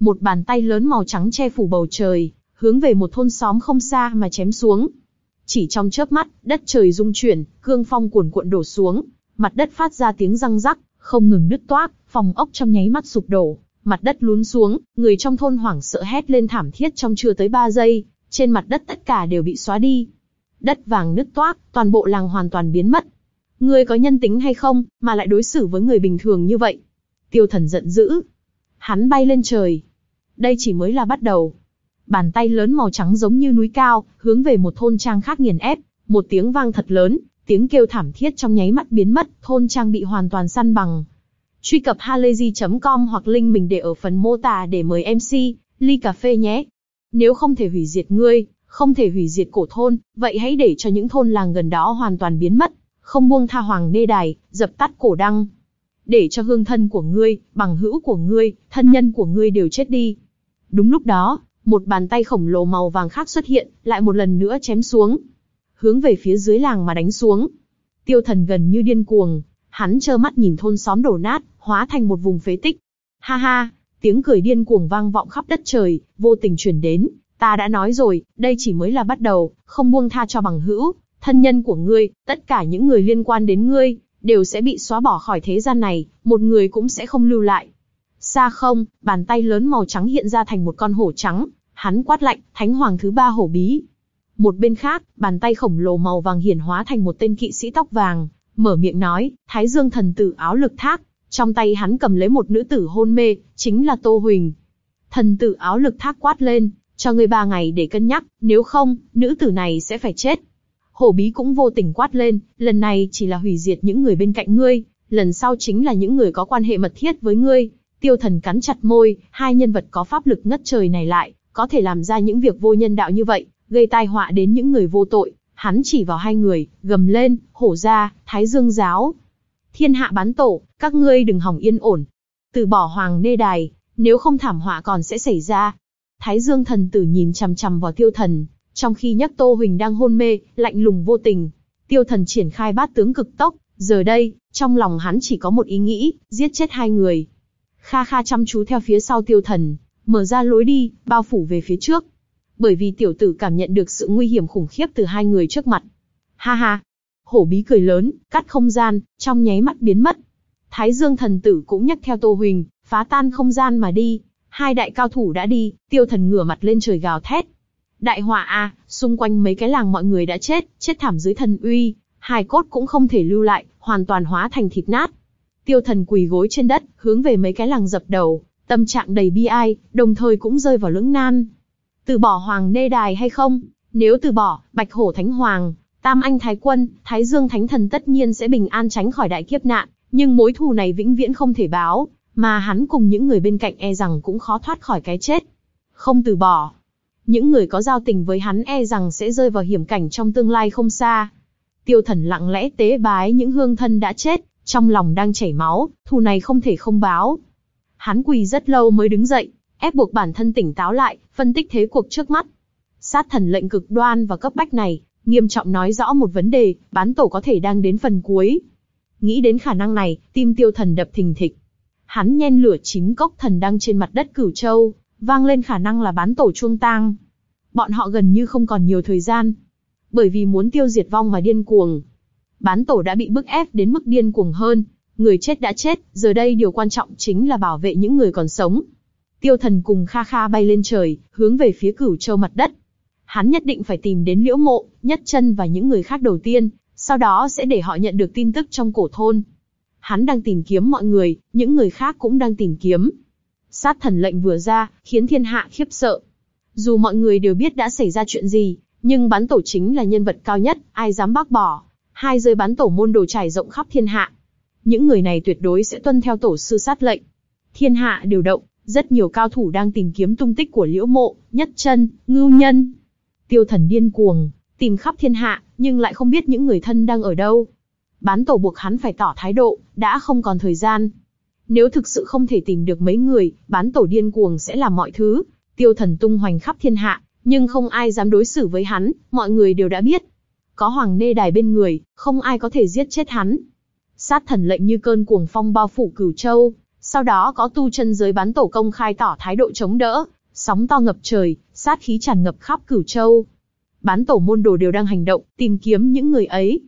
Một bàn tay lớn màu trắng che phủ bầu trời, hướng về một thôn xóm không xa mà chém xuống. Chỉ trong chớp mắt, đất trời rung chuyển, cương phong cuồn cuộn đổ xuống, mặt đất phát ra tiếng răng rắc, không ngừng nứt toác, phòng ốc trong nháy mắt sụp đổ, mặt đất lún xuống, người trong thôn hoảng sợ hét lên thảm thiết trong chưa tới 3 giây, trên mặt đất tất cả đều bị xóa đi. Đất vàng nứt toác, toàn bộ làng hoàn toàn biến mất. Ngươi có nhân tính hay không, mà lại đối xử với người bình thường như vậy? Tiêu thần giận dữ. Hắn bay lên trời. Đây chỉ mới là bắt đầu. Bàn tay lớn màu trắng giống như núi cao, hướng về một thôn trang khác nghiền ép, một tiếng vang thật lớn, tiếng kêu thảm thiết trong nháy mắt biến mất, thôn trang bị hoàn toàn săn bằng. Truy cập halayzi.com hoặc link mình để ở phần mô tả để mời MC, ly cà phê nhé. Nếu không thể hủy diệt ngươi, không thể hủy diệt cổ thôn, vậy hãy để cho những thôn làng gần đó hoàn toàn biến mất, không buông tha hoàng nê đài, dập tắt cổ đăng. Để cho hương thân của ngươi, bằng hữu của ngươi, thân nhân của ngươi đều chết đi. Đúng lúc đó, một bàn tay khổng lồ màu vàng khác xuất hiện, lại một lần nữa chém xuống. Hướng về phía dưới làng mà đánh xuống. Tiêu thần gần như điên cuồng, hắn trơ mắt nhìn thôn xóm đổ nát, hóa thành một vùng phế tích. Ha ha, tiếng cười điên cuồng vang vọng khắp đất trời, vô tình truyền đến. Ta đã nói rồi, đây chỉ mới là bắt đầu, không buông tha cho bằng hữu, thân nhân của ngươi, tất cả những người liên quan đến ngươi, đều sẽ bị xóa bỏ khỏi thế gian này, một người cũng sẽ không lưu lại. Xa không, bàn tay lớn màu trắng hiện ra thành một con hổ trắng, hắn quát lạnh, thánh hoàng thứ ba hổ bí. Một bên khác, bàn tay khổng lồ màu vàng hiển hóa thành một tên kỵ sĩ tóc vàng, mở miệng nói, Thái Dương thần tử áo lực thác, trong tay hắn cầm lấy một nữ tử hôn mê, chính là Tô Huỳnh. Thần tử áo lực thác quát lên, cho ngươi ba ngày để cân nhắc, nếu không, nữ tử này sẽ phải chết. Hổ bí cũng vô tình quát lên, lần này chỉ là hủy diệt những người bên cạnh ngươi, lần sau chính là những người có quan hệ mật thiết với ngươi. Tiêu thần cắn chặt môi, hai nhân vật có pháp lực ngất trời này lại, có thể làm ra những việc vô nhân đạo như vậy, gây tai họa đến những người vô tội. Hắn chỉ vào hai người, gầm lên, hổ ra, thái dương giáo. Thiên hạ bán tổ, các ngươi đừng hỏng yên ổn. Từ bỏ hoàng nê đài, nếu không thảm họa còn sẽ xảy ra. Thái dương thần tử nhìn chằm chằm vào tiêu thần, trong khi nhắc Tô Huỳnh đang hôn mê, lạnh lùng vô tình. Tiêu thần triển khai bát tướng cực tốc, giờ đây, trong lòng hắn chỉ có một ý nghĩ, giết chết hai người. Kha Kha chăm chú theo phía sau tiêu thần, mở ra lối đi, bao phủ về phía trước. Bởi vì tiểu tử cảm nhận được sự nguy hiểm khủng khiếp từ hai người trước mặt. Ha ha! Hổ bí cười lớn, cắt không gian, trong nháy mắt biến mất. Thái Dương thần tử cũng nhắc theo Tô Huỳnh, phá tan không gian mà đi. Hai đại cao thủ đã đi, tiêu thần ngửa mặt lên trời gào thét. Đại họa a, xung quanh mấy cái làng mọi người đã chết, chết thảm dưới thần uy, hài cốt cũng không thể lưu lại, hoàn toàn hóa thành thịt nát. Tiêu thần quỳ gối trên đất, hướng về mấy cái làng dập đầu, tâm trạng đầy bi ai, đồng thời cũng rơi vào lưỡng nan. Từ bỏ hoàng nê đài hay không? Nếu từ bỏ, Bạch Hổ Thánh Hoàng, Tam Anh Thái Quân, Thái Dương Thánh Thần tất nhiên sẽ bình an tránh khỏi đại kiếp nạn, nhưng mối thù này vĩnh viễn không thể báo, mà hắn cùng những người bên cạnh e rằng cũng khó thoát khỏi cái chết. Không từ bỏ. Những người có giao tình với hắn e rằng sẽ rơi vào hiểm cảnh trong tương lai không xa. Tiêu thần lặng lẽ tế bái những hương thân đã chết, trong lòng đang chảy máu, thù này không thể không báo. Hắn quỳ rất lâu mới đứng dậy, ép buộc bản thân tỉnh táo lại, phân tích thế cuộc trước mắt. Sát thần lệnh cực đoan và cấp bách này, nghiêm trọng nói rõ một vấn đề, bán tổ có thể đang đến phần cuối. Nghĩ đến khả năng này, tim tiêu thần đập thình thịch. Hắn nhen lửa chín cốc thần đang trên mặt đất cửu châu, vang lên khả năng là bán tổ chuông tang. Bọn họ gần như không còn nhiều thời gian. Bởi vì muốn tiêu diệt vong mà điên cuồng. Bán tổ đã bị bức ép đến mức điên cuồng hơn, người chết đã chết, giờ đây điều quan trọng chính là bảo vệ những người còn sống. Tiêu thần cùng Kha Kha bay lên trời, hướng về phía cửu châu mặt đất. Hắn nhất định phải tìm đến liễu mộ, nhất chân và những người khác đầu tiên, sau đó sẽ để họ nhận được tin tức trong cổ thôn. Hắn đang tìm kiếm mọi người, những người khác cũng đang tìm kiếm. Sát thần lệnh vừa ra, khiến thiên hạ khiếp sợ. Dù mọi người đều biết đã xảy ra chuyện gì, Nhưng bán tổ chính là nhân vật cao nhất, ai dám bác bỏ. Hai giới bán tổ môn đồ trải rộng khắp thiên hạ. Những người này tuyệt đối sẽ tuân theo tổ sư sát lệnh. Thiên hạ điều động, rất nhiều cao thủ đang tìm kiếm tung tích của liễu mộ, nhất chân, ngưu nhân. Tiêu thần điên cuồng, tìm khắp thiên hạ, nhưng lại không biết những người thân đang ở đâu. Bán tổ buộc hắn phải tỏ thái độ, đã không còn thời gian. Nếu thực sự không thể tìm được mấy người, bán tổ điên cuồng sẽ làm mọi thứ. Tiêu thần tung hoành khắp thiên hạ, nhưng không ai dám đối xử với hắn, mọi người đều đã biết. Có hoàng nê đài bên người, không ai có thể giết chết hắn. Sát thần lệnh như cơn cuồng phong bao phủ cửu châu, sau đó có tu chân giới bán tổ công khai tỏ thái độ chống đỡ, sóng to ngập trời, sát khí tràn ngập khắp cửu châu. Bán tổ môn đồ đều đang hành động, tìm kiếm những người ấy.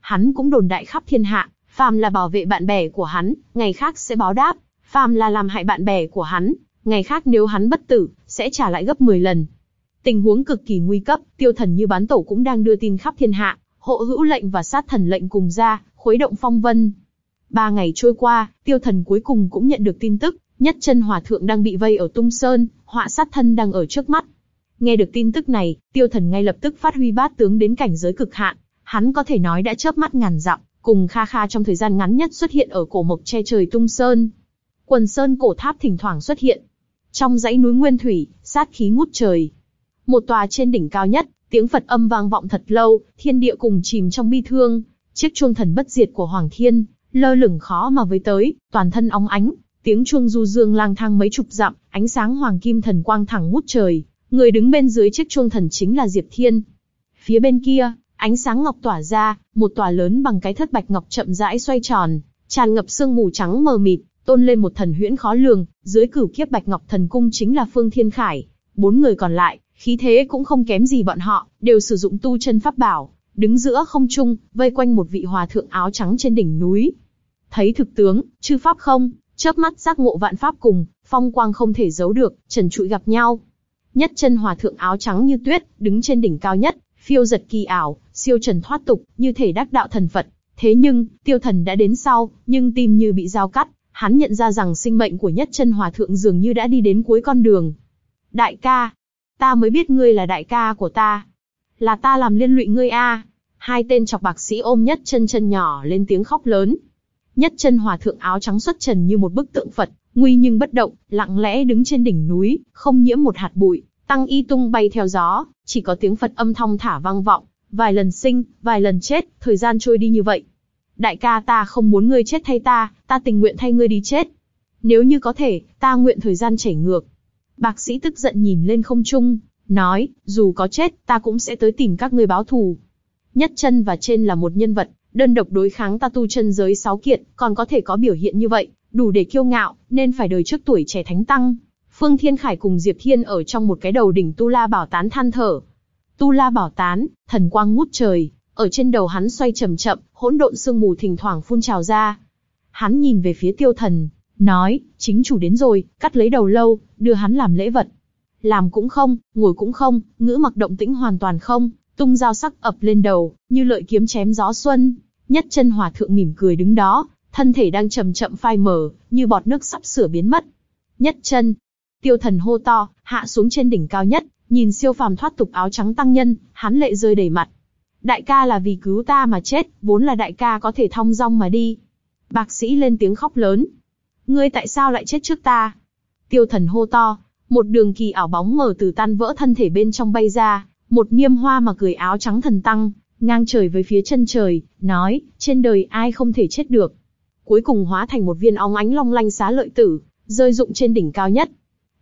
Hắn cũng đồn đại khắp thiên hạ, phàm là bảo vệ bạn bè của hắn, ngày khác sẽ báo đáp, phàm là làm hại bạn bè của hắn, ngày khác nếu hắn bất tử, sẽ trả lại gấp 10 lần. Tình huống cực kỳ nguy cấp, tiêu thần như bán tổ cũng đang đưa tin khắp thiên hạ, hộ hữu lệnh và sát thần lệnh cùng ra, khuấy động phong vân. Ba ngày trôi qua, tiêu thần cuối cùng cũng nhận được tin tức, nhất chân hòa thượng đang bị vây ở tung sơn, họa sát thân đang ở trước mắt. Nghe được tin tức này, tiêu thần ngay lập tức phát huy bát tướng đến cảnh giới cực hạn, hắn có thể nói đã chớp mắt ngàn dặm, cùng Kha Kha trong thời gian ngắn nhất xuất hiện ở cổ mộc che trời tung sơn. Quần sơn cổ tháp thỉnh thoảng xuất hiện. Trong dãy núi Nguyên Thủy, sát khí ngút trời. Một tòa trên đỉnh cao nhất, tiếng Phật âm vang vọng thật lâu, thiên địa cùng chìm trong bi thương. Chiếc chuông thần bất diệt của Hoàng Thiên, lơ lửng khó mà với tới, toàn thân óng ánh, tiếng chuông du dương lang thang mấy chục dặm, ánh sáng hoàng kim thần quang thẳng ngút trời. Người đứng bên dưới chiếc chuông thần chính là Diệp Thiên. Phía bên kia, ánh sáng ngọc tỏa ra, một tòa lớn bằng cái thất bạch ngọc chậm rãi xoay tròn, tràn ngập sương mù trắng mờ mịt, tôn lên một thần huyễn khó lường, dưới cửu kiếp bạch ngọc thần cung chính là Phương Thiên Khải. Bốn người còn lại, khí thế cũng không kém gì bọn họ, đều sử dụng tu chân pháp bảo, đứng giữa không trung, vây quanh một vị hòa thượng áo trắng trên đỉnh núi. Thấy thực tướng, chư pháp không, chớp mắt giác ngộ vạn pháp cùng, phong quang không thể giấu được, trần trụi gặp nhau. Nhất chân hòa thượng áo trắng như tuyết, đứng trên đỉnh cao nhất, phiêu giật kỳ ảo, siêu trần thoát tục, như thể đắc đạo thần Phật. Thế nhưng, tiêu thần đã đến sau, nhưng tim như bị dao cắt, hắn nhận ra rằng sinh mệnh của nhất chân hòa thượng dường như đã đi đến cuối con đường. Đại ca, ta mới biết ngươi là đại ca của ta. Là ta làm liên lụy ngươi a. Hai tên chọc bạc sĩ ôm nhất chân chân nhỏ lên tiếng khóc lớn. Nhất chân hòa thượng áo trắng xuất trần như một bức tượng Phật, nguy nhưng bất động, lặng lẽ đứng trên đỉnh núi, không nhiễm một hạt bụi, tăng y tung bay theo gió, chỉ có tiếng Phật âm thong thả vang vọng, vài lần sinh, vài lần chết, thời gian trôi đi như vậy. Đại ca ta không muốn ngươi chết thay ta, ta tình nguyện thay ngươi đi chết. Nếu như có thể, ta nguyện thời gian chảy ngược. Bác sĩ tức giận nhìn lên không trung, nói, dù có chết, ta cũng sẽ tới tìm các ngươi báo thù. Nhất chân và trên là một nhân vật, đơn độc đối kháng ta tu chân giới sáu kiện, còn có thể có biểu hiện như vậy, đủ để kiêu ngạo, nên phải đời trước tuổi trẻ thánh tăng. Phương Thiên Khải cùng Diệp Thiên ở trong một cái đầu đỉnh Tu La Bảo Tán than thở. Tu La Bảo Tán, thần quang ngút trời, ở trên đầu hắn xoay chậm chậm, hỗn độn sương mù thỉnh thoảng phun trào ra. Hắn nhìn về phía tiêu thần, nói, chính chủ đến rồi, cắt lấy đầu lâu, đưa hắn làm lễ vật. Làm cũng không, ngồi cũng không, ngữ mặc động tĩnh hoàn toàn không, tung dao sắc ập lên đầu, như lợi kiếm chém gió xuân. Nhất chân hòa thượng mỉm cười đứng đó, thân thể đang chậm chậm phai mờ, như bọt nước sắp sửa biến mất. Nhất chân, tiêu thần hô to, hạ xuống trên đỉnh cao nhất, nhìn siêu phàm thoát tục áo trắng tăng nhân, hắn lệ rơi đầy mặt. Đại ca là vì cứu ta mà chết, vốn là đại ca có thể thong dong mà đi. Bác sĩ lên tiếng khóc lớn. Ngươi tại sao lại chết trước ta? Tiêu thần hô to, một đường kỳ ảo bóng mở từ tan vỡ thân thể bên trong bay ra, một niêm hoa mà cười áo trắng thần tăng, ngang trời với phía chân trời, nói, trên đời ai không thể chết được. Cuối cùng hóa thành một viên óng ánh long lanh xá lợi tử, rơi rụng trên đỉnh cao nhất.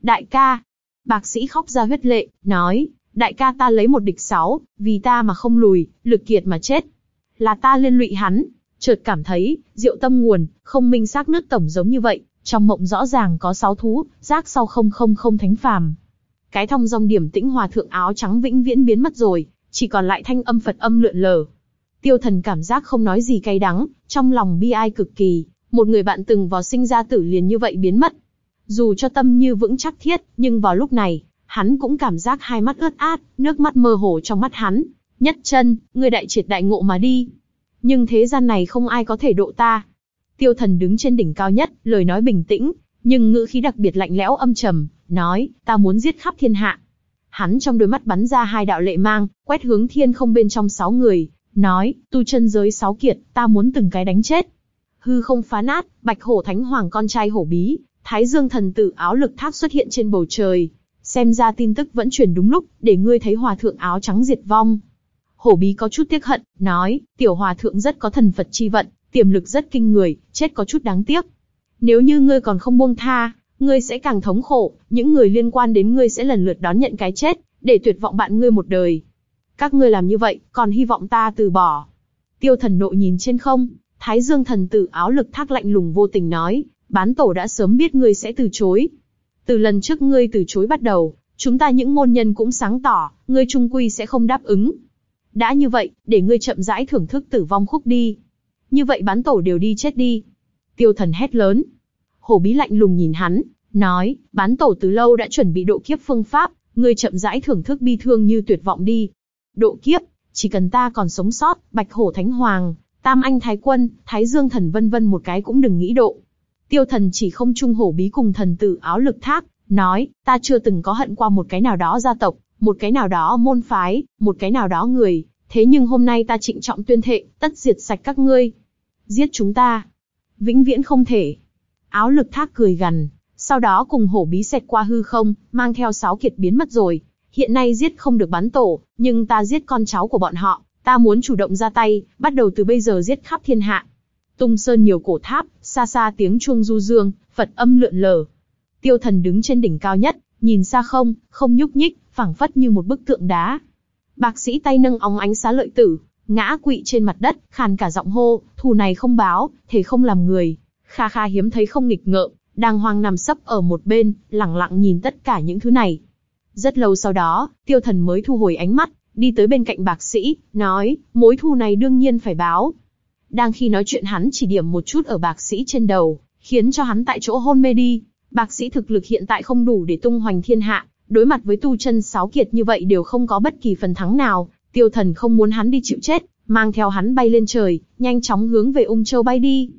Đại ca, bác sĩ khóc ra huyết lệ, nói, đại ca ta lấy một địch sáu, vì ta mà không lùi, lực kiệt mà chết. Là ta liên lụy hắn, chợt cảm thấy, diệu tâm nguồn, không minh xác nước tổng giống như vậy, trong mộng rõ ràng có sáu thú, rác sau không không không thánh phàm. Cái thông dòng điểm tĩnh hòa thượng áo trắng vĩnh viễn biến mất rồi, chỉ còn lại thanh âm Phật âm lượn lờ. Tiêu thần cảm giác không nói gì cay đắng, trong lòng bi ai cực kỳ, một người bạn từng vào sinh ra tử liền như vậy biến mất. Dù cho tâm như vững chắc thiết, nhưng vào lúc này, hắn cũng cảm giác hai mắt ướt át, nước mắt mơ hồ trong mắt hắn. Nhất chân, người đại triệt đại ngộ mà đi. Nhưng thế gian này không ai có thể độ ta. Tiêu thần đứng trên đỉnh cao nhất, lời nói bình tĩnh, nhưng ngữ khí đặc biệt lạnh lẽo âm trầm, nói, ta muốn giết khắp thiên hạ. hắn trong đôi mắt bắn ra hai đạo lệ mang, quét hướng thiên không bên trong sáu người, nói, tu chân giới sáu kiệt, ta muốn từng cái đánh chết. Hư không phá nát, bạch hổ thánh hoàng con trai hổ bí, thái dương thần tử áo lực thác xuất hiện trên bầu trời. Xem ra tin tức vẫn truyền đúng lúc, để ngươi thấy hòa thượng áo trắng diệt vong. Hổ bí có chút tiếc hận, nói, tiểu hòa thượng rất có thần Phật chi vận, tiềm lực rất kinh người, chết có chút đáng tiếc. Nếu như ngươi còn không buông tha, ngươi sẽ càng thống khổ, những người liên quan đến ngươi sẽ lần lượt đón nhận cái chết, để tuyệt vọng bạn ngươi một đời. Các ngươi làm như vậy, còn hy vọng ta từ bỏ. Tiêu thần nội nhìn trên không, Thái Dương thần tử áo lực thác lạnh lùng vô tình nói, bán tổ đã sớm biết ngươi sẽ từ chối. Từ lần trước ngươi từ chối bắt đầu, chúng ta những môn nhân cũng sáng tỏ, ngươi trung quy sẽ không đáp ứng. Đã như vậy, để ngươi chậm rãi thưởng thức tử vong khúc đi. Như vậy bán tổ đều đi chết đi. Tiêu thần hét lớn. Hổ bí lạnh lùng nhìn hắn, nói, bán tổ từ lâu đã chuẩn bị độ kiếp phương pháp, ngươi chậm rãi thưởng thức bi thương như tuyệt vọng đi. Độ kiếp, chỉ cần ta còn sống sót, bạch hổ thánh hoàng, tam anh thái quân, thái dương thần vân vân một cái cũng đừng nghĩ độ. Tiêu thần chỉ không trung hổ bí cùng thần tử áo lực thác, nói, ta chưa từng có hận qua một cái nào đó gia tộc, một cái nào đó môn phái, một cái nào đó người, thế nhưng hôm nay ta trịnh trọng tuyên thệ, tất diệt sạch các ngươi. Giết chúng ta. Vĩnh viễn không thể. Áo lực thác cười gằn, sau đó cùng hổ bí xẹt qua hư không, mang theo sáu kiệt biến mất rồi. Hiện nay giết không được bắn tổ, nhưng ta giết con cháu của bọn họ, ta muốn chủ động ra tay, bắt đầu từ bây giờ giết khắp thiên hạ. Tung sơn nhiều cổ tháp, xa xa tiếng chuông du dương, Phật âm lượn lờ. Tiêu thần đứng trên đỉnh cao nhất, nhìn xa không, không nhúc nhích, phảng phất như một bức tượng đá. Bác sĩ tay nâng óng ánh xá lợi tử, ngã quỵ trên mặt đất, khàn cả giọng hô, thù này không báo, thể không làm người. Kha kha hiếm thấy không nghịch ngợm, đang hoang nằm sấp ở một bên, lặng lặng nhìn tất cả những thứ này. Rất lâu sau đó, tiêu thần mới thu hồi ánh mắt, đi tới bên cạnh bác sĩ, nói, mối thù này đương nhiên phải báo. Đang khi nói chuyện hắn chỉ điểm một chút ở bạc sĩ trên đầu, khiến cho hắn tại chỗ hôn mê đi. Bạc sĩ thực lực hiện tại không đủ để tung hoành thiên hạ, đối mặt với tu chân sáu kiệt như vậy đều không có bất kỳ phần thắng nào. Tiêu thần không muốn hắn đi chịu chết, mang theo hắn bay lên trời, nhanh chóng hướng về ung châu bay đi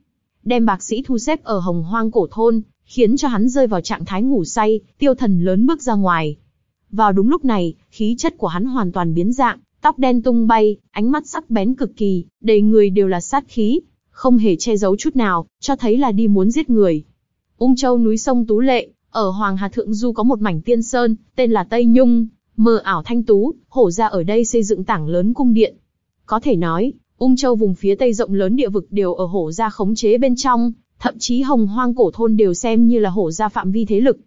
đem bạc sĩ thu xếp ở hồng hoang cổ thôn, khiến cho hắn rơi vào trạng thái ngủ say, tiêu thần lớn bước ra ngoài. Vào đúng lúc này, khí chất của hắn hoàn toàn biến dạng, tóc đen tung bay, ánh mắt sắc bén cực kỳ, đầy người đều là sát khí, không hề che giấu chút nào, cho thấy là đi muốn giết người. Ung Châu núi sông Tú Lệ, ở Hoàng Hà Thượng Du có một mảnh tiên sơn, tên là Tây Nhung, mờ ảo thanh tú, hổ ra ở đây xây dựng tảng lớn cung điện. Có thể nói, Ung Châu vùng phía tây rộng lớn địa vực đều ở hổ gia khống chế bên trong, thậm chí hồng hoang cổ thôn đều xem như là hổ gia phạm vi thế lực.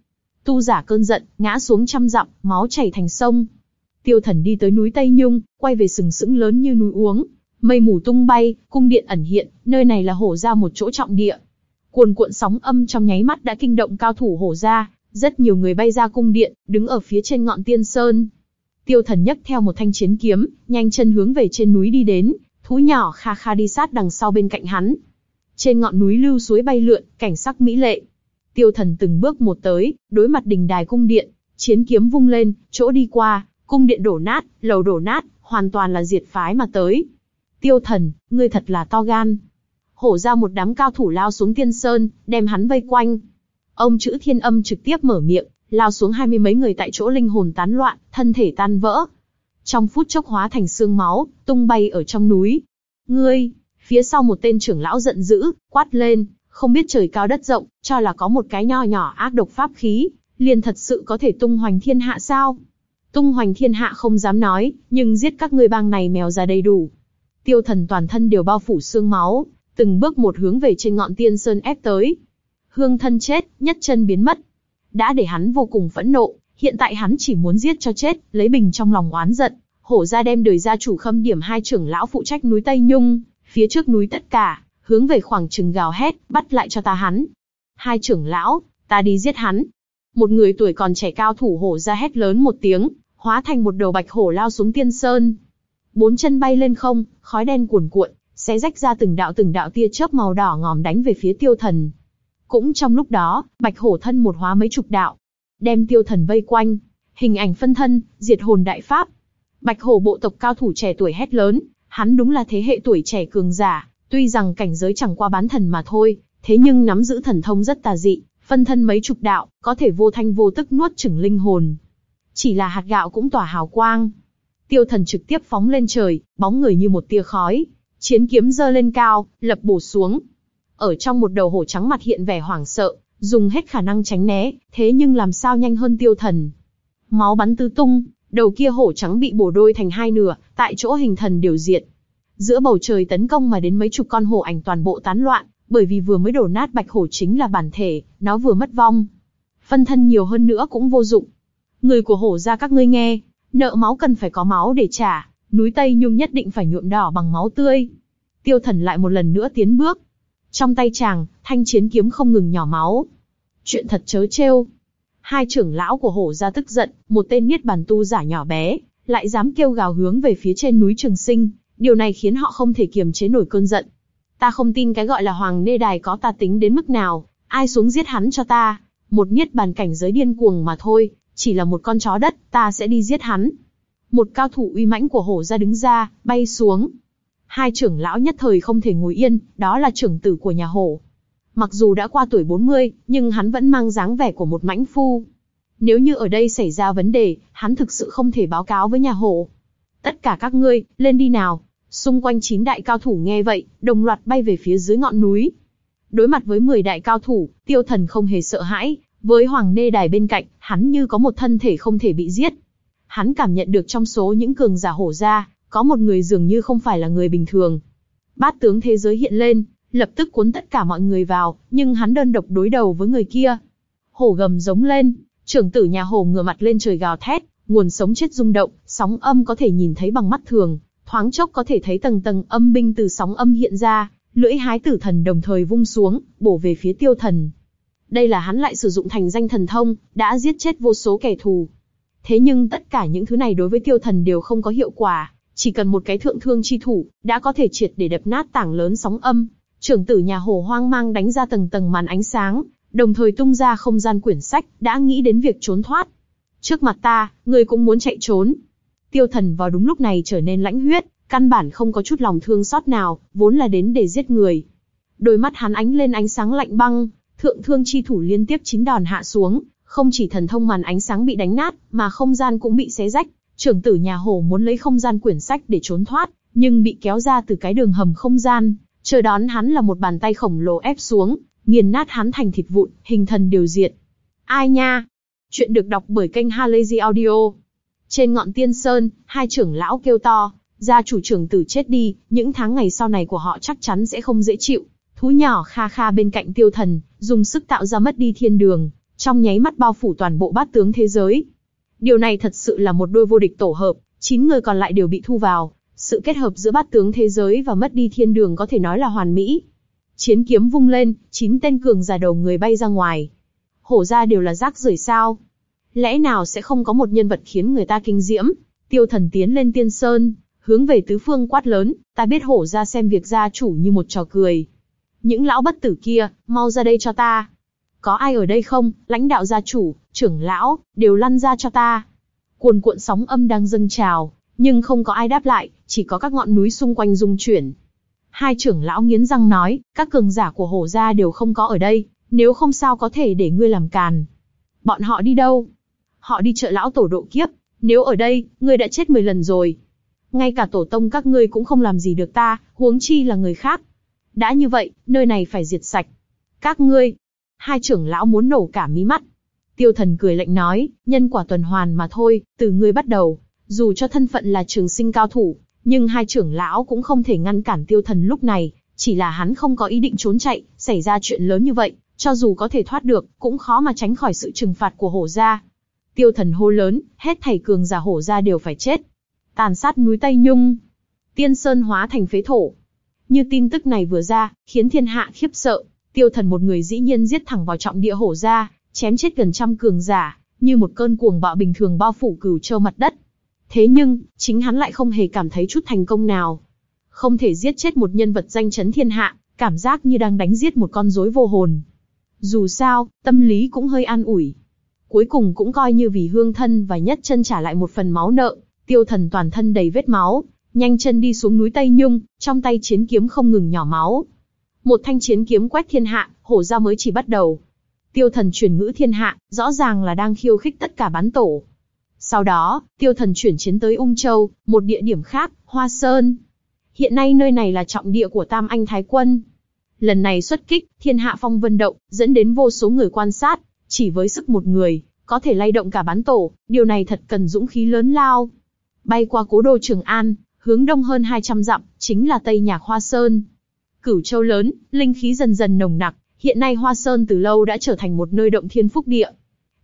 Tu giả cơn giận, ngã xuống trăm dặm, máu chảy thành sông. Tiêu thần đi tới núi Tây Nhung, quay về sừng sững lớn như núi uống. Mây mù tung bay, cung điện ẩn hiện, nơi này là hổ gia một chỗ trọng địa. Cuồn cuộn sóng âm trong nháy mắt đã kinh động cao thủ hổ gia, rất nhiều người bay ra cung điện, đứng ở phía trên ngọn tiên sơn. Tiêu thần nhấc theo một thanh chiến kiếm, nhanh chân hướng về trên núi đi đến, thú nhỏ kha kha đi sát đằng sau bên cạnh hắn. Trên ngọn núi lưu suối bay lượn, cảnh sắc mỹ lệ. Tiêu thần từng bước một tới, đối mặt đình đài cung điện, chiến kiếm vung lên, chỗ đi qua, cung điện đổ nát, lầu đổ nát, hoàn toàn là diệt phái mà tới. Tiêu thần, ngươi thật là to gan. Hổ ra một đám cao thủ lao xuống tiên sơn, đem hắn vây quanh. Ông chữ thiên âm trực tiếp mở miệng, lao xuống hai mươi mấy người tại chỗ linh hồn tán loạn, thân thể tan vỡ, trong phút chốc hóa thành xương máu, tung bay ở trong núi. Ngươi, phía sau một tên trưởng lão giận dữ, quát lên, không biết trời cao đất rộng, cho là có một cái nho nhỏ ác độc pháp khí, liền thật sự có thể tung hoành thiên hạ sao? Tung hoành thiên hạ không dám nói, nhưng giết các ngươi bang này mèo ra đầy đủ. Tiêu thần toàn thân đều bao phủ xương máu, từng bước một hướng về trên ngọn tiên sơn ép tới. Hương thân chết, nhất chân biến mất. Đã để hắn vô cùng phẫn nộ, Hiện tại hắn chỉ muốn giết cho chết, lấy bình trong lòng oán giận. Hổ ra đem đời gia chủ khâm điểm hai trưởng lão phụ trách núi Tây Nhung, phía trước núi tất cả, hướng về khoảng trừng gào hét, bắt lại cho ta hắn. Hai trưởng lão, ta đi giết hắn. Một người tuổi còn trẻ cao thủ hổ ra hét lớn một tiếng, hóa thành một đầu bạch hổ lao xuống tiên sơn. Bốn chân bay lên không, khói đen cuồn cuộn, xé rách ra từng đạo từng đạo tia chớp màu đỏ ngòm đánh về phía tiêu thần. Cũng trong lúc đó, bạch hổ thân một hóa mấy chục đạo, đem tiêu thần vây quanh, hình ảnh phân thân, diệt hồn đại pháp. Bạch hổ bộ tộc cao thủ trẻ tuổi hét lớn, hắn đúng là thế hệ tuổi trẻ cường giả, tuy rằng cảnh giới chẳng qua bán thần mà thôi, thế nhưng nắm giữ thần thông rất tà dị, phân thân mấy chục đạo, có thể vô thanh vô tức nuốt chửng linh hồn chỉ là hạt gạo cũng tỏa hào quang. Tiêu thần trực tiếp phóng lên trời, bóng người như một tia khói. Chiến kiếm giơ lên cao, lập bổ xuống. Ở trong một đầu hổ trắng mặt hiện vẻ hoảng sợ, dùng hết khả năng tránh né, thế nhưng làm sao nhanh hơn tiêu thần. Máu bắn tứ tung, đầu kia hổ trắng bị bổ đôi thành hai nửa, tại chỗ hình thần điều diệt. Giữa bầu trời tấn công mà đến mấy chục con hổ ảnh toàn bộ tán loạn, bởi vì vừa mới đổ nát bạch hổ chính là bản thể, nó vừa mất vong. Phân thân nhiều hơn nữa cũng vô dụng. Người của hổ ra các ngươi nghe, nợ máu cần phải có máu để trả, núi Tây Nhung nhất định phải nhuộm đỏ bằng máu tươi. Tiêu thần lại một lần nữa tiến bước. Trong tay chàng, thanh chiến kiếm không ngừng nhỏ máu. Chuyện thật chớ trêu. Hai trưởng lão của hổ ra tức giận, một tên niết bàn tu giả nhỏ bé, lại dám kêu gào hướng về phía trên núi Trường Sinh, điều này khiến họ không thể kiềm chế nổi cơn giận. Ta không tin cái gọi là hoàng nê đài có ta tính đến mức nào, ai xuống giết hắn cho ta. Một niết bàn cảnh giới điên cuồng mà thôi, chỉ là một con chó đất, ta sẽ đi giết hắn. Một cao thủ uy mãnh của hổ ra đứng ra, bay xuống. Hai trưởng lão nhất thời không thể ngồi yên, đó là trưởng tử của nhà hổ. Mặc dù đã qua tuổi 40, nhưng hắn vẫn mang dáng vẻ của một mãnh phu. Nếu như ở đây xảy ra vấn đề, hắn thực sự không thể báo cáo với nhà hổ. Tất cả các ngươi, lên đi nào. Xung quanh chín đại cao thủ nghe vậy, đồng loạt bay về phía dưới ngọn núi. Đối mặt với 10 đại cao thủ, tiêu thần không hề sợ hãi, với Hoàng Đê Đài bên cạnh, hắn như có một thân thể không thể bị giết. Hắn cảm nhận được trong số những cường giả hổ ra, có một người dường như không phải là người bình thường. Bát tướng thế giới hiện lên, lập tức cuốn tất cả mọi người vào, nhưng hắn đơn độc đối đầu với người kia. Hổ gầm giống lên, trưởng tử nhà hổ ngửa mặt lên trời gào thét, nguồn sống chết rung động, sóng âm có thể nhìn thấy bằng mắt thường, thoáng chốc có thể thấy tầng tầng âm binh từ sóng âm hiện ra, lưỡi hái tử thần đồng thời vung xuống, bổ về phía tiêu thần. Đây là hắn lại sử dụng thành danh thần thông, đã giết chết vô số kẻ thù. Thế nhưng tất cả những thứ này đối với tiêu thần đều không có hiệu quả, chỉ cần một cái thượng thương chi thủ, đã có thể triệt để đập nát tảng lớn sóng âm. Trưởng tử nhà hồ hoang mang đánh ra tầng tầng màn ánh sáng, đồng thời tung ra không gian quyển sách, đã nghĩ đến việc trốn thoát. Trước mặt ta, người cũng muốn chạy trốn. Tiêu thần vào đúng lúc này trở nên lãnh huyết, căn bản không có chút lòng thương xót nào, vốn là đến để giết người. Đôi mắt hắn ánh lên ánh sáng lạnh băng, thượng thương chi thủ liên tiếp chín đòn hạ xuống, không chỉ thần thông màn ánh sáng bị đánh nát, mà không gian cũng bị xé rách. Trưởng tử nhà hồ muốn lấy không gian quyển sách để trốn thoát, nhưng bị kéo ra từ cái đường hầm không gian, chờ đón hắn là một bàn tay khổng lồ ép xuống, nghiền nát hắn thành thịt vụn, hình thần điều diệt. Ai nha? Chuyện được đọc bởi kênh Halazy Audio. Trên ngọn tiên sơn, hai trưởng lão kêu to, gia chủ trưởng tử chết đi, những tháng ngày sau này của họ chắc chắn sẽ không dễ chịu. Thú nhỏ kha kha bên cạnh tiêu thần, dùng sức tạo ra mất đi thiên đường, trong nháy mắt bao phủ toàn bộ bát tướng thế giới. Điều này thật sự là một đôi vô địch tổ hợp, chín người còn lại đều bị thu vào. Sự kết hợp giữa bát tướng thế giới và mất đi thiên đường có thể nói là hoàn mỹ. Chiến kiếm vung lên, chín tên cường giả đầu người bay ra ngoài. Hổ ra đều là rác rưởi sao? Lẽ nào sẽ không có một nhân vật khiến người ta kinh diễm? Tiêu thần tiến lên tiên sơn, hướng về tứ phương quát lớn, ta biết hổ ra xem việc gia chủ như một trò cười. Những lão bất tử kia, mau ra đây cho ta. Có ai ở đây không, lãnh đạo gia chủ, trưởng lão, đều lăn ra cho ta. Cuồn cuộn sóng âm đang dâng trào, nhưng không có ai đáp lại, chỉ có các ngọn núi xung quanh rung chuyển. Hai trưởng lão nghiến răng nói, các cường giả của hổ gia đều không có ở đây, nếu không sao có thể để ngươi làm càn. Bọn họ đi đâu? Họ đi chợ lão tổ độ kiếp, nếu ở đây, ngươi đã chết 10 lần rồi. Ngay cả tổ tông các ngươi cũng không làm gì được ta, huống chi là người khác. Đã như vậy, nơi này phải diệt sạch. Các ngươi, hai trưởng lão muốn nổ cả mí mắt. Tiêu thần cười lạnh nói, nhân quả tuần hoàn mà thôi, từ ngươi bắt đầu. Dù cho thân phận là trường sinh cao thủ, nhưng hai trưởng lão cũng không thể ngăn cản tiêu thần lúc này, chỉ là hắn không có ý định trốn chạy, xảy ra chuyện lớn như vậy, cho dù có thể thoát được, cũng khó mà tránh khỏi sự trừng phạt của hổ gia. Tiêu thần hô lớn, hết thầy cường giả hổ gia đều phải chết. Tàn sát núi Tây Nhung. Tiên Sơn hóa thành phế thổ. Như tin tức này vừa ra, khiến thiên hạ khiếp sợ. Tiêu thần một người dĩ nhiên giết thẳng vào trọng địa hổ ra, chém chết gần trăm cường giả, như một cơn cuồng bạo bình thường bao phủ cửu châu mặt đất. Thế nhưng, chính hắn lại không hề cảm thấy chút thành công nào. Không thể giết chết một nhân vật danh chấn thiên hạ, cảm giác như đang đánh giết một con rối vô hồn. Dù sao, tâm lý cũng hơi an ủi. Cuối cùng cũng coi như vì hương thân và nhất chân trả lại một phần máu nợ, tiêu thần toàn thân đầy vết máu, nhanh chân đi xuống núi Tây Nhung, trong tay chiến kiếm không ngừng nhỏ máu. Một thanh chiến kiếm quét thiên hạ, hổ ra mới chỉ bắt đầu. Tiêu thần truyền ngữ thiên hạ, rõ ràng là đang khiêu khích tất cả bán tổ. Sau đó, tiêu thần chuyển chiến tới Ung Châu, một địa điểm khác, Hoa Sơn. Hiện nay nơi này là trọng địa của Tam Anh Thái Quân. Lần này xuất kích, thiên hạ phong vân động, dẫn đến vô số người quan sát, chỉ với sức một người, có thể lay động cả bán tổ, điều này thật cần dũng khí lớn lao. Bay qua cố đô Trường An, hướng đông hơn 200 dặm, chính là Tây Nhạc Hoa Sơn. Cửu Châu lớn, linh khí dần dần nồng nặc, hiện nay Hoa Sơn từ lâu đã trở thành một nơi động thiên phúc địa.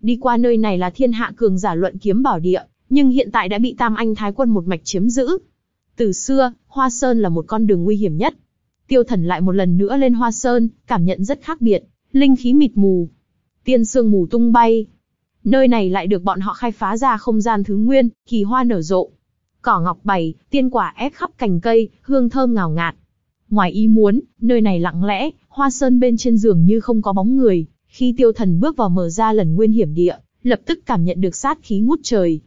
Đi qua nơi này là thiên hạ cường giả luận kiếm bảo địa, nhưng hiện tại đã bị Tam Anh Thái quân một mạch chiếm giữ. Từ xưa, Hoa Sơn là một con đường nguy hiểm nhất. Tiêu Thần lại một lần nữa lên Hoa Sơn, cảm nhận rất khác biệt, linh khí mịt mù, tiên sương mù tung bay. Nơi này lại được bọn họ khai phá ra không gian thứ nguyên, kỳ hoa nở rộ. Cỏ ngọc bày, tiên quả ép khắp cành cây, hương thơm ngào ngạt. Ngoài ý muốn, nơi này lặng lẽ, hoa sơn bên trên giường như không có bóng người. Khi tiêu thần bước vào mở ra lần nguyên hiểm địa, lập tức cảm nhận được sát khí ngút trời.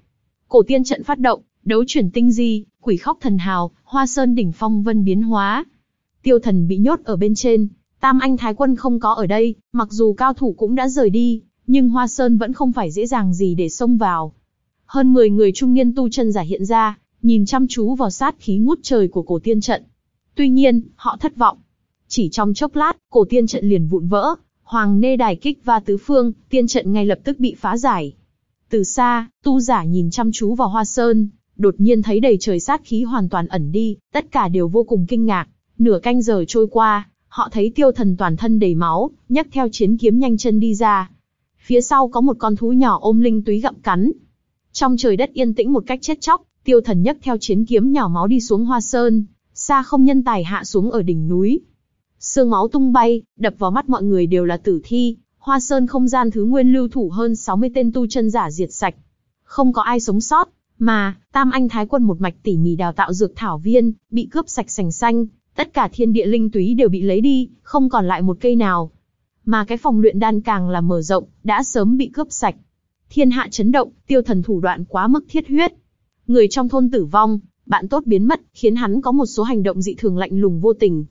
Cổ tiên trận phát động, đấu chuyển tinh di, quỷ khóc thần hào, hoa sơn đỉnh phong vân biến hóa. Tiêu thần bị nhốt ở bên trên, Tam Anh Thái Quân không có ở đây, mặc dù cao thủ cũng đã rời đi, nhưng Hoa Sơn vẫn không phải dễ dàng gì để xông vào. Hơn 10 người trung niên tu chân giả hiện ra, nhìn chăm chú vào sát khí ngút trời của cổ tiên trận. Tuy nhiên, họ thất vọng. Chỉ trong chốc lát, cổ tiên trận liền vụn vỡ, hoàng nê đài kích và tứ phương, tiên trận ngay lập tức bị phá giải. Từ xa, tu giả nhìn chăm chú vào hoa sơn, đột nhiên thấy đầy trời sát khí hoàn toàn ẩn đi, tất cả đều vô cùng kinh ngạc. Nửa canh giờ trôi qua, họ thấy tiêu thần toàn thân đầy máu, nhấc theo chiến kiếm nhanh chân đi ra. Phía sau có một con thú nhỏ ôm linh túy gặm cắn. Trong trời đất yên tĩnh một cách chết chóc, tiêu thần nhấc theo chiến kiếm nhỏ máu đi xuống hoa sơn, xa không nhân tài hạ xuống ở đỉnh núi. Sương máu tung bay, đập vào mắt mọi người đều là tử thi, hoa sơn không gian thứ nguyên lưu thủ hơn 60 tên tu chân giả diệt sạch. Không có ai sống sót, mà, Tam Anh Thái Quân một mạch tỉ mỉ đào tạo dược thảo viên, bị cướp sạch sành xanh, tất cả thiên địa linh túy đều bị lấy đi, không còn lại một cây nào. Mà cái phòng luyện đan càng là mở rộng, đã sớm bị cướp sạch. Thiên hạ chấn động, tiêu thần thủ đoạn quá mức thiết huyết. Người trong thôn tử vong, bạn tốt biến mất, khiến hắn có một số hành động dị thường lạnh lùng vô tình.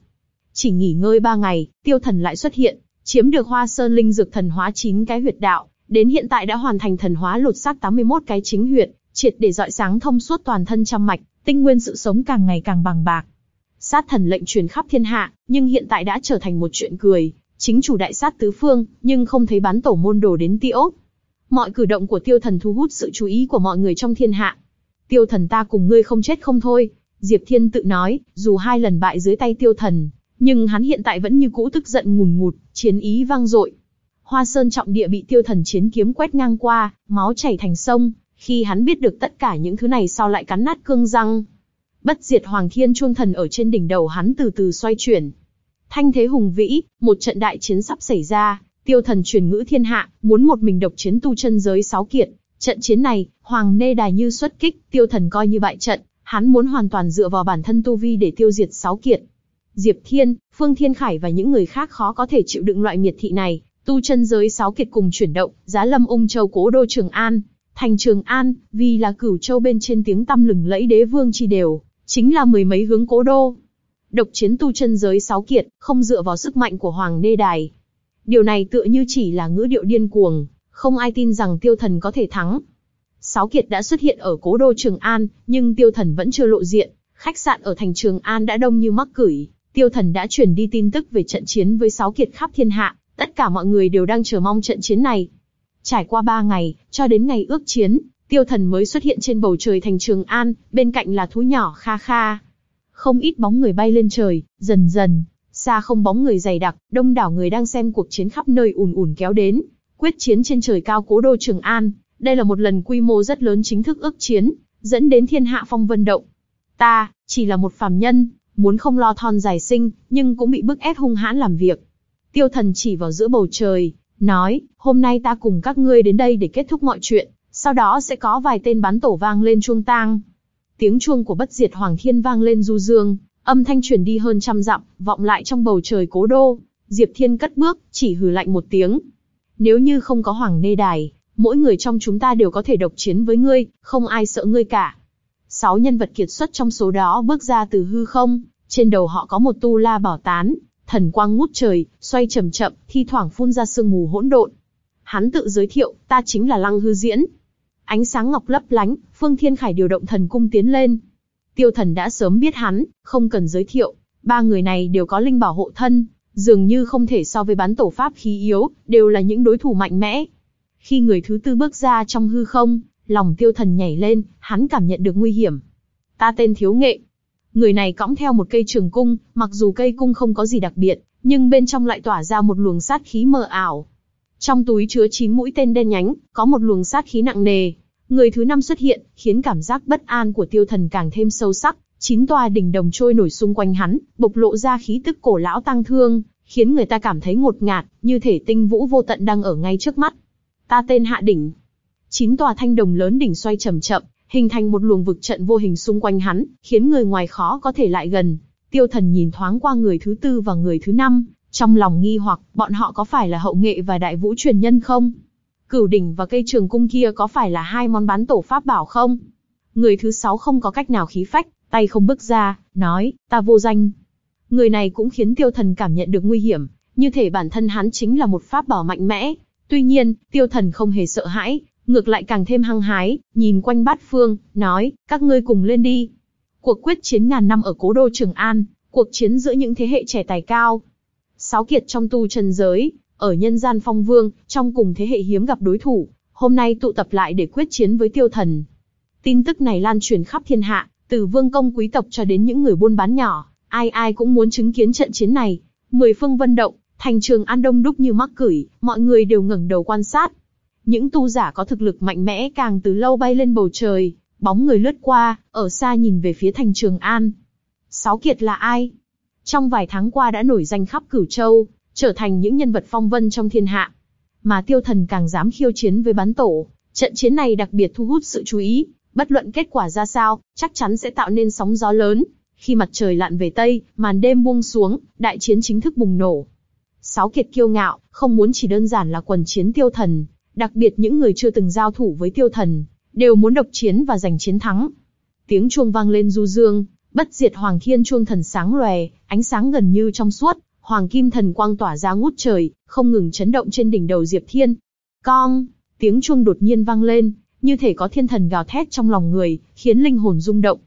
Chỉ nghỉ ngơi ba ngày, tiêu thần lại xuất hiện, chiếm được hoa sơn linh dược thần hóa chín cái huyệt đạo, đến hiện tại đã hoàn thành thần hóa lột xác 81 cái chính huyệt, triệt để dọi sáng thông suốt toàn thân trăm mạch, tinh nguyên sự sống càng ngày càng bằng bạc. Sát thần lệnh truyền khắp thiên hạ, nhưng hiện tại đã trở thành một chuyện cười, chính chủ đại sát tứ phương, nhưng không thấy bán tổ môn đồ đến tiễu. Mọi cử động của tiêu thần thu hút sự chú ý của mọi người trong thiên hạ. Tiêu thần ta cùng ngươi không chết không thôi, Diệp Thiên tự nói, dù hai lần bại dưới tay tiêu thần, nhưng hắn hiện tại vẫn như cũ tức giận ngùn ngụt, chiến ý vang dội. Hoa Sơn trọng địa bị tiêu thần chiến kiếm quét ngang qua, máu chảy thành sông, khi hắn biết được tất cả những thứ này sao lại cắn nát cương răng. Bất diệt Hoàng Thiên Chuông Thần ở trên đỉnh đầu hắn từ từ xoay chuyển. Thanh thế hùng vĩ, một trận đại chiến sắp xảy ra, tiêu thần truyền ngữ thiên hạ, muốn một mình độc chiến tu chân giới sáu kiện. Trận chiến này, Hoàng Nê Đài như xuất kích, tiêu thần coi như bại trận, hắn muốn hoàn toàn dựa vào bản thân tu vi để tiêu diệt sáu kiện. Diệp Thiên, Phương Thiên Khải và những người khác khó có thể chịu đựng loại miệt thị này, tu chân giới sáu kiệt cùng chuyển động, giá lâm ung châu cố đô Trường An, thành Trường An, vì là cửu châu bên trên tiếng tăm lừng lẫy đế vương chi đều, chính là mười mấy hướng cố đô. Độc chiến tu chân giới sáu kiệt, không dựa vào sức mạnh của Hoàng Nê Đài. Điều này tựa như chỉ là ngữ điệu điên cuồng, không ai tin rằng tiêu thần có thể thắng. Sáu kiệt đã xuất hiện ở cố đô Trường An, nhưng tiêu thần vẫn chưa lộ diện, khách sạn ở thành Trường An đã đông như mắc cửi, tiêu thần đã truyền đi tin tức về trận chiến với sáu kiệt khắp thiên hạ, tất cả mọi người đều đang chờ mong trận chiến này. Trải qua ba ngày, cho đến ngày ước chiến, tiêu thần mới xuất hiện trên bầu trời thành Trường An, bên cạnh là thú nhỏ Kha Kha. Không ít bóng người bay lên trời, dần dần, xa không bóng người dày đặc, đông đảo người đang xem cuộc chiến khắp nơi ùn ùn kéo đến. Quyết chiến trên trời cao cố đô Trường An, đây là một lần quy mô rất lớn chính thức ước chiến, dẫn đến thiên hạ phong vân động. Ta, chỉ là một phàm nhân, muốn không lo thon dài sinh, nhưng cũng bị bức ép hung hãn làm việc. Tiêu thần chỉ vào giữa bầu trời, nói, hôm nay ta cùng các ngươi đến đây để kết thúc mọi chuyện, sau đó sẽ có vài tên bắn tổ vang lên chuông tang. Tiếng chuông của bất diệt hoàng thiên vang lên du dương, âm thanh truyền đi hơn trăm dặm, vọng lại trong bầu trời cố đô. Diệp Thiên cất bước, chỉ hừ lạnh một tiếng. Nếu như không có hoàng nê đài, mỗi người trong chúng ta đều có thể độc chiến với ngươi, không ai sợ ngươi cả. Sáu nhân vật kiệt xuất trong số đó bước ra từ hư không, trên đầu họ có một tu la bảo tán, thần quang ngút trời, xoay chậm chậm, thi thoảng phun ra sương mù hỗn độn. Hắn tự giới thiệu, ta chính là Lăng Hư Diễn. ánh sáng ngọc lấp lánh, Phương Thiên Khải điều động thần cung tiến lên. Tiêu thần đã sớm biết hắn, không cần giới thiệu, ba người này đều có linh bảo hộ thân, dường như không thể so với bán tổ pháp khí yếu, đều là những đối thủ mạnh mẽ. Khi người thứ tư bước ra trong hư không, lòng tiêu thần nhảy lên, hắn cảm nhận được nguy hiểm. Ta tên thiếu nghệ. Người này cõng theo một cây trường cung, mặc dù cây cung không có gì đặc biệt, nhưng bên trong lại tỏa ra một luồng sát khí mờ ảo. Trong túi chứa chín mũi tên đen nhánh, có một luồng sát khí nặng nề. Người thứ năm xuất hiện, khiến cảm giác bất an của tiêu thần càng thêm sâu sắc. Chín tòa đỉnh đồng trôi nổi xung quanh hắn, bộc lộ ra khí tức cổ lão tăng thương, khiến người ta cảm thấy ngột ngạt, như thể tinh vũ vô tận đang ở ngay trước mắt. Ta tên Hạ Đỉnh. Chín tòa thanh đồng lớn đỉnh xoay chậm chậm, hình thành một luồng vực trận vô hình xung quanh hắn, khiến người ngoài khó có thể lại gần. Tiêu thần nhìn thoáng qua người thứ tư và người thứ năm, trong lòng nghi hoặc, bọn họ có phải là hậu nghệ và đại vũ truyền nhân không? Cửu đỉnh và cây trường cung kia có phải là hai món bán tổ pháp bảo không? Người thứ sáu không có cách nào khí phách, tay không bước ra, nói, ta vô danh. Người này cũng khiến tiêu thần cảm nhận được nguy hiểm, như thể bản thân hắn chính là một pháp bảo mạnh mẽ. Tuy nhiên, tiêu thần không hề sợ hãi, ngược lại càng thêm hăng hái, nhìn quanh bát phương, nói, các ngươi cùng lên đi. Cuộc quyết chiến ngàn năm ở cố đô Trường An, cuộc chiến giữa những thế hệ trẻ tài cao. Sáu kiệt trong tu trần giới, ở nhân gian phong vương, trong cùng thế hệ hiếm gặp đối thủ, hôm nay tụ tập lại để quyết chiến với tiêu thần. Tin tức này lan truyền khắp thiên hạ, từ vương công quý tộc cho đến những người buôn bán nhỏ, ai ai cũng muốn chứng kiến trận chiến này. Mười phương vân động, thành trường an đông đúc như mắc cửi, mọi người đều ngẩng đầu quan sát. Những tu giả có thực lực mạnh mẽ càng từ lâu bay lên bầu trời, bóng người lướt qua, ở xa nhìn về phía thành trường an. Sáu kiệt là ai? Trong vài tháng qua đã nổi danh khắp cửu châu, trở thành những nhân vật phong vân trong thiên hạ. Mà tiêu thần càng dám khiêu chiến với bán tổ, trận chiến này đặc biệt thu hút sự chú ý, bất luận kết quả ra sao, chắc chắn sẽ tạo nên sóng gió lớn. Khi mặt trời lặn về Tây, màn đêm buông xuống, đại chiến chính thức bùng nổ. Sáu kiệt kiêu ngạo, không muốn chỉ đơn giản là quần chiến tiêu thần, đặc biệt những người chưa từng giao thủ với tiêu thần, đều muốn độc chiến và giành chiến thắng. Tiếng chuông vang lên du dương, bất diệt hoàng thiên chuông thần sáng lòe, ánh sáng gần như trong suốt, hoàng kim thần quang tỏa ra ngút trời, không ngừng chấn động trên đỉnh đầu Diệp Thiên. Cong, tiếng chuông đột nhiên vang lên, như thể có thiên thần gào thét trong lòng người, khiến linh hồn rung động.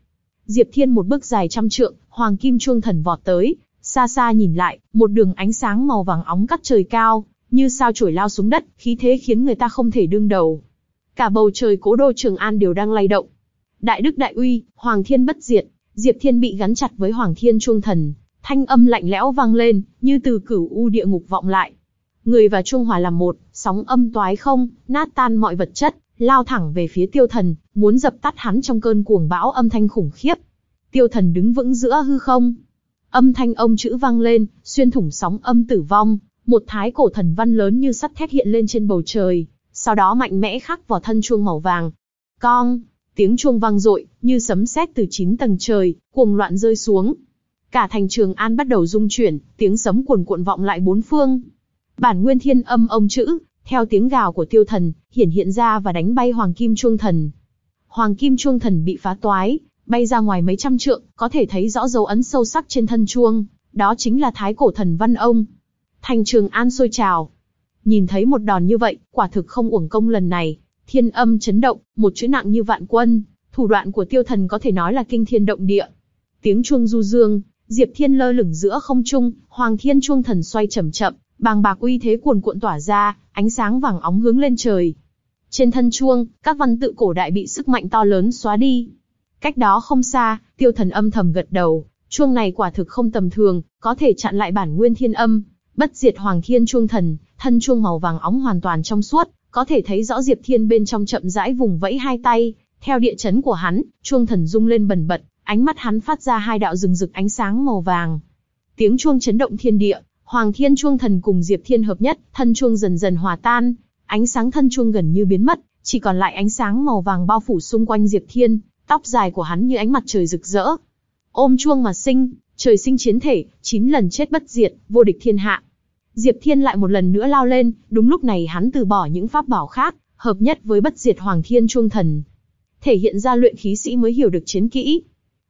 Diệp Thiên một bước dài trăm trượng, hoàng kim chuông thần vọt tới, xa xa nhìn lại, một đường ánh sáng màu vàng óng cắt trời cao, như sao chổi lao xuống đất, khí thế khiến người ta không thể đương đầu. Cả bầu trời cố đô Trường An đều đang lay động. Đại đức đại uy, Hoàng Thiên bất diệt, Diệp Thiên bị gắn chặt với Hoàng Thiên Chuông Thần, thanh âm lạnh lẽo vang lên, như từ cửu u địa ngục vọng lại. Người và Chuông Hòa làm một, sóng âm toái không, nát tan mọi vật chất, lao thẳng về phía Tiêu Thần, muốn dập tắt hắn trong cơn cuồng bão âm thanh khủng khiếp. Tiêu Thần đứng vững giữa hư không. Âm thanh ông chữ vang lên, xuyên thủng sóng âm tử vong, một thái cổ thần văn lớn như sắt thép hiện lên trên bầu trời, sau đó mạnh mẽ khắc vào thân chuông màu vàng. Cong, tiếng chuông vang dội, như sấm sét từ chín tầng trời, cuồng loạn rơi xuống. Cả thành trường an bắt đầu rung chuyển, tiếng sấm cuồn cuộn vọng lại bốn phương. Bản nguyên thiên âm ông chữ, theo tiếng gào của tiêu thần, hiển hiện ra và đánh bay hoàng kim chuông thần. Hoàng kim chuông thần bị phá toái, bay ra ngoài mấy trăm trượng, có thể thấy rõ dấu ấn sâu sắc trên thân chuông, đó chính là thái cổ thần văn ông. Thành trường an sôi trào. Nhìn thấy một đòn như vậy, quả thực không uổng công lần này. Thiên âm chấn động, một chữ nặng như vạn quân. Thủ đoạn của tiêu thần có thể nói là kinh thiên động địa. Tiếng chuông du dương, Diệp Thiên lơ lửng giữa không trung, Hoàng Thiên chuông thần xoay chậm chậm, bàng bạc uy thế cuồn cuộn tỏa ra, ánh sáng vàng óng hướng lên trời. Trên thân chuông, các văn tự cổ đại bị sức mạnh to lớn xóa đi. Cách đó không xa, tiêu thần âm thầm gật đầu, chuông này quả thực không tầm thường, có thể chặn lại bản nguyên thiên âm. Bất diệt hoàng thiên chuông thần, thân chuông màu vàng óng hoàn toàn trong suốt, có thể thấy rõ Diệp Thiên bên trong chậm rãi vùng vẫy hai tay, theo địa chấn của hắn, chuông thần rung lên bần bật, ánh mắt hắn phát ra hai đạo rừng rực ánh sáng màu vàng. Tiếng chuông chấn động thiên địa, Hoàng Thiên chuông thần cùng Diệp Thiên hợp nhất, thân chuông dần dần hòa tan, ánh sáng thân chuông gần như biến mất, chỉ còn lại ánh sáng màu vàng bao phủ xung quanh Diệp Thiên, tóc dài của hắn như ánh mặt trời rực rỡ. Ôm chuông mà sinh, trời sinh chiến thể, chín lần chết bất diệt, vô địch thiên hạ. Diệp Thiên lại một lần nữa lao lên, đúng lúc này hắn từ bỏ những pháp bảo khác, hợp nhất với bất diệt Hoàng Thiên Chuông Thần. Thể hiện ra luyện khí sĩ mới hiểu được chiến kỹ.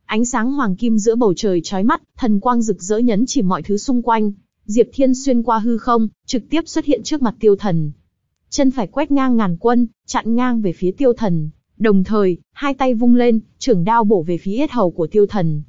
Ánh sáng hoàng kim giữa bầu trời chói mắt, thần quang rực rỡ nhấn chỉ mọi thứ xung quanh. Diệp Thiên xuyên qua hư không, trực tiếp xuất hiện trước mặt tiêu thần. chân phải quét ngang ngàn quân, chặn ngang về phía tiêu thần. Đồng thời, hai tay vung lên, trưởng đao bổ về phía yết hầu của tiêu thần.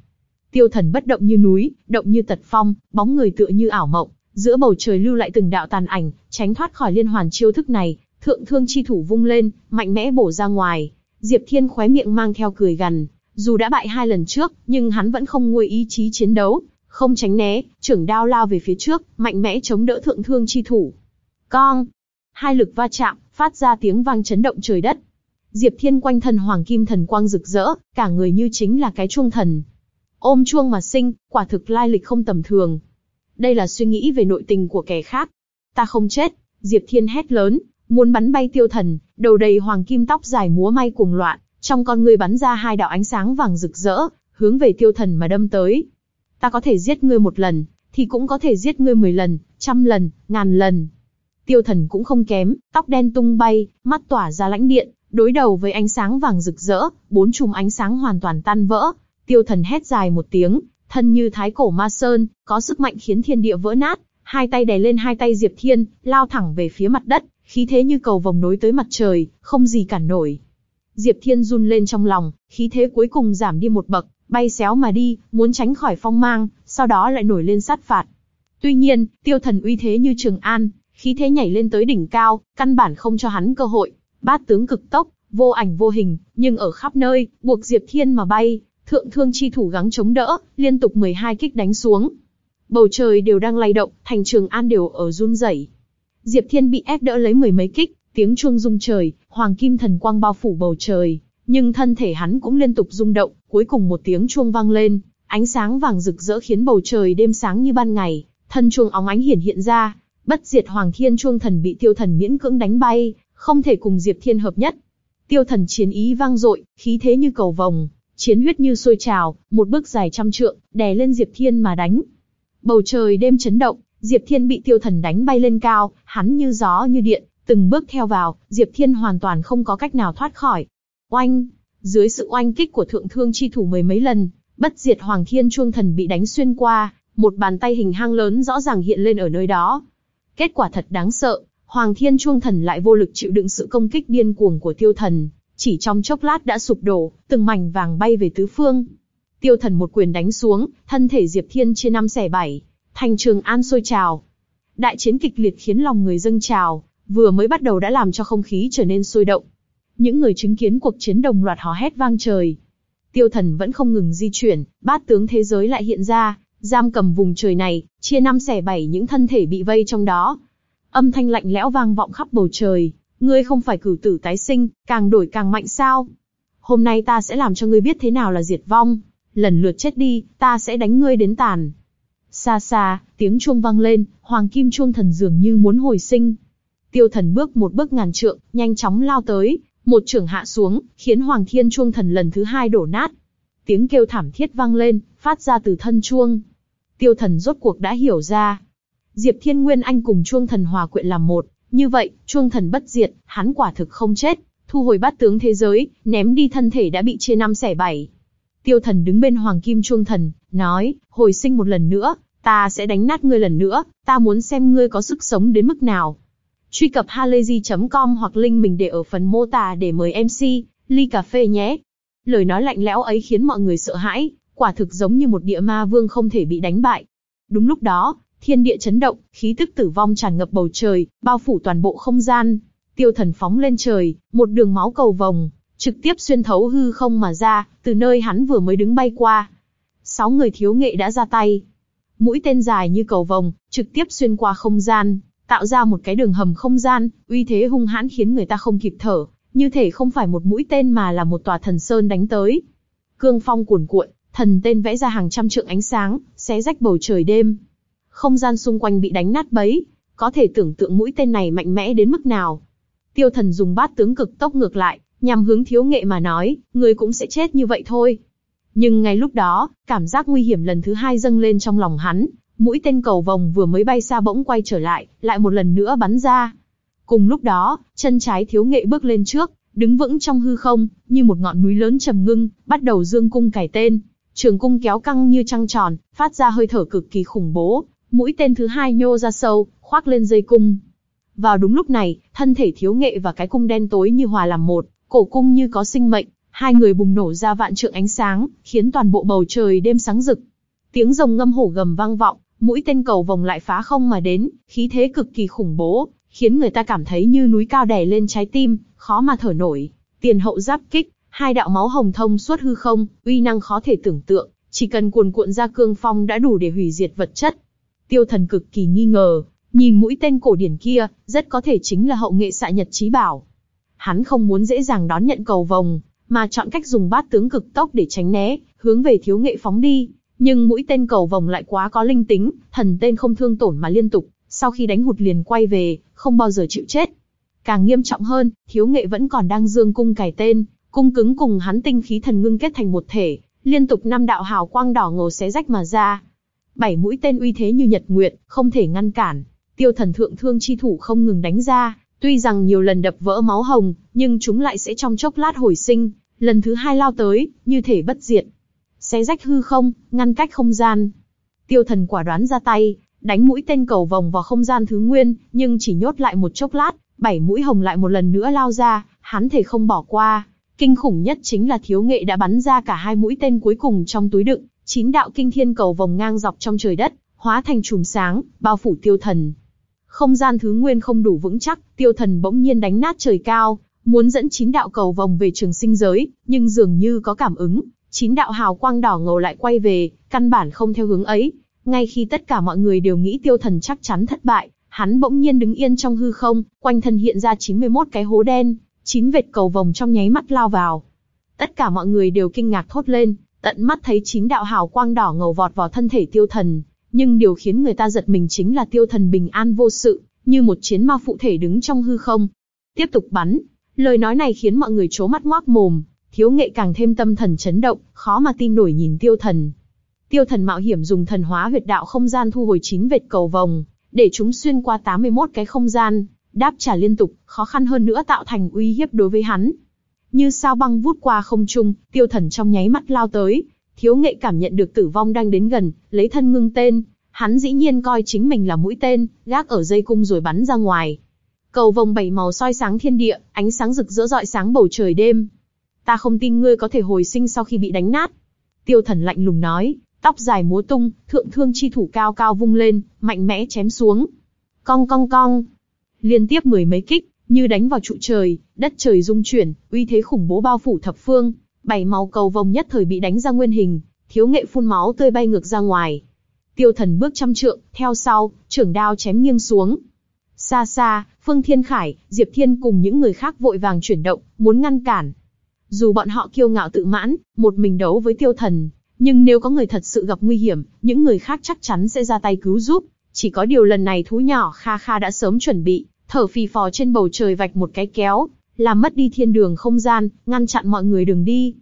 Tiêu thần bất động như núi, động như tật phong, bóng người tựa như ảo mộng, giữa bầu trời lưu lại từng đạo tàn ảnh, tránh thoát khỏi liên hoàn chiêu thức này, thượng thương chi thủ vung lên, mạnh mẽ bổ ra ngoài. Diệp Thiên khóe miệng mang theo cười gằn, dù đã bại hai lần trước, nhưng hắn vẫn không nguôi ý chí chiến đấu, không tránh né, trưởng đao lao về phía trước, mạnh mẽ chống đỡ thượng thương chi thủ. Cong, hai lực va chạm, phát ra tiếng vang chấn động trời đất. Diệp Thiên quanh thân hoàng kim thần quang rực rỡ, cả người như chính là cái chuông thần. Ôm chuông mà sinh, quả thực lai lịch không tầm thường. Đây là suy nghĩ về nội tình của kẻ khác. Ta không chết, Diệp Thiên hét lớn, muốn bắn bay tiêu thần, đầu đầy hoàng kim tóc dài múa may cuồng loạn, trong con người bắn ra hai đạo ánh sáng vàng rực rỡ, hướng về tiêu thần mà đâm tới. Ta có thể giết ngươi một lần, thì cũng có thể giết ngươi mười lần, trăm lần, ngàn lần. Tiêu thần cũng không kém, tóc đen tung bay, mắt tỏa ra lãnh điện, đối đầu với ánh sáng vàng rực rỡ, bốn chùm ánh sáng hoàn toàn tan vỡ. Tiêu thần hét dài một tiếng, thân như thái cổ ma sơn, có sức mạnh khiến thiên địa vỡ nát, hai tay đè lên hai tay Diệp Thiên, lao thẳng về phía mặt đất, khí thế như cầu vòng nối tới mặt trời, không gì cản nổi. Diệp Thiên run lên trong lòng, khí thế cuối cùng giảm đi một bậc, bay xéo mà đi, muốn tránh khỏi phong mang, sau đó lại nổi lên sát phạt. Tuy nhiên, tiêu thần uy thế như Trường An, khí thế nhảy lên tới đỉnh cao, căn bản không cho hắn cơ hội. Bát tướng cực tốc, vô ảnh vô hình, nhưng ở khắp nơi, buộc Diệp Thiên mà bay, thượng thương chi thủ gắng chống đỡ, liên tục 12 kích đánh xuống. Bầu trời đều đang lay động, thành Trường An đều ở run rẩy. Diệp Thiên bị ép đỡ lấy mười mấy kích, tiếng chuông rung trời, hoàng kim thần quang bao phủ bầu trời, nhưng thân thể hắn cũng liên tục rung động, cuối cùng một tiếng chuông vang lên, ánh sáng vàng rực rỡ khiến bầu trời đêm sáng như ban ngày, thân chuông óng ánh hiển hiện ra, bất diệt hoàng thiên chuông thần bị tiêu thần miễn cưỡng đánh bay, không thể cùng Diệp Thiên hợp nhất. Tiêu thần chiến ý vang dội, khí thế như cầu vồng, chiến huyết như sôi trào, một bước dài trăm trượng, đè lên Diệp Thiên mà đánh. Bầu trời đêm chấn động, Diệp Thiên bị tiêu thần đánh bay lên cao, hắn như gió như điện, từng bước theo vào, Diệp Thiên hoàn toàn không có cách nào thoát khỏi. Oanh! Dưới sự oanh kích của thượng thương chi thủ mười mấy lần, bất diệt hoàng thiên chuông thần bị đánh xuyên qua, một bàn tay hình hang lớn rõ ràng hiện lên ở nơi đó. Kết quả thật đáng sợ, hoàng thiên chuông thần lại vô lực chịu đựng sự công kích điên cuồng của tiêu thần, chỉ trong chốc lát đã sụp đổ, từng mảnh vàng bay về tứ phương. Tiêu thần một quyền đánh xuống, thân thể Diệp Thiên chia năm xẻ bảy, thành trường an sôi trào. Đại chiến kịch liệt khiến lòng người dâng trào, vừa mới bắt đầu đã làm cho không khí trở nên sôi động. Những người chứng kiến cuộc chiến đồng loạt hò hét vang trời. Tiêu thần vẫn không ngừng di chuyển, bát tướng thế giới lại hiện ra, giam cầm vùng trời này, chia năm xẻ bảy những thân thể bị vây trong đó. Âm thanh lạnh lẽo vang vọng khắp bầu trời, ngươi không phải cửu tử tái sinh, càng đổi càng mạnh sao? Hôm nay ta sẽ làm cho ngươi biết thế nào là diệt vong, lần lượt chết đi, ta sẽ đánh ngươi đến tàn. Xa xa, tiếng chuông vang lên, hoàng kim chuông thần dường như muốn hồi sinh. Tiêu thần bước một bước ngàn trượng, nhanh chóng lao tới, một trưởng hạ xuống, khiến hoàng thiên chuông thần lần thứ hai đổ nát. Tiếng kêu thảm thiết vang lên, phát ra từ thân chuông. Tiêu thần rốt cuộc đã hiểu ra. Diệp Thiên Nguyên Anh cùng chuông thần hòa quyện làm một, như vậy, chuông thần bất diệt, hắn quả thực không chết, thu hồi bát tướng thế giới, ném đi thân thể đã bị chia năm xẻ bảy. Tiêu thần đứng bên hoàng kim chuông thần, nói, hồi sinh một lần nữa, ta sẽ đánh nát ngươi lần nữa, ta muốn xem ngươi có sức sống đến mức nào. Truy cập halayzi.com hoặc link mình để ở phần mô tả để mời MC, ly cà phê nhé. Lời nói lạnh lẽo ấy khiến mọi người sợ hãi, quả thực giống như một địa ma vương không thể bị đánh bại. Đúng lúc đó, thiên địa chấn động, khí tức tử vong tràn ngập bầu trời, bao phủ toàn bộ không gian. Tiêu thần phóng lên trời, một đường máu cầu vồng, trực tiếp xuyên thấu hư không mà ra, từ nơi hắn vừa mới đứng bay qua. Sáu người thiếu nghệ đã ra tay. Mũi tên dài như cầu vồng, trực tiếp xuyên qua không gian, tạo ra một cái đường hầm không gian, uy thế hung hãn khiến người ta không kịp thở, như thể không phải một mũi tên mà là một tòa thần sơn đánh tới. Cương phong cuồn cuộn, thần tên vẽ ra hàng trăm trượng ánh sáng, xé rách bầu trời đêm. Không gian xung quanh bị đánh nát bấy, có thể tưởng tượng mũi tên này mạnh mẽ đến mức nào. Tiêu thần dùng bát tướng cực tốc ngược lại, nhằm hướng thiếu nghệ mà nói, người cũng sẽ chết như vậy thôi. Nhưng ngay lúc đó, cảm giác nguy hiểm lần thứ hai dâng lên trong lòng hắn, mũi tên cầu vòng vừa mới bay xa bỗng quay trở lại, lại một lần nữa bắn ra. Cùng lúc đó, chân trái thiếu nghệ bước lên trước, đứng vững trong hư không, như một ngọn núi lớn trầm ngưng, bắt đầu dương cung cải tên. Trường cung kéo căng như trăng tròn, phát ra hơi thở cực kỳ khủng bố, mũi tên thứ hai nhô ra sâu, khoác lên dây cung. Vào đúng lúc này, thân thể thiếu nghệ và cái cung đen tối như hòa làm một, cổ cung như có sinh mệnh, hai người bùng nổ ra vạn trượng ánh sáng, khiến toàn bộ bầu trời đêm sáng rực. Tiếng rồng ngâm hổ gầm vang vọng, mũi tên cầu vòng lại phá không mà đến, khí thế cực kỳ khủng bố, khiến người ta cảm thấy như núi cao đè lên trái tim, khó mà thở nổi. Tiền hậu giáp kích, hai đạo máu hồng thông suốt hư không, uy năng khó thể tưởng tượng, chỉ cần cuồn cuộn ra cương phong đã đủ để hủy diệt vật chất. Tiêu thần cực kỳ nghi ngờ, nhìn mũi tên cổ điển kia, rất có thể chính là hậu nghệ xạ nhật trí bảo. Hắn không muốn dễ dàng đón nhận cầu vồng, mà chọn cách dùng bát tướng cực tốc để tránh né, hướng về thiếu nghệ phóng đi. Nhưng mũi tên cầu vòng lại quá có linh tính, thần tên không thương tổn mà liên tục, sau khi đánh hụt liền quay về, không bao giờ chịu chết. Càng nghiêm trọng hơn, thiếu nghệ vẫn còn đang dương cung cài tên, cung cứng cùng hắn tinh khí thần ngưng kết thành một thể, liên tục năm đạo hào quang đỏ ngầu xé rách mà ra. Bảy mũi tên uy thế như nhật nguyệt, không thể ngăn cản. Tiêu thần thượng thương chi thủ không ngừng đánh ra, tuy rằng nhiều lần đập vỡ máu hồng, nhưng chúng lại sẽ trong chốc lát hồi sinh, lần thứ hai lao tới, như thể bất diệt. Xé rách hư không, ngăn cách không gian. Tiêu thần quả đoán ra tay, đánh mũi tên cầu vòng vào không gian thứ nguyên, nhưng chỉ nhốt lại một chốc lát, bảy mũi hồng lại một lần nữa lao ra, hắn thể không bỏ qua. Kinh khủng nhất chính là thiếu nghệ đã bắn ra cả hai mũi tên cuối cùng trong túi đựng, chín đạo kinh thiên cầu vòng ngang dọc trong trời đất, hóa thành chùm sáng, bao phủ tiêu thần. Không gian thứ nguyên không đủ vững chắc, tiêu thần bỗng nhiên đánh nát trời cao, muốn dẫn chín đạo cầu vòng về trường sinh giới, nhưng dường như có cảm ứng, chín đạo hào quang đỏ ngầu lại quay về, căn bản không theo hướng ấy. Ngay khi tất cả mọi người đều nghĩ tiêu thần chắc chắn thất bại, hắn bỗng nhiên đứng yên trong hư không, quanh thân hiện ra 91 cái hố đen, chín vệt cầu vòng trong nháy mắt lao vào. Tất cả mọi người đều kinh ngạc thốt lên, tận mắt thấy chín đạo hào quang đỏ ngầu vọt vào thân thể tiêu thần. Nhưng điều khiến người ta giật mình chính là tiêu thần bình an vô sự, như một chiến ma phụ thể đứng trong hư không. Tiếp tục bắn, lời nói này khiến mọi người chố mắt ngoác mồm, thiếu nghệ càng thêm tâm thần chấn động, khó mà tin nổi nhìn tiêu thần. Tiêu thần mạo hiểm dùng thần hóa huyệt đạo không gian thu hồi chín vệt cầu vòng, để chúng xuyên qua 81 cái không gian, đáp trả liên tục, khó khăn hơn nữa tạo thành uy hiếp đối với hắn. Như sao băng vút qua không trung, tiêu thần trong nháy mắt lao tới, thiếu nghệ cảm nhận được tử vong đang đến gần, lấy thân ngưng tên, hắn dĩ nhiên coi chính mình là mũi tên, gác ở dây cung rồi bắn ra ngoài. Cầu vòng bảy màu soi sáng thiên địa, ánh sáng rực rỡ rọi sáng bầu trời đêm. Ta không tin ngươi có thể hồi sinh sau khi bị đánh nát. Tiêu thần lạnh lùng nói, tóc dài múa tung, thượng thương chi thủ cao cao vung lên, mạnh mẽ chém xuống. Cong cong cong, liên tiếp mười mấy kích, như đánh vào trụ trời, đất trời rung chuyển, uy thế khủng bố bao phủ thập phương, bảy màu cầu vồng nhất thời bị đánh ra nguyên hình, thiếu nghệ phun máu tươi bay ngược ra ngoài. Tiêu thần bước trăm trượng, theo sau, trưởng đao chém nghiêng xuống. Xa xa, Phương Thiên Khải, Diệp Thiên cùng những người khác vội vàng chuyển động, muốn ngăn cản. Dù bọn họ kiêu ngạo tự mãn, một mình đấu với tiêu thần, nhưng nếu có người thật sự gặp nguy hiểm, những người khác chắc chắn sẽ ra tay cứu giúp. Chỉ có điều lần này thú nhỏ Kha Kha đã sớm chuẩn bị, thở phì phò trên bầu trời vạch một cái kéo, làm mất đi thiên đường không gian, ngăn chặn mọi người đường đi.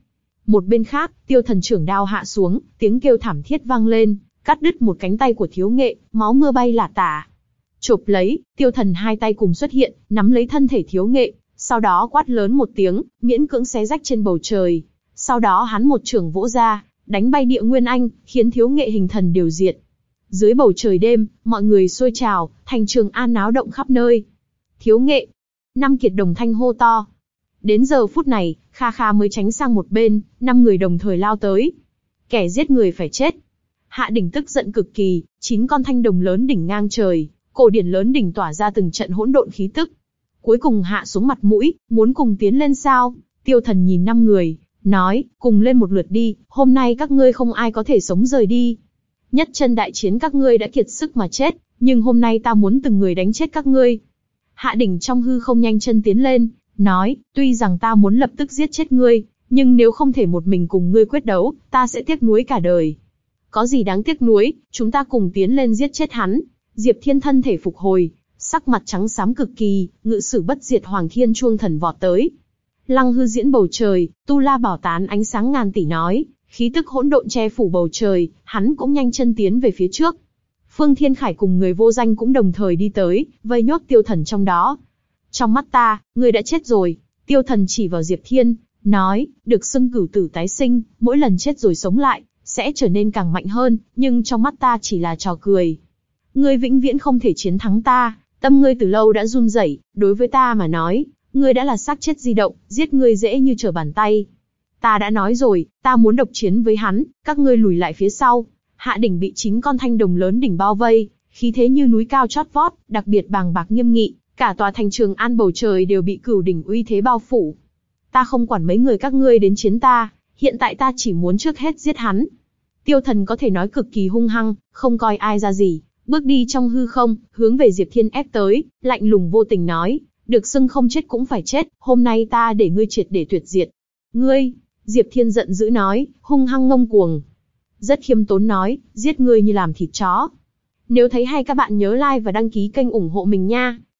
Một bên khác, tiêu thần trưởng đao hạ xuống, tiếng kêu thảm thiết vang lên, cắt đứt một cánh tay của thiếu nghệ, máu mưa bay lả tả. Chộp lấy, tiêu thần hai tay cùng xuất hiện, nắm lấy thân thể thiếu nghệ, sau đó quát lớn một tiếng, miễn cưỡng xé rách trên bầu trời. Sau đó hắn một trưởng vỗ ra, đánh bay địa nguyên anh, khiến thiếu nghệ hình thần điều diệt. Dưới bầu trời đêm, mọi người xôi trào, thành trường an náo động khắp nơi thiếu nghệ. Năm kiệt đồng thanh hô to. Đến giờ phút này, Kha Kha mới tránh sang một bên, năm người đồng thời lao tới. Kẻ giết người phải chết. Hạ đỉnh tức giận cực kỳ, chín con thanh đồng lớn đỉnh ngang trời, cổ điển lớn đỉnh tỏa ra từng trận hỗn độn khí tức. Cuối cùng hạ xuống mặt mũi, muốn cùng tiến lên sao? Tiêu thần nhìn năm người, nói, cùng lên một lượt đi, hôm nay các ngươi không ai có thể sống rời đi. Nhất chân đại chiến các ngươi đã kiệt sức mà chết, nhưng hôm nay ta muốn từng người đánh chết các ngươi, Hạ đỉnh trong hư không nhanh chân tiến lên, nói, tuy rằng ta muốn lập tức giết chết ngươi, nhưng nếu không thể một mình cùng ngươi quyết đấu, ta sẽ tiếc nuối cả đời. Có gì đáng tiếc nuối, chúng ta cùng tiến lên giết chết hắn. Diệp Thiên thân thể phục hồi, sắc mặt trắng xám cực kỳ, ngự sử bất diệt Hoàng Thiên chuông thần vọt tới. Lăng hư diễn bầu trời, tu la bảo tán ánh sáng ngàn tỷ nói, khí tức hỗn độn che phủ bầu trời, hắn cũng nhanh chân tiến về phía trước. Phương Thiên Khải cùng người vô danh cũng đồng thời đi tới, vây nhốt tiêu thần trong đó. Trong mắt ta, người đã chết rồi. Tiêu thần chỉ vào Diệp Thiên, nói, được xưng cửu tử tái sinh, mỗi lần chết rồi sống lại, sẽ trở nên càng mạnh hơn, nhưng trong mắt ta chỉ là trò cười. Ngươi vĩnh viễn không thể chiến thắng ta, Tâm ngươi từ lâu đã run rẩy, đối với ta mà nói, ngươi đã là xác chết di động, giết ngươi dễ như trở bàn tay. Ta đã nói rồi, ta muốn độc chiến với hắn, các ngươi lùi lại phía sau. Hạ đỉnh bị chính con thanh đồng lớn đỉnh bao vây, khí thế như núi cao chót vót, đặc biệt bàng bạc nghiêm nghị, cả tòa thành trường an bầu trời đều bị cửu đỉnh uy thế bao phủ. Ta không quản mấy người các ngươi đến chiến ta, hiện tại ta chỉ muốn trước hết giết hắn. Tiêu thần có thể nói cực kỳ hung hăng, không coi ai ra gì, bước đi trong hư không, hướng về Diệp Thiên ép tới, lạnh lùng vô tình nói, được xưng không chết cũng phải chết, hôm nay ta để ngươi triệt để tuyệt diệt. Ngươi, Diệp Thiên giận dữ nói, hung hăng ngông cuồng. Rất khiêm tốn nói, giết ngươi như làm thịt chó. Nếu thấy hay các bạn nhớ like và đăng ký kênh ủng hộ mình nha.